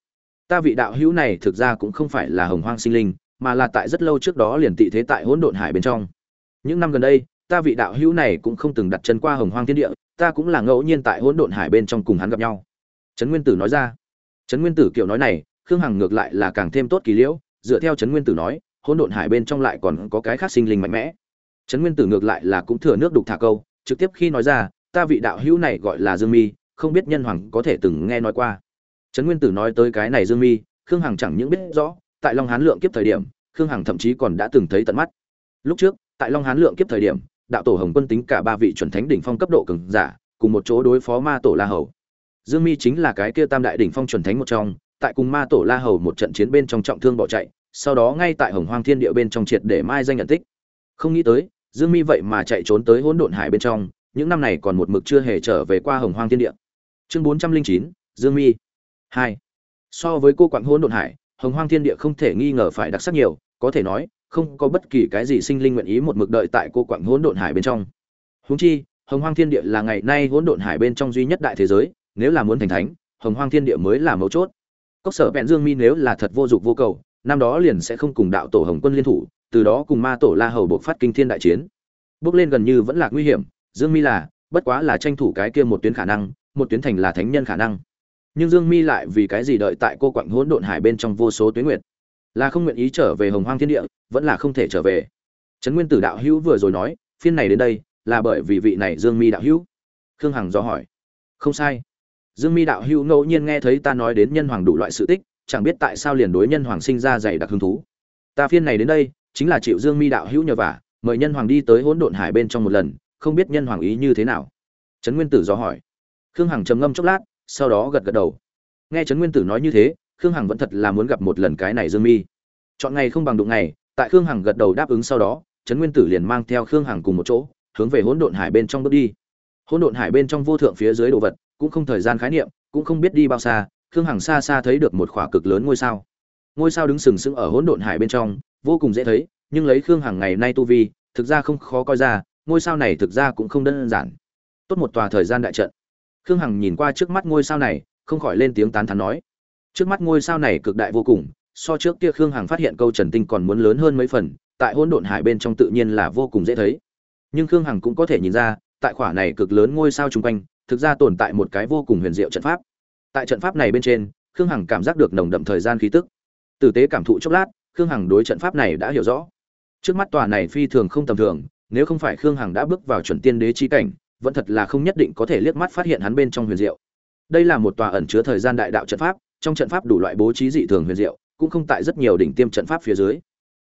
A: Ta vị đạo hữu này thực ra cũng không phải là hồng hoang sinh linh, mà là tại rất lâu trước đó liền tị thế tại hỗn độn hải bên trong. Những năm gần đây, ta vị đạo hữu này cũng không từng đặt chân qua hồng hoang thiên địa, ta cũng là ngẫu nhiên tại hỗn độn hải bên trong cùng hắn gặp nhau. Trấn nguyên tử nói ra. Trấn nguyên tử kiểu nói này khương hằng ngược lại là càng thêm tốt kỳ liễu, dựa theo trấn nguyên tử nói, hỗn độn hải bên trong lại còn có cái khác sinh linh mạnh mẽ. Trấn nguyên tử ngược lại là cũng thừa nước đục thả câu, trực tiếp khi nói ra, ta vị đạo hữu này gọi là dương mi, không biết nhân hoàng có thể từng nghe nói qua. Trấn nguyên tử nói tới cái này dương mi, khương hằng chẳng những biết rõ, tại long hán lượng kiếp thời điểm, khương hằng thậm chí còn đã từng thấy tận mắt. Lúc trước, tại long hán lượng kiếp thời điểm, đạo tổ hồng quân tính cả ba vị chuẩn thánh đỉnh phong cấp độ cường giả, cùng một chỗ đối phó ma tổ la hầu. Dương mi chính là cái kia tam đại đỉnh phong chuẩn thánh một trong tại cùng ma tổ la hầu một trận chiến bên trong trọng thương bỏ chạy, sau đó ngay tại hồng hoang thiên địa bên trong triệt để mai danh nhận tích. Không nghĩ tới, dương mi vậy mà chạy trốn tới hỗn độn hải bên trong, những năm này còn một mực chưa hề trở về qua hồng hoang thiên địa. Chương bốn trăm linh chín, dương mi hai. So với cô quặng hỗn độn hải, hồng hoang thiên địa không thể nghi ngờ phải đặc sắc nhiều, có thể nói, không có bất kỳ cái gì sinh linh nguyện ý một mực đợi tại cô quặng hỗn độn hải bên trong. Húng chi, hồng hoang thiên địa là ngày nay hỗn độn hải bên trong duy nhất đại thế giới, nếu là muốn thành thánh, hồng hoang thiên địa mới là mấu chốt cốc sở vẹn dương mi nếu là thật vô dụng vô cầu, năm đó liền sẽ không cùng đạo tổ hồng quân liên thủ, từ đó cùng ma tổ la hầu buộc phát kinh thiên đại chiến. Bước lên gần như vẫn là nguy hiểm, dương mi là, bất quá là tranh thủ cái kia một tuyến khả năng, một tuyến thành là thánh nhân khả năng. Nhưng dương mi lại vì cái gì đợi tại cô quạnh hỗn độn hải bên trong vô số tuyến nguyệt? Là không nguyện ý trở về hồng hoang thiên địa, vẫn là không thể trở về. Trấn nguyên tử đạo hữu vừa rồi nói, phiên này đến đây, là bởi vì vị này dương mi đạo hữu? Khương hằng do hỏi. Không sai dương mi đạo hữu ngẫu nhiên nghe thấy ta nói đến nhân hoàng đủ loại sự tích, chẳng biết tại sao liền đối nhân hoàng sinh ra dày đặc hứng thú. Ta phiên này đến đây, chính là chịu dương mi đạo hữu nhờ vả, mời nhân hoàng đi tới hỗn độn hải bên trong một lần, không biết nhân hoàng ý như thế nào. Trấn nguyên tử do hỏi. Khương hằng trầm ngâm chốc lát, sau đó gật gật đầu. Nghe trấn nguyên tử nói như thế, khương hằng vẫn thật là muốn gặp một lần cái này dương mi. Chọn ngày không bằng đụng ngày, tại khương hằng gật đầu đáp ứng sau đó, trấn nguyên tử liền mang theo khương hằng cùng một chỗ, hướng về hỗn độn hải bên trong bước đi hỗn độn hải bên trong vô thượng phía dưới đồ vật, cũng không thời gian khái niệm, cũng không biết đi bao xa, khương hằng xa xa thấy được một khỏa cực lớn ngôi sao. Ngôi sao đứng sừng sững ở hỗn độn hải bên trong, vô cùng dễ thấy, nhưng lấy khương hằng ngày nay tu vi, thực ra không khó coi ra, ngôi sao này thực ra cũng không đơn giản. Tốt một tòa thời gian đại trận. Khương hằng nhìn qua trước mắt ngôi sao này, không khỏi lên tiếng tán thán nói. Trước mắt ngôi sao này cực đại vô cùng, so trước kia khương hằng phát hiện câu trần tinh còn muốn lớn hơn mấy phần, tại hỗn độn hải bên trong tự nhiên là vô cùng dễ thấy. Nhưng khương hằng cũng có thể nhìn ra tại khỏa này cực lớn ngôi sao chung quanh, thực ra tồn tại một cái vô cùng huyền diệu trận pháp. Tại trận pháp này bên trên, khương hằng cảm giác được nồng đậm thời gian khí tức. Tử tế cảm thụ chốc lát, khương hằng đối trận pháp này đã hiểu rõ. Trước mắt tòa này phi thường không tầm thường, nếu không phải khương hằng đã bước vào chuẩn tiên đế chi cảnh, vẫn thật là không nhất định có thể liếc mắt phát hiện hắn bên trong huyền diệu. Đây là một tòa ẩn chứa thời gian đại đạo trận pháp, trong trận pháp đủ loại bố trí dị thường huyền diệu, cũng không tại rất nhiều đỉnh tiêm trận pháp phía dưới.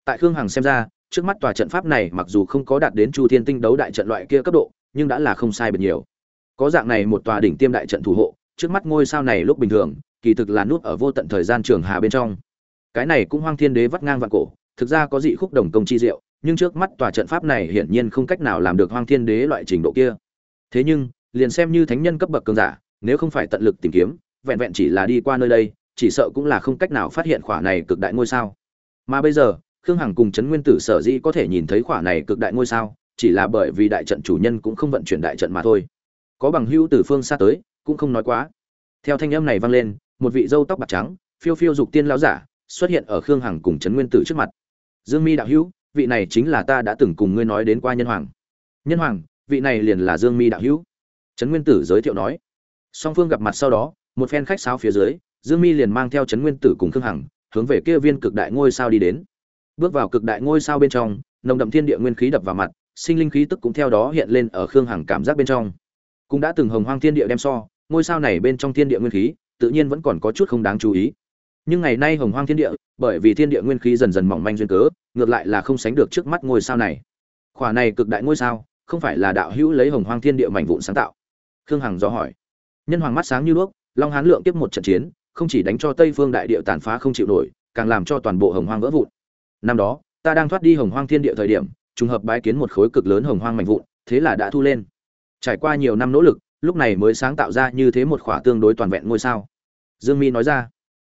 A: Tại khương hằng xem ra, trước mắt tòa trận pháp này mặc dù không có đạt đến chu thiên tinh đấu đại trận loại kia cấp độ nhưng đã là không sai biệt nhiều. Có dạng này một tòa đỉnh tiêm đại trận thủ hộ, trước mắt ngôi sao này lúc bình thường, kỳ thực là nút ở vô tận thời gian trường hà bên trong. Cái này cũng hoang thiên đế vắt ngang vạn cổ, thực ra có dị khúc đồng công chi diệu, nhưng trước mắt tòa trận pháp này hiển nhiên không cách nào làm được hoang thiên đế loại trình độ kia. Thế nhưng, liền xem như thánh nhân cấp bậc cường giả, nếu không phải tận lực tìm kiếm, vẹn vẹn chỉ là đi qua nơi đây, chỉ sợ cũng là không cách nào phát hiện khỏa này cực đại ngôi sao. Mà bây giờ, khương hằng cùng trấn nguyên tử sở dĩ có thể nhìn thấy khỏa này cực đại ngôi sao chỉ là bởi vì đại trận chủ nhân cũng không vận chuyển đại trận mà thôi. Có bằng hữu từ phương xa tới, cũng không nói quá. Theo thanh âm này vang lên, một vị dâu tóc bạc trắng, phiêu phiêu dục tiên lão giả, xuất hiện ở khương hằng cùng trấn nguyên tử trước mặt. Dương mi đạo hữu, vị này chính là ta đã từng cùng ngươi nói đến qua nhân hoàng. Nhân hoàng, vị này liền là dương mi đạo hữu. Trấn nguyên tử giới thiệu nói. Song phương gặp mặt sau đó, một phen khách sáo phía dưới, dương mi liền mang theo trấn nguyên tử cùng khương hằng, hướng về kia viên cực đại ngôi sao đi đến. Bước vào cực đại ngôi sao bên trong, nồng đậm thiên địa nguyên khí đập vào mặt sinh linh khí tức cũng theo đó hiện lên ở khương hằng cảm giác bên trong. Cũng đã từng hồng hoang thiên địa đem so, ngôi sao này bên trong thiên địa nguyên khí, tự nhiên vẫn còn có chút không đáng chú ý. Nhưng ngày nay hồng hoang thiên địa, bởi vì thiên địa nguyên khí dần dần mỏng manh duyên cớ, ngược lại là không sánh được trước mắt ngôi sao này. Khỏa này cực đại ngôi sao, không phải là đạo hữu lấy hồng hoang thiên địa mảnh vụn sáng tạo? Khương hằng do hỏi. Nhân hoàng mắt sáng như đuốc, long hán lượng tiếp một trận chiến, không chỉ đánh cho tây phương đại địa tàn phá không chịu nổi, càng làm cho toàn bộ hồng hoang vỡ vụn. Năm đó, ta đang thoát đi hồng hoang thiên địa thời điểm trùng hợp bái kiến một khối cực lớn hồng hoang mạnh vụn, thế là đã thu lên. Trải qua nhiều năm nỗ lực, lúc này mới sáng tạo ra như thế một khỏa tương đối toàn vẹn ngôi sao. Dương mi nói ra.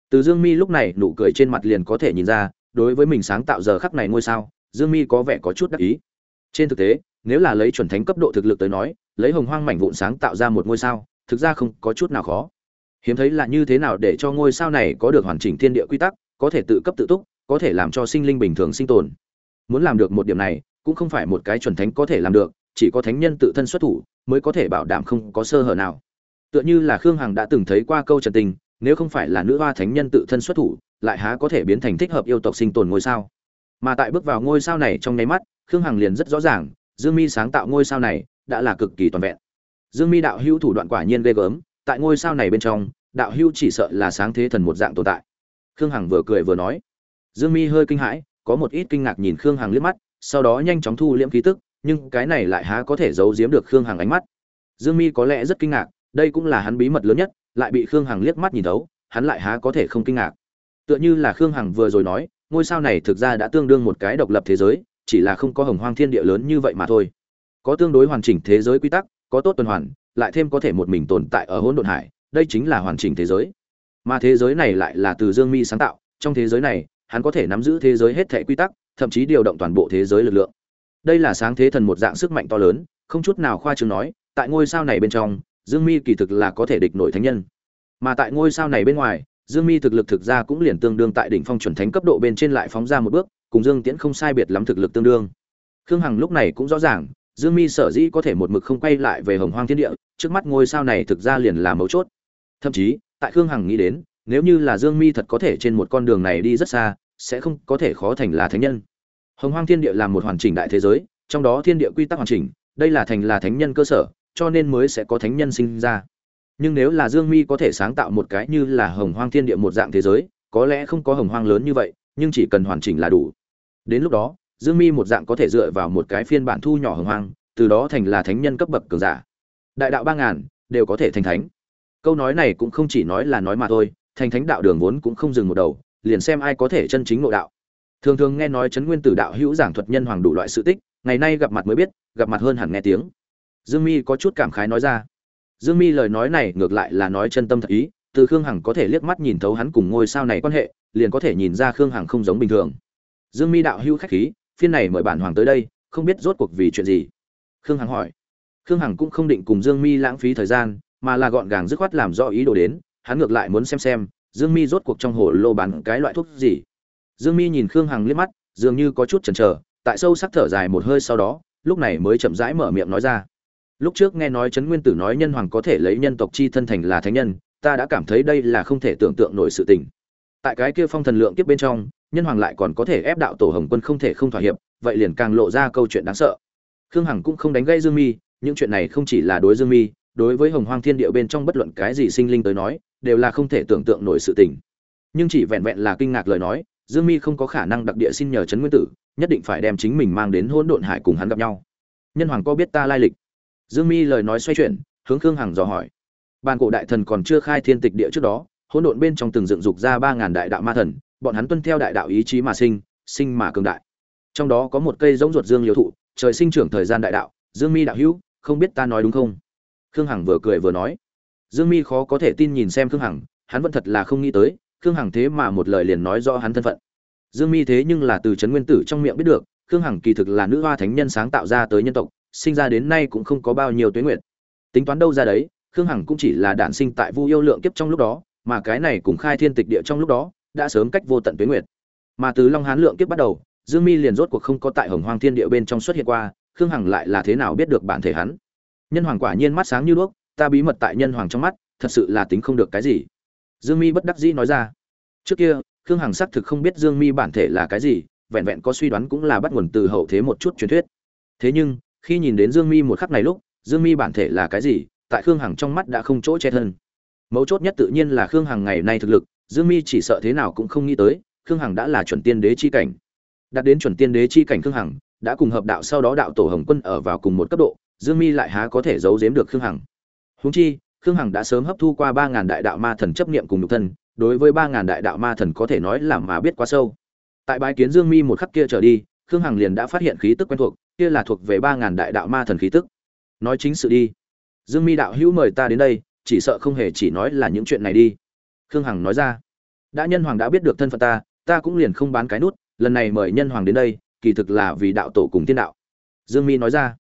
A: Từ dương mi lúc này nụ cười trên mặt liền có thể nhìn ra, đối với mình sáng tạo giờ khắc này ngôi sao, dương mi có vẻ có chút đắc ý. Trên thực tế, nếu là lấy chuẩn thánh cấp độ thực lực tới nói, lấy hồng hoang mảnh vụn sáng tạo ra một ngôi sao, thực ra không có chút nào khó. Hiếm thấy là như thế nào để cho ngôi sao này có được hoàn chỉnh thiên địa quy tắc, có thể tự cấp tự túc, có thể làm cho sinh linh bình thường sinh tồn. Muốn làm được một điểm này cũng không phải một cái chuẩn thánh có thể làm được, chỉ có thánh nhân tự thân xuất thủ mới có thể bảo đảm không có sơ hở nào. Tựa như là khương hằng đã từng thấy qua câu trần tình, nếu không phải là nữ hoa thánh nhân tự thân xuất thủ, lại há có thể biến thành thích hợp yêu tộc sinh tồn ngôi sao? Mà tại bước vào ngôi sao này trong nháy mắt, khương hằng liền rất rõ ràng, dương mi sáng tạo ngôi sao này đã là cực kỳ toàn vẹn. Dương mi đạo hữu thủ đoạn quả nhiên ghê gớm, tại ngôi sao này bên trong, đạo hữu chỉ sợ là sáng thế thần một dạng tồn tại. Khương hằng vừa cười vừa nói. Dương mi hơi kinh hãi, có một ít kinh ngạc nhìn khương hằng liếc mắt sau đó nhanh chóng thu liễm khí tức, nhưng cái này lại há có thể giấu giếm được khương hằng ánh mắt. Dương mi có lẽ rất kinh ngạc, đây cũng là hắn bí mật lớn nhất, lại bị khương hằng liếc mắt nhìn thấu, hắn lại há có thể không kinh ngạc. Tựa như là khương hằng vừa rồi nói, ngôi sao này thực ra đã tương đương một cái độc lập thế giới, chỉ là không có hồng hoang thiên địa lớn như vậy mà thôi. Có tương đối hoàn chỉnh thế giới quy tắc, có tốt tuần hoàn, lại thêm có thể một mình tồn tại ở hỗn độn hải, đây chính là hoàn chỉnh thế giới. Mà thế giới này lại là từ dương mi sáng tạo, trong thế giới này, hắn có thể nắm giữ thế giới hết thảy quy tắc thậm chí điều động toàn bộ thế giới lực lượng. Đây là sáng thế thần một dạng sức mạnh to lớn, không chút nào khoa trương nói, tại ngôi sao này bên trong, dương mi kỳ thực là có thể địch nổi thánh nhân. Mà tại ngôi sao này bên ngoài, dương mi thực lực thực ra cũng liền tương đương tại đỉnh phong chuẩn thánh cấp độ bên trên lại phóng ra một bước, cùng dương tiễn không sai biệt lắm thực lực tương đương. Khương hằng lúc này cũng rõ ràng, dương mi sở dĩ có thể một mực không quay lại về hồng hoang thiên địa, trước mắt ngôi sao này thực ra liền là mấu chốt. Thậm chí, tại khương hằng nghĩ đến, nếu như là dương mi thật có thể trên một con đường này đi rất xa sẽ không có thể khó thành là thánh nhân. Hồng hoang thiên địa là một hoàn chỉnh đại thế giới, trong đó thiên địa quy tắc hoàn chỉnh, đây là thành là thánh nhân cơ sở, cho nên mới sẽ có thánh nhân sinh ra. Nhưng nếu là dương mi có thể sáng tạo một cái như là hồng hoang thiên địa một dạng thế giới, có lẽ không có hồng hoang lớn như vậy, nhưng chỉ cần hoàn chỉnh là đủ. Đến lúc đó, dương mi một dạng có thể dựa vào một cái phiên bản thu nhỏ hồng hoang, từ đó thành là thánh nhân cấp bậc cường giả. Đại đạo ba ngàn, đều có thể thành thánh. Câu nói này cũng không chỉ nói là nói mà thôi, thành thánh đạo đường vốn cũng không dừng một đầu liền xem ai có thể chân chính nội đạo. Thường thường nghe nói chấn nguyên tử đạo hữu giảng thuật nhân hoàng đủ loại sự tích, ngày nay gặp mặt mới biết, gặp mặt hơn hẳn nghe tiếng. Dương mi có chút cảm khái nói ra. Dương mi lời nói này ngược lại là nói chân tâm thật ý, từ khương hằng có thể liếc mắt nhìn thấu hắn cùng ngôi sao này quan hệ, liền có thể nhìn ra khương hằng không giống bình thường. Dương mi đạo hữu khách khí, phiên này mời bản hoàng tới đây, không biết rốt cuộc vì chuyện gì. Khương hằng hỏi. Khương hằng cũng không định cùng dương mi lãng phí thời gian, mà là gọn gàng dứt khoát làm rõ ý đồ đến, hắn ngược lại muốn xem xem dương mi rốt cuộc trong hồ lô bán cái loại thuốc gì? Dương mi nhìn khương hằng liếc mắt, dường như có chút chần chờ, tại sâu sắc thở dài một hơi sau đó, lúc này mới chậm rãi mở miệng nói ra. Lúc trước nghe nói trấn nguyên tử nói nhân hoàng có thể lấy nhân tộc chi thân thành là thánh nhân, ta đã cảm thấy đây là không thể tưởng tượng nổi sự tình. Tại cái kia phong thần lượng kiếp bên trong, nhân hoàng lại còn có thể ép đạo tổ hồng quân không thể không thỏa hiệp, vậy liền càng lộ ra câu chuyện đáng sợ. Khương hằng cũng không đánh gây dương mi, những chuyện này không chỉ là đối dương mi, đối với hồng hoang thiên Điệu bên trong bất luận cái gì sinh linh tới nói đều là không thể tưởng tượng nổi sự tình. Nhưng chỉ vẹn vẹn là kinh ngạc lời nói, dương mi không có khả năng đặc địa xin nhờ trấn nguyên tử, nhất định phải đem chính mình mang đến hỗn độn hải cùng hắn gặp nhau. Nhân hoàng có biết ta lai lịch? Dương mi lời nói xoay chuyển, hướng khương hằng dò hỏi. Bàn cổ đại thần còn chưa khai thiên tịch địa trước đó, hỗn độn bên trong từng dựng dục ra ba ngàn đại đạo ma thần, bọn hắn tuân theo đại đạo ý chí mà sinh sinh mà cường đại. Trong đó có một cây giống ruột dương liễu thụ, trời sinh trưởng thời gian đại đạo, dương mi đạo hữu, không biết ta nói đúng không? Khương hằng vừa cười vừa nói dương mi khó có thể tin nhìn xem khương hằng hắn vẫn thật là không nghĩ tới khương hằng thế mà một lời liền nói rõ hắn thân phận. Dương mi thế nhưng là từ trấn nguyên tử trong miệng biết được khương hằng kỳ thực là nữ hoa thánh nhân sáng tạo ra tới nhân tộc sinh ra đến nay cũng không có bao nhiêu tuế nguyệt, tính toán đâu ra đấy khương hằng cũng chỉ là đản sinh tại vu yêu lượng kiếp trong lúc đó mà cái này cùng khai thiên tịch địa trong lúc đó đã sớm cách vô tận tuế nguyệt. Mà từ long hán lượng kiếp bắt đầu dương mi liền rốt cuộc không có tại hồng hoang thiên địa bên trong xuất hiện qua khương hằng lại là thế nào biết được bản thể hắn. Nhân hoàng quả nhiên mắt sáng như đuốc ta bí mật tại nhân hoàng trong mắt, thật sự là tính không được cái gì. Dương mi bất đắc dĩ nói ra. Trước kia, khương hằng xác thực không biết dương mi bản thể là cái gì, vẹn vẹn có suy đoán cũng là bắt nguồn từ hậu thế một chút truyền thuyết. Thế nhưng, khi nhìn đến dương mi một khắc này lúc, dương mi bản thể là cái gì, tại khương hằng trong mắt đã không chỗ che thân. Mấu chốt nhất tự nhiên là khương hằng ngày nay thực lực, dương mi chỉ sợ thế nào cũng không nghĩ tới, khương hằng đã là chuẩn tiên đế chi cảnh. Đạt đến chuẩn tiên đế chi cảnh khương hằng, đã cùng hợp đạo sau đó đạo tổ hồng quân ở vào cùng một cấp độ, dương mi lại há có thể giấu giếm được khương hằng. Huống chi, khương hằng đã sớm hấp thu qua ba ngàn đại đạo ma thần chấp niệm cùng nhục thân, đối với ba ngàn đại đạo ma thần có thể nói là mà biết quá sâu. Tại bái kiến dương mi một khắc kia trở đi, khương hằng liền đã phát hiện khí tức quen thuộc, kia là thuộc về ba ngàn đại đạo ma thần khí tức. Nói chính sự đi. Dương mi đạo hữu mời ta đến đây, chỉ sợ không hề chỉ nói là những chuyện này đi. Khương hằng nói ra. Đã nhân hoàng đã biết được thân phận ta ta cũng liền không bán cái nút, lần này mời nhân hoàng đến đây, kỳ thực là vì đạo tổ cùng tiên đạo. Dương mi nói ra.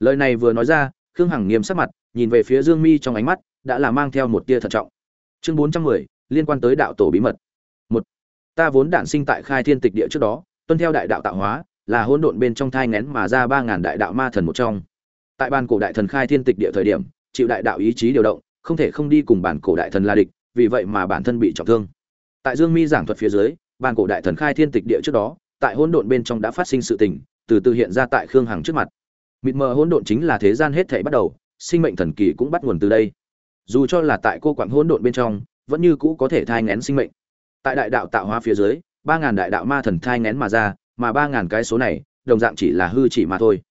A: Lời này vừa nói ra, khương hằng nghiêm sắc mặt nhìn về phía dương mi trong ánh mắt, đã là mang theo một tia thận trọng. Chương bốn trăm mười, liên quan tới đạo tổ bí mật. Một, ta vốn đản sinh tại khai thiên tịch địa trước đó, tuân theo đại đạo tạo hóa, là hỗn độn bên trong thai nghén mà ra ba ngàn đại đạo ma thần một trong. Tại ban cổ đại thần khai thiên tịch địa thời điểm, chịu đại đạo ý chí điều động, không thể không đi cùng bản cổ đại thần la địch, vì vậy mà bản thân bị trọng thương. Tại dương mi giảng thuật phía dưới ban cổ đại thần khai thiên tịch địa trước đó, tại hỗn độn bên trong đã phát sinh sự tình, từ từ hiện ra tại khương hằng trước mặt. Mịt mờ hỗn độn chính là thế gian hết thảy bắt đầu sinh mệnh thần kỳ cũng bắt nguồn từ đây. Dù cho là tại cô quặng hỗn độn bên trong, vẫn như cũ có thể thai ngén sinh mệnh. Tại đại đạo tạo hóa phía dưới, ba ngàn đại đạo ma thần thai ngén mà ra, mà ba ngàn cái số này, đồng dạng chỉ là hư chỉ mà thôi.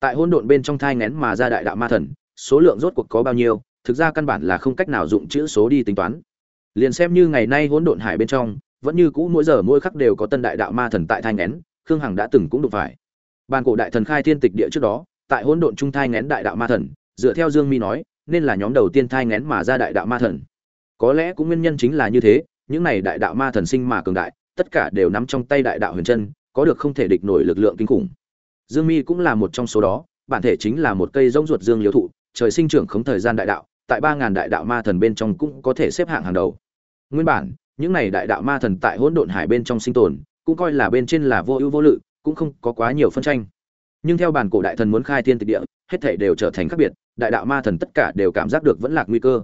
A: Tại hỗn độn bên trong thai ngén mà ra đại đạo ma thần, số lượng rốt cuộc có bao nhiêu, thực ra căn bản là không cách nào dụng chữ số đi tính toán. Liền xem như ngày nay hỗn độn hải bên trong, vẫn như cũ mỗi giờ mỗi khắc đều có tân đại đạo ma thần tại thai ngén, khương hằng đã từng cũng đụng phải. Bàn cổ đại thần khai thiên tịch địa trước đó, tại hỗn độn trung thai ngén đại đạo ma thần dựa theo dương mi nói, nên là nhóm đầu tiên thai ngén mà ra đại đạo ma thần. Có lẽ cũng nguyên nhân chính là như thế, những này đại đạo ma thần sinh mà cường đại, tất cả đều nắm trong tay đại đạo huyền chân, có được không thể địch nổi lực lượng kinh khủng. Dương mi cũng là một trong số đó, bản thể chính là một cây rông ruột dương liễu thụ, trời sinh trưởng không thời gian đại đạo, tại ba ngàn đại đạo ma thần bên trong cũng có thể xếp hạng hàng đầu. Nguyên bản, những này đại đạo ma thần tại hỗn độn hải bên trong sinh tồn, cũng coi là bên trên là vô ưu vô lự, cũng không có quá nhiều phân tranh. Nhưng theo bản cổ đại thần muốn khai thiên tịch địa, hết thảy đều trở thành khác biệt đại đạo ma thần tất cả đều cảm giác được vẫn lạc nguy cơ.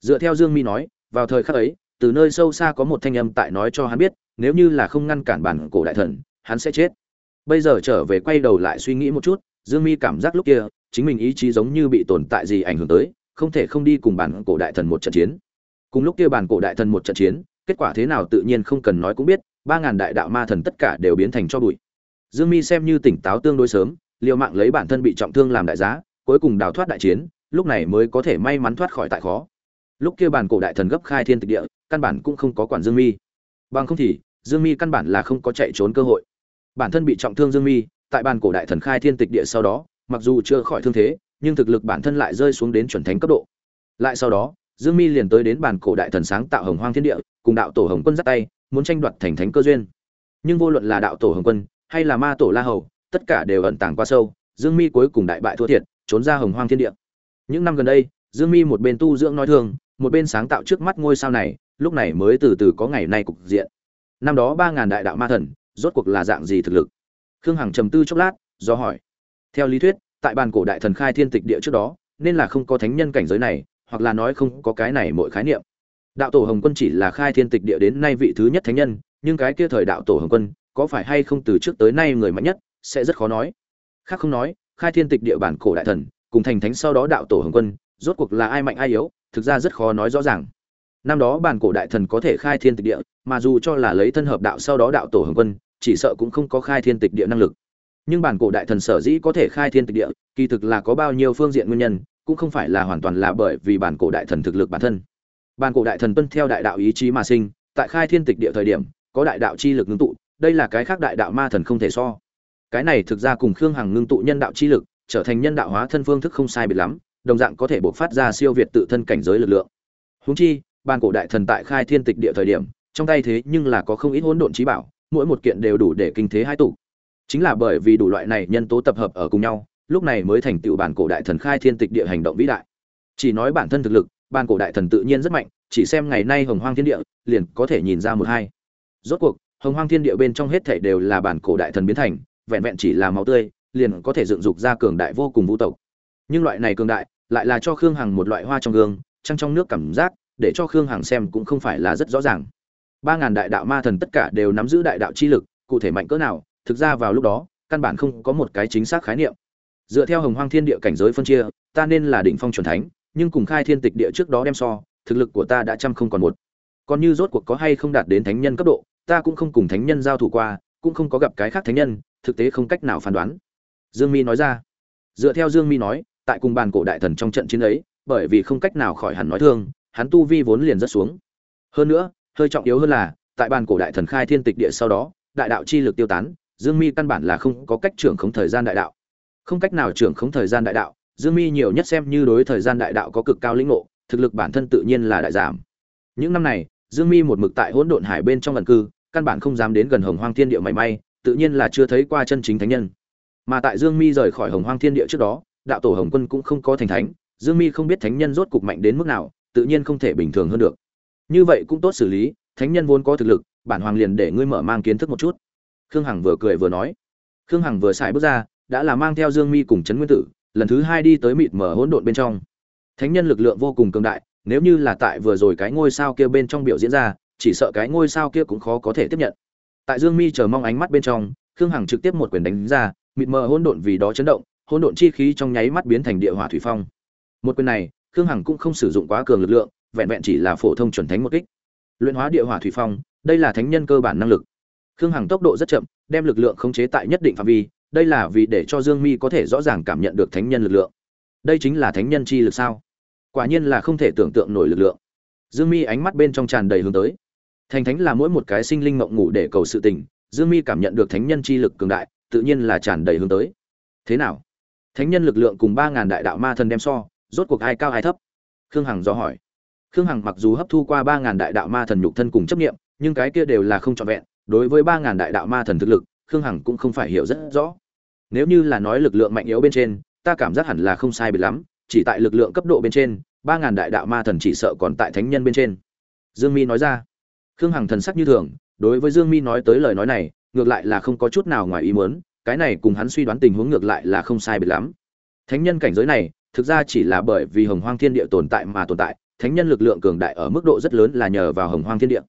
A: Dựa theo dương mi nói, vào thời khắc ấy, từ nơi sâu xa có một thanh âm tại nói cho hắn biết, nếu như là không ngăn cản bản cổ đại thần, hắn sẽ chết. Bây giờ trở về quay đầu lại suy nghĩ một chút, dương mi cảm giác lúc kia, chính mình ý chí giống như bị tồn tại gì ảnh hưởng tới, không thể không đi cùng bản cổ đại thần một trận chiến. Cùng lúc kia bản cổ đại thần một trận chiến, kết quả thế nào tự nhiên không cần nói cũng biết, ba ngàn đại đạo ma thần tất cả đều biến thành cho bụi. Dương mi xem như tỉnh táo tương đối sớm, liều mạng lấy bản thân bị trọng thương làm đại giá cuối cùng đào thoát đại chiến, lúc này mới có thể may mắn thoát khỏi tại khó. Lúc kia bản cổ đại thần gấp khai thiên tịch địa, căn bản cũng không có quản dương mi. Bằng không thì, dương mi căn bản là không có chạy trốn cơ hội. Bản thân bị trọng thương dương mi, tại bản cổ đại thần khai thiên tịch địa sau đó, mặc dù chưa khỏi thương thế, nhưng thực lực bản thân lại rơi xuống đến chuẩn thánh cấp độ. Lại sau đó, dương mi liền tới đến bản cổ đại thần sáng tạo hồng hoang thiên địa, cùng đạo tổ hồng quân dắt tay, muốn tranh đoạt thành thánh cơ duyên. Nhưng vô luận là đạo tổ hồng quân, hay là ma tổ la hầu, tất cả đều ẩn tàng qua sâu, dương mi cuối cùng đại bại thua thiệt trốn ra hồng hoang thiên địa. Những năm gần đây, dương mi một bên tu dưỡng nói thường, một bên sáng tạo trước mắt ngôi sao này, lúc này mới từ từ có ngày nay cục diện. Năm đó ba ngàn đại đạo ma thần, rốt cuộc là dạng gì thực lực? Khương hằng trầm tư chốc lát, do hỏi. Theo lý thuyết, tại bàn cổ đại thần khai thiên tịch địa trước đó, nên là không có thánh nhân cảnh giới này, hoặc là nói không có cái này mọi khái niệm. Đạo tổ hồng quân chỉ là khai thiên tịch địa đến nay vị thứ nhất thánh nhân, nhưng cái kia thời đạo tổ hồng quân, có phải hay không từ trước tới nay người mạnh nhất, sẽ rất khó nói. Khác không nói khai thiên tịch địa bản cổ đại thần, cùng thành thánh sau đó đạo tổ hồng quân, rốt cuộc là ai mạnh ai yếu, thực ra rất khó nói rõ ràng. Năm đó bản cổ đại thần có thể khai thiên tịch địa, mà dù cho là lấy thân hợp đạo sau đó đạo tổ hồng quân, chỉ sợ cũng không có khai thiên tịch địa năng lực. Nhưng bản cổ đại thần sở dĩ có thể khai thiên tịch địa, kỳ thực là có bao nhiêu phương diện nguyên nhân, cũng không phải là hoàn toàn là bởi vì bản cổ đại thần thực lực bản thân. Bản cổ đại thần tuân theo đại đạo ý chí mà sinh, tại khai thiên tịch địa thời điểm, có đại đạo chi lực ngưng tụ, đây là cái khác đại đạo ma thần không thể so cái này thực ra cùng khương hằng ngưng tụ nhân đạo chi lực, trở thành nhân đạo hóa thân phương thức không sai biệt lắm, đồng dạng có thể bộc phát ra siêu việt tự thân cảnh giới lực lượng. Húng chi ban cổ đại thần tại khai thiên tịch địa thời điểm, trong tay thế nhưng là có không ít hỗn độn trí bảo, mỗi một kiện đều đủ để kinh thế hai tụ. Chính là bởi vì đủ loại này nhân tố tập hợp ở cùng nhau, lúc này mới thành tựu bản cổ đại thần khai thiên tịch địa hành động vĩ đại. Chỉ nói bản thân thực lực ban cổ đại thần tự nhiên rất mạnh, chỉ xem ngày nay hồng hoang thiên địa, liền có thể nhìn ra một hai. Rốt cuộc, hồng hoang thiên địa bên trong hết thể đều là bản cổ đại thần biến thành vẹn vẹn chỉ là máu tươi, liền có thể dựng dục ra cường đại vô cùng vũ tộc. Nhưng loại này cường đại lại là cho khương hằng một loại hoa trong gương, trăng trong nước cảm giác, để cho khương hằng xem cũng không phải là rất rõ ràng. Ba ngàn đại đạo ma thần tất cả đều nắm giữ đại đạo chi lực, cụ thể mạnh cỡ nào, thực ra vào lúc đó, căn bản không có một cái chính xác khái niệm. Dựa theo hồng hoang thiên địa cảnh giới phân chia, ta nên là đỉnh phong chuẩn thánh, nhưng cùng khai thiên tịch địa trước đó đem so, thực lực của ta đã trăm không còn một. Còn như rốt cuộc có hay không đạt đến thánh nhân cấp độ, ta cũng không cùng thánh nhân giao thủ qua, cũng không có gặp cái khác thánh nhân thực tế không cách nào phán đoán. Dương mi nói ra. Dựa theo dương mi nói, tại cùng bàn cổ đại thần trong trận chiến ấy, bởi vì không cách nào khỏi hẳn nói thương, hắn tu vi vốn liền rất xuống. Hơn nữa, hơi trọng yếu hơn là, tại bàn cổ đại thần khai thiên tịch địa sau đó, đại đạo chi lực tiêu tán, dương mi căn bản là không có cách trưởng khống thời gian đại đạo. Không cách nào trưởng khống thời gian đại đạo, dương mi nhiều nhất xem như đối thời gian đại đạo có cực cao lĩnh ngộ, thực lực bản thân tự nhiên là đại giảm. Những năm này, dương mi một mực tại hỗn độn hải bên trong lần cư, căn bản không dám đến gần hồng hoang thiên địa mảy may tự nhiên là chưa thấy qua chân chính thánh nhân. Mà tại dương mi rời khỏi hồng hoang thiên địa trước đó, đạo tổ hồng quân cũng không có thành thánh, dương mi không biết thánh nhân rốt cục mạnh đến mức nào, tự nhiên không thể bình thường hơn được. Như vậy cũng tốt xử lý, thánh nhân vốn có thực lực, bản hoàng liền để ngươi mở mang kiến thức một chút. Khương hằng vừa cười vừa nói. Khương hằng vừa xài bước ra, đã là mang theo dương mi cùng trấn nguyên tử, lần thứ hai đi tới mịt mở hỗn độn bên trong. Thánh nhân lực lượng vô cùng cường đại, nếu như là tại vừa rồi cái ngôi sao kia bên trong biểu diễn ra, chỉ sợ cái ngôi sao kia cũng khó có thể tiếp nhận tại dương mi chờ mong ánh mắt bên trong, khương hằng trực tiếp một quyền đánh ra, mịt mờ hỗn độn vì đó chấn động, hỗn độn chi khí trong nháy mắt biến thành địa hỏa thủy phong. Một quyền này, khương hằng cũng không sử dụng quá cường lực lượng, vẹn vẹn chỉ là phổ thông chuẩn thánh một kích. Luyện hóa địa hỏa thủy phong, đây là thánh nhân cơ bản năng lực. Khương hằng tốc độ rất chậm, đem lực lượng khống chế tại nhất định phạm vi, đây là vì để cho dương mi có thể rõ ràng cảm nhận được thánh nhân lực lượng. Đây chính là thánh nhân chi lực sao? Quả nhiên là không thể tưởng tượng nổi lực lượng. Dương mi ánh mắt bên trong tràn đầy hướng tới thành thánh là mỗi một cái sinh linh mộng ngủ để cầu sự tình, dương mi cảm nhận được thánh nhân chi lực cường đại, tự nhiên là tràn đầy hướng tới. Thế nào? Thánh nhân lực lượng cùng ba ngàn đại đạo ma thần đem so, rốt cuộc ai cao ai thấp? Khương hằng dò hỏi. Khương hằng mặc dù hấp thu qua ba ngàn đại đạo ma thần nhục thân cùng chấp nghiệm nhưng cái kia đều là không trọn vẹn, đối với ba ngàn đại đạo ma thần thực lực, khương hằng cũng không phải hiểu rất rõ. Nếu như là nói lực lượng mạnh yếu bên trên, ta cảm giác hẳn là không sai biệt lắm, chỉ tại lực lượng cấp độ bên trên, ba ngàn đại đạo ma thần chỉ sợ còn tại thánh nhân bên trên. Dương mi nói ra khương hằng thần sắc như thường đối với Dương Mi nói tới lời nói này, ngược lại là không có chút nào ngoài ý muốn, cái này cùng hắn suy đoán tình huống ngược lại là không sai biệt lắm. Thánh nhân cảnh giới này, thực ra chỉ là bởi vì Hồng Hoang Thiên Địa tồn tại mà tồn tại, thánh nhân lực lượng cường đại ở mức độ rất lớn là nhờ vào Hồng Hoang Thiên Địa.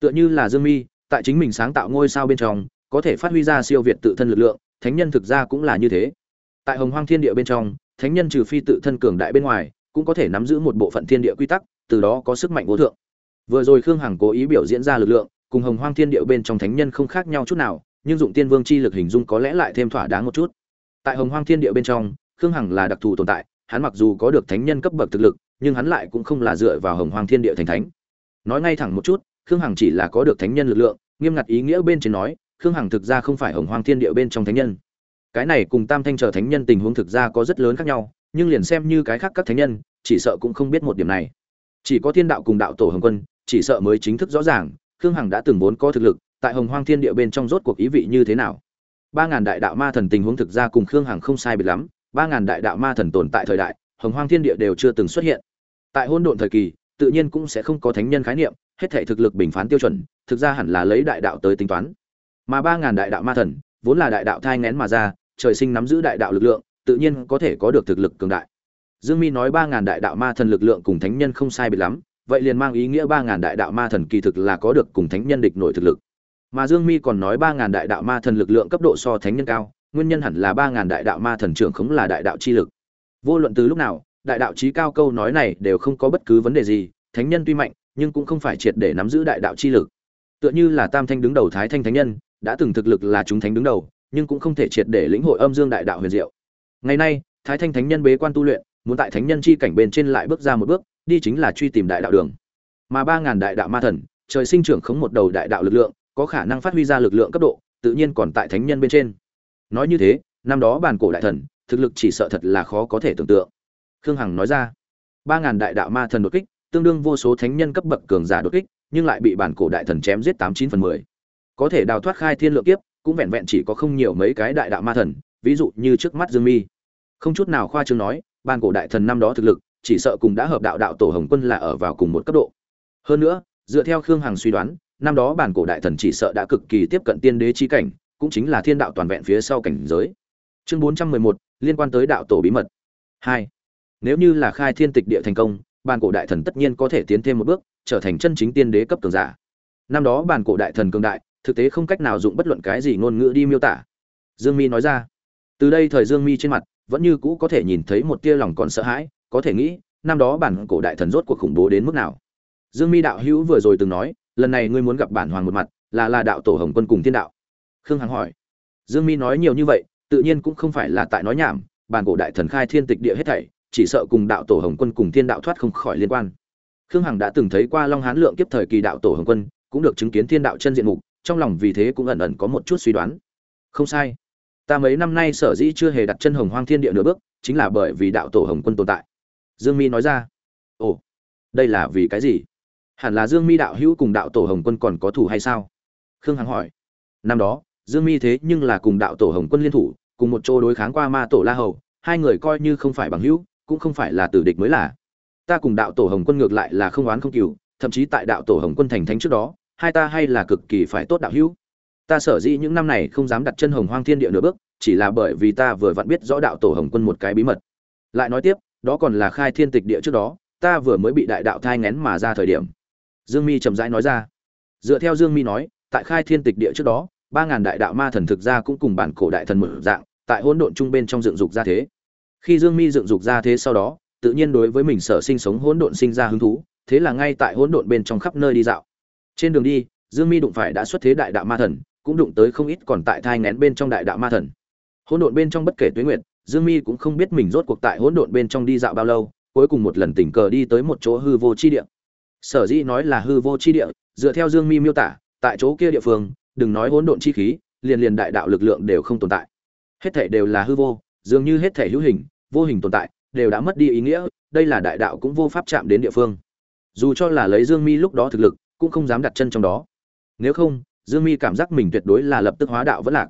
A: Tựa như là Dương Mi, tại chính mình sáng tạo ngôi sao bên trong, có thể phát huy ra siêu việt tự thân lực lượng, thánh nhân thực ra cũng là như thế. Tại Hồng Hoang Thiên Địa bên trong, thánh nhân trừ phi tự thân cường đại bên ngoài, cũng có thể nắm giữ một bộ phận thiên địa quy tắc, từ đó có sức mạnh vô thượng. Vừa rồi Khương Hằng cố ý biểu diễn ra lực lượng, cùng Hồng Hoang Thiên Địa bên trong thánh nhân không khác nhau chút nào, nhưng dụng Tiên Vương chi lực hình dung có lẽ lại thêm thỏa đáng một chút. Tại Hồng Hoang Thiên Địa bên trong, Khương Hằng là đặc thù tồn tại, hắn mặc dù có được thánh nhân cấp bậc thực lực, nhưng hắn lại cũng không là dựa vào Hồng Hoang Thiên Địa thành thánh. Nói ngay thẳng một chút, Khương Hằng chỉ là có được thánh nhân lực lượng, nghiêm ngặt ý nghĩa bên trên nói, Khương Hằng thực ra không phải Hồng Hoang Thiên Địa bên trong thánh nhân. Cái này cùng Tam Thanh chờ thánh nhân tình huống thực ra có rất lớn khác nhau, nhưng liền xem như cái khác các thánh nhân, chỉ sợ cũng không biết một điểm này. Chỉ có Thiên Đạo cùng Đạo Tổ Hồng Quân, chỉ sợ mới chính thức rõ ràng, Khương Hằng đã từng vốn có thực lực, tại Hồng Hoang Thiên Địa bên trong rốt cuộc ý vị như thế nào. Ba ngàn đại đạo ma thần tình huống thực ra cùng Khương Hằng không sai biệt lắm, ba ngàn đại đạo ma thần tồn tại thời đại, Hồng Hoang Thiên Địa đều chưa từng xuất hiện. Tại hỗn độn thời kỳ, tự nhiên cũng sẽ không có thánh nhân khái niệm, hết thảy thực lực bình phán tiêu chuẩn, thực ra hẳn là lấy đại đạo tới tính toán. Mà ba ngàn đại đạo ma thần, vốn là đại đạo thai nghén mà ra, trời sinh nắm giữ đại đạo lực lượng, tự nhiên có thể có được thực lực cường đại. Dương Mi nói ba ngàn đại đạo ma thần lực lượng cùng thánh nhân không sai biệt lắm, vậy liền mang ý nghĩa ba ngàn đại đạo ma thần kỳ thực là có được cùng thánh nhân địch nổi thực lực. Mà Dương Mi còn nói ba ngàn đại đạo ma thần lực lượng cấp độ so thánh nhân cao, nguyên nhân hẳn là ba ngàn đại đạo ma thần trưởng khống là đại đạo chi lực. Vô luận từ lúc nào, đại đạo trí cao câu nói này đều không có bất cứ vấn đề gì, thánh nhân tuy mạnh, nhưng cũng không phải triệt để nắm giữ đại đạo chi lực. Tựa như là Tam Thanh đứng đầu Thái Thanh thánh nhân, đã từng thực lực là chúng thánh đứng đầu, nhưng cũng không thể triệt để lĩnh hội âm dương đại đạo huyền diệu. Ngày nay, Thái Thanh thánh nhân bế quan tu luyện, muốn tại thánh nhân chi cảnh bên trên lại bước ra một bước, đi chính là truy tìm đại đạo đường. Mà ba ngàn đại đạo ma thần, trời sinh trưởng khống một đầu đại đạo lực lượng, có khả năng phát huy ra lực lượng cấp độ, tự nhiên còn tại thánh nhân bên trên. Nói như thế, năm đó bản cổ đại thần, thực lực chỉ sợ thật là khó có thể tưởng tượng. Khương Hằng nói ra, ba ngàn đại đạo ma thần đột kích, tương đương vô số thánh nhân cấp bậc cường giả đột kích, nhưng lại bị bản cổ đại thần chém giết tám chín phần mười. Có thể đào thoát khai thiên lượng kiếp, cũng vẹn vẹn chỉ có không nhiều mấy cái đại đạo ma thần, ví dụ như trước mắt Dương Mi. Không chút nào khoa trương nói, bản cổ đại thần năm đó thực lực, chỉ sợ cùng đã hợp đạo đạo tổ Hồng Quân là ở vào cùng một cấp độ. Hơn nữa, dựa theo Khương Hằng suy đoán, năm đó bản cổ đại thần chỉ sợ đã cực kỳ tiếp cận tiên đế chi cảnh, cũng chính là thiên đạo toàn vẹn phía sau cảnh giới. Chương 411, liên quan tới đạo tổ bí mật. Hai, Nếu như là khai thiên tịch địa thành công, bản cổ đại thần tất nhiên có thể tiến thêm một bước, trở thành chân chính tiên đế cấp cường giả. Năm đó bản cổ đại thần cường đại, thực tế không cách nào dụng bất luận cái gì ngôn ngữ đi miêu tả. Dương Mi nói ra. Từ đây thời Dương Mi trên mặt vẫn như cũ có thể nhìn thấy một tia lòng còn sợ hãi, có thể nghĩ, năm đó bản cổ đại thần rốt cuộc khủng bố đến mức nào. Dương Mi đạo hữu vừa rồi từng nói, lần này ngươi muốn gặp bản hoàng một mặt, là là đạo tổ Hồng Quân cùng Thiên đạo. Khương Hằng hỏi. Dương Mi nói nhiều như vậy, tự nhiên cũng không phải là tại nói nhảm, bản cổ đại thần khai thiên tịch địa hết thảy, chỉ sợ cùng đạo tổ Hồng Quân cùng Thiên đạo thoát không khỏi liên quan. Khương Hằng đã từng thấy qua Long Hán lượng kiếp thời kỳ đạo tổ Hồng Quân, cũng được chứng kiến Thiên đạo chân diện mục, trong lòng vì thế cũng ẩn ẩn có một chút suy đoán. Không sai, ta mấy năm nay sở dĩ chưa hề đặt chân Hồng Hoang Thiên địa nửa bước, chính là bởi vì đạo tổ Hồng Quân tồn tại. Dương Mi nói ra. Ồ, đây là vì cái gì? hẳn là dương mi đạo hữu cùng đạo tổ hồng quân còn có thủ hay sao? Khương hằng hỏi. Năm đó dương mi thế nhưng là cùng đạo tổ hồng quân liên thủ cùng một chỗ đối kháng qua ma tổ la hầu hai người coi như không phải bằng hữu cũng không phải là tử địch mới là. Ta cùng đạo tổ hồng quân ngược lại là không oán không cừu thậm chí tại đạo tổ hồng quân thành thánh trước đó hai ta hay là cực kỳ phải tốt đạo hữu. Ta sở dĩ những năm này không dám đặt chân hồng hoang thiên địa nửa bước chỉ là bởi vì ta vừa vặn biết rõ đạo tổ hồng quân một cái bí mật. Lại nói tiếp đó còn là khai thiên tịch địa trước đó ta vừa mới bị đại đạo thai ngén mà ra thời điểm Dương Mi chậm rãi nói ra. Dựa theo Dương Mi nói, tại khai thiên tịch địa trước đó, ba ngàn đại đạo ma thần thực ra cũng cùng bản cổ đại thần mở dạng, tại hỗn độn trung bên trong dựng dục ra thế. Khi Dương Mi dựng dục ra thế sau đó, tự nhiên đối với mình sở sinh sống hỗn độn sinh ra hứng thú, thế là ngay tại hỗn độn bên trong khắp nơi đi dạo. Trên đường đi, Dương Mi đụng phải đã xuất thế đại đạo ma thần, cũng đụng tới không ít còn tại thai ngén bên trong đại đạo ma thần. Hỗn độn bên trong bất kể tuyết nguyệt, Dương Mi cũng không biết mình rốt cuộc tại hỗn độn bên trong đi dạo bao lâu, cuối cùng một lần tình cờ đi tới một chỗ hư vô chi địa. Sở dĩ nói là hư vô chi địa dựa theo dương mi miêu tả tại chỗ kia địa phương đừng nói hỗn độn chi khí liền liền đại đạo lực lượng đều không tồn tại. Hết thảy đều là hư vô dường như hết thảy hữu hình vô hình tồn tại đều đã mất đi ý nghĩa đây là đại đạo cũng vô pháp chạm đến địa phương. Dù cho là lấy dương mi lúc đó thực lực cũng không dám đặt chân trong đó. Nếu không dương mi cảm giác mình tuyệt đối là lập tức hóa đạo vẫn lạc.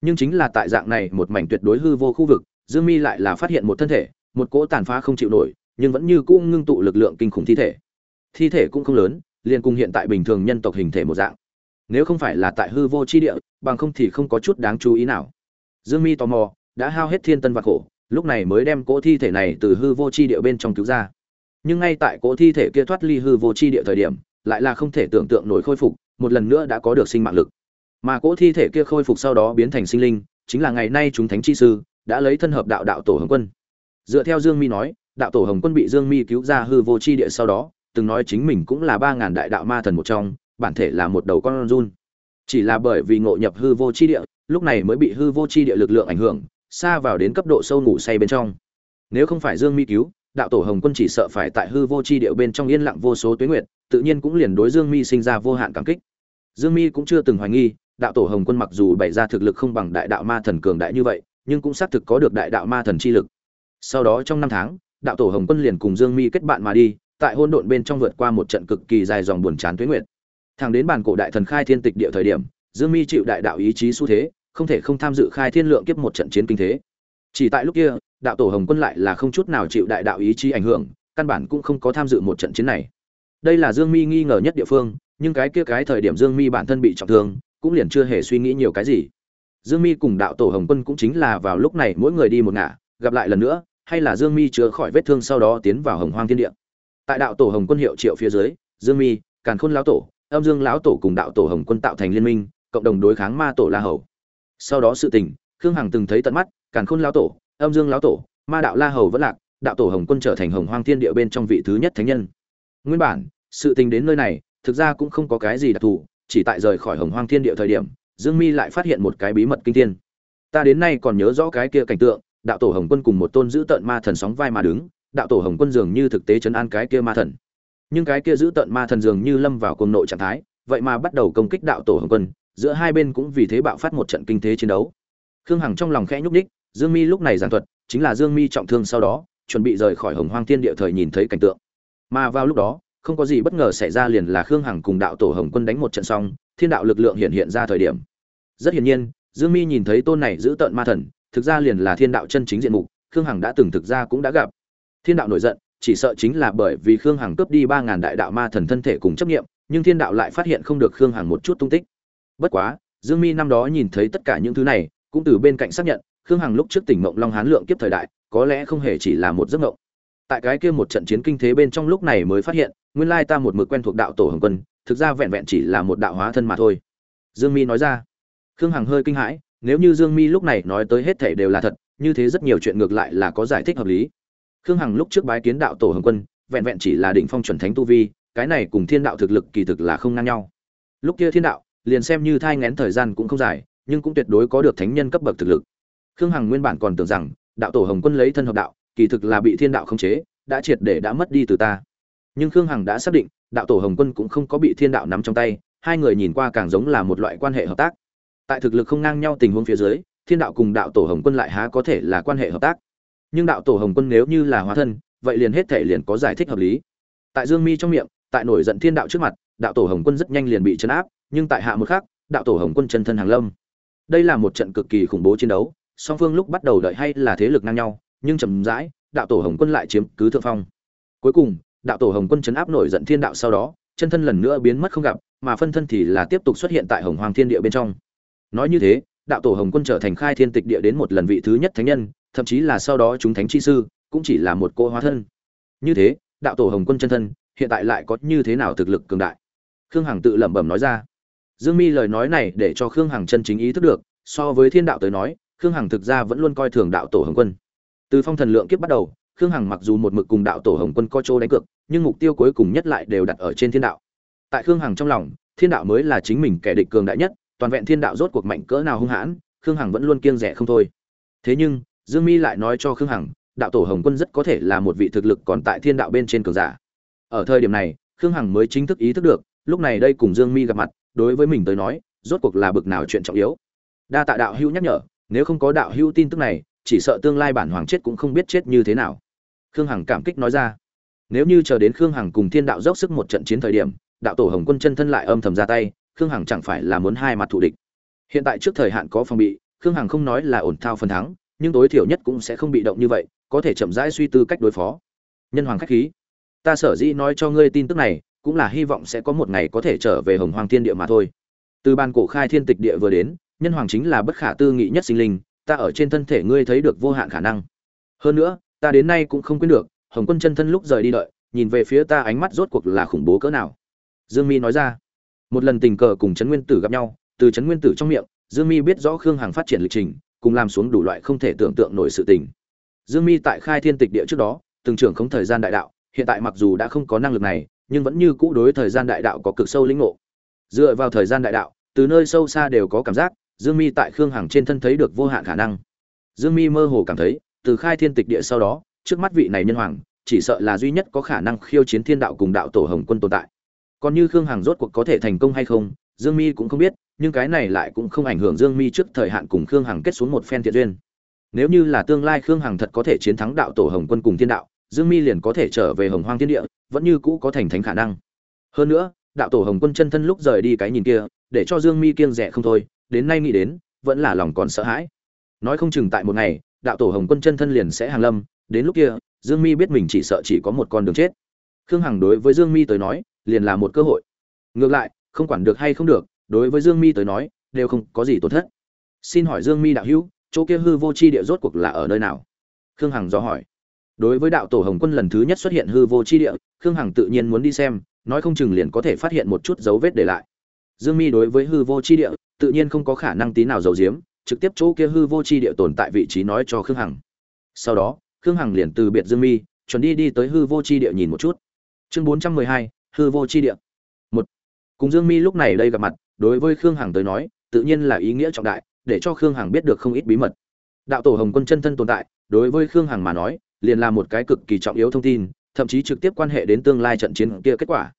A: Nhưng chính là tại dạng này một mảnh tuyệt đối hư vô khu vực dương mi lại là phát hiện một thân thể, một cỗ tàn phá không chịu nổi, nhưng vẫn như cũ ngưng tụ lực lượng kinh khủng thi thể. Thi thể cũng không lớn, liền cùng hiện tại bình thường nhân tộc hình thể một dạng. Nếu không phải là tại hư vô chi địa, bằng không thì không có chút đáng chú ý nào. Dương mi tò mò, đã hao hết thiên tân và khổ, lúc này mới đem cỗ thi thể này từ hư vô chi địa bên trong cứu ra. Nhưng ngay tại cỗ thi thể kia thoát ly hư vô chi địa thời điểm, lại là không thể tưởng tượng nổi khôi phục, một lần nữa đã có được sinh mạng lực. Mà cỗ thi thể kia khôi phục sau đó biến thành sinh linh, chính là ngày nay chúng thánh chi sư đã lấy thân hợp đạo đạo tổ hồng quân. Dựa theo dương mi nói, đạo tổ hồng quân bị dương mi cứu ra hư vô chi địa sau đó, từng nói chính mình cũng là ba ngàn đại đạo ma thần một trong, bản thể là một đầu con run. Chỉ là bởi vì ngộ nhập hư vô chi địa, lúc này mới bị hư vô chi địa lực lượng ảnh hưởng, xa vào đến cấp độ sâu ngủ say bên trong. Nếu không phải dương mi cứu, đạo tổ hồng quân chỉ sợ phải tại hư vô chi địa bên trong yên lặng vô số tuyến nguyệt, tự nhiên cũng liền đối dương mi sinh ra vô hạn cảm kích. Dương mi cũng chưa từng hoài nghi, đạo tổ hồng quân mặc dù bày ra thực lực không bằng đại đạo ma thần cường đại như vậy nhưng cũng xác thực có được đại đạo ma thần chi lực. Sau đó trong năm tháng, đạo tổ hồng quân liền cùng dương mi kết bạn mà đi, tại hôn độn bên trong vượt qua một trận cực kỳ dài dòng buồn chán tuế nguyệt. Thẳng đến bản cổ đại thần khai thiên tịch địa thời điểm, dương mi chịu đại đạo ý chí xu thế, không thể không tham dự khai thiên lượng kiếp một trận chiến kinh thế. Chỉ tại lúc kia, đạo tổ hồng quân lại là không chút nào chịu đại đạo ý chí ảnh hưởng, căn bản cũng không có tham dự một trận chiến này. Đây là dương mi nghi ngờ nhất địa phương, nhưng cái kia cái thời điểm dương mi bản thân bị trọng thương, cũng liền chưa hề suy nghĩ nhiều cái gì dương mi cùng đạo tổ hồng quân cũng chính là vào lúc này mỗi người đi một ngả, gặp lại lần nữa, hay là dương mi chữa khỏi vết thương sau đó tiến vào hồng hoang thiên địa. Tại đạo tổ hồng quân hiệu triệu phía dưới, dương mi, càn khôn lão tổ, âm dương lão tổ cùng đạo tổ hồng quân tạo thành liên minh, cộng đồng đối kháng ma tổ la hầu. Sau đó sự tình, khương hằng từng thấy tận mắt, càn khôn lão tổ, âm dương lão tổ, ma đạo la hầu vẫn lạc, đạo tổ hồng quân trở thành hồng hoang thiên địa bên trong vị thứ nhất thánh nhân. Nguyên bản, sự tình đến nơi này, thực ra cũng không có cái gì đặc thù, chỉ tại rời khỏi hồng hoang thiên địa thời điểm dương mi lại phát hiện một cái bí mật kinh thiên. Ta đến nay còn nhớ rõ cái kia cảnh tượng đạo tổ hồng quân cùng một tôn giữ tận ma thần sóng vai mà đứng đạo tổ hồng quân dường như thực tế chấn an cái kia ma thần. Nhưng cái kia giữ tận ma thần dường như lâm vào cuồng nội trạng thái vậy mà bắt đầu công kích đạo tổ hồng quân giữa hai bên cũng vì thế bạo phát một trận kinh thế chiến đấu. Khương hằng trong lòng khẽ nhúc nhích, dương mi lúc này giảng thuật chính là dương mi trọng thương sau đó chuẩn bị rời khỏi hồng hoang thiên địa thời nhìn thấy cảnh tượng. Mà vào lúc đó không có gì bất ngờ xảy ra liền là khương hằng cùng đạo tổ hồng quân đánh một trận xong, thiên đạo lực lượng hiện hiện ra thời điểm. Rất hiển nhiên, dương mi nhìn thấy tôn này giữ tợn ma thần, thực ra liền là thiên đạo chân chính diện mục, khương hằng đã từng thực ra cũng đã gặp. Thiên đạo nổi giận, chỉ sợ chính là bởi vì khương hằng cướp đi ba ngàn đại đạo ma thần thân thể cùng chấp nghiệm nhưng thiên đạo lại phát hiện không được khương hằng một chút tung tích. Bất quá, dương mi năm đó nhìn thấy tất cả những thứ này, cũng từ bên cạnh xác nhận, khương hằng lúc trước tỉnh mộng long hán lượng kiếp thời đại, có lẽ không hề chỉ là một giấc mộng. Tại cái kia một trận chiến kinh thế bên trong lúc này mới phát hiện nguyên lai ta một mực quen thuộc đạo tổ hồng quân, thực ra vẹn vẹn chỉ là một đạo hóa thân mà thôi. Dương mi nói ra. Khương hằng hơi kinh hãi, nếu như dương mi lúc này nói tới hết thể đều là thật, như thế rất nhiều chuyện ngược lại là có giải thích hợp lý. Khương hằng lúc trước bái kiến đạo tổ hồng quân, vẹn vẹn chỉ là đỉnh phong chuẩn thánh tu vi, cái này cùng thiên đạo thực lực kỳ thực là không ngang nhau. Lúc kia thiên đạo, liền xem như thai ngén thời gian cũng không dài, nhưng cũng tuyệt đối có được thánh nhân cấp bậc thực lực. Khương hằng nguyên bản còn tưởng rằng, đạo tổ hồng quân lấy thân hợp đạo, kỳ thực là bị thiên đạo khống chế, đã triệt để đã mất đi từ ta nhưng khương hằng đã xác định, đạo tổ hồng quân cũng không có bị thiên đạo nắm trong tay, hai người nhìn qua càng giống là một loại quan hệ hợp tác. Tại thực lực không ngang nhau tình huống phía dưới, thiên đạo cùng đạo tổ hồng quân lại há có thể là quan hệ hợp tác. Nhưng đạo tổ hồng quân nếu như là hóa thân, vậy liền hết thể liền có giải thích hợp lý. Tại dương mi trong miệng, tại nổi giận thiên đạo trước mặt, đạo tổ hồng quân rất nhanh liền bị chấn áp, nhưng tại hạ một khác đạo tổ hồng quân chân thân hàng lâm. Đây là một trận cực kỳ khủng bố chiến đấu, song phương lúc bắt đầu đợi hay là thế lực ngang nhau, nhưng chậm rãi, đạo tổ hồng quân lại chiếm cứ thượng phong. Cuối cùng đạo tổ hồng quân chấn áp nổi giận thiên đạo sau đó, chân thân lần nữa biến mất không gặp, mà phân thân thì là tiếp tục xuất hiện tại hồng hoàng thiên địa bên trong. Nói như thế, đạo tổ hồng quân trở thành khai thiên tịch địa đến một lần vị thứ nhất thánh nhân, thậm chí là sau đó chúng thánh chi sư, cũng chỉ là một cô hóa thân. Như thế, đạo tổ hồng quân chân thân, hiện tại lại có như thế nào thực lực cường đại? Khương hằng tự lẩm bẩm nói ra. Dương mi lời nói này để cho khương hằng chân chính ý thức được, so với thiên đạo tới nói, khương hằng thực ra vẫn luôn coi thường đạo tổ hồng quân. Từ phong thần lượng kiếp bắt đầu, khương hằng mặc dù một mực cùng đạo tổ hồng quân có chỗ đánh cược nhưng mục tiêu cuối cùng nhất lại đều đặt ở trên thiên đạo. Tại khương hằng trong lòng, thiên đạo mới là chính mình kẻ địch cường đại nhất, toàn vẹn thiên đạo rốt cuộc mạnh cỡ nào hung hãn, khương hằng vẫn luôn kiêng rẻ không thôi. Thế nhưng, dương mi lại nói cho khương hằng, đạo tổ hồng quân rất có thể là một vị thực lực còn tại thiên đạo bên trên cường giả. Ở thời điểm này, khương hằng mới chính thức ý thức được, lúc này đây cùng dương mi gặp mặt, đối với mình tới nói, rốt cuộc là bực nào chuyện trọng yếu. Đa tạ đạo hữu nhắc nhở, nếu không có đạo hữu tin tức này, chỉ sợ tương lai bản hoàng chết cũng không biết chết như thế nào. Khương hằng cảm kích nói ra nếu như chờ đến khương hằng cùng thiên đạo dốc sức một trận chiến thời điểm, đạo tổ hồng quân chân thân lại âm thầm ra tay, khương hằng chẳng phải là muốn hai mặt thù địch. Hiện tại trước thời hạn có phòng bị, khương hằng không nói là ổn thao phần thắng, nhưng tối thiểu nhất cũng sẽ không bị động như vậy, có thể chậm rãi suy tư cách đối phó. Nhân hoàng khách khí. Ta sở dĩ nói cho ngươi tin tức này, cũng là hy vọng sẽ có một ngày có thể trở về hồng hoàng thiên địa mà thôi. Từ ban cổ khai thiên tịch địa vừa đến, nhân hoàng chính là bất khả tư nghị nhất sinh linh, ta ở trên thân thể ngươi thấy được vô hạn khả năng. Hơn nữa, ta đến nay cũng không quên được hồng quân chân thân lúc rời đi đợi, nhìn về phía ta ánh mắt rốt cuộc là khủng bố cỡ nào. Dương mi nói ra. Một lần tình cờ cùng trấn nguyên tử gặp nhau, từ trấn nguyên tử trong miệng, dương mi biết rõ khương hằng phát triển lịch trình, cùng làm xuống đủ loại không thể tưởng tượng nổi sự tình. Dương mi tại khai thiên tịch địa trước đó, từng trưởng không thời gian đại đạo, hiện tại mặc dù đã không có năng lực này, nhưng vẫn như cũ đối thời gian đại đạo có cực sâu lĩnh ngộ. Dựa vào thời gian đại đạo, từ nơi sâu xa đều có cảm giác, dương mi tại khương hằng trên thân thấy được vô hạn khả năng. Dương mi mơ hồ cảm thấy, từ khai thiên tịch địa sau đó trước mắt vị này nhân hoàng, chỉ sợ là duy nhất có khả năng khiêu chiến thiên đạo cùng đạo tổ hồng quân tồn tại. Còn như khương hằng rốt cuộc có thể thành công hay không, dương mi cũng không biết, nhưng cái này lại cũng không ảnh hưởng dương mi trước thời hạn cùng khương hằng kết xuống một phen thiện duyên. Nếu như là tương lai khương hằng thật có thể chiến thắng đạo tổ hồng quân cùng thiên đạo, dương mi liền có thể trở về hồng hoang thiên địa, vẫn như cũ có thành thánh khả năng. Hơn nữa, đạo tổ hồng quân chân thân lúc rời đi cái nhìn kia, để cho dương mi kiêng rẻ không thôi, đến nay nghĩ đến, vẫn là lòng còn sợ hãi. Nói không chừng tại một ngày, đạo tổ hồng quân chân thân liền sẽ hàng lâm đến lúc kia, dương mi biết mình chỉ sợ chỉ có một con đường chết. Khương hằng đối với dương mi tới nói, liền là một cơ hội. Ngược lại, không quản được hay không được, đối với dương mi tới nói, đều không có gì tổn thất. Xin hỏi dương mi đạo hữu, chỗ kia hư vô c h i địa rốt cuộc là ở nơi nào? Khương hằng do hỏi. Đối với đạo tổ hồng quân lần thứ nhất xuất hiện hư vô c h i địa, khương hằng tự nhiên muốn đi xem, nói không chừng liền có thể phát hiện một chút dấu vết để lại. Dương mi đối với hư vô c h i địa, tự nhiên không có khả năng tí nào giấu giếm, trực tiếp chỗ kia hư vô c h i địa tồn tại vị trí nói cho khương hằng. Sau đó khương hằng liền từ biệt dương mi, chuẩn đi đi tới hư vô c h i địa nhìn một chút. Chương bốn trăm mười hai, hư vô c h i địa. Một. Cùng dương mi lúc này đây gặp mặt, đối với khương hằng tới nói, tự nhiên là ý nghĩa trọng đại, để cho khương hằng biết được không ít bí mật. Đạo tổ hồng quân chân thân tồn tại, đối với khương hằng mà nói, liền là một cái cực kỳ trọng yếu thông tin, thậm chí trực tiếp quan hệ đến tương lai trận chiến kia kết quả.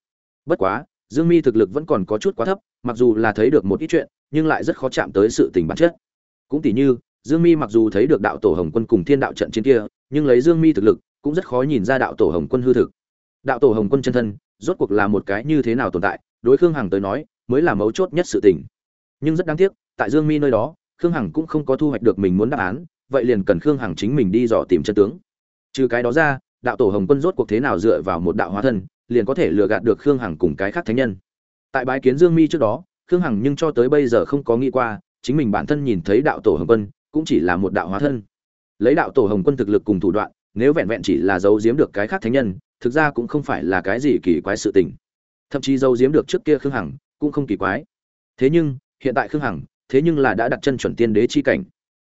A: Bất quá, dương mi thực lực vẫn còn có chút quá thấp, mặc dù là thấy được một ít chuyện, nhưng lại rất khó chạm tới sự tình bản chất. Cũng tỉ như, dương mi mặc dù thấy được đạo tổ hồng quân cùng thiên đạo trận chiến kia nhưng lấy dương mi thực lực cũng rất khó nhìn ra đạo tổ hồng quân hư thực đạo tổ hồng quân chân thân rốt cuộc là một cái như thế nào tồn tại đối khương hằng tới nói mới là mấu chốt nhất sự tình nhưng rất đáng tiếc tại Dương Mi nơi đó, Khương Hằng cũng không có thu hoạch được mình muốn đáp án, vậy liền cần Khương Hằng chính mình đi dò tìm chân tướng. Trừ cái đó ra, đạo tổ Hồng Quân rốt cuộc thế nào dựa vào một đạo hóa thân, liền có thể lừa gạt được Khương Hằng cùng cái khác thánh nhân. Tại bái kiến Dương Mi trước đó, Khương Hằng nhưng cho tới bây giờ không có nghĩ qua, chính mình bản thân nhìn thấy đạo tổ Hồng Quân, cũng chỉ là một đạo hóa thân. Lấy đạo tổ Hồng Quân thực lực cùng thủ đoạn, nếu vẹn vẹn chỉ là giấu giếm được cái khác thánh nhân, thực ra cũng không phải là cái gì kỳ quái sự tình. Thậm chí giấu giếm được trước kia Khương Hằng, cũng không kỳ quái. Thế nhưng, hiện tại Khương Hằng thế nhưng là đã đặt chân chuẩn tiên đế chi cảnh.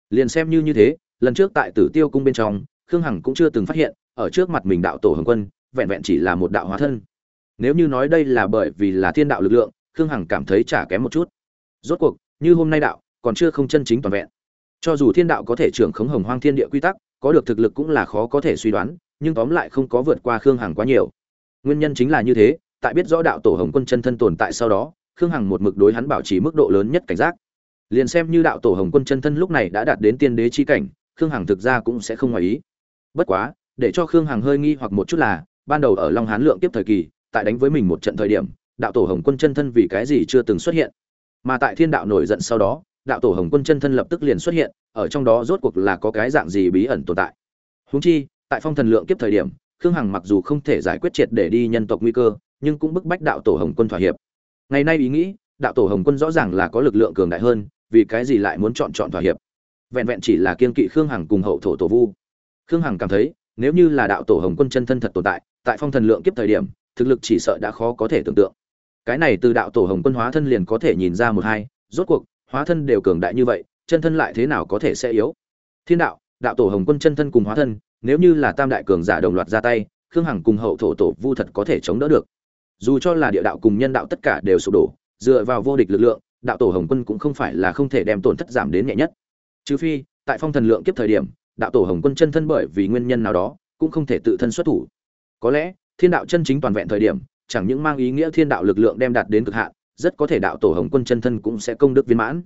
A: Liền xem như như thế, lần trước tại Tử Tiêu cung bên trong, Khương Hằng cũng chưa từng phát hiện, ở trước mặt mình đạo tổ Hồng Quân, vẹn vẹn chỉ là một đạo hóa thân. Nếu như nói đây là bởi vì là thiên đạo lực lượng, Khương Hằng cảm thấy chả kém một chút. Rốt cuộc, như hôm nay đạo, còn chưa không chân chính toàn vẹn. Cho dù thiên đạo có thể trưởng khống hồng hoang thiên địa quy tắc, có được thực lực cũng là khó có thể suy đoán, nhưng tóm lại không có vượt qua Khương Hằng quá nhiều. Nguyên nhân chính là như thế, tại biết rõ đạo tổ Hồng Quân chân thân tồn tại sau đó, Khương Hằng một mực đối hắn bảo trì mức độ lớn nhất cảnh giác. Liền xem như đạo tổ hồng quân chân thân lúc này đã đạt đến tiên đế chi cảnh khương hằng thực ra cũng sẽ không ngoài ý. Bất quá để cho khương hằng hơi nghi hoặc một chút là ban đầu ở long hán lượng tiếp thời kỳ tại đánh với mình một trận thời điểm đạo tổ hồng quân chân thân vì cái gì chưa từng xuất hiện? Mà tại thiên đạo nổi giận sau đó đạo tổ hồng quân chân thân lập tức liền xuất hiện, ở trong đó rốt cuộc là có cái dạng gì bí ẩn tồn tại. Húng chi, tại phong thần lượng kiếp thời điểm, khương hằng mặc dù không thể giải quyết triệt để đi nhân tộc nguy cơ, nhưng cũng bức bách đạo tổ hồng quân thỏa hiệp. Ngày nay ý nghĩ, đạo tổ hồng quân rõ ràng là có lực lượng cường đại hơn, vì cái gì lại muốn chọn chọn thỏa hiệp? Vẹn vẹn chỉ là kiên kỵ khương hằng cùng hậu thổ tổ vu. Khương hằng cảm thấy, nếu như là đạo tổ hồng quân chân thân thật tồn tại tại phong thần lượng kiếp thời điểm, thực lực chỉ sợ đã khó có thể tưởng tượng. Cái này từ đạo tổ hồng quân hóa thân liền có thể nhìn ra một hai, rốt cuộc hóa thân đều cường đại như vậy, chân thân lại thế nào có thể sẽ yếu? Thiên đạo đạo tổ hồng quân chân thân cùng hóa thân, nếu như là tam đại cường giả đồng loạt ra tay, khương hằng cùng hậu thổ tổ vu thật có thể chống đỡ được. Dù cho là địa đạo cùng nhân đạo tất cả đều sụp đổ, dựa vào vô địch lực lượng, đạo tổ hồng quân cũng không phải là không thể đem tổn thất giảm đến nhẹ nhất. Trừ phi, tại phong thần lượng kiếp thời điểm, đạo tổ hồng quân chân thân bởi vì nguyên nhân nào đó, cũng không thể tự thân xuất thủ. Có lẽ, thiên đạo chân chính toàn vẹn thời điểm, chẳng những mang ý nghĩa thiên đạo lực lượng đem đạt đến cực hạn rất có thể đạo tổ hồng quân chân thân cũng sẽ công đức viên mãn.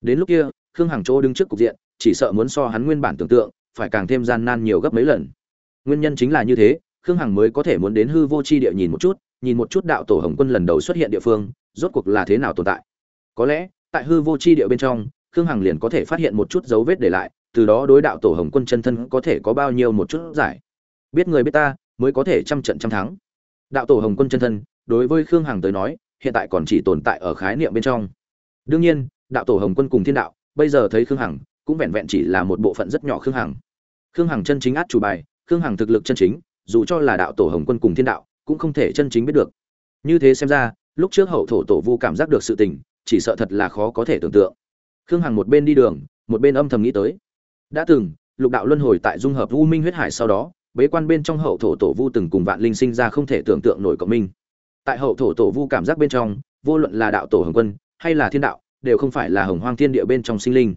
A: Đến lúc kia, khương hằng chỗ đứng trước cục diện, chỉ sợ muốn so hắn nguyên bản tưởng tượng, phải càng thêm gian nan nhiều gấp mấy lần. Nguyên nhân chính là như thế, khương hằng mới có thể muốn đến hư vô c h i địa nhìn một chút, nhìn một chút đạo tổ hồng quân lần đầu xuất hiện địa phương, rốt cuộc là thế nào tồn tại. Có lẽ, tại hư vô c h i địa bên trong, khương hằng liền có thể phát hiện một chút dấu vết để lại, từ đó đối đạo tổ hồng quân chân thân có thể có bao nhiêu một chút giải. Biết người biết ta, mới có thể trăm trận trăm thắng. Đạo tổ hồng quân chân thân, đối với khương hằng tới nói hiện tại còn chỉ tồn tại ở khái niệm bên trong. Đương nhiên, đạo tổ hồng quân cùng thiên đạo, bây giờ thấy khương hằng, cũng vẹn vẹn chỉ là một bộ phận rất nhỏ khương hằng. Khương hằng chân chính át chủ bài, khương hằng thực lực chân chính, dù cho là đạo tổ hồng quân cùng thiên đạo, cũng không thể chân chính biết được. Như thế xem ra, lúc trước hậu thổ tổ vu cảm giác được sự tình, chỉ sợ thật là khó có thể tưởng tượng. Khương hằng một bên đi đường, một bên âm thầm nghĩ tới. Đã từng, lục đạo luân hồi tại dung hợp u minh huyết hải sau đó, bế quan bên trong hậu thổ tổ vu từng cùng vạn linh sinh ra không thể tưởng tượng nổi cộng minh tại hậu thổ tổ vu cảm giác bên trong, vô luận là đạo tổ hồng quân hay là thiên đạo, đều không phải là hồng hoang thiên địa bên trong sinh linh.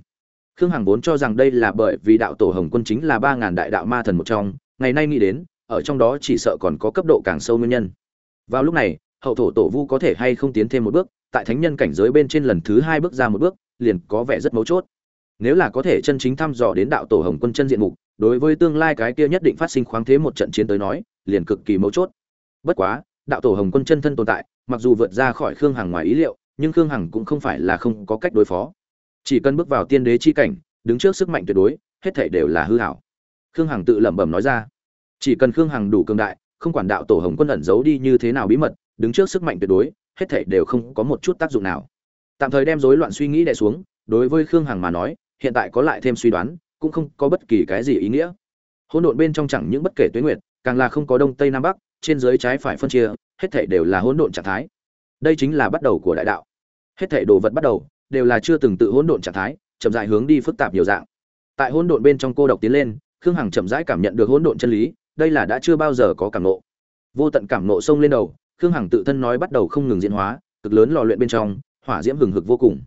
A: Khương hằng vốn cho rằng đây là bởi vì đạo tổ hồng quân chính là ba ngàn đại đạo ma thần một trong, ngày nay nghĩ đến, ở trong đó chỉ sợ còn có cấp độ càng sâu nguyên nhân. Vào lúc này, hậu thổ tổ vu có thể hay không tiến thêm một bước, tại thánh nhân cảnh giới bên trên lần thứ hai bước ra một bước, liền có vẻ rất mấu chốt. Nếu là có thể chân chính thăm dò đến đạo tổ hồng quân chân diện mục, đối với tương lai cái kia nhất định phát sinh khoáng thế một trận chiến tới nói, liền cực kỳ mấu chốt. Bất quá đạo tổ hồng quân chân thân tồn tại, mặc dù vượt ra khỏi khương hằng ngoài ý liệu, nhưng khương hằng cũng không phải là không có cách đối phó. Chỉ cần bước vào tiên đế chi cảnh, đứng trước sức mạnh tuyệt đối, hết thảy đều là hư hảo. Khương hằng tự lẩm bẩm nói ra. Chỉ cần khương hằng đủ cường đại, không quản đạo tổ hồng quân ẩn giấu đi như thế nào bí mật, đứng trước sức mạnh tuyệt đối, hết thảy đều không có một chút tác dụng nào. Tạm thời đem rối loạn suy nghĩ đè xuống, đối với khương hằng mà nói, hiện tại có lại thêm suy đoán, cũng không có bất kỳ cái gì ý nghĩa. Hỗn độn bên trong chẳng những bất kể tuyến nguyệt, càng là không có đông tây nam bắc trên dưới trái phải phân chia, hết thảy đều là hỗn độn trạng thái. Đây chính là bắt đầu của đại đạo. Hết thảy đồ vật bắt đầu, đều là chưa từng tự hỗn độn trạng thái, chậm rãi hướng đi phức tạp nhiều dạng. Tại hỗn độn bên trong cô độc tiến lên, khương hằng chậm rãi cảm nhận được hỗn độn chân lý, đây là đã chưa bao giờ có cảm nộ vô tận cảm nộ xông lên đầu, khương hằng tự thân nói bắt đầu không ngừng diễn hóa, cực lớn lò luyện bên trong, hỏa diễm hừng hực vô cùng.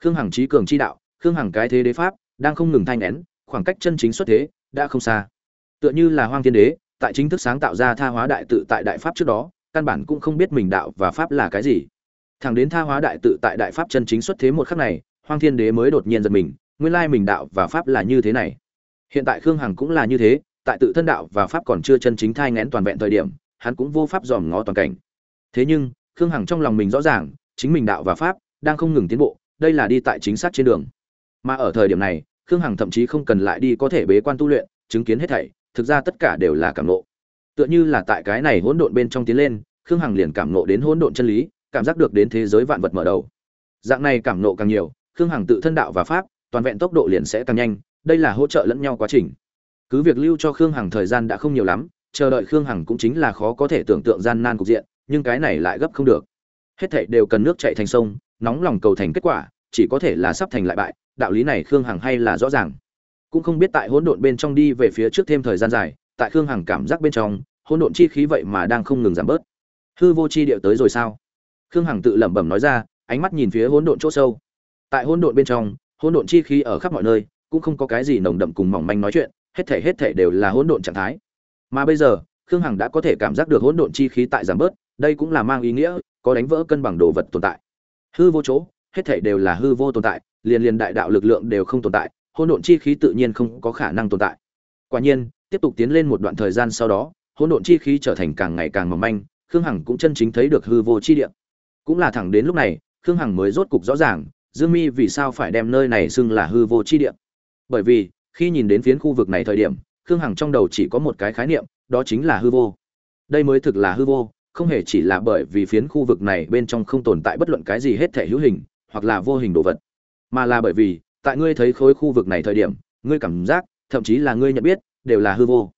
A: Khương hằng trí cường chi đạo, khương hằng cái thế đế pháp, đang không ngừng thanh nén, khoảng cách chân chính xuất thế, đã không xa. Tựa như là hoang thiên đế tại chính thức sáng tạo ra tha hóa đại tự tại đại pháp trước đó, căn bản cũng không biết mình đạo và pháp là cái gì. Thẳng đến tha hóa đại tự tại đại pháp chân chính xuất thế một khắc này, hoang thiên đế mới đột nhiên giật mình, nguyên lai mình đạo và pháp là như thế này. Hiện tại khương hằng cũng là như thế, tại tự thân đạo và pháp còn chưa chân chính thai ngén toàn vẹn thời điểm, hắn cũng vô pháp dòm ngó toàn cảnh. Thế nhưng, khương hằng trong lòng mình rõ ràng, chính mình đạo và pháp đang không ngừng tiến bộ, đây là đi tại chính xác trên đường. Mà ở thời điểm này, khương hằng thậm chí không cần lại đi có thể bế quan tu luyện, chứng kiến hết thảy thực ra tất cả đều là cảm nộ. Tựa như là tại cái này hỗn độn bên trong tiến lên, khương hằng liền cảm nộ đến hỗn độn chân lý, cảm giác được đến thế giới vạn vật mở đầu. Dạng này cảm nộ càng nhiều, khương hằng tự thân đạo và pháp, toàn vẹn tốc độ liền sẽ càng nhanh, đây là hỗ trợ lẫn nhau quá trình. Cứ việc lưu cho khương hằng thời gian đã không nhiều lắm, chờ đợi khương hằng cũng chính là khó có thể tưởng tượng gian nan cục diện, nhưng cái này lại gấp không được. Hết thảy đều cần nước chảy thành sông, nóng lòng cầu thành kết quả, chỉ có thể là sắp thành lại bại, đạo lý này khương hằng hay là rõ ràng cũng không biết tại hỗn độn bên trong đi về phía trước thêm thời gian dài, tại khương hằng cảm giác bên trong, hỗn độn chi khí vậy mà đang không ngừng giảm bớt. Hư vô chi điệu tới rồi sao? Khương hằng tự lẩm bẩm nói ra, ánh mắt nhìn phía hỗn độn chỗ sâu. Tại hỗn độn bên trong, hỗn độn chi khí ở khắp mọi nơi, cũng không có cái gì nồng đậm cùng mỏng manh nói chuyện, hết thể hết thể đều là hỗn độn trạng thái. Mà bây giờ, khương hằng đã có thể cảm giác được hỗn độn chi khí tại giảm bớt, đây cũng là mang ý nghĩa, có đánh vỡ cân bằng đồ vật tồn tại. Hư vô chỗ, hết thể đều là hư vô tồn tại, liền liền đại đạo lực lượng đều không tồn tại hỗn độn chi khí tự nhiên không có khả năng tồn tại. Quả nhiên, tiếp tục tiến lên một đoạn thời gian sau đó, hỗn độn chi khí trở thành càng ngày càng mỏng manh, khương hằng cũng chân chính thấy được hư vô chi địa. Cũng là thẳng đến lúc này, khương hằng mới rốt cục rõ ràng, dương mi vì sao phải đem nơi này xưng là hư vô chi địa. Bởi vì, khi nhìn đến phiến khu vực này thời điểm, khương hằng trong đầu chỉ có một cái khái niệm, đó chính là hư vô. Đây mới thực là hư vô, không hề chỉ là bởi vì phiến khu vực này bên trong không tồn tại bất luận cái gì hết thể hữu hình, hoặc là vô hình đồ vật, mà là bởi vì tại ngươi thấy khối khu vực này thời điểm, ngươi cảm giác, thậm chí là ngươi nhận biết, đều là hư vô.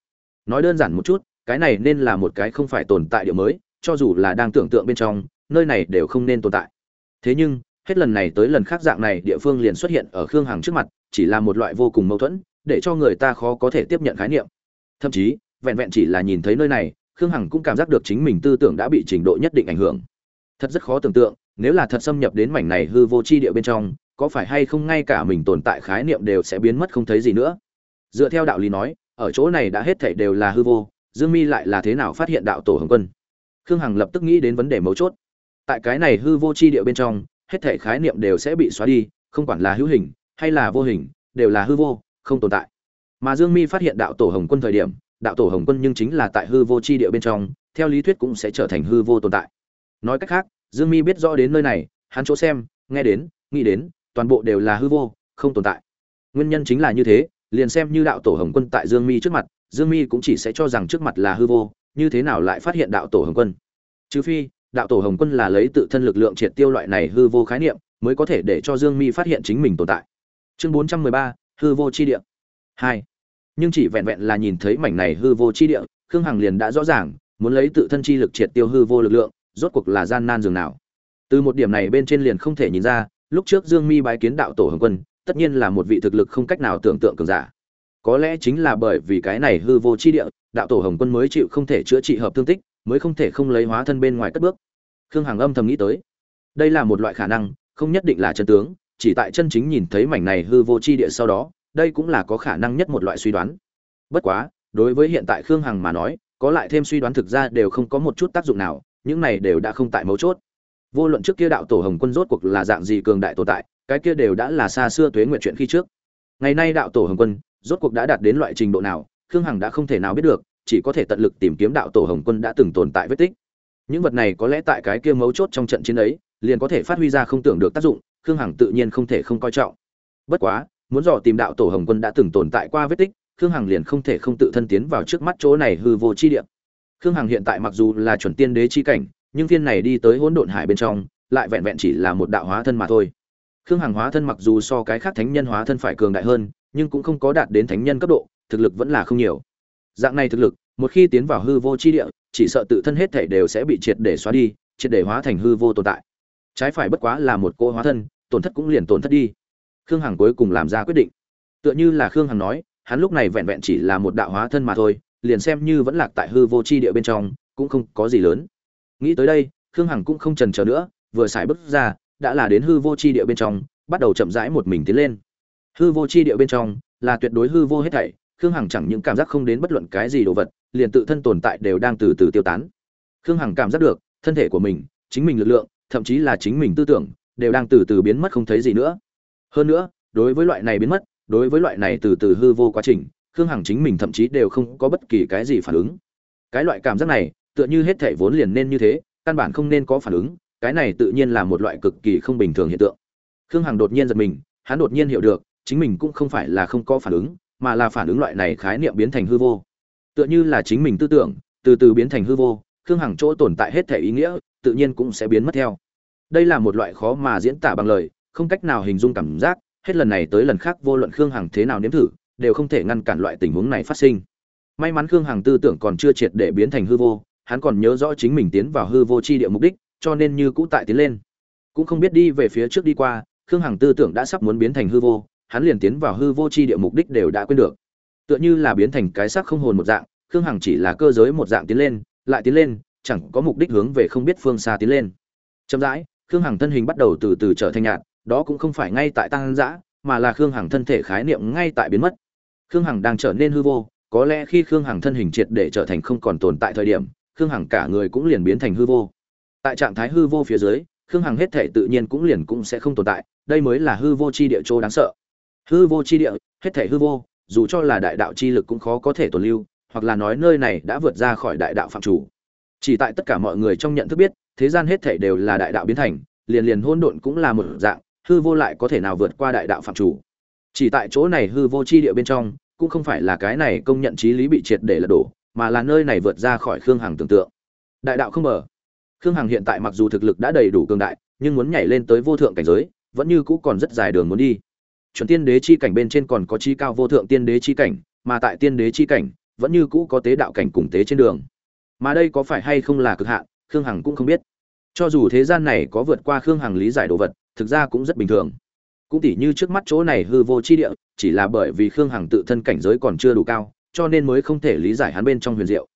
A: Nói đơn giản một chút, cái này nên là một cái không phải tồn tại địa mới, cho dù là đang tưởng tượng bên trong, nơi này đều không nên tồn tại. Thế nhưng, hết lần này tới lần khác dạng này, địa phương liền xuất hiện ở khương hằng trước mặt, chỉ là một loại vô cùng mâu thuẫn, để cho người ta khó có thể tiếp nhận khái niệm. Thậm chí, vẹn vẹn chỉ là nhìn thấy nơi này, khương hằng cũng cảm giác được chính mình tư tưởng đã bị trình độ nhất định ảnh hưởng. Thật rất khó tưởng tượng, nếu là thật xâm nhập đến mảnh này hư vô chi địa bên trong có phải hay không ngay cả mình tồn tại khái niệm đều sẽ biến mất không thấy gì nữa? Dựa theo đạo lý nói, ở chỗ này đã hết thảy đều là hư vô, dương mi lại là thế nào phát hiện đạo tổ hồng quân? Khương hằng lập tức nghĩ đến vấn đề mấu chốt. Tại cái này hư vô chi địa bên trong, hết thảy khái niệm đều sẽ bị xóa đi, không quản là hữu hình hay là vô hình, đều là hư vô, không tồn tại. Mà dương mi phát hiện đạo tổ hồng quân thời điểm, đạo tổ hồng quân nhưng chính là tại hư vô chi địa bên trong, theo lý thuyết cũng sẽ trở thành hư vô tồn tại. Nói cách khác, dương mi biết rõ đến nơi này, hắn chỗ xem, nghe đến, nghĩ đến toàn bộ đều là hư vô, không tồn tại. Nguyên nhân chính là như thế, liền xem như đạo tổ hồng quân tại dương mi trước mặt, dương mi cũng chỉ sẽ cho rằng trước mặt là hư vô, như thế nào lại phát hiện đạo tổ hồng quân? Trừ phi, đạo tổ hồng quân là lấy tự thân lực lượng triệt tiêu loại này hư vô khái niệm, mới có thể để cho dương mi phát hiện chính mình tồn tại. Chương bốn trăm mười ba, hư vô chi địa. Hai. Nhưng chỉ vẹn vẹn là nhìn thấy mảnh này hư vô chi địa, khương hằng liền đã rõ ràng, muốn lấy tự thân chi lực triệt tiêu hư vô lực lượng, rốt cuộc là gian nan dường nào. Từ một điểm này bên trên liền không thể nhìn ra lúc trước dương mi bái kiến đạo tổ hồng quân, tất nhiên là một vị thực lực không cách nào tưởng tượng cường giả. Có lẽ chính là bởi vì cái này hư vô chi địa, đạo tổ hồng quân mới chịu không thể chữa trị hợp thương tích, mới không thể không lấy hóa thân bên ngoài cất bước. Khương hằng âm thầm nghĩ tới. Đây là một loại khả năng, không nhất định là chân tướng, chỉ tại chân chính nhìn thấy mảnh này hư vô chi địa sau đó, đây cũng là có khả năng nhất một loại suy đoán. Bất quá, đối với hiện tại khương hằng mà nói, có lại thêm suy đoán thực ra đều không có một chút tác dụng nào, những này đều đã không tại mấu chốt vô luận trước kia đạo tổ hồng quân rốt cuộc là dạng gì cường đại tồn tại, cái kia đều đã là xa xưa tuế nguyện chuyện khi trước. Ngày nay đạo tổ hồng quân rốt cuộc đã đạt đến loại trình độ nào, khương hằng đã không thể nào biết được, chỉ có thể tận lực tìm kiếm đạo tổ hồng quân đã từng tồn tại vết tích. Những vật này có lẽ tại cái kia mấu chốt trong trận chiến ấy, liền có thể phát huy ra không tưởng được tác dụng, khương hằng tự nhiên không thể không coi trọng. Bất quá, muốn dò tìm đạo tổ hồng quân đã từng tồn tại qua vết tích, khương hằng liền không thể không tự thân tiến vào trước mắt chỗ này hư vô chi địa. Khương hằng hiện tại mặc dù là chuẩn tiên đế chi cảnh nhưng phiên này đi tới hỗn độn hải bên trong, lại vẹn vẹn chỉ là một đạo hóa thân mà thôi. Khương hằng hóa thân mặc dù so cái khác thánh nhân hóa thân phải cường đại hơn, nhưng cũng không có đạt đến thánh nhân cấp độ, thực lực vẫn là không nhiều. Dạng này thực lực, một khi tiến vào hư vô chi địa, chỉ sợ tự thân hết thể đều sẽ bị triệt để xóa đi, triệt để hóa thành hư vô tồn tại. Trái phải bất quá là một cô hóa thân, tổn thất cũng liền tổn thất đi. Khương hằng cuối cùng làm ra quyết định. Tựa như là khương hằng nói, hắn lúc này vẹn vẹn chỉ là một đạo hóa thân mà thôi, liền xem như vẫn lạc tại hư vô chi địa bên trong, cũng không có gì lớn nghĩ tới đây, khương hằng cũng không trần chờ nữa, vừa xài bước ra, đã là đến hư vô chi địa bên trong, bắt đầu chậm rãi một mình tiến lên. Hư vô chi địa bên trong là tuyệt đối hư vô hết thảy, khương hằng chẳng những cảm giác không đến bất luận cái gì đồ vật, liền tự thân tồn tại đều đang từ từ tiêu tán. Khương hằng cảm giác được, thân thể của mình, chính mình lực lượng, thậm chí là chính mình tư tưởng, đều đang từ từ biến mất không thấy gì nữa. Hơn nữa, đối với loại này biến mất, đối với loại này từ từ hư vô quá trình, khương hằng chính mình thậm chí đều không có bất kỳ cái gì phản ứng. Cái loại cảm giác này tựa như hết thể vốn liền nên như thế, căn bản không nên có phản ứng, cái này tự nhiên là một loại cực kỳ không bình thường hiện tượng. Khương hằng đột nhiên giật mình, hắn đột nhiên hiểu được, chính mình cũng không phải là không có phản ứng, mà là phản ứng loại này khái niệm biến thành hư vô. Tựa như là chính mình tư tưởng, từ từ biến thành hư vô, khương hằng chỗ tồn tại hết thể ý nghĩa, tự nhiên cũng sẽ biến mất theo. Đây là một loại khó mà diễn tả bằng lời, không cách nào hình dung cảm giác, hết lần này tới lần khác vô luận khương hằng thế nào nếm thử, đều không thể ngăn cản loại tình huống này phát sinh. May mắn khương hằng tư tưởng còn chưa triệt để biến thành hư vô hắn còn nhớ rõ chính mình tiến vào hư vô chi địa mục đích, cho nên như cũ tại tiến lên. Cũng không biết đi về phía trước đi qua, khương hằng tư tưởng đã sắp muốn biến thành hư vô, hắn liền tiến vào hư vô chi địa mục đích đều đã quên được. Tựa như là biến thành cái xác không hồn một dạng, khương hằng chỉ là cơ giới một dạng tiến lên, lại tiến lên, chẳng có mục đích hướng về không biết phương xa tiến lên. Chậm rãi, khương hằng thân hình bắt đầu từ từ trở thành nhạt, đó cũng không phải ngay tại tăng dã, mà là khương hằng thân thể khái niệm ngay tại biến mất. Khương hằng đang trở nên hư vô, có lẽ khi khương hằng thân hình triệt để trở thành không còn tồn tại thời điểm khương hằng cả người cũng liền biến thành hư vô. Tại trạng thái hư vô phía dưới, khương hằng hết thể tự nhiên cũng liền cũng sẽ không tồn tại, đây mới là hư vô chi địa chỗ đáng sợ. Hư vô chi địa, hết thể hư vô, dù cho là đại đạo chi lực cũng khó có thể tồn lưu, hoặc là nói nơi này đã vượt ra khỏi đại đạo phạm chủ. Chỉ tại tất cả mọi người trong nhận thức biết, thế gian hết thể đều là đại đạo biến thành, liền liền hôn độn cũng là một dạng, hư vô lại có thể nào vượt qua đại đạo phạm chủ. Chỉ tại chỗ này hư vô chi địa bên trong, cũng không phải là cái này công nhận trí lý bị triệt để lật đổ mà là nơi này vượt ra khỏi khương hằng tưởng tượng. Đại đạo không mở khương hằng hiện tại mặc dù thực lực đã đầy đủ cường đại, nhưng muốn nhảy lên tới vô thượng cảnh giới, vẫn như cũ còn rất dài đường muốn đi. Chuẩn tiên đế chi cảnh bên trên còn có chi cao vô thượng tiên đế chi cảnh, mà tại tiên đế chi cảnh, vẫn như cũ có tế đạo cảnh cùng tế trên đường. Mà đây có phải hay không là cực hạn, khương hằng cũng không biết. Cho dù thế gian này có vượt qua khương hằng lý giải đồ vật, thực ra cũng rất bình thường. Cũng tỉ như trước mắt chỗ này hư vô chi địa, chỉ là bởi vì khương hằng tự thân cảnh giới còn chưa đủ cao cho nên mới không thể lý giải hắn bên trong huyền diệu.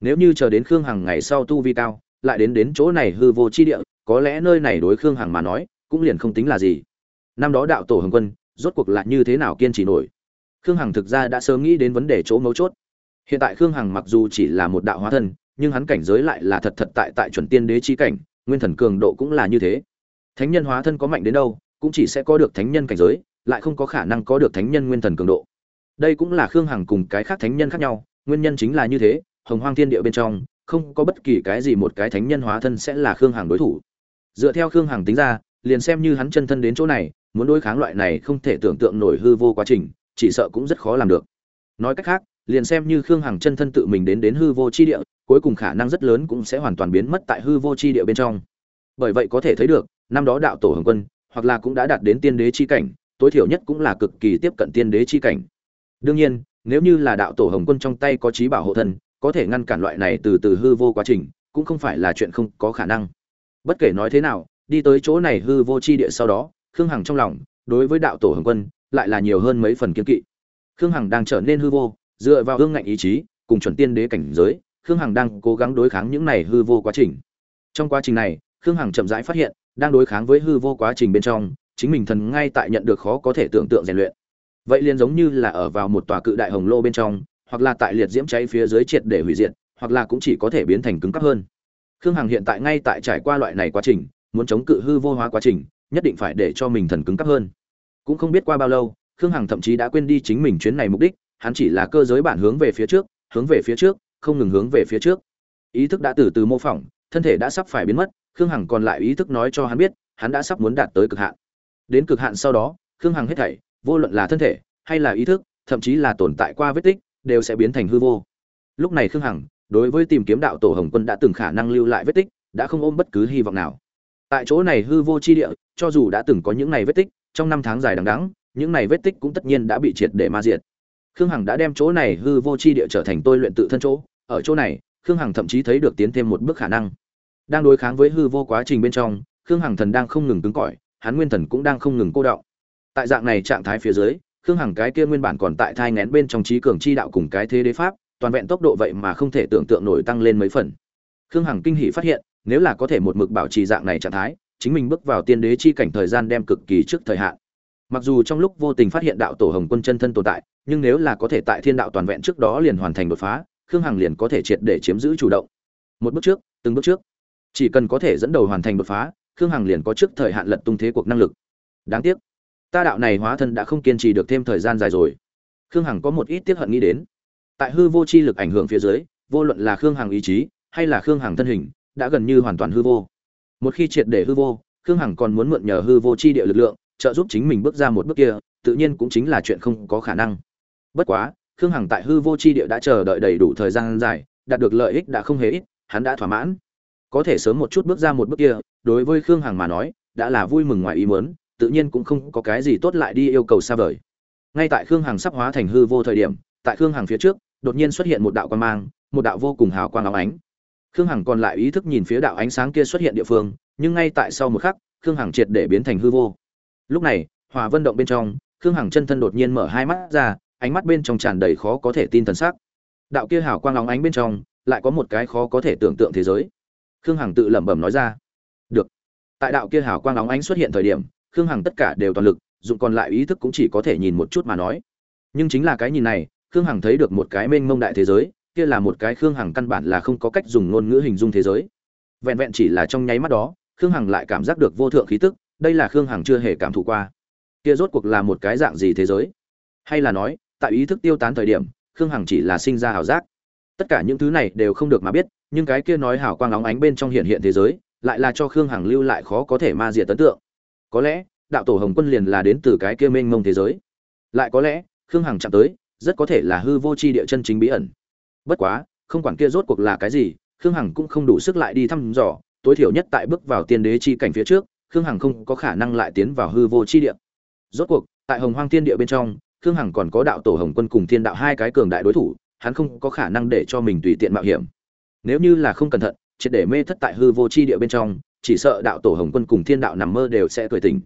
A: Nếu như chờ đến khương hằng ngày sau tu vi cao, lại đến đến chỗ này hư vô chi địa, có lẽ nơi này đối khương hằng mà nói, cũng liền không tính là gì. Năm đó đạo tổ hồng quân, rốt cuộc lại như thế nào kiên trì nổi? Khương hằng thực ra đã sớm nghĩ đến vấn đề chỗ mấu chốt. Hiện tại khương hằng mặc dù chỉ là một đạo hóa thân, nhưng hắn cảnh giới lại là thật thật tại tại chuẩn tiên đế chi cảnh, nguyên thần cường độ cũng là như thế. Thánh nhân hóa thân có mạnh đến đâu, cũng chỉ sẽ có được thánh nhân cảnh giới, lại không có khả năng có được thánh nhân nguyên thần cường độ đây cũng là khương hằng cùng cái khác thánh nhân khác nhau, nguyên nhân chính là như thế, hồng hoang thiên địa bên trong, không có bất kỳ cái gì một cái thánh nhân hóa thân sẽ là khương hằng đối thủ. Dựa theo khương hằng tính ra, liền xem như hắn chân thân đến chỗ này, muốn đối kháng loại này không thể tưởng tượng nổi hư vô quá trình, chỉ sợ cũng rất khó làm được. Nói cách khác, liền xem như khương hằng chân thân tự mình đến đến hư vô chi địa, cuối cùng khả năng rất lớn cũng sẽ hoàn toàn biến mất tại hư vô chi địa bên trong. Bởi vậy có thể thấy được, năm đó đạo tổ hồng quân, hoặc là cũng đã đạt đến tiên đế chi cảnh, tối thiểu nhất cũng là cực kỳ tiếp cận tiên đế chi cảnh đương nhiên, nếu như là đạo tổ hồng quân trong tay có trí bảo hộ thân, có thể ngăn cản loại này từ từ hư vô quá trình, cũng không phải là chuyện không có khả năng. Bất kể nói thế nào, đi tới chỗ này hư vô chi địa sau đó, khương hằng trong lòng, đối với đạo tổ hồng quân, lại là nhiều hơn mấy phần kiếm kỵ. Khương hằng đang trở nên hư vô, dựa vào hương ngạnh ý chí, cùng chuẩn tiên đế cảnh giới, khương hằng đang cố gắng đối kháng những này hư vô quá trình. Trong quá trình này, khương hằng chậm rãi phát hiện, đang đối kháng với hư vô quá trình bên trong, chính mình thần ngay tại nhận được khó có thể tưởng tượng rèn luyện vậy liền giống như là ở vào một tòa cự đại hồng lô bên trong, hoặc là tại liệt diễm cháy phía dưới triệt để hủy diệt, hoặc là cũng chỉ có thể biến thành cứng cấp hơn. Khương hằng hiện tại ngay tại trải qua loại này quá trình, muốn chống cự hư vô hóa quá trình, nhất định phải để cho mình thần cứng cấp hơn. Cũng không biết qua bao lâu, khương hằng thậm chí đã quên đi chính mình chuyến này mục đích, hắn chỉ là cơ giới bản hướng về phía trước, hướng về phía trước, không ngừng hướng về phía trước. Ý thức đã từ từ mô phỏng, thân thể đã sắp phải biến mất, khương hằng còn lại ý thức nói cho hắn biết, hắn đã sắp muốn đạt tới cực hạn. Đến cực hạn sau đó, khương hằng hết thảy vô luận là thân thể hay là ý thức, thậm chí là tồn tại qua vết tích, đều sẽ biến thành hư vô. Lúc này khương hằng, đối với tìm kiếm đạo tổ hồng quân đã từng khả năng lưu lại vết tích, đã không ôm bất cứ hy vọng nào. Tại chỗ này hư vô chi địa, cho dù đã từng có những này vết tích, trong năm tháng dài đằng đẵng, những này vết tích cũng tất nhiên đã bị triệt để ma diệt. Khương hằng đã đem chỗ này hư vô chi địa trở thành tôi luyện tự thân chỗ. Ở chỗ này, khương hằng thậm chí thấy được tiến thêm một bước khả năng. Đang đối kháng với hư vô quá trình bên trong, khương hằng thần đang không ngừng cứng cỏi, hắn nguyên thần cũng đang không ngừng cô đọng tại dạng này trạng thái phía dưới, khương hằng cái kia nguyên bản còn tại thai ngén bên trong trí cường chi đạo cùng cái thế đế pháp, toàn vẹn tốc độ vậy mà không thể tưởng tượng nổi tăng lên mấy phần. Khương hằng kinh hỉ phát hiện, nếu là có thể một mực bảo trì dạng này trạng thái, chính mình bước vào tiên đế chi cảnh thời gian đem cực kỳ trước thời hạn. Mặc dù trong lúc vô tình phát hiện đạo tổ hồng quân chân thân tồn tại, nhưng nếu là có thể tại thiên đạo toàn vẹn trước đó liền hoàn thành đột phá, khương hằng liền có thể triệt để chiếm giữ chủ động. Một bước trước, từng bước trước. Chỉ cần có thể dẫn đầu hoàn thành đột phá, khương hằng liền có trước thời hạn lật tung thế cuộc năng lực. Đáng tiếc ta đạo này hóa thân đã không kiên trì được thêm thời gian dài rồi. Khương hằng có một ít tiếp hận nghĩ đến. Tại hư vô chi lực ảnh hưởng phía dưới, vô luận là khương hằng ý chí, hay là khương hằng thân hình, đã gần như hoàn toàn hư vô. Một khi triệt để hư vô, khương hằng còn muốn mượn nhờ hư vô chi địa lực lượng, trợ giúp chính mình bước ra một bước kia, tự nhiên cũng chính là chuyện không có khả năng. Bất quá, khương hằng tại hư vô chi địa đã chờ đợi đầy đủ thời gian dài, đạt được lợi ích đã không hề ít, hắn đã thỏa mãn. Có thể sớm một chút bước ra một bước kia, đối với khương hằng mà nói, đã là vui mừng ngoài ý muốn tự nhiên cũng không có cái gì tốt lại đi yêu cầu xa vời. Ngay tại khương hằng sắp hóa thành hư vô thời điểm, tại khương hằng phía trước, đột nhiên xuất hiện một đạo quan mang, một đạo vô cùng hào quang óng ánh. Khương hằng còn lại ý thức nhìn phía đạo ánh sáng kia xuất hiện địa phương, nhưng ngay tại sau một khắc, khương hằng triệt để biến thành hư vô. Lúc này, hòa vân động bên trong, khương hằng chân thân đột nhiên mở hai mắt ra, ánh mắt bên trong tràn đầy khó có thể tin thần sắc. Đạo kia hào quang óng ánh bên trong, lại có một cái khó có thể tưởng tượng thế giới. Khương hằng tự lẩm bẩm nói ra. Được. Tại đạo kia hào quang óng ánh xuất hiện thời điểm khương hằng tất cả đều toàn lực, dụng còn lại ý thức cũng chỉ có thể nhìn một chút mà nói. Nhưng chính là cái nhìn này, khương hằng thấy được một cái mênh mông đại thế giới, kia là một cái khương hằng căn bản là không có cách dùng ngôn ngữ hình dung thế giới. Vẹn vẹn chỉ là trong nháy mắt đó, khương hằng lại cảm giác được vô thượng khí tức, đây là khương hằng chưa hề cảm thụ qua. Kia rốt cuộc là một cái dạng gì thế giới? Hay là nói, tại ý thức tiêu tán thời điểm, khương hằng chỉ là sinh ra hào giác. Tất cả những thứ này đều không được mà biết, nhưng cái kia nói hào quang óng ánh bên trong hiện hiện thế giới, lại là cho khương hằng lưu lại khó có thể ma diệt ấn tượng có lẽ, đạo tổ hồng quân liền là đến từ cái kia mênh mông thế giới. Lại có lẽ, khương hằng chạm tới, rất có thể là hư vô c h i địa chân chính bí ẩn. Bất quá, không quản kia rốt cuộc là cái gì, khương hằng cũng không đủ sức lại đi thăm dò. Tối thiểu nhất tại bước vào tiên đế chi cảnh phía trước, khương hằng không có khả năng lại tiến vào hư vô chi địa. Rốt cuộc, tại hồng hoang tiên địa bên trong, khương hằng còn có đạo tổ hồng quân cùng thiên đạo hai cái cường đại đối thủ, hắn không có khả năng để cho mình tùy tiện mạo hiểm. Nếu như là không cẩn thận, triệt để mê thất tại hư vô chi địa bên trong chỉ sợ đạo tổ hồng quân cùng thiên đạo nằm mơ đều sẽ cười tỉnh.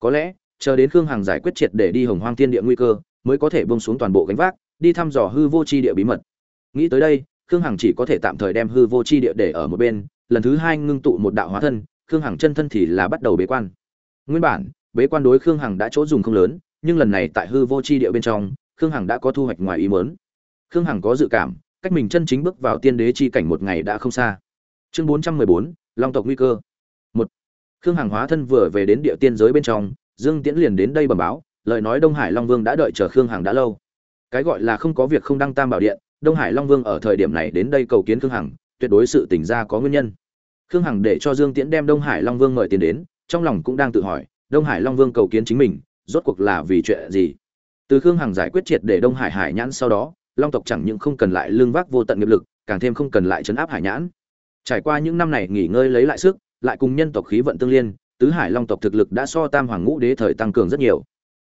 A: Có lẽ, chờ đến khương hằng giải quyết triệt để đi hồng hoang thiên địa nguy cơ, mới có thể bông xuống toàn bộ gánh vác, đi thăm dò hư vô chi địa bí mật. Nghĩ tới đây, khương hằng chỉ có thể tạm thời đem hư vô chi địa để ở một bên, lần thứ hai ngưng tụ một đạo hóa thân, khương hằng chân thân thì là bắt đầu bế quan. Nguyên bản, bế quan đối khương hằng đã chỗ dùng không lớn, nhưng lần này tại hư vô chi địa bên trong, khương hằng đã có thu hoạch ngoài ý mớn khương hằng có dự cảm, cách mình chân chính bước vào tiên đế chi cảnh một ngày đã không xa. Chương bốn trăm mười bốn, long tộc nguy cơ khương hàng hóa thân vừa về đến địa tiên giới bên trong, dương tiễn liền đến đây bẩm báo, lời nói đông hải long vương đã đợi chờ khương hàng đã lâu. Cái gọi là không có việc không đăng tam bảo điện, đông hải long vương ở thời điểm này đến đây cầu kiến khương hằng, tuyệt đối sự tỉnh ra có nguyên nhân. Khương hằng để cho dương tiễn đem đông hải long vương mời tiền đến, trong lòng cũng đang tự hỏi, đông hải long vương cầu kiến chính mình, rốt cuộc là vì chuyện gì? Từ khương hằng giải quyết triệt để đông hải hải nhãn sau đó, long tộc chẳng những không cần lại lương vác vô tận nghiệp lực, càng thêm không cần lại chấn áp hải nhãn. Trải qua những năm này nghỉ ngơi lấy lại sức lại cùng nhân tộc khí vận tương liên, tứ hải long tộc thực lực đã so tam hoàng ngũ đế thời tăng cường rất nhiều.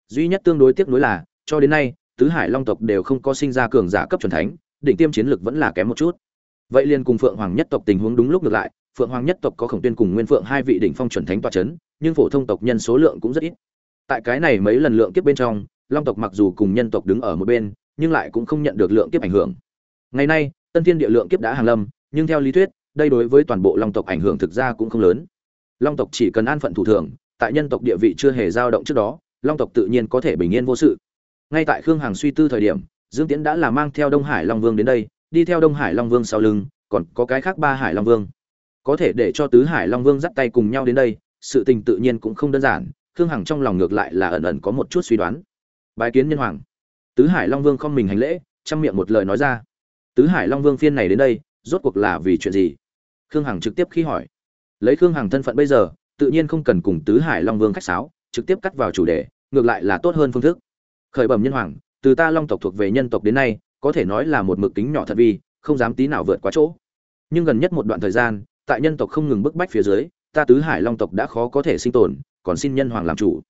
A: Duy nhất tương đối tiếc nuối là, cho đến nay, tứ hải long tộc đều không có sinh ra cường giả cấp chuẩn thánh định tiêm chiến lực vẫn là kém một chút. Vậy liền cùng phượng hoàng nhất tộc tình huống đúng lúc ngược lại, phượng hoàng nhất tộc có khổng tuyên cùng nguyên phượng hai vị đỉnh phong chuẩn thánh toa chấn, nhưng phổ thông tộc nhân số lượng cũng rất ít. Tại cái này mấy lần lượng kiếp bên trong, long tộc mặc dù cùng nhân tộc đứng ở một bên, nhưng lại cũng không nhận được lượng kiếp ảnh hưởng. Ngày nay, tân thiên địa lượng kiếp đã hàng lâm, nhưng theo lý thuyết đây đối với toàn bộ long tộc ảnh hưởng thực ra cũng không lớn. Long tộc chỉ cần an phận thủ thường, tại nhân tộc địa vị chưa hề dao động trước đó, long tộc tự nhiên có thể bình yên vô sự. Ngay tại khương hằng suy tư thời điểm, dương tiễn đã là mang theo đông hải long vương đến đây, đi theo đông hải long vương sau lưng, còn có cái khác ba hải long vương. Có thể để cho tứ hải long vương dắt tay cùng nhau đến đây, sự tình tự nhiên cũng không đơn giản, khương hằng trong lòng ngược lại là ẩn ẩn có một chút suy đoán. Bái kiến nhân hoàng. Tứ hải long vương không mình hành lễ chăm miệng một lời nói ra. Tứ hải long vương phiên này đến đây, rốt cuộc là vì chuyện gì? Khương hằng trực tiếp khi hỏi. Lấy khương hằng thân phận bây giờ, tự nhiên không cần cùng tứ hải long vương khách sáo, trực tiếp cắt vào chủ đề, ngược lại là tốt hơn phương thức. Khởi bẩm nhân hoàng, từ ta long tộc thuộc về nhân tộc đến nay, có thể nói là một mực kính nhỏ thật vi, không dám tí nào vượt quá chỗ. Nhưng gần nhất một đoạn thời gian, tại nhân tộc không ngừng bức bách phía dưới, ta tứ hải long tộc đã khó có thể sinh tồn, còn xin nhân hoàng làm chủ.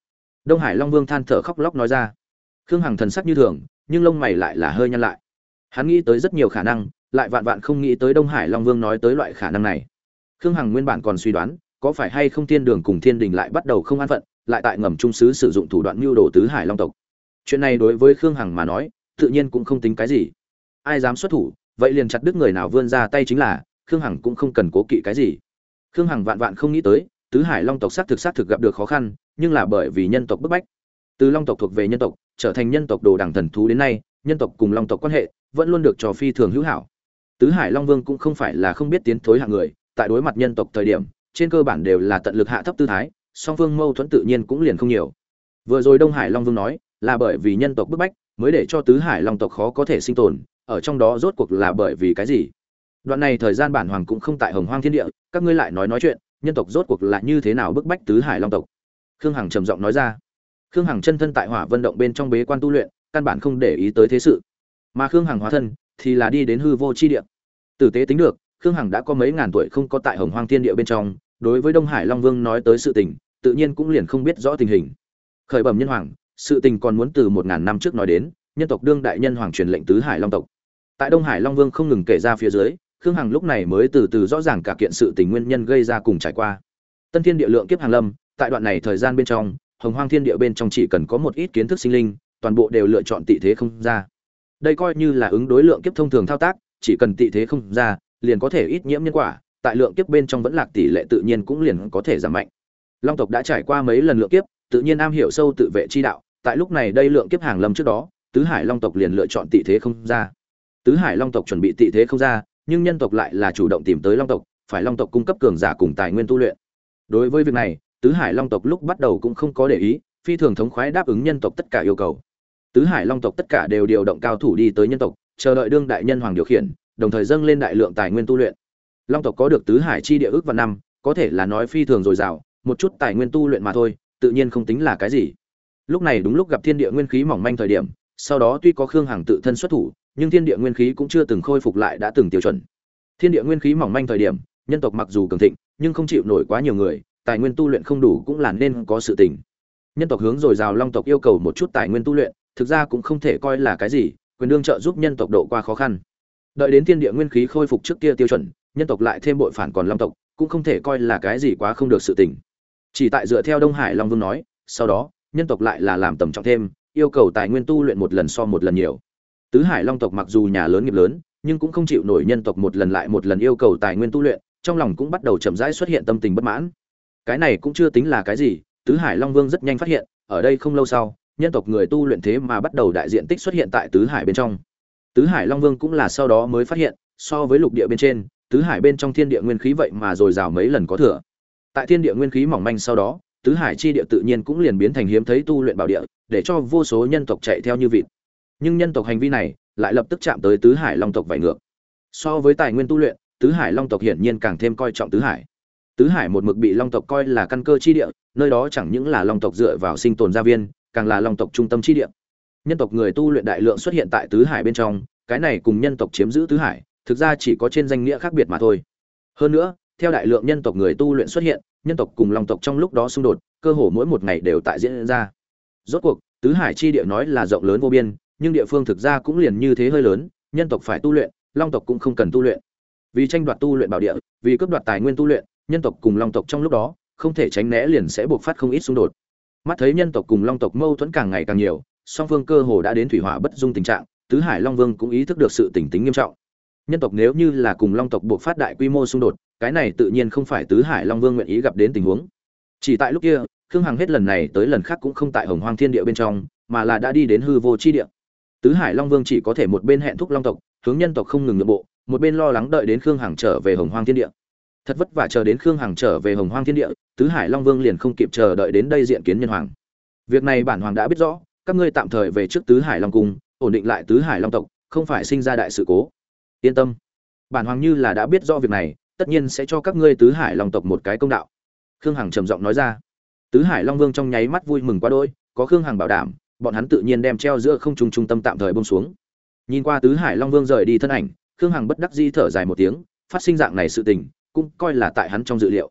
A: Đông hải long vương than thở khóc lóc nói ra. Khương hằng thần sắc như thường, nhưng lông mày lại là hơi nhăn lại. Hắn nghĩ tới rất nhiều khả năng lại vạn vạn không nghĩ tới đông hải long vương nói tới loại khả năng này. Khương hằng nguyên bản còn suy đoán, có phải hay không thiên đường cùng thiên đình lại bắt đầu không an phận, lại tại ngầm trung sứ sử dụng thủ đoạn mưu đồ tứ hải long tộc. Chuyện này đối với khương hằng mà nói, tự nhiên cũng không tính cái gì. Ai dám xuất thủ, vậy liền chặt đứt người nào vươn ra tay chính là, khương hằng cũng không cần cố kỵ cái gì. Khương hằng vạn vạn không nghĩ tới, tứ hải long tộc xác thực xác thực gặp được khó khăn, nhưng là bởi vì nhân tộc bức bách. Từ long tộc thuộc về nhân tộc, trở thành nhân tộc đồ đẳng thần thú đến nay, nhân tộc cùng long tộc quan hệ vẫn luôn được trò phi thường hữu hảo tứ hải long vương cũng không phải là không biết tiến thối hạng người, tại đối mặt nhân tộc thời điểm, trên cơ bản đều là tận lực hạ thấp tư thái, song phương mâu thuẫn tự nhiên cũng liền không nhiều. Vừa rồi đông hải long vương nói, là bởi vì nhân tộc bức bách, mới để cho tứ hải long tộc khó có thể sinh tồn, ở trong đó rốt cuộc là bởi vì cái gì? Đoạn này thời gian bản hoàng cũng không tại hồng hoang thiên địa, các ngươi lại nói nói chuyện, nhân tộc rốt cuộc là như thế nào bức bách tứ hải long tộc? Khương hằng trầm giọng nói ra. Khương hằng chân thân tại hỏa vận động bên trong bế quan tu luyện, căn bản không để ý tới thế sự. Mà khương hằng hóa thân thì là đi đến hư vô chi địa. Tử tế tính được, khương hằng đã có mấy ngàn tuổi không có tại hồng hoang thiên địa bên trong, đối với đông hải long vương nói tới sự tình, tự nhiên cũng liền không biết rõ tình hình. Khởi bẩm nhân hoàng, sự tình còn muốn từ một ngàn năm trước nói đến, nhân tộc đương đại nhân hoàng truyền lệnh tứ hải long tộc. Tại đông hải long vương không ngừng kể ra phía dưới, khương hằng lúc này mới từ từ rõ ràng cả kiện sự tình nguyên nhân gây ra cùng trải qua. Tân thiên địa lượng kiếp hàng lâm, tại đoạn này thời gian bên trong, hồng hoang thiên địa bên trong chỉ cần có một ít kiến thức sinh linh, toàn bộ đều lựa chọn tị thế không ra đây coi như là ứng đối lượng kiếp thông thường thao tác, chỉ cần tị thế không ra, liền có thể ít nhiễm nhân quả, tại lượng kiếp bên trong vẫn lạc tỷ lệ tự nhiên cũng liền có thể giảm mạnh. Long tộc đã trải qua mấy lần lượng kiếp, tự nhiên am hiểu sâu tự vệ chi đạo, tại lúc này đây lượng kiếp hàng lâm trước đó, tứ hải long tộc liền lựa chọn tị thế không ra. Tứ hải long tộc chuẩn bị tị thế không ra, nhưng nhân tộc lại là chủ động tìm tới long tộc, phải long tộc cung cấp cường giả cùng tài nguyên tu luyện. Đối với việc này, tứ hải long tộc lúc bắt đầu cũng không có để ý, phi thường thống khoái đáp ứng nhân tộc tất cả yêu cầu tứ hải long tộc tất cả đều điều động cao thủ đi tới nhân tộc, chờ đợi đương đại nhân hoàng điều khiển, đồng thời dâng lên đại lượng tài nguyên tu luyện. Long tộc có được tứ hải chi địa ước và năm, có thể là nói phi thường dồi dào, một chút tài nguyên tu luyện mà thôi, tự nhiên không tính là cái gì. Lúc này đúng lúc gặp thiên địa nguyên khí mỏng manh thời điểm, sau đó tuy có khương hằng tự thân xuất thủ, nhưng thiên địa nguyên khí cũng chưa từng khôi phục lại đã từng tiêu chuẩn. Thiên địa nguyên khí mỏng manh thời điểm, nhân tộc mặc dù cường thịnh, nhưng không chịu nổi quá nhiều người, tài nguyên tu luyện không đủ cũng là nên có sự tình. Nhân tộc hướng dồi dào long tộc yêu cầu một chút tài nguyên tu luyện thực ra cũng không thể coi là cái gì, quyền đương trợ giúp nhân tộc độ qua khó khăn. Đợi đến thiên địa nguyên khí khôi phục trước kia tiêu chuẩn, nhân tộc lại thêm bội phản còn long tộc, cũng không thể coi là cái gì quá không được sự tình. Chỉ tại dựa theo đông hải long vương nói, sau đó, nhân tộc lại là làm tầm trọng thêm, yêu cầu tài nguyên tu luyện một lần so một lần nhiều. Tứ hải long tộc mặc dù nhà lớn nghiệp lớn, nhưng cũng không chịu nổi nhân tộc một lần lại một lần yêu cầu tài nguyên tu luyện, trong lòng cũng bắt đầu chậm rãi xuất hiện tâm tình bất mãn. Cái này cũng chưa tính là cái gì, tứ hải long vương rất nhanh phát hiện, ở đây không lâu sau nhân tộc người tu luyện thế mà bắt đầu đại diện tích xuất hiện tại tứ hải bên trong. Tứ hải long vương cũng là sau đó mới phát hiện, so với lục địa bên trên, tứ hải bên trong thiên địa nguyên khí vậy mà dồi dào mấy lần có thừa. Tại thiên địa nguyên khí mỏng manh sau đó, tứ hải chi địa tự nhiên cũng liền biến thành hiếm thấy tu luyện bảo địa, để cho vô số nhân tộc chạy theo như vịt. Nhưng nhân tộc hành vi này lại lập tức chạm tới tứ hải long tộc vải ngược. So với tài nguyên tu luyện, tứ hải long tộc hiển nhiên càng thêm coi trọng tứ hải. Tứ hải một mực bị long tộc coi là căn cơ chi địa, nơi đó chẳng những là long tộc dựa vào sinh tồn gia viên càng là long tộc trung tâm chi địa. Nhân tộc người tu luyện đại lượng xuất hiện tại tứ hải bên trong, cái này cùng nhân tộc chiếm giữ tứ hải, thực ra chỉ có trên danh nghĩa khác biệt mà thôi. Hơn nữa, theo đại lượng nhân tộc người tu luyện xuất hiện, nhân tộc cùng long tộc trong lúc đó xung đột, cơ hồ mỗi một ngày đều tại diễn ra. Rốt cuộc, tứ hải chi địa nói là rộng lớn vô biên, nhưng địa phương thực ra cũng liền như thế hơi lớn, nhân tộc phải tu luyện, long tộc cũng không cần tu luyện. Vì tranh đoạt tu luyện bảo địa, vì cướp đoạt tài nguyên tu luyện, nhân tộc cùng long tộc trong lúc đó, không thể tránh né liền sẽ buộc phát không ít xung đột mắt thấy nhân tộc cùng long tộc mâu thuẫn càng ngày càng nhiều, song phương cơ hồ đã đến thủy hỏa bất dung tình trạng, tứ hải long vương cũng ý thức được sự tỉnh tính nghiêm trọng. Nhân tộc nếu như là cùng long tộc buộc phát đại quy mô xung đột, cái này tự nhiên không phải tứ hải long vương nguyện ý gặp đến tình huống. Chỉ tại lúc kia, khương hằng hết lần này tới lần khác cũng không tại hồng hoang thiên địa bên trong, mà là đã đi đến hư vô chi địa. Tứ hải long vương chỉ có thể một bên hẹn thúc long tộc, hướng nhân tộc không ngừng nội bộ, một bên lo lắng đợi đến khương hằng trở về hồng hoang thiên địa thật vất vả chờ đến khương hằng trở về hồng hoang thiên địa, tứ hải long vương liền không kịp chờ đợi đến đây diện kiến nhân hoàng. Việc này bản hoàng đã biết rõ, các ngươi tạm thời về trước tứ hải long cung, ổn định lại tứ hải long tộc, không phải sinh ra đại sự cố. Yên tâm. Bản hoàng như là đã biết rõ việc này, tất nhiên sẽ cho các ngươi tứ hải long tộc một cái công đạo. Khương hằng trầm giọng nói ra. Tứ hải long vương trong nháy mắt vui mừng quá đôi có khương hằng bảo đảm, bọn hắn tự nhiên đem treo giữa không trung trung tâm tạm thời bông xuống. Nhìn qua tứ hải long vương rời đi thân ảnh, khương hằng bất đắc di thở dài một tiếng, phát sinh dạng này sự tình cũng coi là tại hắn trong dự liệu.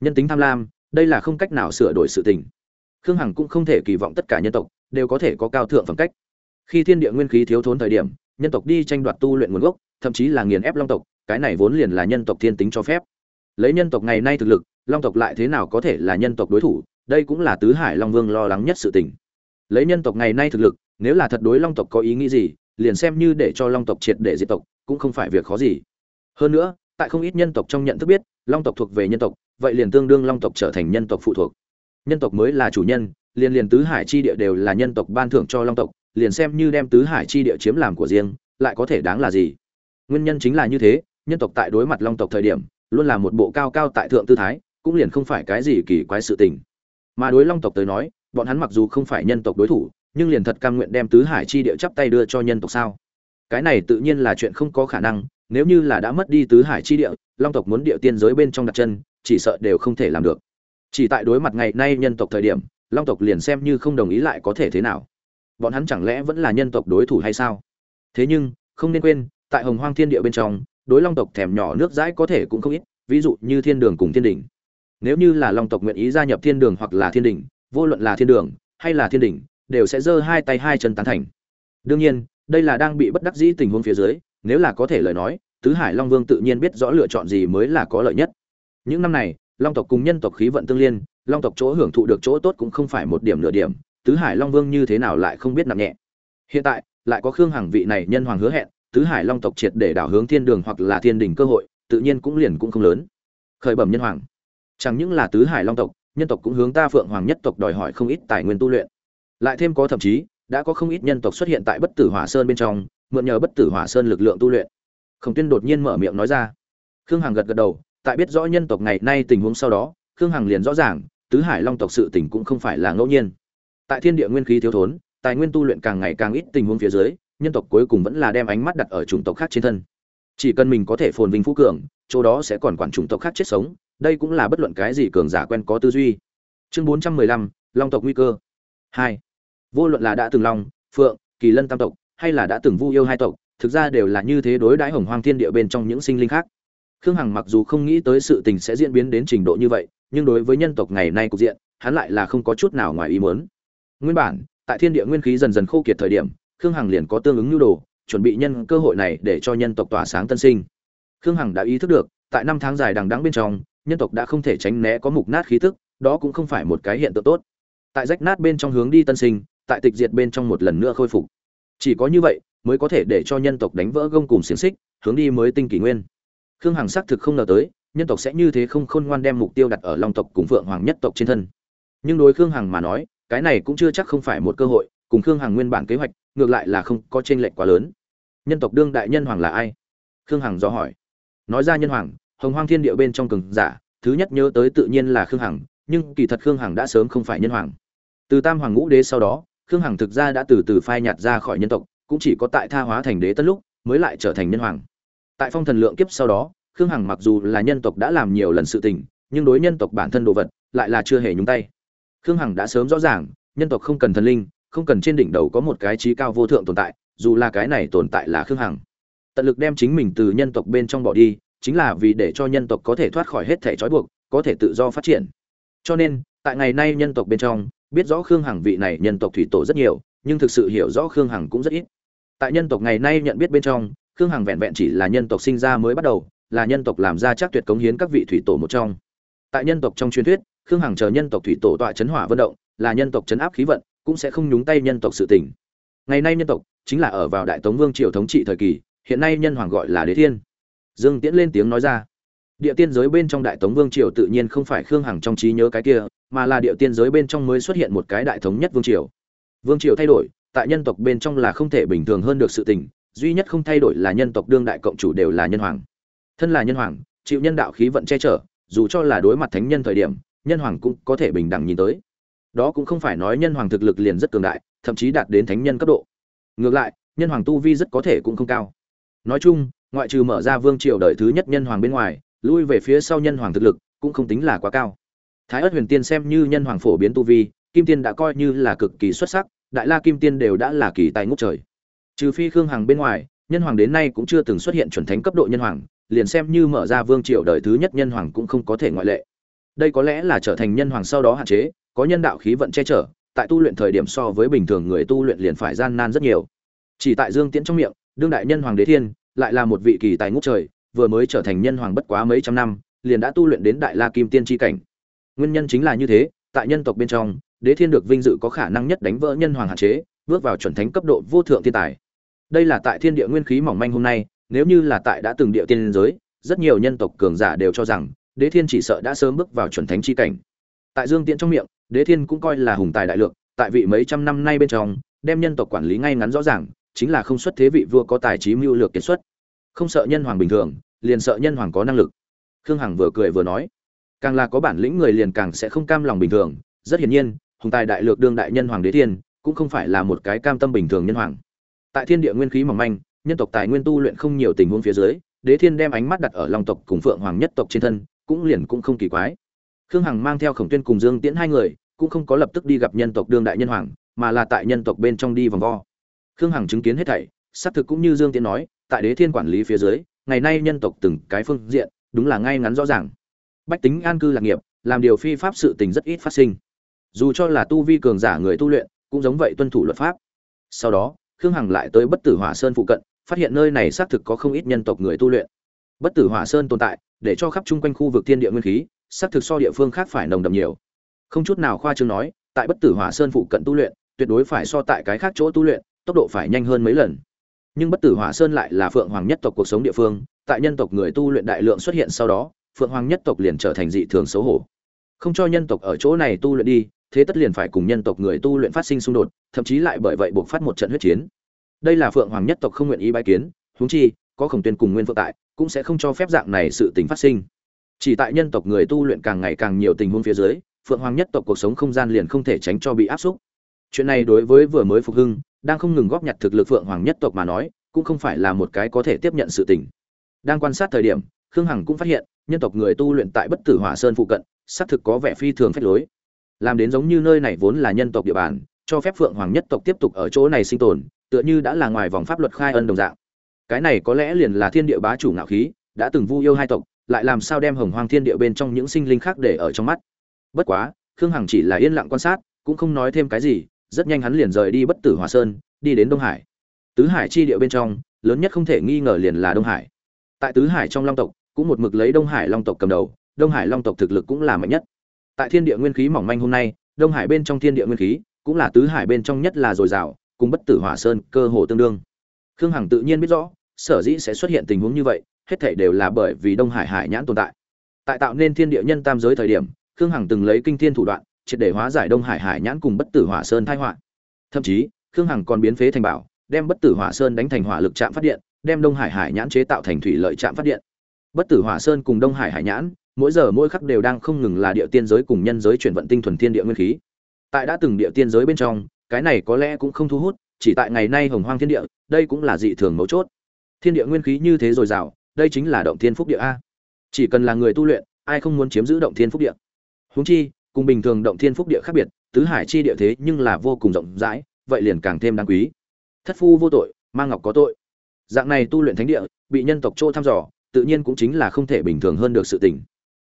A: Nhân tính tham lam, đây là không cách nào sửa đổi sự tình. Khương hằng cũng không thể kỳ vọng tất cả nhân tộc đều có thể có cao thượng phẩm cách. Khi thiên địa nguyên khí thiếu thốn thời điểm, nhân tộc đi tranh đoạt tu luyện nguồn gốc, thậm chí là nghiền ép long tộc, cái này vốn liền là nhân tộc thiên tính cho phép. Lấy nhân tộc ngày nay thực lực, long tộc lại thế nào có thể là nhân tộc đối thủ, đây cũng là tứ hải long vương lo lắng nhất sự tình. Lấy nhân tộc ngày nay thực lực, nếu là thật đối long tộc có ý nghĩ gì, liền xem như để cho long tộc triệt để diệt tộc, cũng không phải việc khó gì. Hơn nữa tại không ít nhân tộc trong nhận thức biết, long tộc thuộc về nhân tộc, vậy liền tương đương long tộc trở thành nhân tộc phụ thuộc. Nhân tộc mới là chủ nhân, liền liền tứ hải chi địa đều là nhân tộc ban thưởng cho long tộc, liền xem như đem tứ hải chi địa chiếm làm của riêng, lại có thể đáng là gì? Nguyên nhân chính là như thế, nhân tộc tại đối mặt long tộc thời điểm, luôn là một bộ cao cao tại thượng tư thái, cũng liền không phải cái gì kỳ quái sự tình. Mà đối long tộc tới nói, bọn hắn mặc dù không phải nhân tộc đối thủ, nhưng liền thật cam nguyện đem tứ hải chi địa chắp tay đưa cho nhân tộc sao? Cái này tự nhiên là chuyện không có khả năng nếu như là đã mất đi tứ hải chi địa, long tộc muốn địa tiên giới bên trong đặt chân, chỉ sợ đều không thể làm được. Chỉ tại đối mặt ngày nay nhân tộc thời điểm, long tộc liền xem như không đồng ý lại có thể thế nào. Bọn hắn chẳng lẽ vẫn là nhân tộc đối thủ hay sao? Thế nhưng, không nên quên, tại hồng hoang thiên địa bên trong, đối long tộc thèm nhỏ nước dãi có thể cũng không ít, ví dụ như thiên đường cùng thiên đỉnh. Nếu như là long tộc nguyện ý gia nhập thiên đường hoặc là thiên đỉnh, vô luận là thiên đường hay là thiên đỉnh, đều sẽ giơ hai tay hai chân tán thành. Đương nhiên, đây là đang bị bất đắc dĩ tình huống phía dưới nếu là có thể lời nói, tứ hải long vương tự nhiên biết rõ lựa chọn gì mới là có lợi nhất. Những năm này, long tộc cùng nhân tộc khí vận tương liên, long tộc chỗ hưởng thụ được chỗ tốt cũng không phải một điểm nửa điểm, tứ hải long vương như thế nào lại không biết nặng nhẹ. Hiện tại, lại có khương hằng vị này nhân hoàng hứa hẹn, tứ hải long tộc triệt để đảo hướng thiên đường hoặc là thiên đình cơ hội, tự nhiên cũng liền cũng không lớn. Khởi bẩm nhân hoàng. Chẳng những là tứ hải long tộc, nhân tộc cũng hướng ta phượng hoàng nhất tộc đòi hỏi không ít tài nguyên tu luyện. Lại thêm có thậm chí, đã có không ít nhân tộc xuất hiện tại bất tử hỏa sơn bên trong mượn nhờ bất tử hỏa sơn lực lượng tu luyện. Khổng tuyên đột nhiên mở miệng nói ra. Khương hằng gật gật đầu, tại biết rõ nhân tộc ngày nay tình huống sau đó, khương hằng liền rõ ràng, tứ hải long tộc sự tình cũng không phải là ngẫu nhiên. Tại thiên địa nguyên khí thiếu thốn, tài nguyên tu luyện càng ngày càng ít tình huống phía dưới, nhân tộc cuối cùng vẫn là đem ánh mắt đặt ở chủng tộc khác trên thân. Chỉ cần mình có thể phồn vinh phú cường, chỗ đó sẽ còn quản chủng tộc khác chết sống, đây cũng là bất luận cái gì cường giả quen có tư duy. Chương bốn trăm mười lăm, long tộc nguy cơ. Hai. Vô luận là đã từng long, phượng, kỳ lân tam tộc hay là đã từng vu yêu hai tộc, thực ra đều là như thế đối đãi hồng hoang thiên địa bên trong những sinh linh khác. Khương hằng mặc dù không nghĩ tới sự tình sẽ diễn biến đến trình độ như vậy, nhưng đối với nhân tộc ngày nay cục diện, hắn lại là không có chút nào ngoài ý muốn. Nguyên bản, tại thiên địa nguyên khí dần dần khô kiệt thời điểm, khương hằng liền có tương ứng nhu đồ, chuẩn bị nhân cơ hội này để cho nhân tộc tỏa sáng tân sinh. Khương hằng đã ý thức được, tại năm tháng dài đằng đẵng bên trong, nhân tộc đã không thể tránh né có mục nát khí tức, đó cũng không phải một cái hiện tượng tốt. Tại rách nát bên trong hướng đi tân sinh, tại tịch diệt bên trong một lần nữa khôi phục chỉ có như vậy, mới có thể để cho nhân tộc đánh vỡ gông cùng xiềng xích, hướng đi mới tinh kỷ nguyên. Khương hằng xác thực không ngờ tới, nhân tộc sẽ như thế không khôn ngoan đem mục tiêu đặt ở long tộc cùng phượng hoàng nhất tộc trên thân. Nhưng đối khương hằng mà nói, cái này cũng chưa chắc không phải một cơ hội, cùng khương hằng nguyên bản kế hoạch, ngược lại là không có tranh lệch quá lớn. Nhân tộc đương đại nhân hoàng là ai? Khương hằng dò hỏi. Nói ra nhân hoàng, hồng hoang thiên địa bên trong cường giả, thứ nhất nhớ tới tự nhiên là khương hằng, nhưng kỳ thật khương hằng đã sớm không phải nhân hoàng. Từ tam hoàng ngũ đế sau đó khương hằng thực ra đã từ từ phai nhạt ra khỏi nhân tộc, cũng chỉ có tại tha hóa thành đế tân lúc mới lại trở thành nhân hoàng. Tại phong thần lượng kiếp sau đó, khương hằng mặc dù là nhân tộc đã làm nhiều lần sự tình, nhưng đối nhân tộc bản thân đồ vật lại là chưa hề nhúng tay. Khương hằng đã sớm rõ ràng, nhân tộc không cần thần linh, không cần trên đỉnh đầu có một cái trí cao vô thượng tồn tại, dù là cái này tồn tại là khương hằng. Tận lực đem chính mình từ nhân tộc bên trong bỏ đi, chính là vì để cho nhân tộc có thể thoát khỏi hết thể trói buộc, có thể tự do phát triển. Cho nên, tại ngày nay nhân tộc bên trong biết rõ khương hằng vị này nhân tộc thủy tổ rất nhiều, nhưng thực sự hiểu rõ khương hằng cũng rất ít. Tại nhân tộc ngày nay nhận biết bên trong, khương hằng vẹn vẹn chỉ là nhân tộc sinh ra mới bắt đầu, là nhân tộc làm ra chắc tuyệt cống hiến các vị thủy tổ một trong. Tại nhân tộc trong truyền thuyết, khương hằng chờ nhân tộc thủy tổ tọa chấn hỏa vận động, là nhân tộc chấn áp khí vận, cũng sẽ không nhúng tay nhân tộc sự tỉnh ngày nay nhân tộc chính là ở vào đại tống vương triều thống trị thời kỳ, hiện nay nhân hoàng gọi là đế thiên. Dương tiễn lên tiếng nói ra. Địa tiên giới bên trong đại tống vương triều tự nhiên không phải khương hằng trong trí nhớ cái kia mà là địa tiên giới bên trong mới xuất hiện một cái đại thống nhất vương triều. Vương triều thay đổi, tại nhân tộc bên trong là không thể bình thường hơn được sự tình, duy nhất không thay đổi là nhân tộc đương đại cộng chủ đều là nhân hoàng. Thân là nhân hoàng, chịu nhân đạo khí vận che chở, dù cho là đối mặt thánh nhân thời điểm, nhân hoàng cũng có thể bình đẳng nhìn tới. Đó cũng không phải nói nhân hoàng thực lực liền rất cường đại, thậm chí đạt đến thánh nhân cấp độ. Ngược lại, nhân hoàng tu vi rất có thể cũng không cao. Nói chung, ngoại trừ mở ra vương triều đời thứ nhất nhân hoàng bên ngoài, lui về phía sau nhân hoàng thực lực cũng không tính là quá cao thái ất huyền tiên xem như nhân hoàng phổ biến tu vi, kim tiên đã coi như là cực kỳ xuất sắc, đại la kim tiên đều đã là kỳ tài ngút trời. Trừ phi khương hằng bên ngoài, nhân hoàng đến nay cũng chưa từng xuất hiện chuẩn thánh cấp độ nhân hoàng, liền xem như mở ra vương triều đời thứ nhất nhân hoàng cũng không có thể ngoại lệ. Đây có lẽ là trở thành nhân hoàng sau đó hạn chế, có nhân đạo khí vận che chở, tại tu luyện thời điểm so với bình thường người tu luyện liền phải gian nan rất nhiều. Chỉ tại dương tiễn trong miệng, đương đại nhân hoàng đế thiên, lại là một vị kỳ tài ngút trời, vừa mới trở thành nhân hoàng bất quá mấy trăm năm, liền đã tu luyện đến đại la kim tiên tri cảnh nguyên nhân chính là như thế, tại nhân tộc bên trong, đế thiên được vinh dự có khả năng nhất đánh vỡ nhân hoàng hạn chế, bước vào chuẩn thánh cấp độ vô thượng thiên tài. Đây là tại thiên địa nguyên khí mỏng manh hôm nay, nếu như là tại đã từng địa tiên giới, rất nhiều nhân tộc cường giả đều cho rằng, đế thiên chỉ sợ đã sớm bước vào chuẩn thánh chi cảnh. Tại dương tiễn trong miệng, đế thiên cũng coi là hùng tài đại lượng tại vị mấy trăm năm nay bên trong, đem nhân tộc quản lý ngay ngắn rõ ràng, chính là không xuất thế vị vua có tài trí mưu lược kiệt xuất. Không sợ nhân hoàng bình thường, liền sợ nhân hoàng có năng lực. Khương hằng vừa cười vừa nói càng là có bản lĩnh người liền càng sẽ không cam lòng bình thường. Rất hiển nhiên, hùng tài đại lược đương đại nhân hoàng đế thiên cũng không phải là một cái cam tâm bình thường nhân hoàng. Tại thiên địa nguyên khí mỏng manh, nhân tộc tài nguyên tu luyện không nhiều tình huống phía dưới, đế thiên đem ánh mắt đặt ở long tộc cùng phượng hoàng nhất tộc trên thân, cũng liền cũng không kỳ quái. Khương hằng mang theo khổng tuyên cùng dương tiễn hai người, cũng không có lập tức đi gặp nhân tộc đương đại nhân hoàng, mà là tại nhân tộc bên trong đi vòng vo. Khương hằng chứng kiến hết thảy, xác thực cũng như dương tiễn nói, tại đế thiên quản lý phía dưới, ngày nay nhân tộc từng cái phương diện, đúng là ngay ngắn rõ ràng bách tính an cư lạc nghiệp, làm điều phi pháp sự tình rất ít phát sinh. Dù cho là tu vi cường giả người tu luyện, cũng giống vậy tuân thủ luật pháp. Sau đó, khương hằng lại tới bất tử hỏa sơn phụ cận, phát hiện nơi này xác thực có không ít nhân tộc người tu luyện. Bất tử hỏa sơn tồn tại, để cho khắp chung quanh khu vực thiên địa nguyên khí, xác thực so địa phương khác phải nồng đậm nhiều. Không chút nào khoa trương nói, tại bất tử hỏa sơn phụ cận tu luyện, tuyệt đối phải so tại cái khác chỗ tu luyện, tốc độ phải nhanh hơn mấy lần. Nhưng bất tử hỏa sơn lại là phượng hoàng nhất tộc cuộc sống địa phương, tại nhân tộc người tu luyện đại lượng xuất hiện sau đó phượng hoàng nhất tộc liền trở thành dị thường xấu hổ. Không cho nhân tộc ở chỗ này tu luyện đi, thế tất liền phải cùng nhân tộc người tu luyện phát sinh xung đột, thậm chí lại bởi vậy buộc phát một trận huyết chiến. Đây là phượng hoàng nhất tộc không nguyện ý bãi kiến, huống chi, có khổng tuyên cùng nguyên phượng tại, cũng sẽ không cho phép dạng này sự tình phát sinh. Chỉ tại nhân tộc người tu luyện càng ngày càng nhiều tình huống phía dưới, phượng hoàng nhất tộc cuộc sống không gian liền không thể tránh cho bị áp xúc. Chuyện này đối với vừa mới phục hưng, đang không ngừng góp nhặt thực lực phượng hoàng nhất tộc mà nói, cũng không phải là một cái có thể tiếp nhận sự tình. Đang quan sát thời điểm, khương hằng cũng phát hiện nhân tộc người tu luyện tại bất tử hỏa sơn phụ cận, xác thực có vẻ phi thường phách lối. Làm đến giống như nơi này vốn là nhân tộc địa bàn, cho phép phượng hoàng nhất tộc tiếp tục ở chỗ này sinh tồn, tựa như đã là ngoài vòng pháp luật khai ân đồng dạng. Cái này có lẽ liền là thiên địa bá chủ ngạo khí, đã từng vu yêu hai tộc, lại làm sao đem hồng hoang thiên địa bên trong những sinh linh khác để ở trong mắt. Bất quá, khương hằng chỉ là yên lặng quan sát, cũng không nói thêm cái gì, rất nhanh hắn liền rời đi bất tử hòa sơn, đi đến đông hải. Tứ hải chi địa bên trong, lớn nhất không thể nghi ngờ liền là đông hải. Tại tứ hải trong long tộc cũng một mực lấy đông hải long tộc cầm đầu, đông hải long tộc thực lực cũng là mạnh nhất. Tại thiên địa nguyên khí mỏng manh hôm nay, đông hải bên trong thiên địa nguyên khí cũng là tứ hải bên trong nhất là dồi dào, cùng bất tử hỏa sơn cơ hồ tương đương. Khương hằng tự nhiên biết rõ, sở dĩ sẽ xuất hiện tình huống như vậy, hết thảy đều là bởi vì đông hải hải nhãn tồn tại. Tại tạo nên thiên địa nhân tam giới thời điểm, khương hằng từng lấy kinh thiên thủ đoạn, triệt để hóa giải đông hải hải nhãn cùng bất tử hỏa sơn tai họa. Thậm chí, khương hằng còn biến phế thành bảo, đem bất tử hỏa sơn đánh thành hỏa lực trạm phát điện, đem đông hải hải nhãn chế tạo thành thủy lợi trạm phát điện bất tử hỏa sơn cùng đông hải hải nhãn, mỗi giờ mỗi khắc đều đang không ngừng là địa tiên giới cùng nhân giới chuyển vận tinh thuần thiên địa nguyên khí. Tại đã từng địa tiên giới bên trong, cái này có lẽ cũng không thu hút, chỉ tại ngày nay hồng hoang thiên địa, đây cũng là dị thường mấu chốt. Thiên địa nguyên khí như thế dồi dào, đây chính là động thiên phúc địa a. Chỉ cần là người tu luyện, ai không muốn chiếm giữ động thiên phúc địa? Huống chi, cùng bình thường động thiên phúc địa khác biệt, tứ hải chi địa thế nhưng là vô cùng rộng rãi, vậy liền càng thêm đáng quý. Thất phu vô tội mang ngọc có tội. Dạng này tu luyện thánh địa, bị nhân tộc chỗ thăm dò tự nhiên cũng chính là không thể bình thường hơn được sự tình.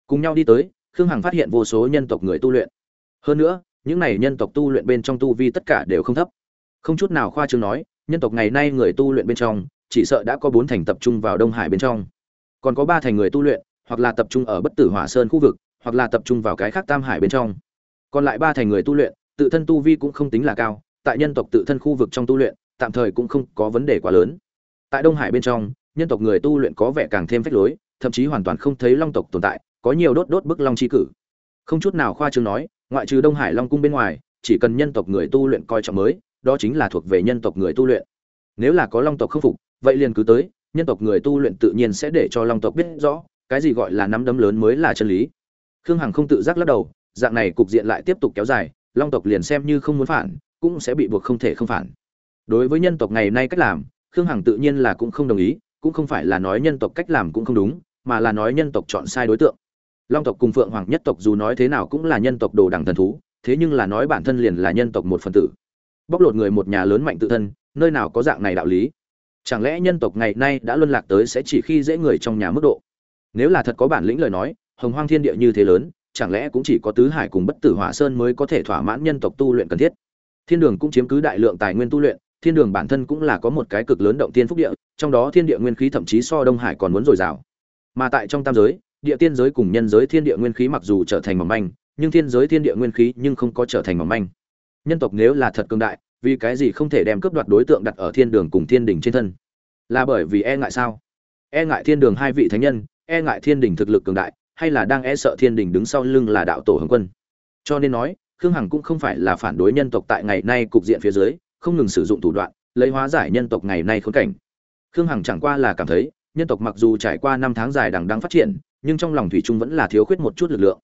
A: Cùng nhau đi tới, khương hằng phát hiện vô số nhân tộc người tu luyện. Hơn nữa, những này nhân tộc tu luyện bên trong tu vi tất cả đều không thấp. Không chút nào khoa trương nói, nhân tộc ngày nay người tu luyện bên trong, chỉ sợ đã có bốn thành tập trung vào đông hải bên trong. Còn có ba thành người tu luyện, hoặc là tập trung ở bất tử hỏa sơn khu vực, hoặc là tập trung vào cái khác tam hải bên trong. Còn lại ba thành người tu luyện, tự thân tu vi cũng không tính là cao, tại nhân tộc tự thân khu vực trong tu luyện, tạm thời cũng không có vấn đề quá lớn. Tại đông hải bên trong nhân tộc người tu luyện có vẻ càng thêm phách lối, thậm chí hoàn toàn không thấy long tộc tồn tại, có nhiều đốt đốt bức long chi cử. Không chút nào khoa trương nói, ngoại trừ đông hải long cung bên ngoài, chỉ cần nhân tộc người tu luyện coi trọng mới, đó chính là thuộc về nhân tộc người tu luyện. Nếu là có long tộc khâm phục, vậy liền cứ tới, nhân tộc người tu luyện tự nhiên sẽ để cho long tộc biết rõ, cái gì gọi là nắm đấm lớn mới là chân lý. Khương hằng không tự giác lắc đầu, dạng này cục diện lại tiếp tục kéo dài, long tộc liền xem như không muốn phản, cũng sẽ bị buộc không thể không phản. Đối với nhân tộc ngày nay cách làm, khương hằng tự nhiên là cũng không đồng ý cũng không phải là nói nhân tộc cách làm cũng không đúng, mà là nói nhân tộc chọn sai đối tượng. Long tộc cùng phượng hoàng nhất tộc dù nói thế nào cũng là nhân tộc đồ đẳng thần thú, thế nhưng là nói bản thân liền là nhân tộc một phần tử. Bóc lột người một nhà lớn mạnh tự thân, nơi nào có dạng này đạo lý? Chẳng lẽ nhân tộc ngày nay đã luân lạc tới sẽ chỉ khi dễ người trong nhà mức độ? Nếu là thật có bản lĩnh lời nói, hồng hoang thiên địa như thế lớn, chẳng lẽ cũng chỉ có tứ hải cùng bất tử hỏa sơn mới có thể thỏa mãn nhân tộc tu luyện cần thiết? Thiên đường cũng chiếm cứ đại lượng tài nguyên tu luyện thiên đường bản thân cũng là có một cái cực lớn động tiên phúc địa, trong đó thiên địa nguyên khí thậm chí so đông hải còn muốn dồi dào. Mà tại trong tam giới, địa tiên giới cùng nhân giới thiên địa nguyên khí mặc dù trở thành mỏng manh, nhưng thiên giới thiên địa nguyên khí nhưng không có trở thành mỏng manh. Nhân tộc nếu là thật cường đại, vì cái gì không thể đem cướp đoạt đối tượng đặt ở thiên đường cùng thiên đình trên thân? Là bởi vì e ngại sao? E ngại thiên đường hai vị thánh nhân e ngại thiên đình thực lực cường đại, hay là đang e sợ thiên đình đứng sau lưng là đạo tổ hồng quân? Cho nên nói, khương hằng cũng không phải là phản đối nhân tộc tại ngày nay cục diện phía dưới không ngừng sử dụng thủ đoạn, lấy hóa giải nhân tộc ngày nay khốn cảnh. Khương hằng chẳng qua là cảm thấy, nhân tộc mặc dù trải qua năm tháng dài đằng đang phát triển, nhưng trong lòng thủy trung vẫn là thiếu khuyết một chút lực lượng.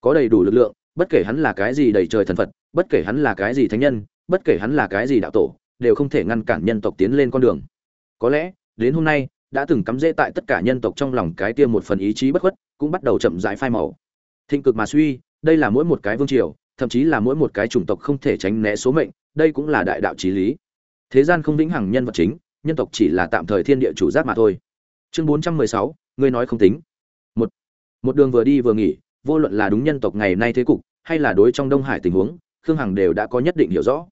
A: Có đầy đủ lực lượng, bất kể hắn là cái gì đầy trời thần phật, bất kể hắn là cái gì thánh nhân, bất kể hắn là cái gì đạo tổ, đều không thể ngăn cản nhân tộc tiến lên con đường. Có lẽ, đến hôm nay, đã từng cắm rễ tại tất cả nhân tộc trong lòng cái kia một phần ý chí bất khuất, cũng bắt đầu chậm rãi phai màu. Thịnh cực mà suy, đây là mỗi một cái vương triều, thậm chí là mỗi một cái chủng tộc không thể tránh né số mệnh đây cũng là đại đạo chí lý. Thế gian không vĩnh hằng nhân vật chính, nhân tộc chỉ là tạm thời thiên địa chủ giác mà thôi. Chương bốn trăm mười sáu, ngươi nói không tính. Một một đường vừa đi vừa nghỉ, vô luận là đúng nhân tộc ngày nay thế cục, hay là đối trong đông hải tình huống, khương hằng đều đã có nhất định hiểu rõ.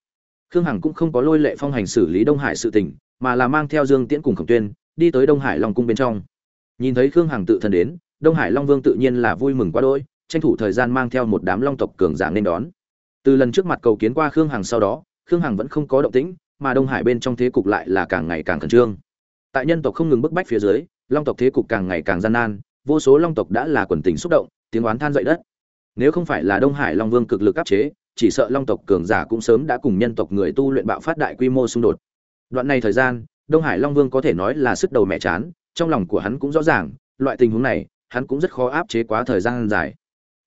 A: Khương hằng cũng không có lôi lệ phong hành xử lý đông hải sự tình, mà là mang theo dương tiễn cùng khổng tuyên, đi tới đông hải long cung bên trong. Nhìn thấy khương hằng tự thân đến, đông hải long vương tự nhiên là vui mừng quá đỗi, tranh thủ thời gian mang theo một đám long tộc cường giả nên đón. Từ lần trước mặt cầu kiến qua khương hằng sau đó khương hằng vẫn không có động tĩnh, mà đông hải bên trong thế cục lại là càng ngày càng khẩn trương. Tại nhân tộc không ngừng bức bách phía dưới, long tộc thế cục càng ngày càng gian nan, vô số long tộc đã là quần tình xúc động, tiếng oán than dậy đất. Nếu không phải là đông hải long vương cực lực áp chế, chỉ sợ long tộc cường giả cũng sớm đã cùng nhân tộc người tu luyện bạo phát đại quy mô xung đột. Đoạn này thời gian, đông hải long vương có thể nói là sức đầu mẹ chán, trong lòng của hắn cũng rõ ràng, loại tình huống này, hắn cũng rất khó áp chế quá thời gian dài.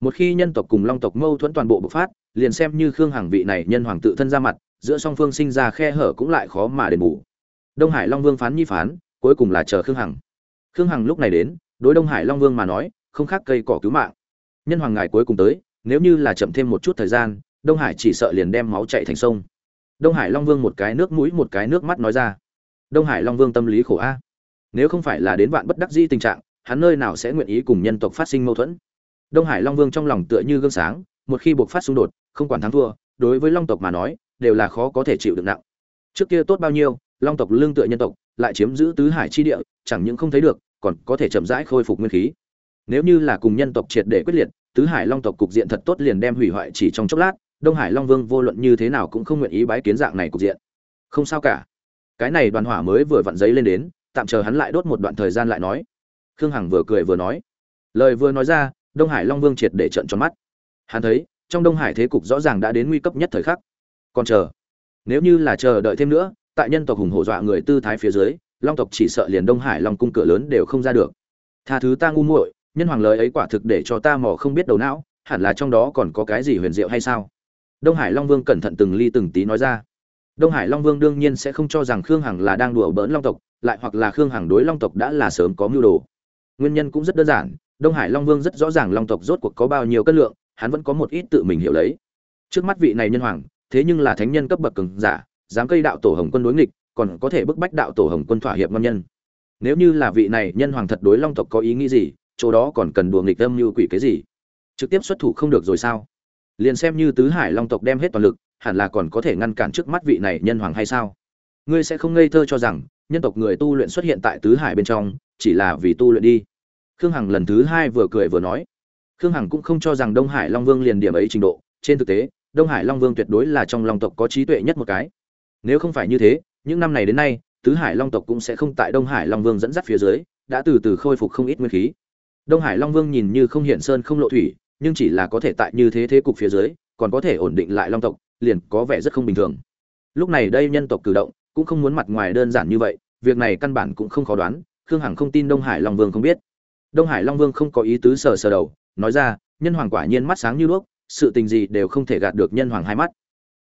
A: Một khi nhân tộc cùng long tộc mâu thuẫn toàn bộ bộc phát, liền xem như khương hằng vị này nhân hoàng tự thân ra mặt giữa song phương sinh ra khe hở cũng lại khó mà đền bù. Đông hải long vương phán nhi phán, cuối cùng là chờ khương hằng. Khương hằng lúc này đến, đối đông hải long vương mà nói, không khác cây cỏ cứu mạng. Nhân hoàng ngài cuối cùng tới, nếu như là chậm thêm một chút thời gian, đông hải chỉ sợ liền đem máu chảy thành sông. Đông hải long vương một cái nước mũi một cái nước mắt nói ra. Đông hải long vương tâm lý khổ a. Nếu không phải là đến vạn bất đắc di tình trạng, hắn nơi nào sẽ nguyện ý cùng nhân tộc phát sinh mâu thuẫn? Đông hải long vương trong lòng tựa như gương sáng, một khi buộc phát xung đột, không quản thắng thua, đối với long tộc mà nói đều là khó có thể chịu được nặng. Trước kia tốt bao nhiêu, long tộc lương tựa nhân tộc, lại chiếm giữ tứ hải chi địa, chẳng những không thấy được, còn có thể chậm rãi khôi phục nguyên khí. Nếu như là cùng nhân tộc triệt để quyết liệt, tứ hải long tộc cục diện thật tốt liền đem hủy hoại chỉ trong chốc lát, đông hải long vương vô luận như thế nào cũng không nguyện ý bái kiến dạng này cục diện. Không sao cả. Cái này đoàn hỏa mới vừa vặn giấy lên đến, tạm chờ hắn lại đốt một đoạn thời gian lại nói. Khương hằng vừa cười vừa nói. Lời vừa nói ra, đông hải long vương triệt để trận tròn mắt. Hắn thấy, trong đông hải thế cục rõ ràng đã đến nguy cấp nhất thời khắc còn chờ. Nếu như là chờ đợi thêm nữa, tại nhân tộc hùng hổ dọa người tư thái phía dưới, long tộc chỉ sợ liền đông hải long cung cửa lớn đều không ra được. Tha thứ ta ngu muội, nhân hoàng lời ấy quả thực để cho ta mò không biết đầu não, hẳn là trong đó còn có cái gì huyền diệu hay sao? Đông hải long vương cẩn thận từng ly từng tí nói ra. Đông hải long vương đương nhiên sẽ không cho rằng khương hằng là đang đùa bỡn long tộc, lại hoặc là khương hằng đối long tộc đã là sớm có mưu đồ. Nguyên nhân cũng rất đơn giản, đông hải long vương rất rõ ràng long tộc rốt cuộc có bao nhiêu cân lượng, hắn vẫn có một ít tự mình hiểu lấy. Trước mắt vị này nhân hoàng thế nhưng là thánh nhân cấp bậc cường giả, dám cây đạo tổ hồng quân đối nghịch, còn có thể bức bách đạo tổ hồng quân thỏa hiệp ngon nhân. Nếu như là vị này nhân hoàng thật đối long tộc có ý nghĩ gì, chỗ đó còn cần đùa nghịch âm như quỷ cái gì? Trực tiếp xuất thủ không được rồi sao? Liền xem như tứ hải long tộc đem hết toàn lực, hẳn là còn có thể ngăn cản trước mắt vị này nhân hoàng hay sao? Ngươi sẽ không ngây thơ cho rằng, nhân tộc người tu luyện xuất hiện tại tứ hải bên trong, chỉ là vì tu luyện đi. Khương hằng lần thứ hai vừa cười vừa nói. Khương hằng cũng không cho rằng đông hải long vương liền điểm ấy trình độ, trên thực tế đông hải long vương tuyệt đối là trong long tộc có trí tuệ nhất một cái. Nếu không phải như thế, những năm này đến nay, tứ hải long tộc cũng sẽ không tại đông hải long vương dẫn dắt phía dưới, đã từ từ khôi phục không ít nguyên khí. Đông hải long vương nhìn như không hiện sơn không lộ thủy, nhưng chỉ là có thể tại như thế thế cục phía dưới, còn có thể ổn định lại long tộc, liền có vẻ rất không bình thường. Lúc này đây nhân tộc cử động, cũng không muốn mặt ngoài đơn giản như vậy, việc này căn bản cũng không khó đoán, khương hằng không tin đông hải long vương không biết. Đông hải long vương không có ý tứ sờ sờ đầu, nói ra, nhân hoàng quả nhiên mắt sáng như đuốc sự tình gì đều không thể gạt được nhân hoàng hai mắt.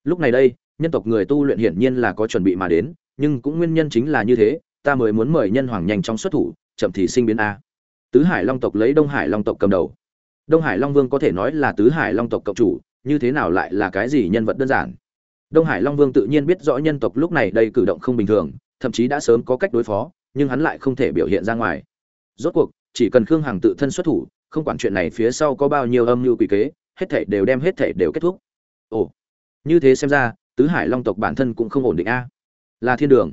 A: Lúc này đây, nhân tộc người tu luyện hiển nhiên là có chuẩn bị mà đến, nhưng cũng nguyên nhân chính là như thế, ta mới muốn mời nhân hoàng nhanh chóng xuất thủ, chậm thì sinh biến a. Tứ hải long tộc lấy đông hải long tộc cầm đầu. Đông hải long vương có thể nói là tứ hải long tộc cộng chủ, như thế nào lại là cái gì nhân vật đơn giản? Đông hải long vương tự nhiên biết rõ nhân tộc lúc này đây cử động không bình thường, thậm chí đã sớm có cách đối phó, nhưng hắn lại không thể biểu hiện ra ngoài. Rốt cuộc, chỉ cần khương hằng tự thân xuất thủ, không quản chuyện này phía sau có bao nhiêu âm mưu quỷ kế hết thảy đều đem hết thảy đều kết thúc. Ồ, như thế xem ra, tứ hải long tộc bản thân cũng không ổn định a. Là thiên đường,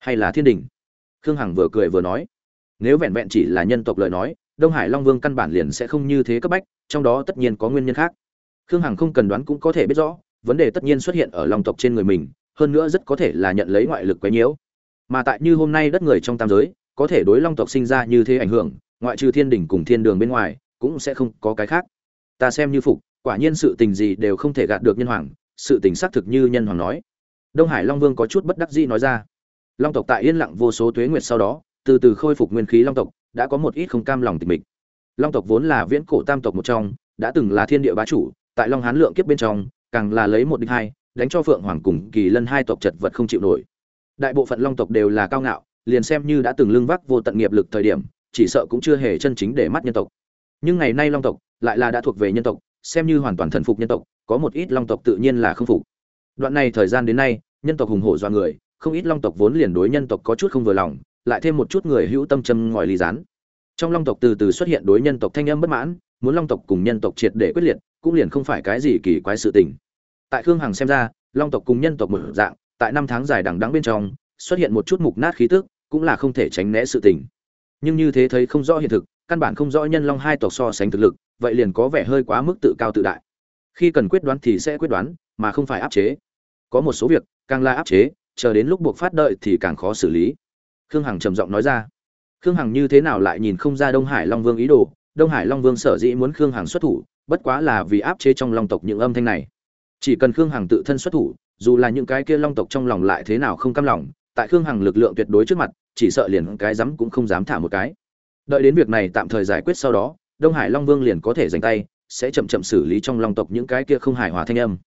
A: hay là thiên đình khương hằng vừa cười vừa nói. Nếu vẹn vẹn chỉ là nhân tộc lời nói, đông hải long vương căn bản liền sẽ không như thế cấp bách, trong đó tất nhiên có nguyên nhân khác. Khương hằng không cần đoán cũng có thể biết rõ, vấn đề tất nhiên xuất hiện ở long tộc trên người mình, hơn nữa rất có thể là nhận lấy ngoại lực quấy nhiễu. Mà tại như hôm nay đất người trong tam giới, có thể đối long tộc sinh ra như thế ảnh hưởng, ngoại trừ thiên đỉnh cùng thiên đường bên ngoài, cũng sẽ không có cái khác ta xem như phục, quả nhiên sự tình gì đều không thể gạt được nhân hoàng, sự tình xác thực như nhân hoàng nói. Đông hải long vương có chút bất đắc dĩ nói ra. Long tộc tại yên lặng vô số tuế nguyệt sau đó, từ từ khôi phục nguyên khí long tộc, đã có một ít không cam lòng tình mình long tộc vốn là viễn cổ tam tộc một trong, đã từng là thiên địa bá chủ, tại long hán lượng kiếp bên trong, càng là lấy một địch hai, đánh cho phượng hoàng cùng kỳ lân hai tộc chật vật không chịu nổi. Đại bộ phận long tộc đều là cao ngạo, liền xem như đã từng lưng vác vô tận nghiệp lực thời điểm, chỉ sợ cũng chưa hề chân chính để mắt nhân tộc nhưng ngày nay long tộc lại là đã thuộc về nhân tộc, xem như hoàn toàn thần phục nhân tộc, có một ít long tộc tự nhiên là không phục. Đoạn này thời gian đến nay, nhân tộc hùng hổ do người, không ít long tộc vốn liền đối nhân tộc có chút không vừa lòng, lại thêm một chút người hữu tâm châm ngòi lý rán trong long tộc từ từ xuất hiện đối nhân tộc thanh âm bất mãn, muốn long tộc cùng nhân tộc triệt để quyết liệt, cũng liền không phải cái gì kỳ quái sự tình. Tại khương hằng xem ra, long tộc cùng nhân tộc một dạng, tại năm tháng dài đằng đẵng bên trong, xuất hiện một chút mục nát khí tức, cũng là không thể tránh né sự tình. Nhưng như thế thấy không rõ hiện thực căn bản không rõ nhân long hai tộc so sánh thực lực, vậy liền có vẻ hơi quá mức tự cao tự đại. Khi cần quyết đoán thì sẽ quyết đoán, mà không phải áp chế. Có một số việc, càng là áp chế, chờ đến lúc buộc phát đợi thì càng khó xử lý. Khương hằng trầm giọng nói ra. Khương hằng như thế nào lại nhìn không ra đông hải long vương ý đồ? Đông hải long vương sở dĩ muốn khương hằng xuất thủ, bất quá là vì áp chế trong long tộc những âm thanh này. Chỉ cần khương hằng tự thân xuất thủ, dù là những cái kia long tộc trong lòng lại thế nào không cam lòng, tại khương hằng lực lượng tuyệt đối trước mặt, chỉ sợ liền cái dám cũng không dám thả một cái đợi đến việc này tạm thời giải quyết sau đó, đông hải long vương liền có thể dành tay, sẽ chậm chậm xử lý trong long tộc những cái kia không hài hòa thanh âm.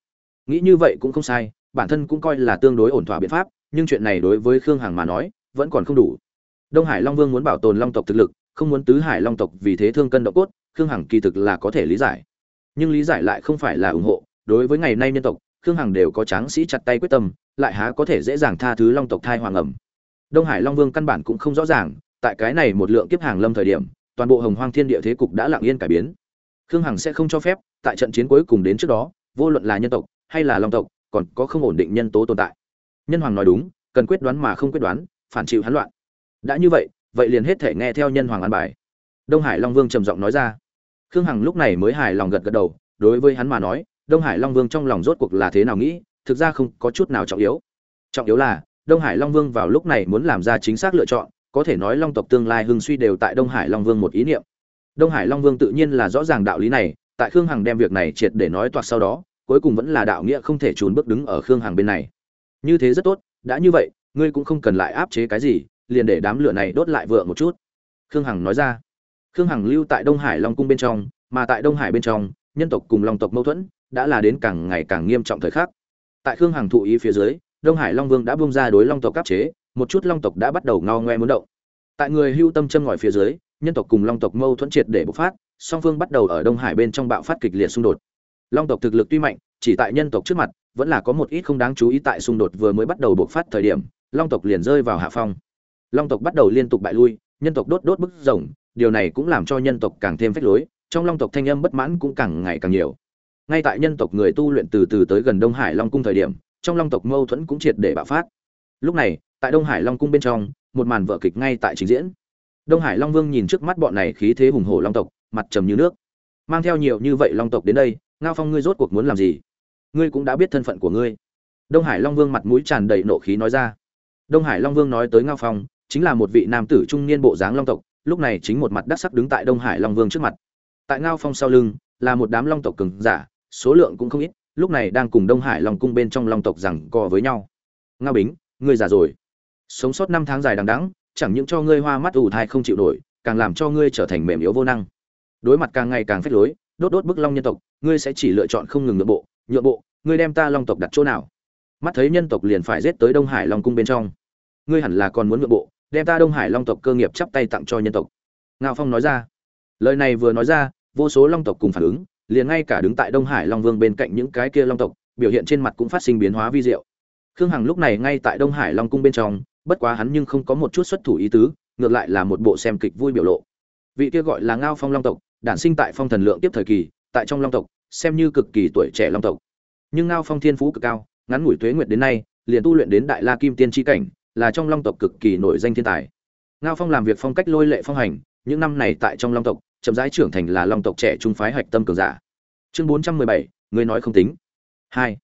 A: Nghĩ như vậy cũng không sai, bản thân cũng coi là tương đối ổn thỏa biện pháp, nhưng chuyện này đối với khương hằng mà nói, vẫn còn không đủ. Đông hải long vương muốn bảo tồn long tộc thực lực, không muốn tứ hải long tộc vì thế thương cân độ cốt, khương hằng kỳ thực là có thể lý giải. Nhưng lý giải lại không phải là ủng hộ. Đối với ngày nay nhân tộc, khương hằng đều có tráng sĩ chặt tay quyết tâm, lại há có thể dễ dàng tha thứ long tộc thai hoàng ẩm. Đông hải long vương căn bản cũng không rõ ràng tại cái này một lượng kiếp hàng lâm thời điểm, toàn bộ hồng hoang thiên địa thế cục đã lặng yên cải biến. Khương hằng sẽ không cho phép, tại trận chiến cuối cùng đến trước đó, vô luận là nhân tộc hay là long tộc, còn có không ổn định nhân tố tồn tại. Nhân hoàng nói đúng, cần quyết đoán mà không quyết đoán, phản chịu hắn loạn. Đã như vậy vậy liền hết thể nghe theo nhân hoàng an bài. Đông hải long vương trầm giọng nói ra. Khương hằng lúc này mới hài lòng gật gật đầu, đối với hắn mà nói, đông hải long vương trong lòng rốt cuộc là thế nào nghĩ, thực ra không có chút nào trọng yếu. Trọng yếu là, đông hải long vương vào lúc này muốn làm ra chính xác lựa chọn có thể nói long tộc tương lai hưng suy đều tại đông hải long vương một ý niệm. Đông hải long vương tự nhiên là rõ ràng đạo lý này, tại khương hằng đem việc này triệt để nói toạc sau đó, cuối cùng vẫn là đạo nghĩa không thể trốn bước đứng ở khương hằng bên này. Như thế rất tốt, đã như vậy, ngươi cũng không cần lại áp chế cái gì, liền để đám lửa này đốt lại vượng một chút. Khương hằng nói ra. Khương hằng lưu tại đông hải long cung bên trong, mà tại đông hải bên trong, nhân tộc cùng long tộc mâu thuẫn đã là đến càng ngày càng nghiêm trọng thời khắc. Tại khương hằng thụ ý phía dưới, đông hải long vương đã bung ra đối long tộc áp chế một chút long tộc đã bắt đầu ngao ngoe muốn động. Tại người hưu tâm châm ngòi phía dưới, nhân tộc cùng long tộc mâu thuẫn triệt để bộc phát, song phương bắt đầu ở đông hải bên trong bạo phát kịch liệt xung đột. Long tộc thực lực tuy mạnh, chỉ tại nhân tộc trước mặt, vẫn là có một ít không đáng chú ý tại xung đột vừa mới bắt đầu bộc phát thời điểm, long tộc liền rơi vào hạ phong. Long tộc bắt đầu liên tục bại lui, nhân tộc đốt đốt bức rồng, điều này cũng làm cho nhân tộc càng thêm phách lối, trong long tộc thanh âm bất mãn cũng càng ngày càng nhiều. Ngay tại nhân tộc người tu luyện từ từ tới gần đông hải long cung thời điểm, trong long tộc mâu thuẫn cũng triệt để bạo phát. Lúc này tại đông hải long cung bên trong, một màn vợ kịch ngay tại trình diễn. Đông hải long vương nhìn trước mắt bọn này khí thế hùng hổ long tộc, mặt trầm như nước. Mang theo nhiều như vậy long tộc đến đây, ngao phong ngươi rốt cuộc muốn làm gì? Ngươi cũng đã biết thân phận của ngươi. Đông hải long vương mặt mũi tràn đầy nộ khí nói ra. Đông hải long vương nói tới ngao phong, chính là một vị nam tử trung niên bộ dáng long tộc, lúc này chính một mặt đắc sắc đứng tại đông hải long vương trước mặt. Tại ngao phong sau lưng, là một đám long tộc cường giả, số lượng cũng không ít, lúc này đang cùng đông hải long cung bên trong long tộc rằng co với nhau. Ngao bính, ngươi già rồi sống sót năm tháng dài đằng đẵng, chẳng những cho ngươi hoa mắt ủ thai không chịu nổi, càng làm cho ngươi trở thành mềm yếu vô năng. Đối mặt càng ngày càng phách lối, đốt đốt bức long nhân tộc, ngươi sẽ chỉ lựa chọn không ngừng nhượng bộ nhượng bộ, ngươi đem ta long tộc đặt chỗ nào? Mắt thấy nhân tộc liền phải giết tới đông hải long cung bên trong. Ngươi hẳn là còn muốn nhượng bộ, đem ta đông hải long tộc cơ nghiệp chắp tay tặng cho nhân tộc. Ngao phong nói ra. Lời này vừa nói ra, vô số long tộc cùng phản ứng, liền ngay cả đứng tại đông hải long vương bên cạnh những cái kia long tộc, biểu hiện trên mặt cũng phát sinh biến hóa vi diệu. Khương hằng lúc này ngay tại đông hải long cung bên trong bất quá hắn nhưng không có một chút xuất thủ ý tứ, ngược lại là một bộ xem kịch vui biểu lộ. Vị kia gọi là ngao phong long tộc, đản sinh tại phong thần lượng tiếp thời kỳ, tại trong long tộc, xem như cực kỳ tuổi trẻ long tộc. Nhưng ngao phong thiên phú cực cao, ngắn ngủi tuế nguyệt đến nay, liền tu luyện đến đại la kim tiên tri cảnh, là trong long tộc cực kỳ nổi danh thiên tài. Ngao phong làm việc phong cách lôi lệ phong hành, những năm này tại trong long tộc, chậm rãi trưởng thành là long tộc trẻ trung phái hạch tâm cường giả. Chương bốn trăm mười bảy, người nói không tính. Hai,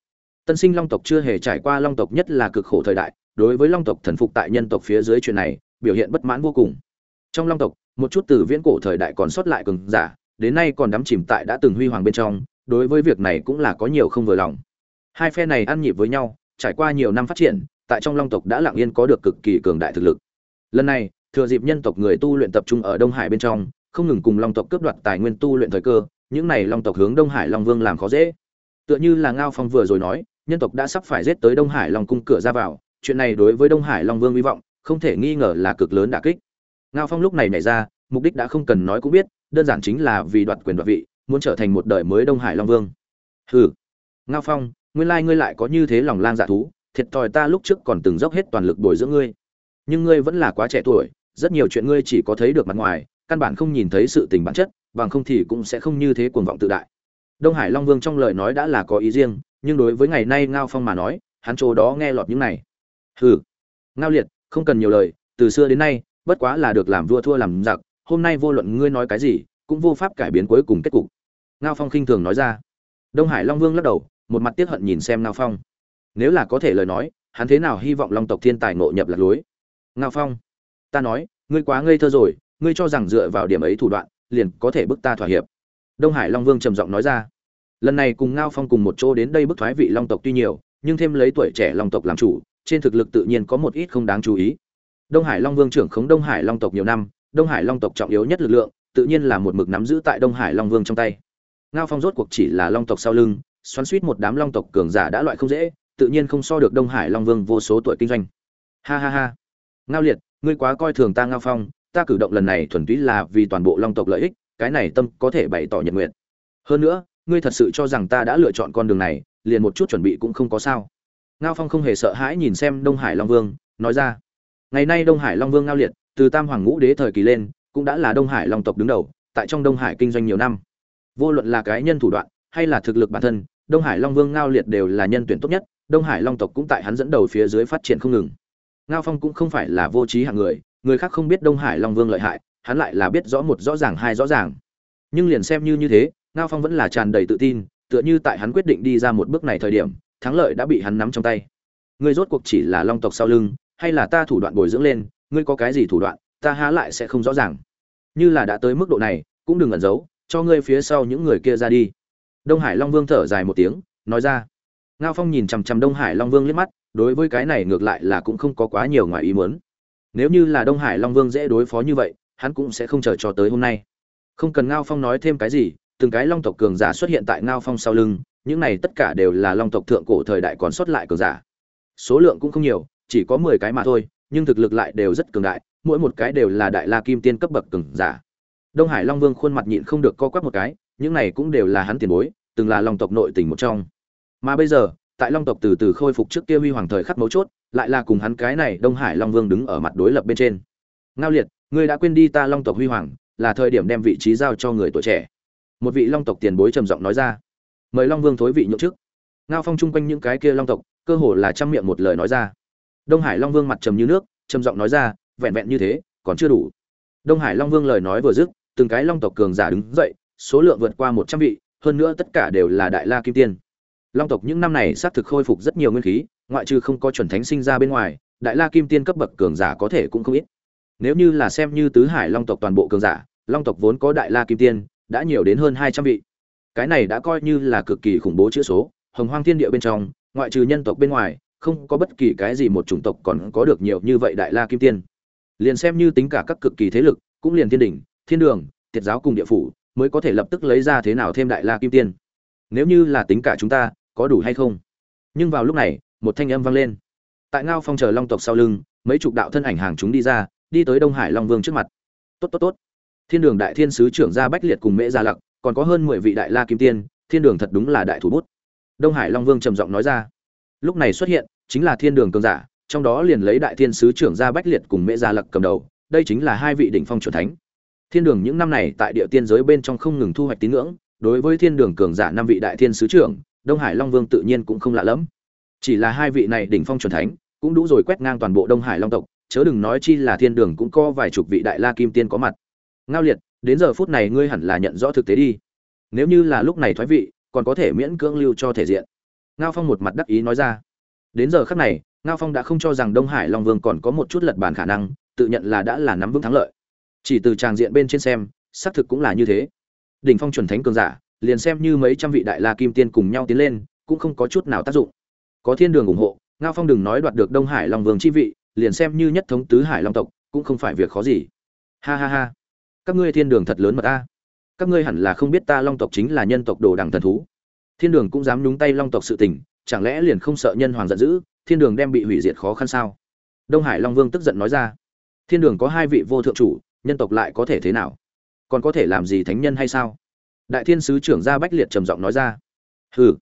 A: tân sinh long tộc chưa hề trải qua long tộc nhất là cực khổ thời đại đối với long tộc thần phục tại nhân tộc phía dưới chuyện này, biểu hiện bất mãn vô cùng. Trong long tộc, một chút từ viễn cổ thời đại còn sót lại cường giả, đến nay còn đắm chìm tại đã từng huy hoàng bên trong, đối với việc này cũng là có nhiều không vừa lòng. Hai phe này ăn nhịp với nhau, trải qua nhiều năm phát triển, tại trong long tộc đã lặng yên có được cực kỳ cường đại thực lực. Lần này, thừa dịp nhân tộc người tu luyện tập trung ở đông hải bên trong, không ngừng cùng long tộc cướp đoạt tài nguyên tu luyện thời cơ, những này long tộc hướng đông hải long vương làm khó dễ. Tựa như là ngao phong vừa rồi nói, nhân tộc đã sắp phải giết tới đông hải long cung cửa ra vào chuyện này đối với đông hải long vương hy vọng, không thể nghi ngờ là cực lớn đả kích. Ngao phong lúc này nhảy ra, mục đích đã không cần nói cũng biết, đơn giản chính là vì đoạt quyền đoạt vị, muốn trở thành một đời mới đông hải long vương. Hừ. Ngao phong, nguyên lai ngươi lại có như thế lòng lang dạ thú, thiệt thòi ta lúc trước còn từng dốc hết toàn lực bồi dưỡng ngươi. Nhưng ngươi vẫn là quá trẻ tuổi, rất nhiều chuyện ngươi chỉ có thấy được mặt ngoài, căn bản không nhìn thấy sự tình bản chất, bằng không thì cũng sẽ không như thế cuồng vọng tự đại. Đông hải long vương trong lời nói đã là có ý riêng, nhưng đối với ngày nay ngao phong mà nói, hắn chỗ đó nghe lọt những này hừ. Ngao liệt, không cần nhiều lời, từ xưa đến nay, bất quá là được làm vua thua làm giặc, hôm nay vô luận ngươi nói cái gì, cũng vô pháp cải biến cuối cùng kết cục. Ngao phong khinh thường nói ra. Đông hải long vương lắc đầu, một mặt tiếc hận nhìn xem ngao phong. Nếu là có thể lời nói, hắn thế nào hy vọng long tộc thiên tài ngộ nhập lạc lối? Ngao phong, ta nói, ngươi quá ngây thơ rồi, ngươi cho rằng dựa vào điểm ấy thủ đoạn, liền có thể bức ta thỏa hiệp. Đông hải long vương trầm giọng nói ra. Lần này cùng ngao phong cùng một chỗ đến đây bức thoái vị long tộc tuy nhiều, nhưng thêm lấy tuổi trẻ long tộc làm chủ trên thực lực tự nhiên có một ít không đáng chú ý. Đông hải long vương trưởng khống đông hải long tộc nhiều năm, đông hải long tộc trọng yếu nhất lực lượng, tự nhiên là một mực nắm giữ tại đông hải long vương trong tay. Ngao phong rốt cuộc chỉ là long tộc sau lưng, xoắn suýt một đám long tộc cường giả đã loại không dễ, tự nhiên không so được đông hải long vương vô số tuổi kinh doanh. Ha ha ha. Ngao liệt, ngươi quá coi thường ta ngao phong, ta cử động lần này thuần túy là vì toàn bộ long tộc lợi ích, cái này tâm có thể bày tỏ nhận nguyện. Hơn nữa, ngươi thật sự cho rằng ta đã lựa chọn con đường này, liền một chút chuẩn bị cũng không có sao ngao phong không hề sợ hãi nhìn xem đông hải long vương, nói ra, ngày nay đông hải long vương ngao liệt, từ tam hoàng ngũ đế thời kỳ lên, cũng đã là đông hải long tộc đứng đầu, tại trong đông hải kinh doanh nhiều năm. Vô luận là cái nhân thủ đoạn, hay là thực lực bản thân, đông hải long vương ngao liệt đều là nhân tuyển tốt nhất, đông hải long tộc cũng tại hắn dẫn đầu phía dưới phát triển không ngừng. Ngao phong cũng không phải là vô trí hạng người người khác không biết đông hải long vương lợi hại, hắn lại là biết rõ một rõ ràng hai rõ ràng. Nhưng liền xem như như thế, ngao phong vẫn là tràn đầy tự tin, tựa như tại hắn quyết định đi ra một bước này thời điểm thắng lợi đã bị hắn nắm trong tay. Ngươi rốt cuộc chỉ là long tộc sau lưng, hay là ta thủ đoạn bồi dưỡng lên, ngươi có cái gì thủ đoạn, ta há lại sẽ không rõ ràng. Như là đã tới mức độ này, cũng đừng ẩn giấu, cho ngươi phía sau những người kia ra đi. Đông hải long vương thở dài một tiếng, nói ra. Ngao phong nhìn chằm chằm đông hải long vương liếc mắt, đối với cái này ngược lại là cũng không có quá nhiều ngoài ý muốn. Nếu như là đông hải long vương dễ đối phó như vậy, hắn cũng sẽ không chờ cho tới hôm nay. Không cần ngao phong nói thêm cái gì, từng cái long tộc cường giả xuất hiện tại ngao phong sau lưng những này tất cả đều là long tộc thượng cổ thời đại còn sót lại cường giả. Số lượng cũng không nhiều, chỉ có mười cái mà thôi, nhưng thực lực lại đều rất cường đại, mỗi một cái đều là đại la kim tiên cấp bậc cường giả. Đông hải long vương khuôn mặt nhịn không được co quắp một cái, những này cũng đều là hắn tiền bối, từng là long tộc nội tình một trong. Mà bây giờ, tại long tộc từ từ khôi phục trước kia huy hoàng thời khắc mấu chốt, lại là cùng hắn cái này đông hải long vương đứng ở mặt đối lập bên trên. Ngao liệt, ngươi đã quên đi ta long tộc huy hoàng, là thời điểm đem vị trí giao cho người tuổi trẻ. Một vị long tộc tiền bối trầm giọng nói ra mời long vương thối vị nhượng chức. Ngao phong chung quanh những cái kia long tộc, cơ hồ là trăm miệng một lời nói ra. Đông hải long vương mặt trầm như nước, trầm giọng nói ra, vẹn vẹn như thế, còn chưa đủ. Đông hải long vương lời nói vừa dứt, từng cái long tộc cường giả đứng dậy, số lượng vượt qua một trăm vị, hơn nữa tất cả đều là đại la kim tiên. Long tộc những năm này xác thực khôi phục rất nhiều nguyên khí, ngoại trừ không có chuẩn thánh sinh ra bên ngoài, đại la kim tiên cấp bậc cường giả có thể cũng không ít. Nếu như là xem như tứ hải long tộc toàn bộ cường giả, long tộc vốn có đại la kim tiên, đã nhiều đến hơn hai trăm vị cái này đã coi như là cực kỳ khủng bố chữ số, hồng hoang thiên địa bên trong, ngoại trừ nhân tộc bên ngoài, không có bất kỳ cái gì một chủng tộc còn có được nhiều như vậy đại la kim tiên. Liền xem như tính cả các cực kỳ thế lực, cũng liền thiên đình thiên đường, tiệt giáo cùng địa phủ, mới có thể lập tức lấy ra thế nào thêm đại la kim tiên. Nếu như là tính cả chúng ta, có đủ hay không? Nhưng vào lúc này, một thanh âm vang lên. Tại ngao phong chờ long tộc sau lưng, mấy chục đạo thân ảnh hàng chúng đi ra, đi tới đông hải long vương trước mặt. Tốt tốt tốt. Thiên đường đại thiên sứ trưởng gia bách liệt cùng mễ gia lặc còn có hơn mười vị đại la kim tiên, thiên đường thật đúng là đại thủ bút. Đông hải long vương trầm giọng nói ra. Lúc này xuất hiện, chính là thiên đường cường giả, trong đó liền lấy đại thiên sứ trưởng gia bách liệt cùng mễ gia lặc cầm đầu, đây chính là hai vị đỉnh phong chuẩn thánh. Thiên đường những năm này tại địa tiên giới bên trong không ngừng thu hoạch tín ngưỡng, đối với thiên đường cường giả năm vị đại thiên sứ trưởng, đông hải long vương tự nhiên cũng không lạ lẫm. Chỉ là hai vị này đỉnh phong chuẩn thánh, cũng đủ rồi quét ngang toàn bộ đông hải long tộc, chớ đừng nói chi là thiên đường cũng có vài chục vị đại la kim tiên có mặt. Ngao liệt đến giờ phút này ngươi hẳn là nhận rõ thực tế đi. Nếu như là lúc này thoái vị, còn có thể miễn cưỡng lưu cho thể diện. Ngao phong một mặt đắc ý nói ra. Đến giờ khắc này, ngao phong đã không cho rằng đông hải long vương còn có một chút lật bàn khả năng, tự nhận là đã là nắm vững thắng lợi. Chỉ từ tràng diện bên trên xem, xác thực cũng là như thế. Đỉnh phong chuẩn thánh cường giả, liền xem như mấy trăm vị đại la kim tiên cùng nhau tiến lên, cũng không có chút nào tác dụng. Có thiên đường ủng hộ, ngao phong đừng nói đoạt được đông hải long vương chi vị, liền xem như nhất thống tứ hải long tộc, cũng không phải việc khó gì. Ha ha ha các ngươi thiên đường thật lớn mà ta. Các ngươi hẳn là không biết ta long tộc chính là nhân tộc đồ đằng thần thú. Thiên đường cũng dám nhúng tay long tộc sự tình, chẳng lẽ liền không sợ nhân hoàng giận dữ, thiên đường đem bị hủy diệt khó khăn sao? Đông hải long vương tức giận nói ra. Thiên đường có hai vị vô thượng chủ, nhân tộc lại có thể thế nào? Còn có thể làm gì thánh nhân hay sao? Đại thiên sứ trưởng gia bách liệt trầm giọng nói ra. Hừ,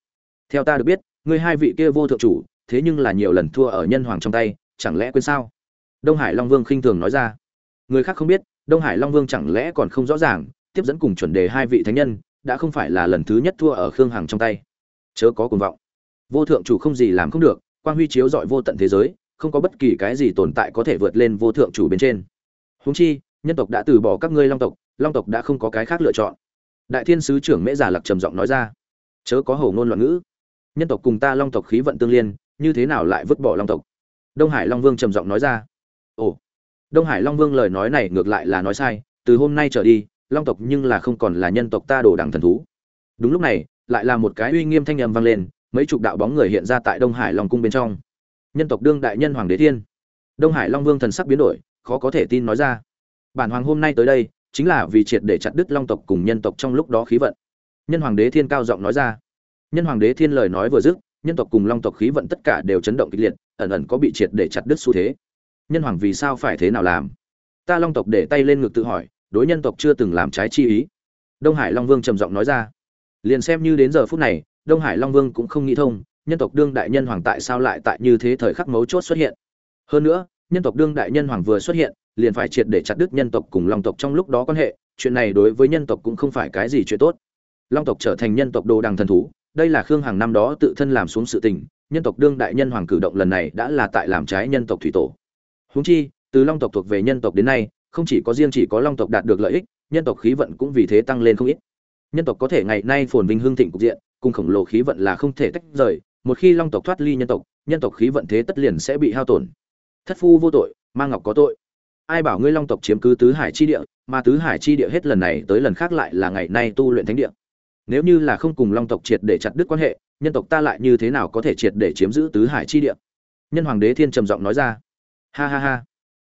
A: theo ta được biết, ngươi hai vị kia vô thượng chủ, thế nhưng là nhiều lần thua ở nhân hoàng trong tay, chẳng lẽ quên sao? Đông hải long vương khinh thường nói ra. Người khác không biết đông hải long vương chẳng lẽ còn không rõ ràng, tiếp dẫn cùng chuẩn đề hai vị thánh nhân, đã không phải là lần thứ nhất thua ở khương hằng trong tay. Chớ có cuồng vọng. Vô thượng chủ không gì làm không được, quang huy chiếu rọi vô tận thế giới, không có bất kỳ cái gì tồn tại có thể vượt lên vô thượng chủ bên trên. Huống chi, nhân tộc đã từ bỏ các ngươi long tộc long tộc đã không có cái khác lựa chọn. Đại thiên sứ trưởng mễ già lặc trầm giọng nói ra. Chớ có hầu ngôn loạn ngữ. Nhân tộc cùng ta long tộc khí vận tương liên, như thế nào lại vứt bỏ long tộc? Đông hải long vương trầm giọng nói ra. Ồ đông hải long vương lời nói này ngược lại là nói sai, từ hôm nay trở đi, long tộc nhưng là không còn là nhân tộc ta đồ đẳng thần thú. Đúng lúc này, lại là một cái uy nghiêm thanh âm vang lên, mấy chục đạo bóng người hiện ra tại đông hải long cung bên trong. Nhân tộc đương đại nhân hoàng đế thiên. Đông hải long vương thần sắc biến đổi, khó có thể tin nói ra. Bản hoàng hôm nay tới đây, chính là vì triệt để chặt đứt long tộc cùng nhân tộc trong lúc đó khí vận. Nhân hoàng đế thiên cao giọng nói ra. Nhân hoàng đế thiên lời nói vừa dứt, nhân tộc cùng long tộc khí vận tất cả đều chấn động kịch liệt, ẩn ẩn có bị triệt để chặt đứt xu thế nhân hoàng vì sao phải thế nào làm? Ta long tộc để tay lên ngực tự hỏi, đối nhân tộc chưa từng làm trái chi ý. Đông hải long vương trầm giọng nói ra. Liền xem như đến giờ phút này, đông hải long vương cũng không nghĩ thông, nhân tộc đương đại nhân hoàng tại sao lại tại như thế thời khắc mấu chốt xuất hiện? Hơn nữa, nhân tộc đương đại nhân hoàng vừa xuất hiện, liền phải triệt để chặt đứt nhân tộc cùng long tộc trong lúc đó quan hệ, chuyện này đối với nhân tộc cũng không phải cái gì chuyện tốt. Long tộc trở thành nhân tộc đồ đằng thần thú, đây là khương hàng năm đó tự thân làm xuống sự tình, nhân tộc đương đại nhân hoàng cử động lần này đã là tại làm trái nhân tộc thủy tổ. Huống chi, từ long tộc thuộc về nhân tộc đến nay, không chỉ có riêng chỉ có long tộc đạt được lợi ích, nhân tộc khí vận cũng vì thế tăng lên không ít. Nhân tộc có thể ngày nay phồn vinh hưng thịnh cục diện, cùng khổng lồ khí vận là không thể tách rời, một khi long tộc thoát ly nhân tộc nhân tộc khí vận thế tất liền sẽ bị hao tổn. Thất phu vô tội mang ngọc có tội. Ai bảo ngươi long tộc chiếm cứ tứ hải chi địa, mà tứ hải chi địa hết lần này tới lần khác lại là ngày nay tu luyện thánh địa? Nếu như là không cùng long tộc triệt để chặt đứt quan hệ, nhân tộc ta lại như thế nào có thể triệt để chiếm giữ tứ hải chi địa? Nhân hoàng đế thiên trầm giọng nói ra ha ha ha.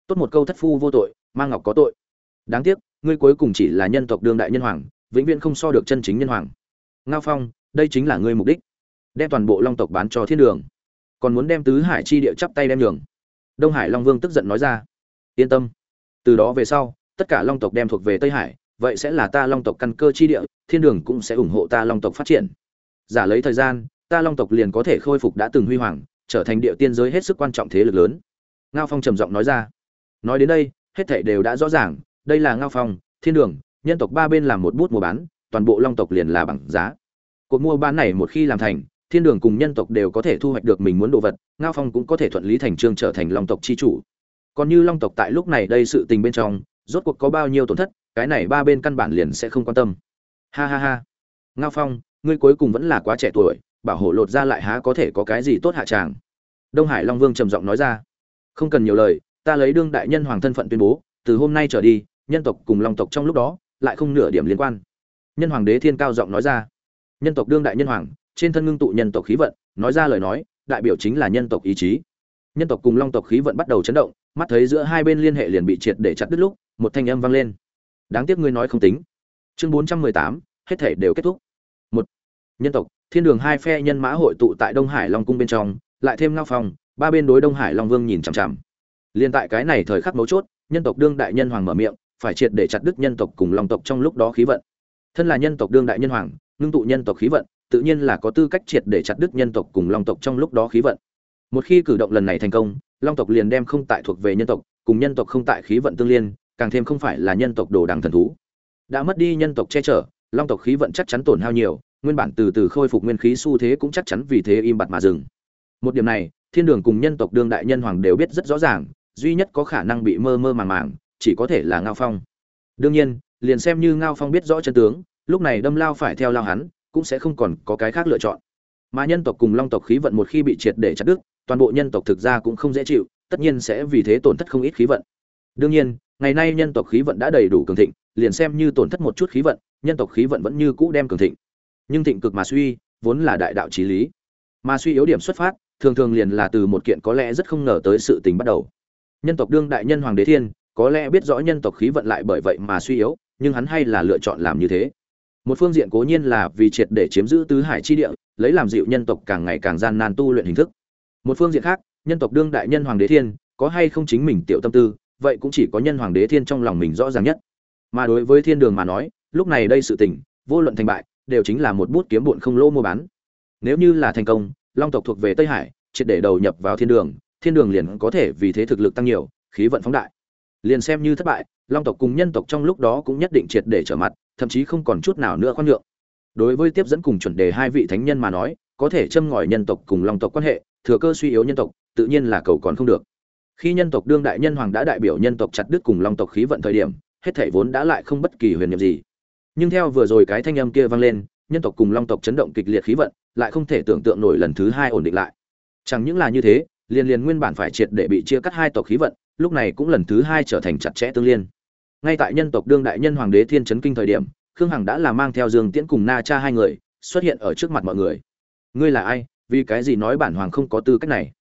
A: Tốt một câu thất phu vô tội mang ngọc có tội. Đáng tiếc, ngươi cuối cùng chỉ là nhân tộc đương đại nhân hoàng, vĩnh viễn không so được chân chính nhân hoàng. Ngao phong, đây chính là ngươi mục đích. Đem toàn bộ long tộc bán cho thiên đường. Còn muốn đem tứ hải chi địa chắp tay đem đường đông hải long vương tức giận nói ra. Yên tâm. Từ đó về sau, tất cả long tộc đem thuộc về tây hải, vậy sẽ là ta long tộc căn cơ chi địa, thiên đường cũng sẽ ủng hộ ta long tộc phát triển. Giả lấy thời gian, ta long tộc liền có thể khôi phục đã từng huy hoàng, trở thành địa tiên giới hết sức quan trọng thế lực lớn ngao phong trầm giọng nói ra. Nói đến đây, hết thảy đều đã rõ ràng, đây là ngao phong, thiên đường, nhân tộc ba bên làm một bút mua bán, toàn bộ long tộc liền là bằng giá. Cuộc mua bán này một khi làm thành, thiên đường cùng nhân tộc đều có thể thu hoạch được mình muốn đồ vật, ngao phong cũng có thể thuận lý thành trương trở thành long tộc chi chủ. Còn như long tộc tại lúc này đây sự tình bên trong, rốt cuộc có bao nhiêu tổn thất, cái này ba bên căn bản liền sẽ không quan tâm. Ha ha ha. Ngao phong, ngươi cuối cùng vẫn là quá trẻ tuổi, bảo hộ lột ra lại há có thể có cái gì tốt hạ tràng? Đông hải long vương trầm giọng nói ra không cần nhiều lời, ta lấy đương đại nhân hoàng thân phận tuyên bố, từ hôm nay trở đi, nhân tộc cùng long tộc trong lúc đó, lại không nửa điểm liên quan. Nhân hoàng đế thiên cao giọng nói ra. Nhân tộc đương đại nhân hoàng, trên thân ngưng tụ nhân tộc khí vận, nói ra lời nói, đại biểu chính là nhân tộc ý chí. Nhân tộc cùng long tộc khí vận bắt đầu chấn động, mắt thấy giữa hai bên liên hệ liền bị triệt để chặt đứt lúc, một thanh âm vang lên. Đáng tiếc ngươi nói không tính. Chương bốn trăm mười tám, hết thể đều kết thúc. Một, nhân tộc, thiên đường hai phe nhân mã hội tụ tại đông hải long cung bên trong, lại thêm ngao phong ba bên đối đông hải long vương nhìn chằm chằm liên tại cái này thời khắc mấu chốt nhân tộc đương đại nhân hoàng mở miệng phải triệt để chặt đứt nhân tộc cùng long tộc trong lúc đó khí vận thân là nhân tộc đương đại nhân hoàng ngưng tụ nhân tộc khí vận tự nhiên là có tư cách triệt để chặt đứt nhân tộc cùng long tộc trong lúc đó khí vận một khi cử động lần này thành công long tộc liền đem không tại thuộc về nhân tộc cùng nhân tộc không tại khí vận tương liên càng thêm không phải là nhân tộc đồ đằng thần thú đã mất đi nhân tộc che chở long tộc khí vận chắc chắn tổn hao nhiều nguyên bản từ từ khôi phục nguyên khí xu thế cũng chắc chắn vì thế im bặt mà dừng một điểm này thiên đường cùng nhân tộc đương đại nhân hoàng đều biết rất rõ ràng, duy nhất có khả năng bị mơ mơ màng màng, chỉ có thể là ngao phong. Đương nhiên, liền xem như ngao phong biết rõ chân tướng, lúc này đâm lao phải theo lao hắn, cũng sẽ không còn có cái khác lựa chọn. Mà nhân tộc cùng long tộc khí vận một khi bị triệt để chặt đứt, toàn bộ nhân tộc thực ra cũng không dễ chịu, tất nhiên sẽ vì thế tổn thất không ít khí vận. Đương nhiên, ngày nay nhân tộc khí vận đã đầy đủ cường thịnh, liền xem như tổn thất một chút khí vận, nhân tộc khí vận vẫn như cũ đem cường thịnh. Nhưng thịnh cực mà suy, vốn là đại đạo trí lý. Mà suy yếu điểm xuất phát thường thường liền là từ một kiện có lẽ rất không ngờ tới sự tình bắt đầu. Nhân tộc đương đại nhân hoàng đế thiên, có lẽ biết rõ nhân tộc khí vận lại bởi vậy mà suy yếu, nhưng hắn hay là lựa chọn làm như thế. Một phương diện cố nhiên là vì triệt để chiếm giữ tứ hải chi địa, lấy làm dịu nhân tộc càng ngày càng gian nan tu luyện hình thức. Một phương diện khác, nhân tộc đương đại nhân hoàng đế thiên, có hay không chính mình tiểu tâm tư, vậy cũng chỉ có nhân hoàng đế thiên trong lòng mình rõ ràng nhất. Mà đối với thiên đường mà nói, lúc này đây sự tình, vô luận thành bại, đều chính là một bút kiếm bụn không lỗ mua bán. Nếu như là thành công long tộc thuộc về tây hải, triệt để đầu nhập vào thiên đường thiên đường liền có thể vì thế thực lực tăng nhiều, khí vận phóng đại. Liền xem như thất bại, long tộc cùng nhân tộc trong lúc đó cũng nhất định triệt để trở mặt, thậm chí không còn chút nào nữa khoan nhượng. Đối với tiếp dẫn cùng chuẩn đề hai vị thánh nhân mà nói, có thể châm ngòi nhân tộc cùng long tộc quan hệ, thừa cơ suy yếu nhân tộc, tự nhiên là cầu còn không được. Khi nhân tộc đương đại nhân hoàng đã đại biểu nhân tộc chặt đứt cùng long tộc khí vận thời điểm, hết thảy vốn đã lại không bất kỳ huyền nhiệm gì. Nhưng theo vừa rồi cái thanh âm kia vang lên nhân tộc cùng long tộc chấn động kịch liệt khí vận, lại không thể tưởng tượng nổi lần thứ hai ổn định lại. Chẳng những là như thế liên liên nguyên bản phải triệt để bị chia cắt hai tộc khí vận, lúc này cũng lần thứ hai trở thành chặt chẽ tương liên. Ngay tại nhân tộc đương đại nhân hoàng đế thiên chấn kinh thời điểm, khương hằng đã là mang theo dương tiễn cùng na cha hai người, xuất hiện ở trước mặt mọi người. Ngươi là ai? Vì cái gì nói bản hoàng không có tư cách này?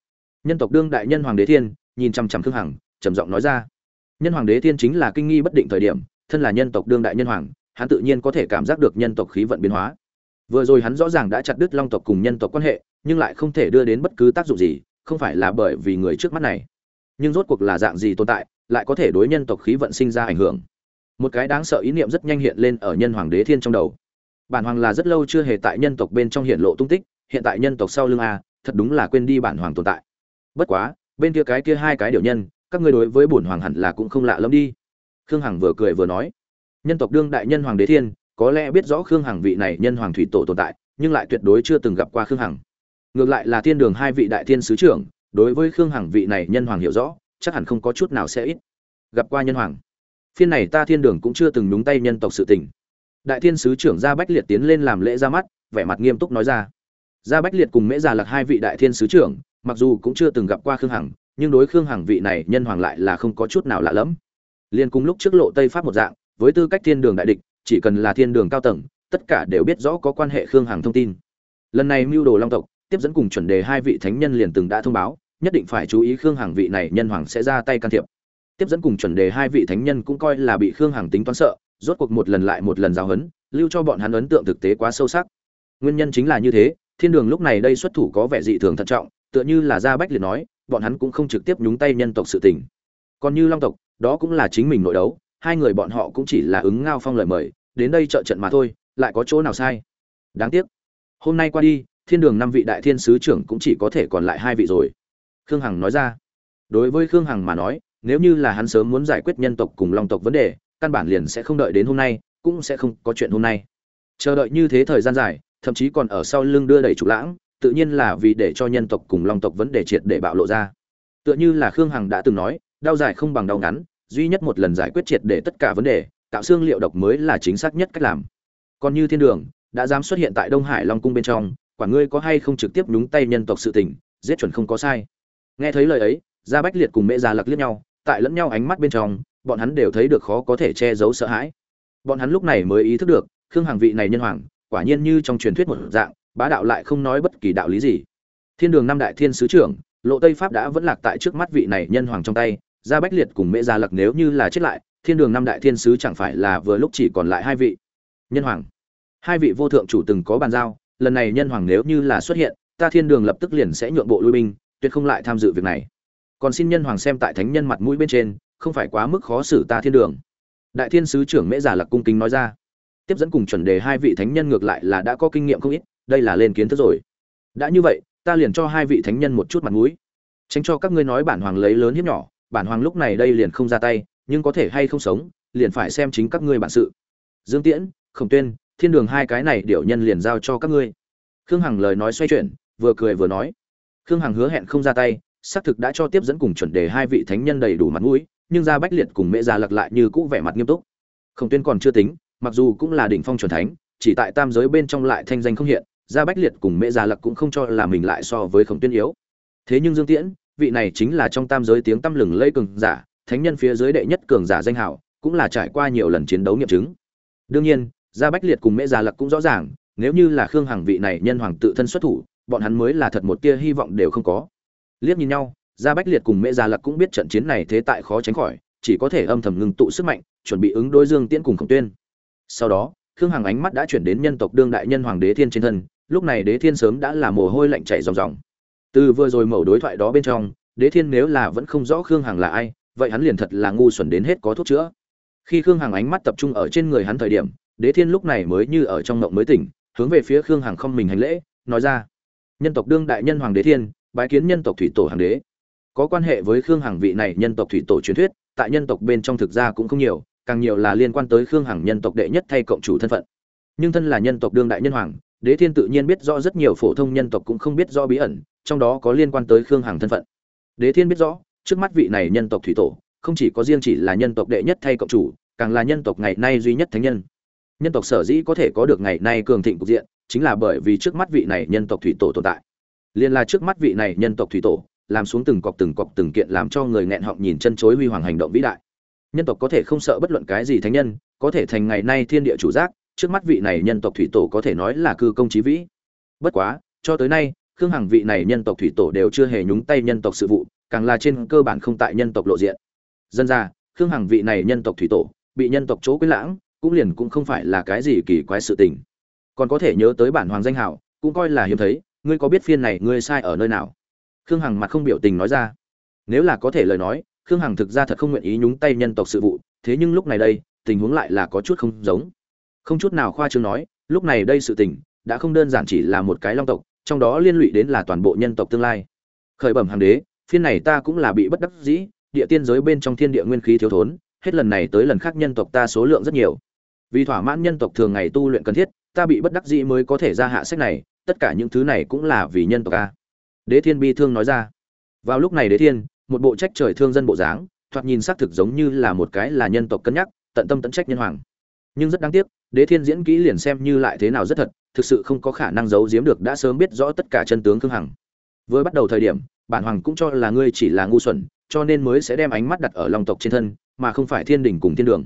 A: Nhân tộc đương đại nhân hoàng đế thiên, nhìn chăm chăm khương hằng, trầm giọng nói ra. Nhân hoàng đế thiên chính là kinh nghi bất định thời điểm, thân là nhân tộc đương đại nhân hoàng hắn tự nhiên có thể cảm giác được nhân tộc khí vận biến hóa. Vừa rồi hắn rõ ràng đã chặt đứt long tộc cùng nhân tộc quan hệ, nhưng lại không thể đưa đến bất cứ tác dụng gì, không phải là bởi vì người trước mắt này. Nhưng rốt cuộc là dạng gì tồn tại, lại có thể đối nhân tộc khí vận sinh ra ảnh hưởng? Một cái đáng sợ ý niệm rất nhanh hiện lên ở nhân hoàng đế thiên trong đầu. Bản hoàng là rất lâu chưa hề tại nhân tộc bên trong hiện lộ tung tích, hiện tại nhân tộc sau lưng a, thật đúng là quên đi bản hoàng tồn tại. Bất quá, bên kia cái kia hai cái điều nhân, các ngươi đối với bổn hoàng hẳn là cũng không lạ lắm đi. Khương hằng vừa cười vừa nói nhân tộc đương đại nhân hoàng đế thiên, có lẽ biết rõ khương hằng vị này nhân hoàng thủy tổ tồn tại, nhưng lại tuyệt đối chưa từng gặp qua khương hằng. Ngược lại là thiên đường hai vị đại thiên sứ trưởng, đối với khương hằng vị này nhân hoàng hiểu rõ, chắc hẳn không có chút nào sẽ ít. Gặp qua nhân hoàng. Phiên này ta thiên đường cũng chưa từng đúng tay nhân tộc sự tình. Đại thiên sứ trưởng gia bách liệt tiến lên làm lễ ra mắt, vẻ mặt nghiêm túc nói ra. Gia bách liệt cùng mễ già lạc hai vị đại thiên sứ trưởng, mặc dù cũng chưa từng gặp qua khương hằng, nhưng đối khương hằng vị này nhân hoàng lại là không có chút nào lạ lẫm. Liên cùng lúc trước lộ tây pháp một dạng với tư cách thiên đường đại địch, chỉ cần là thiên đường cao tầng, tất cả đều biết rõ có quan hệ khương hằng thông tin. Lần này mưu đồ long tộc, tiếp dẫn cùng chuẩn đề hai vị thánh nhân liền từng đã thông báo, nhất định phải chú ý khương hằng vị này nhân hoàng sẽ ra tay can thiệp. Tiếp dẫn cùng chuẩn đề hai vị thánh nhân cũng coi là bị khương hằng tính toán sợ, rốt cuộc một lần lại một lần giáo huấn, lưu cho bọn hắn ấn tượng thực tế quá sâu sắc. Nguyên nhân chính là như thế, thiên đường lúc này đây xuất thủ có vẻ dị thường thận trọng, tựa như là gia bách liệt nói, bọn hắn cũng không trực tiếp nhúng tay nhân tộc sự tình. Còn như long tộc, đó cũng là chính mình nội đấu hai người bọn họ cũng chỉ là ứng ngao phong lời mời, đến đây trợ trận mà thôi, lại có chỗ nào sai? Đáng tiếc. Hôm nay qua đi, thiên đường năm vị đại thiên sứ trưởng cũng chỉ có thể còn lại hai vị rồi. Khương hằng nói ra. Đối với khương hằng mà nói, nếu như là hắn sớm muốn giải quyết nhân tộc cùng long tộc vấn đề, căn bản liền sẽ không đợi đến hôm nay, cũng sẽ không có chuyện hôm nay. Chờ đợi như thế thời gian dài, thậm chí còn ở sau lưng đưa đẩy trục lãng, tự nhiên là vì để cho nhân tộc cùng long tộc vấn đề triệt để bạo lộ ra. Tựa như là khương hằng đã từng nói, đau dài không bằng đau ngắn duy nhất một lần giải quyết triệt để tất cả vấn đề, tạo xương liệu độc mới là chính xác nhất cách làm. Còn như thiên đường, đã dám xuất hiện tại đông hải long cung bên trong, quả ngươi có hay không trực tiếp nhúng tay nhân tộc sự tình, giết chuẩn không có sai. Nghe thấy lời ấy, gia bách liệt cùng mẹ già lặc liếc nhau, tại lẫn nhau ánh mắt bên trong, bọn hắn đều thấy được khó có thể che giấu sợ hãi. Bọn hắn lúc này mới ý thức được, khương hàng vị này nhân hoàng, quả nhiên như trong truyền thuyết một dạng, bá đạo lại không nói bất kỳ đạo lý gì. Thiên đường năm đại thiên sứ trưởng, lộ tây pháp đã vẫn lạc tại trước mắt vị này nhân hoàng trong tay gia bách liệt cùng mẹ gia lặc nếu như là chết lại, thiên đường năm đại thiên sứ chẳng phải là vừa lúc chỉ còn lại hai vị. Nhân hoàng. Hai vị vô thượng chủ từng có bàn giao, lần này nhân hoàng nếu như là xuất hiện, ta thiên đường lập tức liền sẽ nhượng bộ lui binh, tuyệt không lại tham dự việc này. Còn xin nhân hoàng xem tại thánh nhân mặt mũi bên trên, không phải quá mức khó xử ta thiên đường. Đại thiên sứ trưởng mễ giả lặc cung kính nói ra. Tiếp dẫn cùng chuẩn đề hai vị thánh nhân ngược lại là đã có kinh nghiệm không ít, đây là lên kiến thức rồi. Đã như vậy, ta liền cho hai vị thánh nhân một chút mặt mũi. Tránh cho các ngươi nói bản hoàng lấy lớn hiếp nhỏ bản hoàng lúc này đây liền không ra tay, nhưng có thể hay không sống, liền phải xem chính các ngươi bản sự. Dương tiễn, khổng tuyên, thiên đường hai cái này điệu nhân liền giao cho các ngươi. Khương hằng lời nói xoay chuyển, vừa cười vừa nói. Khương hằng hứa hẹn không ra tay, xác thực đã cho tiếp dẫn cùng chuẩn đề hai vị thánh nhân đầy đủ mặt mũi, nhưng ra bách liệt cùng mẹ già lặc lại như cũ vẻ mặt nghiêm túc. Khổng tuyên còn chưa tính, mặc dù cũng là đỉnh phong chuẩn thánh, chỉ tại tam giới bên trong lại thanh danh không hiện, ra bách liệt cùng mẹ già lặc cũng không cho là mình lại so với khổng tuyên yếu. Thế nhưng dương tiễn vị này chính là trong tam giới tiếng tăm lừng lẫy cường giả, thánh nhân phía dưới đệ nhất cường giả danh hảo, cũng là trải qua nhiều lần chiến đấu nghiệm chứng. Đương nhiên, gia bách liệt cùng mẹ già lặc cũng rõ ràng, nếu như là khương hằng vị này nhân hoàng tự thân xuất thủ, bọn hắn mới là thật một tia hy vọng đều không có. Liếc nhìn nhau, gia bách liệt cùng mẹ già lặc cũng biết trận chiến này thế tại khó tránh khỏi, chỉ có thể âm thầm ngưng tụ sức mạnh, chuẩn bị ứng đối dương tiễn cùng khổng tuyên. Sau đó, khương hằng ánh mắt đã chuyển đến nhân tộc đương đại nhân hoàng đế thiên trên thân, lúc này đế thiên sớm đã là mồ hôi lạnh chảy ròng ròng từ vừa rồi mẩu đối thoại đó bên trong, đế thiên nếu là vẫn không rõ khương hằng là ai, vậy hắn liền thật là ngu xuẩn đến hết có thuốc chữa. Khi khương hằng ánh mắt tập trung ở trên người hắn thời điểm, đế thiên lúc này mới như ở trong mộng mới tỉnh, hướng về phía khương hằng không mình hành lễ, nói ra. Nhân tộc đương đại nhân hoàng đế thiên, bái kiến nhân tộc thủy tổ hàng đế. Có quan hệ với khương hằng vị này nhân tộc thủy tổ truyền thuyết, tại nhân tộc bên trong thực ra cũng không nhiều, càng nhiều là liên quan tới khương hằng nhân tộc đệ nhất thay cộng chủ thân phận. Nhưng thân là nhân tộc đương đại nhân hoàng đế thiên tự nhiên biết rõ rất nhiều phổ thông nhân tộc cũng không biết rõ bí ẩn, trong đó có liên quan tới khương hằng thân phận. Đế thiên biết rõ, trước mắt vị này nhân tộc thủy tổ, không chỉ có riêng chỉ là nhân tộc đệ nhất thay cộng chủ, càng là nhân tộc ngày nay duy nhất thánh nhân. Nhân tộc sở dĩ có thể có được ngày nay cường thịnh cục diện, chính là bởi vì trước mắt vị này nhân tộc thủy tổ tồn tại. Liên là trước mắt vị này nhân tộc thủy tổ, làm xuống từng cọc từng cọc từng kiện làm cho người nghẹn họng nhìn chân chối huy hoàng hành động vĩ đại. Nhân tộc có thể không sợ bất luận cái gì thánh nhân, có thể thành ngày nay thiên địa chủ giác trước mắt vị này nhân tộc thủy tổ có thể nói là cư công chí vĩ. Bất quá, cho tới nay, khương hằng vị này nhân tộc thủy tổ đều chưa hề nhúng tay nhân tộc sự vụ, càng là trên cơ bản không tại nhân tộc lộ diện. Dân ra, khương hằng vị này nhân tộc thủy tổ, bị nhân tộc chỗ quyết lãng, cũng liền cũng không phải là cái gì kỳ quái sự tình. Còn có thể nhớ tới bản hoàng danh hảo cũng coi là hiếm thấy, ngươi có biết phiên này ngươi sai ở nơi nào? Khương hằng mặt không biểu tình nói ra. Nếu là có thể lời nói, khương hằng thực ra thật không nguyện ý nhúng tay nhân tộc sự vụ, thế nhưng lúc này đây, tình huống lại là có chút không giống không chút nào khoa trương nói, lúc này đây sự tình, đã không đơn giản chỉ là một cái long tộc, trong đó liên lụy đến là toàn bộ nhân tộc tương lai. Khởi bẩm hàng đế, phiên này ta cũng là bị bất đắc dĩ, địa tiên giới bên trong thiên địa nguyên khí thiếu thốn, hết lần này tới lần khác nhân tộc ta số lượng rất nhiều. Vì thỏa mãn nhân tộc thường ngày tu luyện cần thiết, ta bị bất đắc dĩ mới có thể ra hạ sách này, tất cả những thứ này cũng là vì nhân tộc ta. đế thiên bi thương nói ra. Vào lúc này đế thiên, một bộ trách trời thương dân bộ dáng, thoạt nhìn xác thực giống như là một cái là nhân tộc cân nhắc, tận tâm tận trách nhân hoàng nhưng rất đáng tiếc, đế thiên diễn kỹ liền xem như lại thế nào rất thật, thực sự không có khả năng giấu giếm được đã sớm biết rõ tất cả chân tướng khương hằng. Với bắt đầu thời điểm, bản hoàng cũng cho là ngươi chỉ là ngu xuẩn, cho nên mới sẽ đem ánh mắt đặt ở long tộc trên thân, mà không phải thiên đình cùng thiên đường.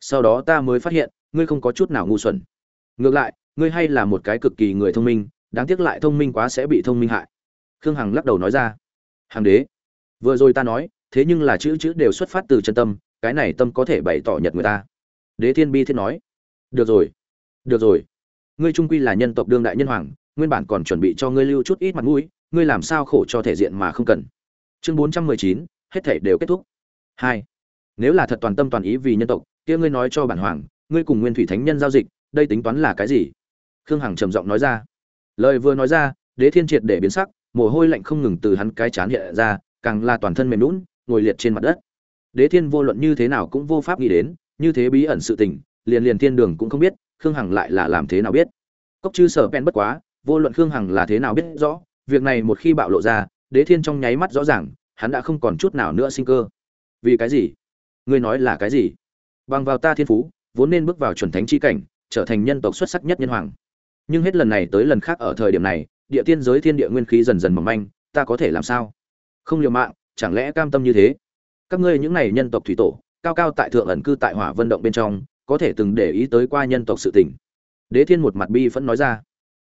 A: Sau đó ta mới phát hiện, ngươi không có chút nào ngu xuẩn. Ngược lại, ngươi hay là một cái cực kỳ người thông minh, đáng tiếc lại thông minh quá sẽ bị thông minh hại. Khương hằng lắc đầu nói ra. Hằng đế, vừa rồi ta nói, thế nhưng là chữ chữ đều xuất phát từ chân tâm, cái này tâm có thể bày tỏ nhật người ta đế thiên bi thiết nói. Được rồi được rồi. Ngươi trung quy là nhân tộc đương đại nhân hoàng, nguyên bản còn chuẩn bị cho ngươi lưu chút ít mặt mũi, ngươi làm sao khổ cho thể diện mà không cần. Chương bốn trăm mười chín, hết thể đều kết thúc. Hai, nếu là thật toàn tâm toàn ý vì nhân tộc, kia ngươi nói cho bản hoàng, ngươi cùng nguyên thủy thánh nhân giao dịch, đây tính toán là cái gì? Khương hằng trầm giọng nói ra. Lời vừa nói ra, đế thiên triệt để biến sắc, mồ hôi lạnh không ngừng từ hắn cái chán hiện ra, càng là toàn thân mềm lún ngồi liệt trên mặt đất. Đế thiên vô luận như thế nào cũng vô pháp nghĩ đến như thế bí ẩn sự tình, liền liền thiên đường cũng không biết, khương hằng lại là làm thế nào biết. Cốc chư sở pen bất quá, vô luận khương hằng là thế nào biết rõ, việc này một khi bạo lộ ra, đế thiên trong nháy mắt rõ ràng, hắn đã không còn chút nào nữa sinh cơ. Vì cái gì? Ngươi nói là cái gì? Bằng vào ta thiên phú, vốn nên bước vào chuẩn thánh chi cảnh, trở thành nhân tộc xuất sắc nhất nhân hoàng. Nhưng hết lần này tới lần khác ở thời điểm này, địa tiên giới thiên địa nguyên khí dần dần mỏng manh, ta có thể làm sao? Không liều mạng, chẳng lẽ cam tâm như thế? Các ngươi những này nhân tộc thủy tổ cao cao tại thượng ẩn cư tại hỏa vân động bên trong, có thể từng để ý tới qua nhân tộc sự tình. Đế thiên một mặt bi vẫn nói ra.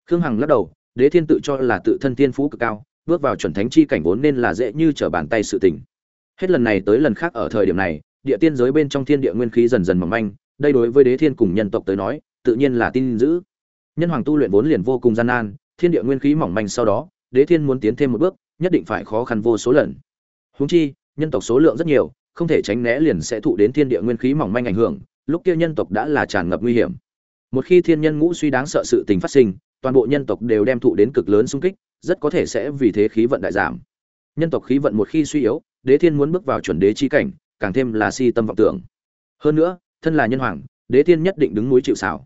A: Khương hằng lắc đầu, đế thiên tự cho là tự thân thiên phú cực cao, bước vào chuẩn thánh chi cảnh vốn nên là dễ như trở bàn tay sự tình. Hết lần này tới lần khác ở thời điểm này, địa tiên giới bên trong thiên địa nguyên khí dần dần mỏng manh, đây đối với đế thiên cùng nhân tộc tới nói, tự nhiên là tin giữ nhân hoàng tu luyện vốn liền vô cùng gian nan, thiên địa nguyên khí mỏng manh sau đó, đế thiên muốn tiến thêm một bước, nhất định phải khó khăn vô số lần. Huống chi, nhân tộc số lượng rất nhiều không thể tránh né liền sẽ thụ đến thiên địa nguyên khí mỏng manh ảnh hưởng, lúc kia nhân tộc đã là tràn ngập nguy hiểm. Một khi thiên nhân ngũ suy đáng sợ sự tình phát sinh, toàn bộ nhân tộc đều đem thụ đến cực lớn xung kích, rất có thể sẽ vì thế khí vận đại giảm. Nhân tộc khí vận một khi suy yếu, đế thiên muốn bước vào chuẩn đế chi cảnh, càng thêm là si tâm vọng tưởng. Hơn nữa, thân là nhân hoàng, đế thiên nhất định đứng núi chịu sào.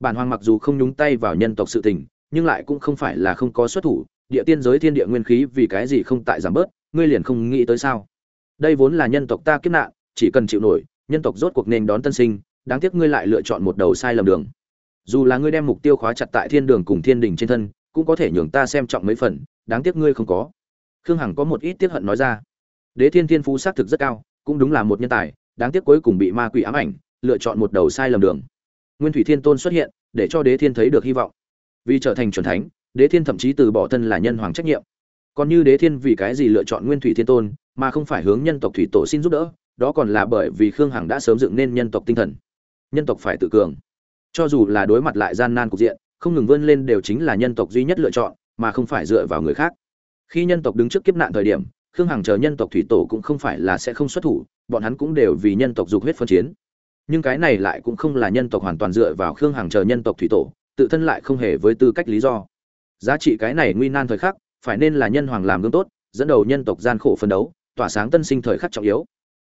A: bản hoàng mặc dù không nhúng tay vào nhân tộc sự tình, nhưng lại cũng không phải là không có xuất thủ, địa tiên giới thiên địa nguyên khí vì cái gì không tại giảm bớt, ngươi liền không nghĩ tới sao? Đây vốn là nhân tộc ta kiếp nạn, chỉ cần chịu nổi, nhân tộc rốt cuộc nên đón tân sinh, đáng tiếc ngươi lại lựa chọn một đầu sai lầm đường. Dù là ngươi đem mục tiêu khóa chặt tại thiên đường cùng thiên đình trên thân, cũng có thể nhường ta xem trọng mấy phần, đáng tiếc ngươi không có. Khương hằng có một ít tiếc hận nói ra. Đế thiên thiên phú xác thực rất cao, cũng đúng là một nhân tài, đáng tiếc cuối cùng bị ma quỷ ám ảnh, lựa chọn một đầu sai lầm đường. Nguyên thủy thiên tôn xuất hiện, để cho đế thiên thấy được hy vọng. Vì trở thành chuẩn thánh, đế thiên thậm chí từ bỏ thân là nhân hoàng trách nhiệm còn như đế thiên vì cái gì lựa chọn nguyên thủy thiên tôn, mà không phải hướng nhân tộc thủy tổ xin giúp đỡ, đó còn là bởi vì khương hằng đã sớm dựng nên nhân tộc tinh thần. Nhân tộc phải tự cường. Cho dù là đối mặt lại gian nan cục diện, không ngừng vươn lên đều chính là nhân tộc duy nhất lựa chọn, mà không phải dựa vào người khác. Khi nhân tộc đứng trước kiếp nạn thời điểm, khương hằng chờ nhân tộc thủy tổ cũng không phải là sẽ không xuất thủ, bọn hắn cũng đều vì nhân tộc dục huyết phân chiến. Nhưng cái này lại cũng không là nhân tộc hoàn toàn dựa vào khương hằng chờ nhân tộc thủy tổ, tự thân lại không hề với tư cách lý do. Giá trị cái này nguy nan thời khắc phải nên là nhân hoàng làm gương tốt, dẫn đầu nhân tộc gian khổ phấn đấu, tỏa sáng tân sinh thời khắc trọng yếu.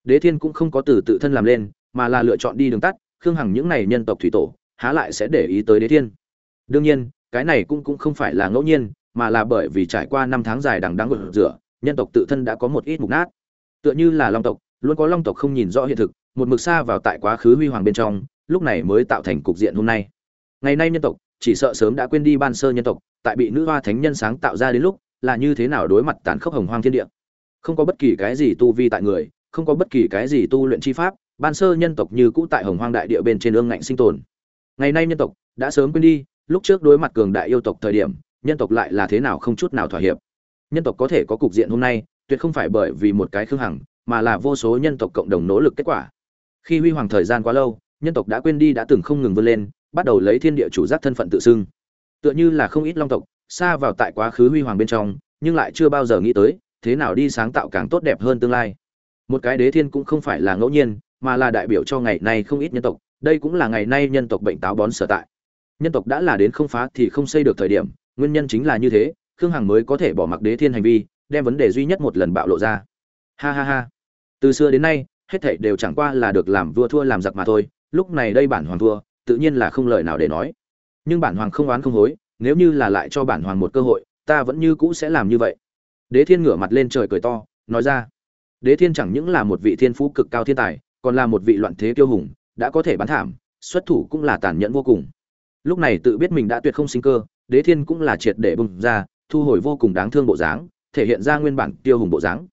A: Đế thiên cũng không có từ tự thân làm lên, mà là lựa chọn đi đường tắt, khương hằng những này nhân tộc thủy tổ, há lại sẽ để ý tới đế thiên. Đương nhiên, cái này cũng cũng không phải là ngẫu nhiên, mà là bởi vì trải qua năm tháng dài đằng đắng gột rửa, nhân tộc tự thân đã có một ít mục nát. Tựa như là long tộc, luôn có long tộc không nhìn rõ hiện thực, một mực xa vào tại quá khứ huy hoàng bên trong, lúc này mới tạo thành cục diện hôm nay. Ngày nay nhân tộc, chỉ sợ sớm đã quên đi ban sơ nhân tộc, tại bị nữ hoa thánh nhân sáng tạo ra đến lúc là như thế nào đối mặt tàn khốc hồng hoang thiên địa? Không có bất kỳ cái gì tu vi tại người, không có bất kỳ cái gì tu luyện chi pháp, ban sơ nhân tộc như cũ tại hồng hoang đại địa bên trên ương ngạnh sinh tồn. Ngày nay nhân tộc đã sớm quên đi, lúc trước đối mặt cường đại yêu tộc thời điểm, nhân tộc lại là thế nào không chút nào thỏa hiệp. Nhân tộc có thể có cục diện hôm nay, tuyệt không phải bởi vì một cái khương hằng, mà là vô số nhân tộc cộng đồng nỗ lực kết quả. Khi huy hoàng thời gian quá lâu, nhân tộc đã quên đi đã từng không ngừng vươn lên, bắt đầu lấy thiên địa chủ giác thân phận tự xưng. Tựa như là không ít long tộc xa vào tại quá khứ huy hoàng bên trong, nhưng lại chưa bao giờ nghĩ tới, thế nào đi sáng tạo càng tốt đẹp hơn tương lai. Một cái đế thiên cũng không phải là ngẫu nhiên, mà là đại biểu cho ngày nay không ít nhân tộc, đây cũng là ngày nay nhân tộc bệnh táo bón sở tại. Nhân tộc đã là đến không phá thì không xây được thời điểm, nguyên nhân chính là như thế, khương hằng mới có thể bỏ mặc đế thiên hành vi, đem vấn đề duy nhất một lần bạo lộ ra. Ha ha ha. Từ xưa đến nay, hết thảy đều chẳng qua là được làm vua thua làm giặc mà thôi, lúc này đây bản hoàng thua, tự nhiên là không lời nào để nói. Nhưng bản hoàng không oán không hối nếu như là lại cho bản hoàng một cơ hội, ta vẫn như cũ sẽ làm như vậy. Đế thiên ngửa mặt lên trời cười to, nói ra, đế thiên chẳng những là một vị thiên phú cực cao thiên tài, còn là một vị loạn thế kiêu hùng, đã có thể bán thảm, xuất thủ cũng là tàn nhẫn vô cùng. Lúc này tự biết mình đã tuyệt không sinh cơ, đế thiên cũng là triệt để bùng ra, thu hồi vô cùng đáng thương bộ dáng, thể hiện ra nguyên bản tiêu hùng bộ dáng.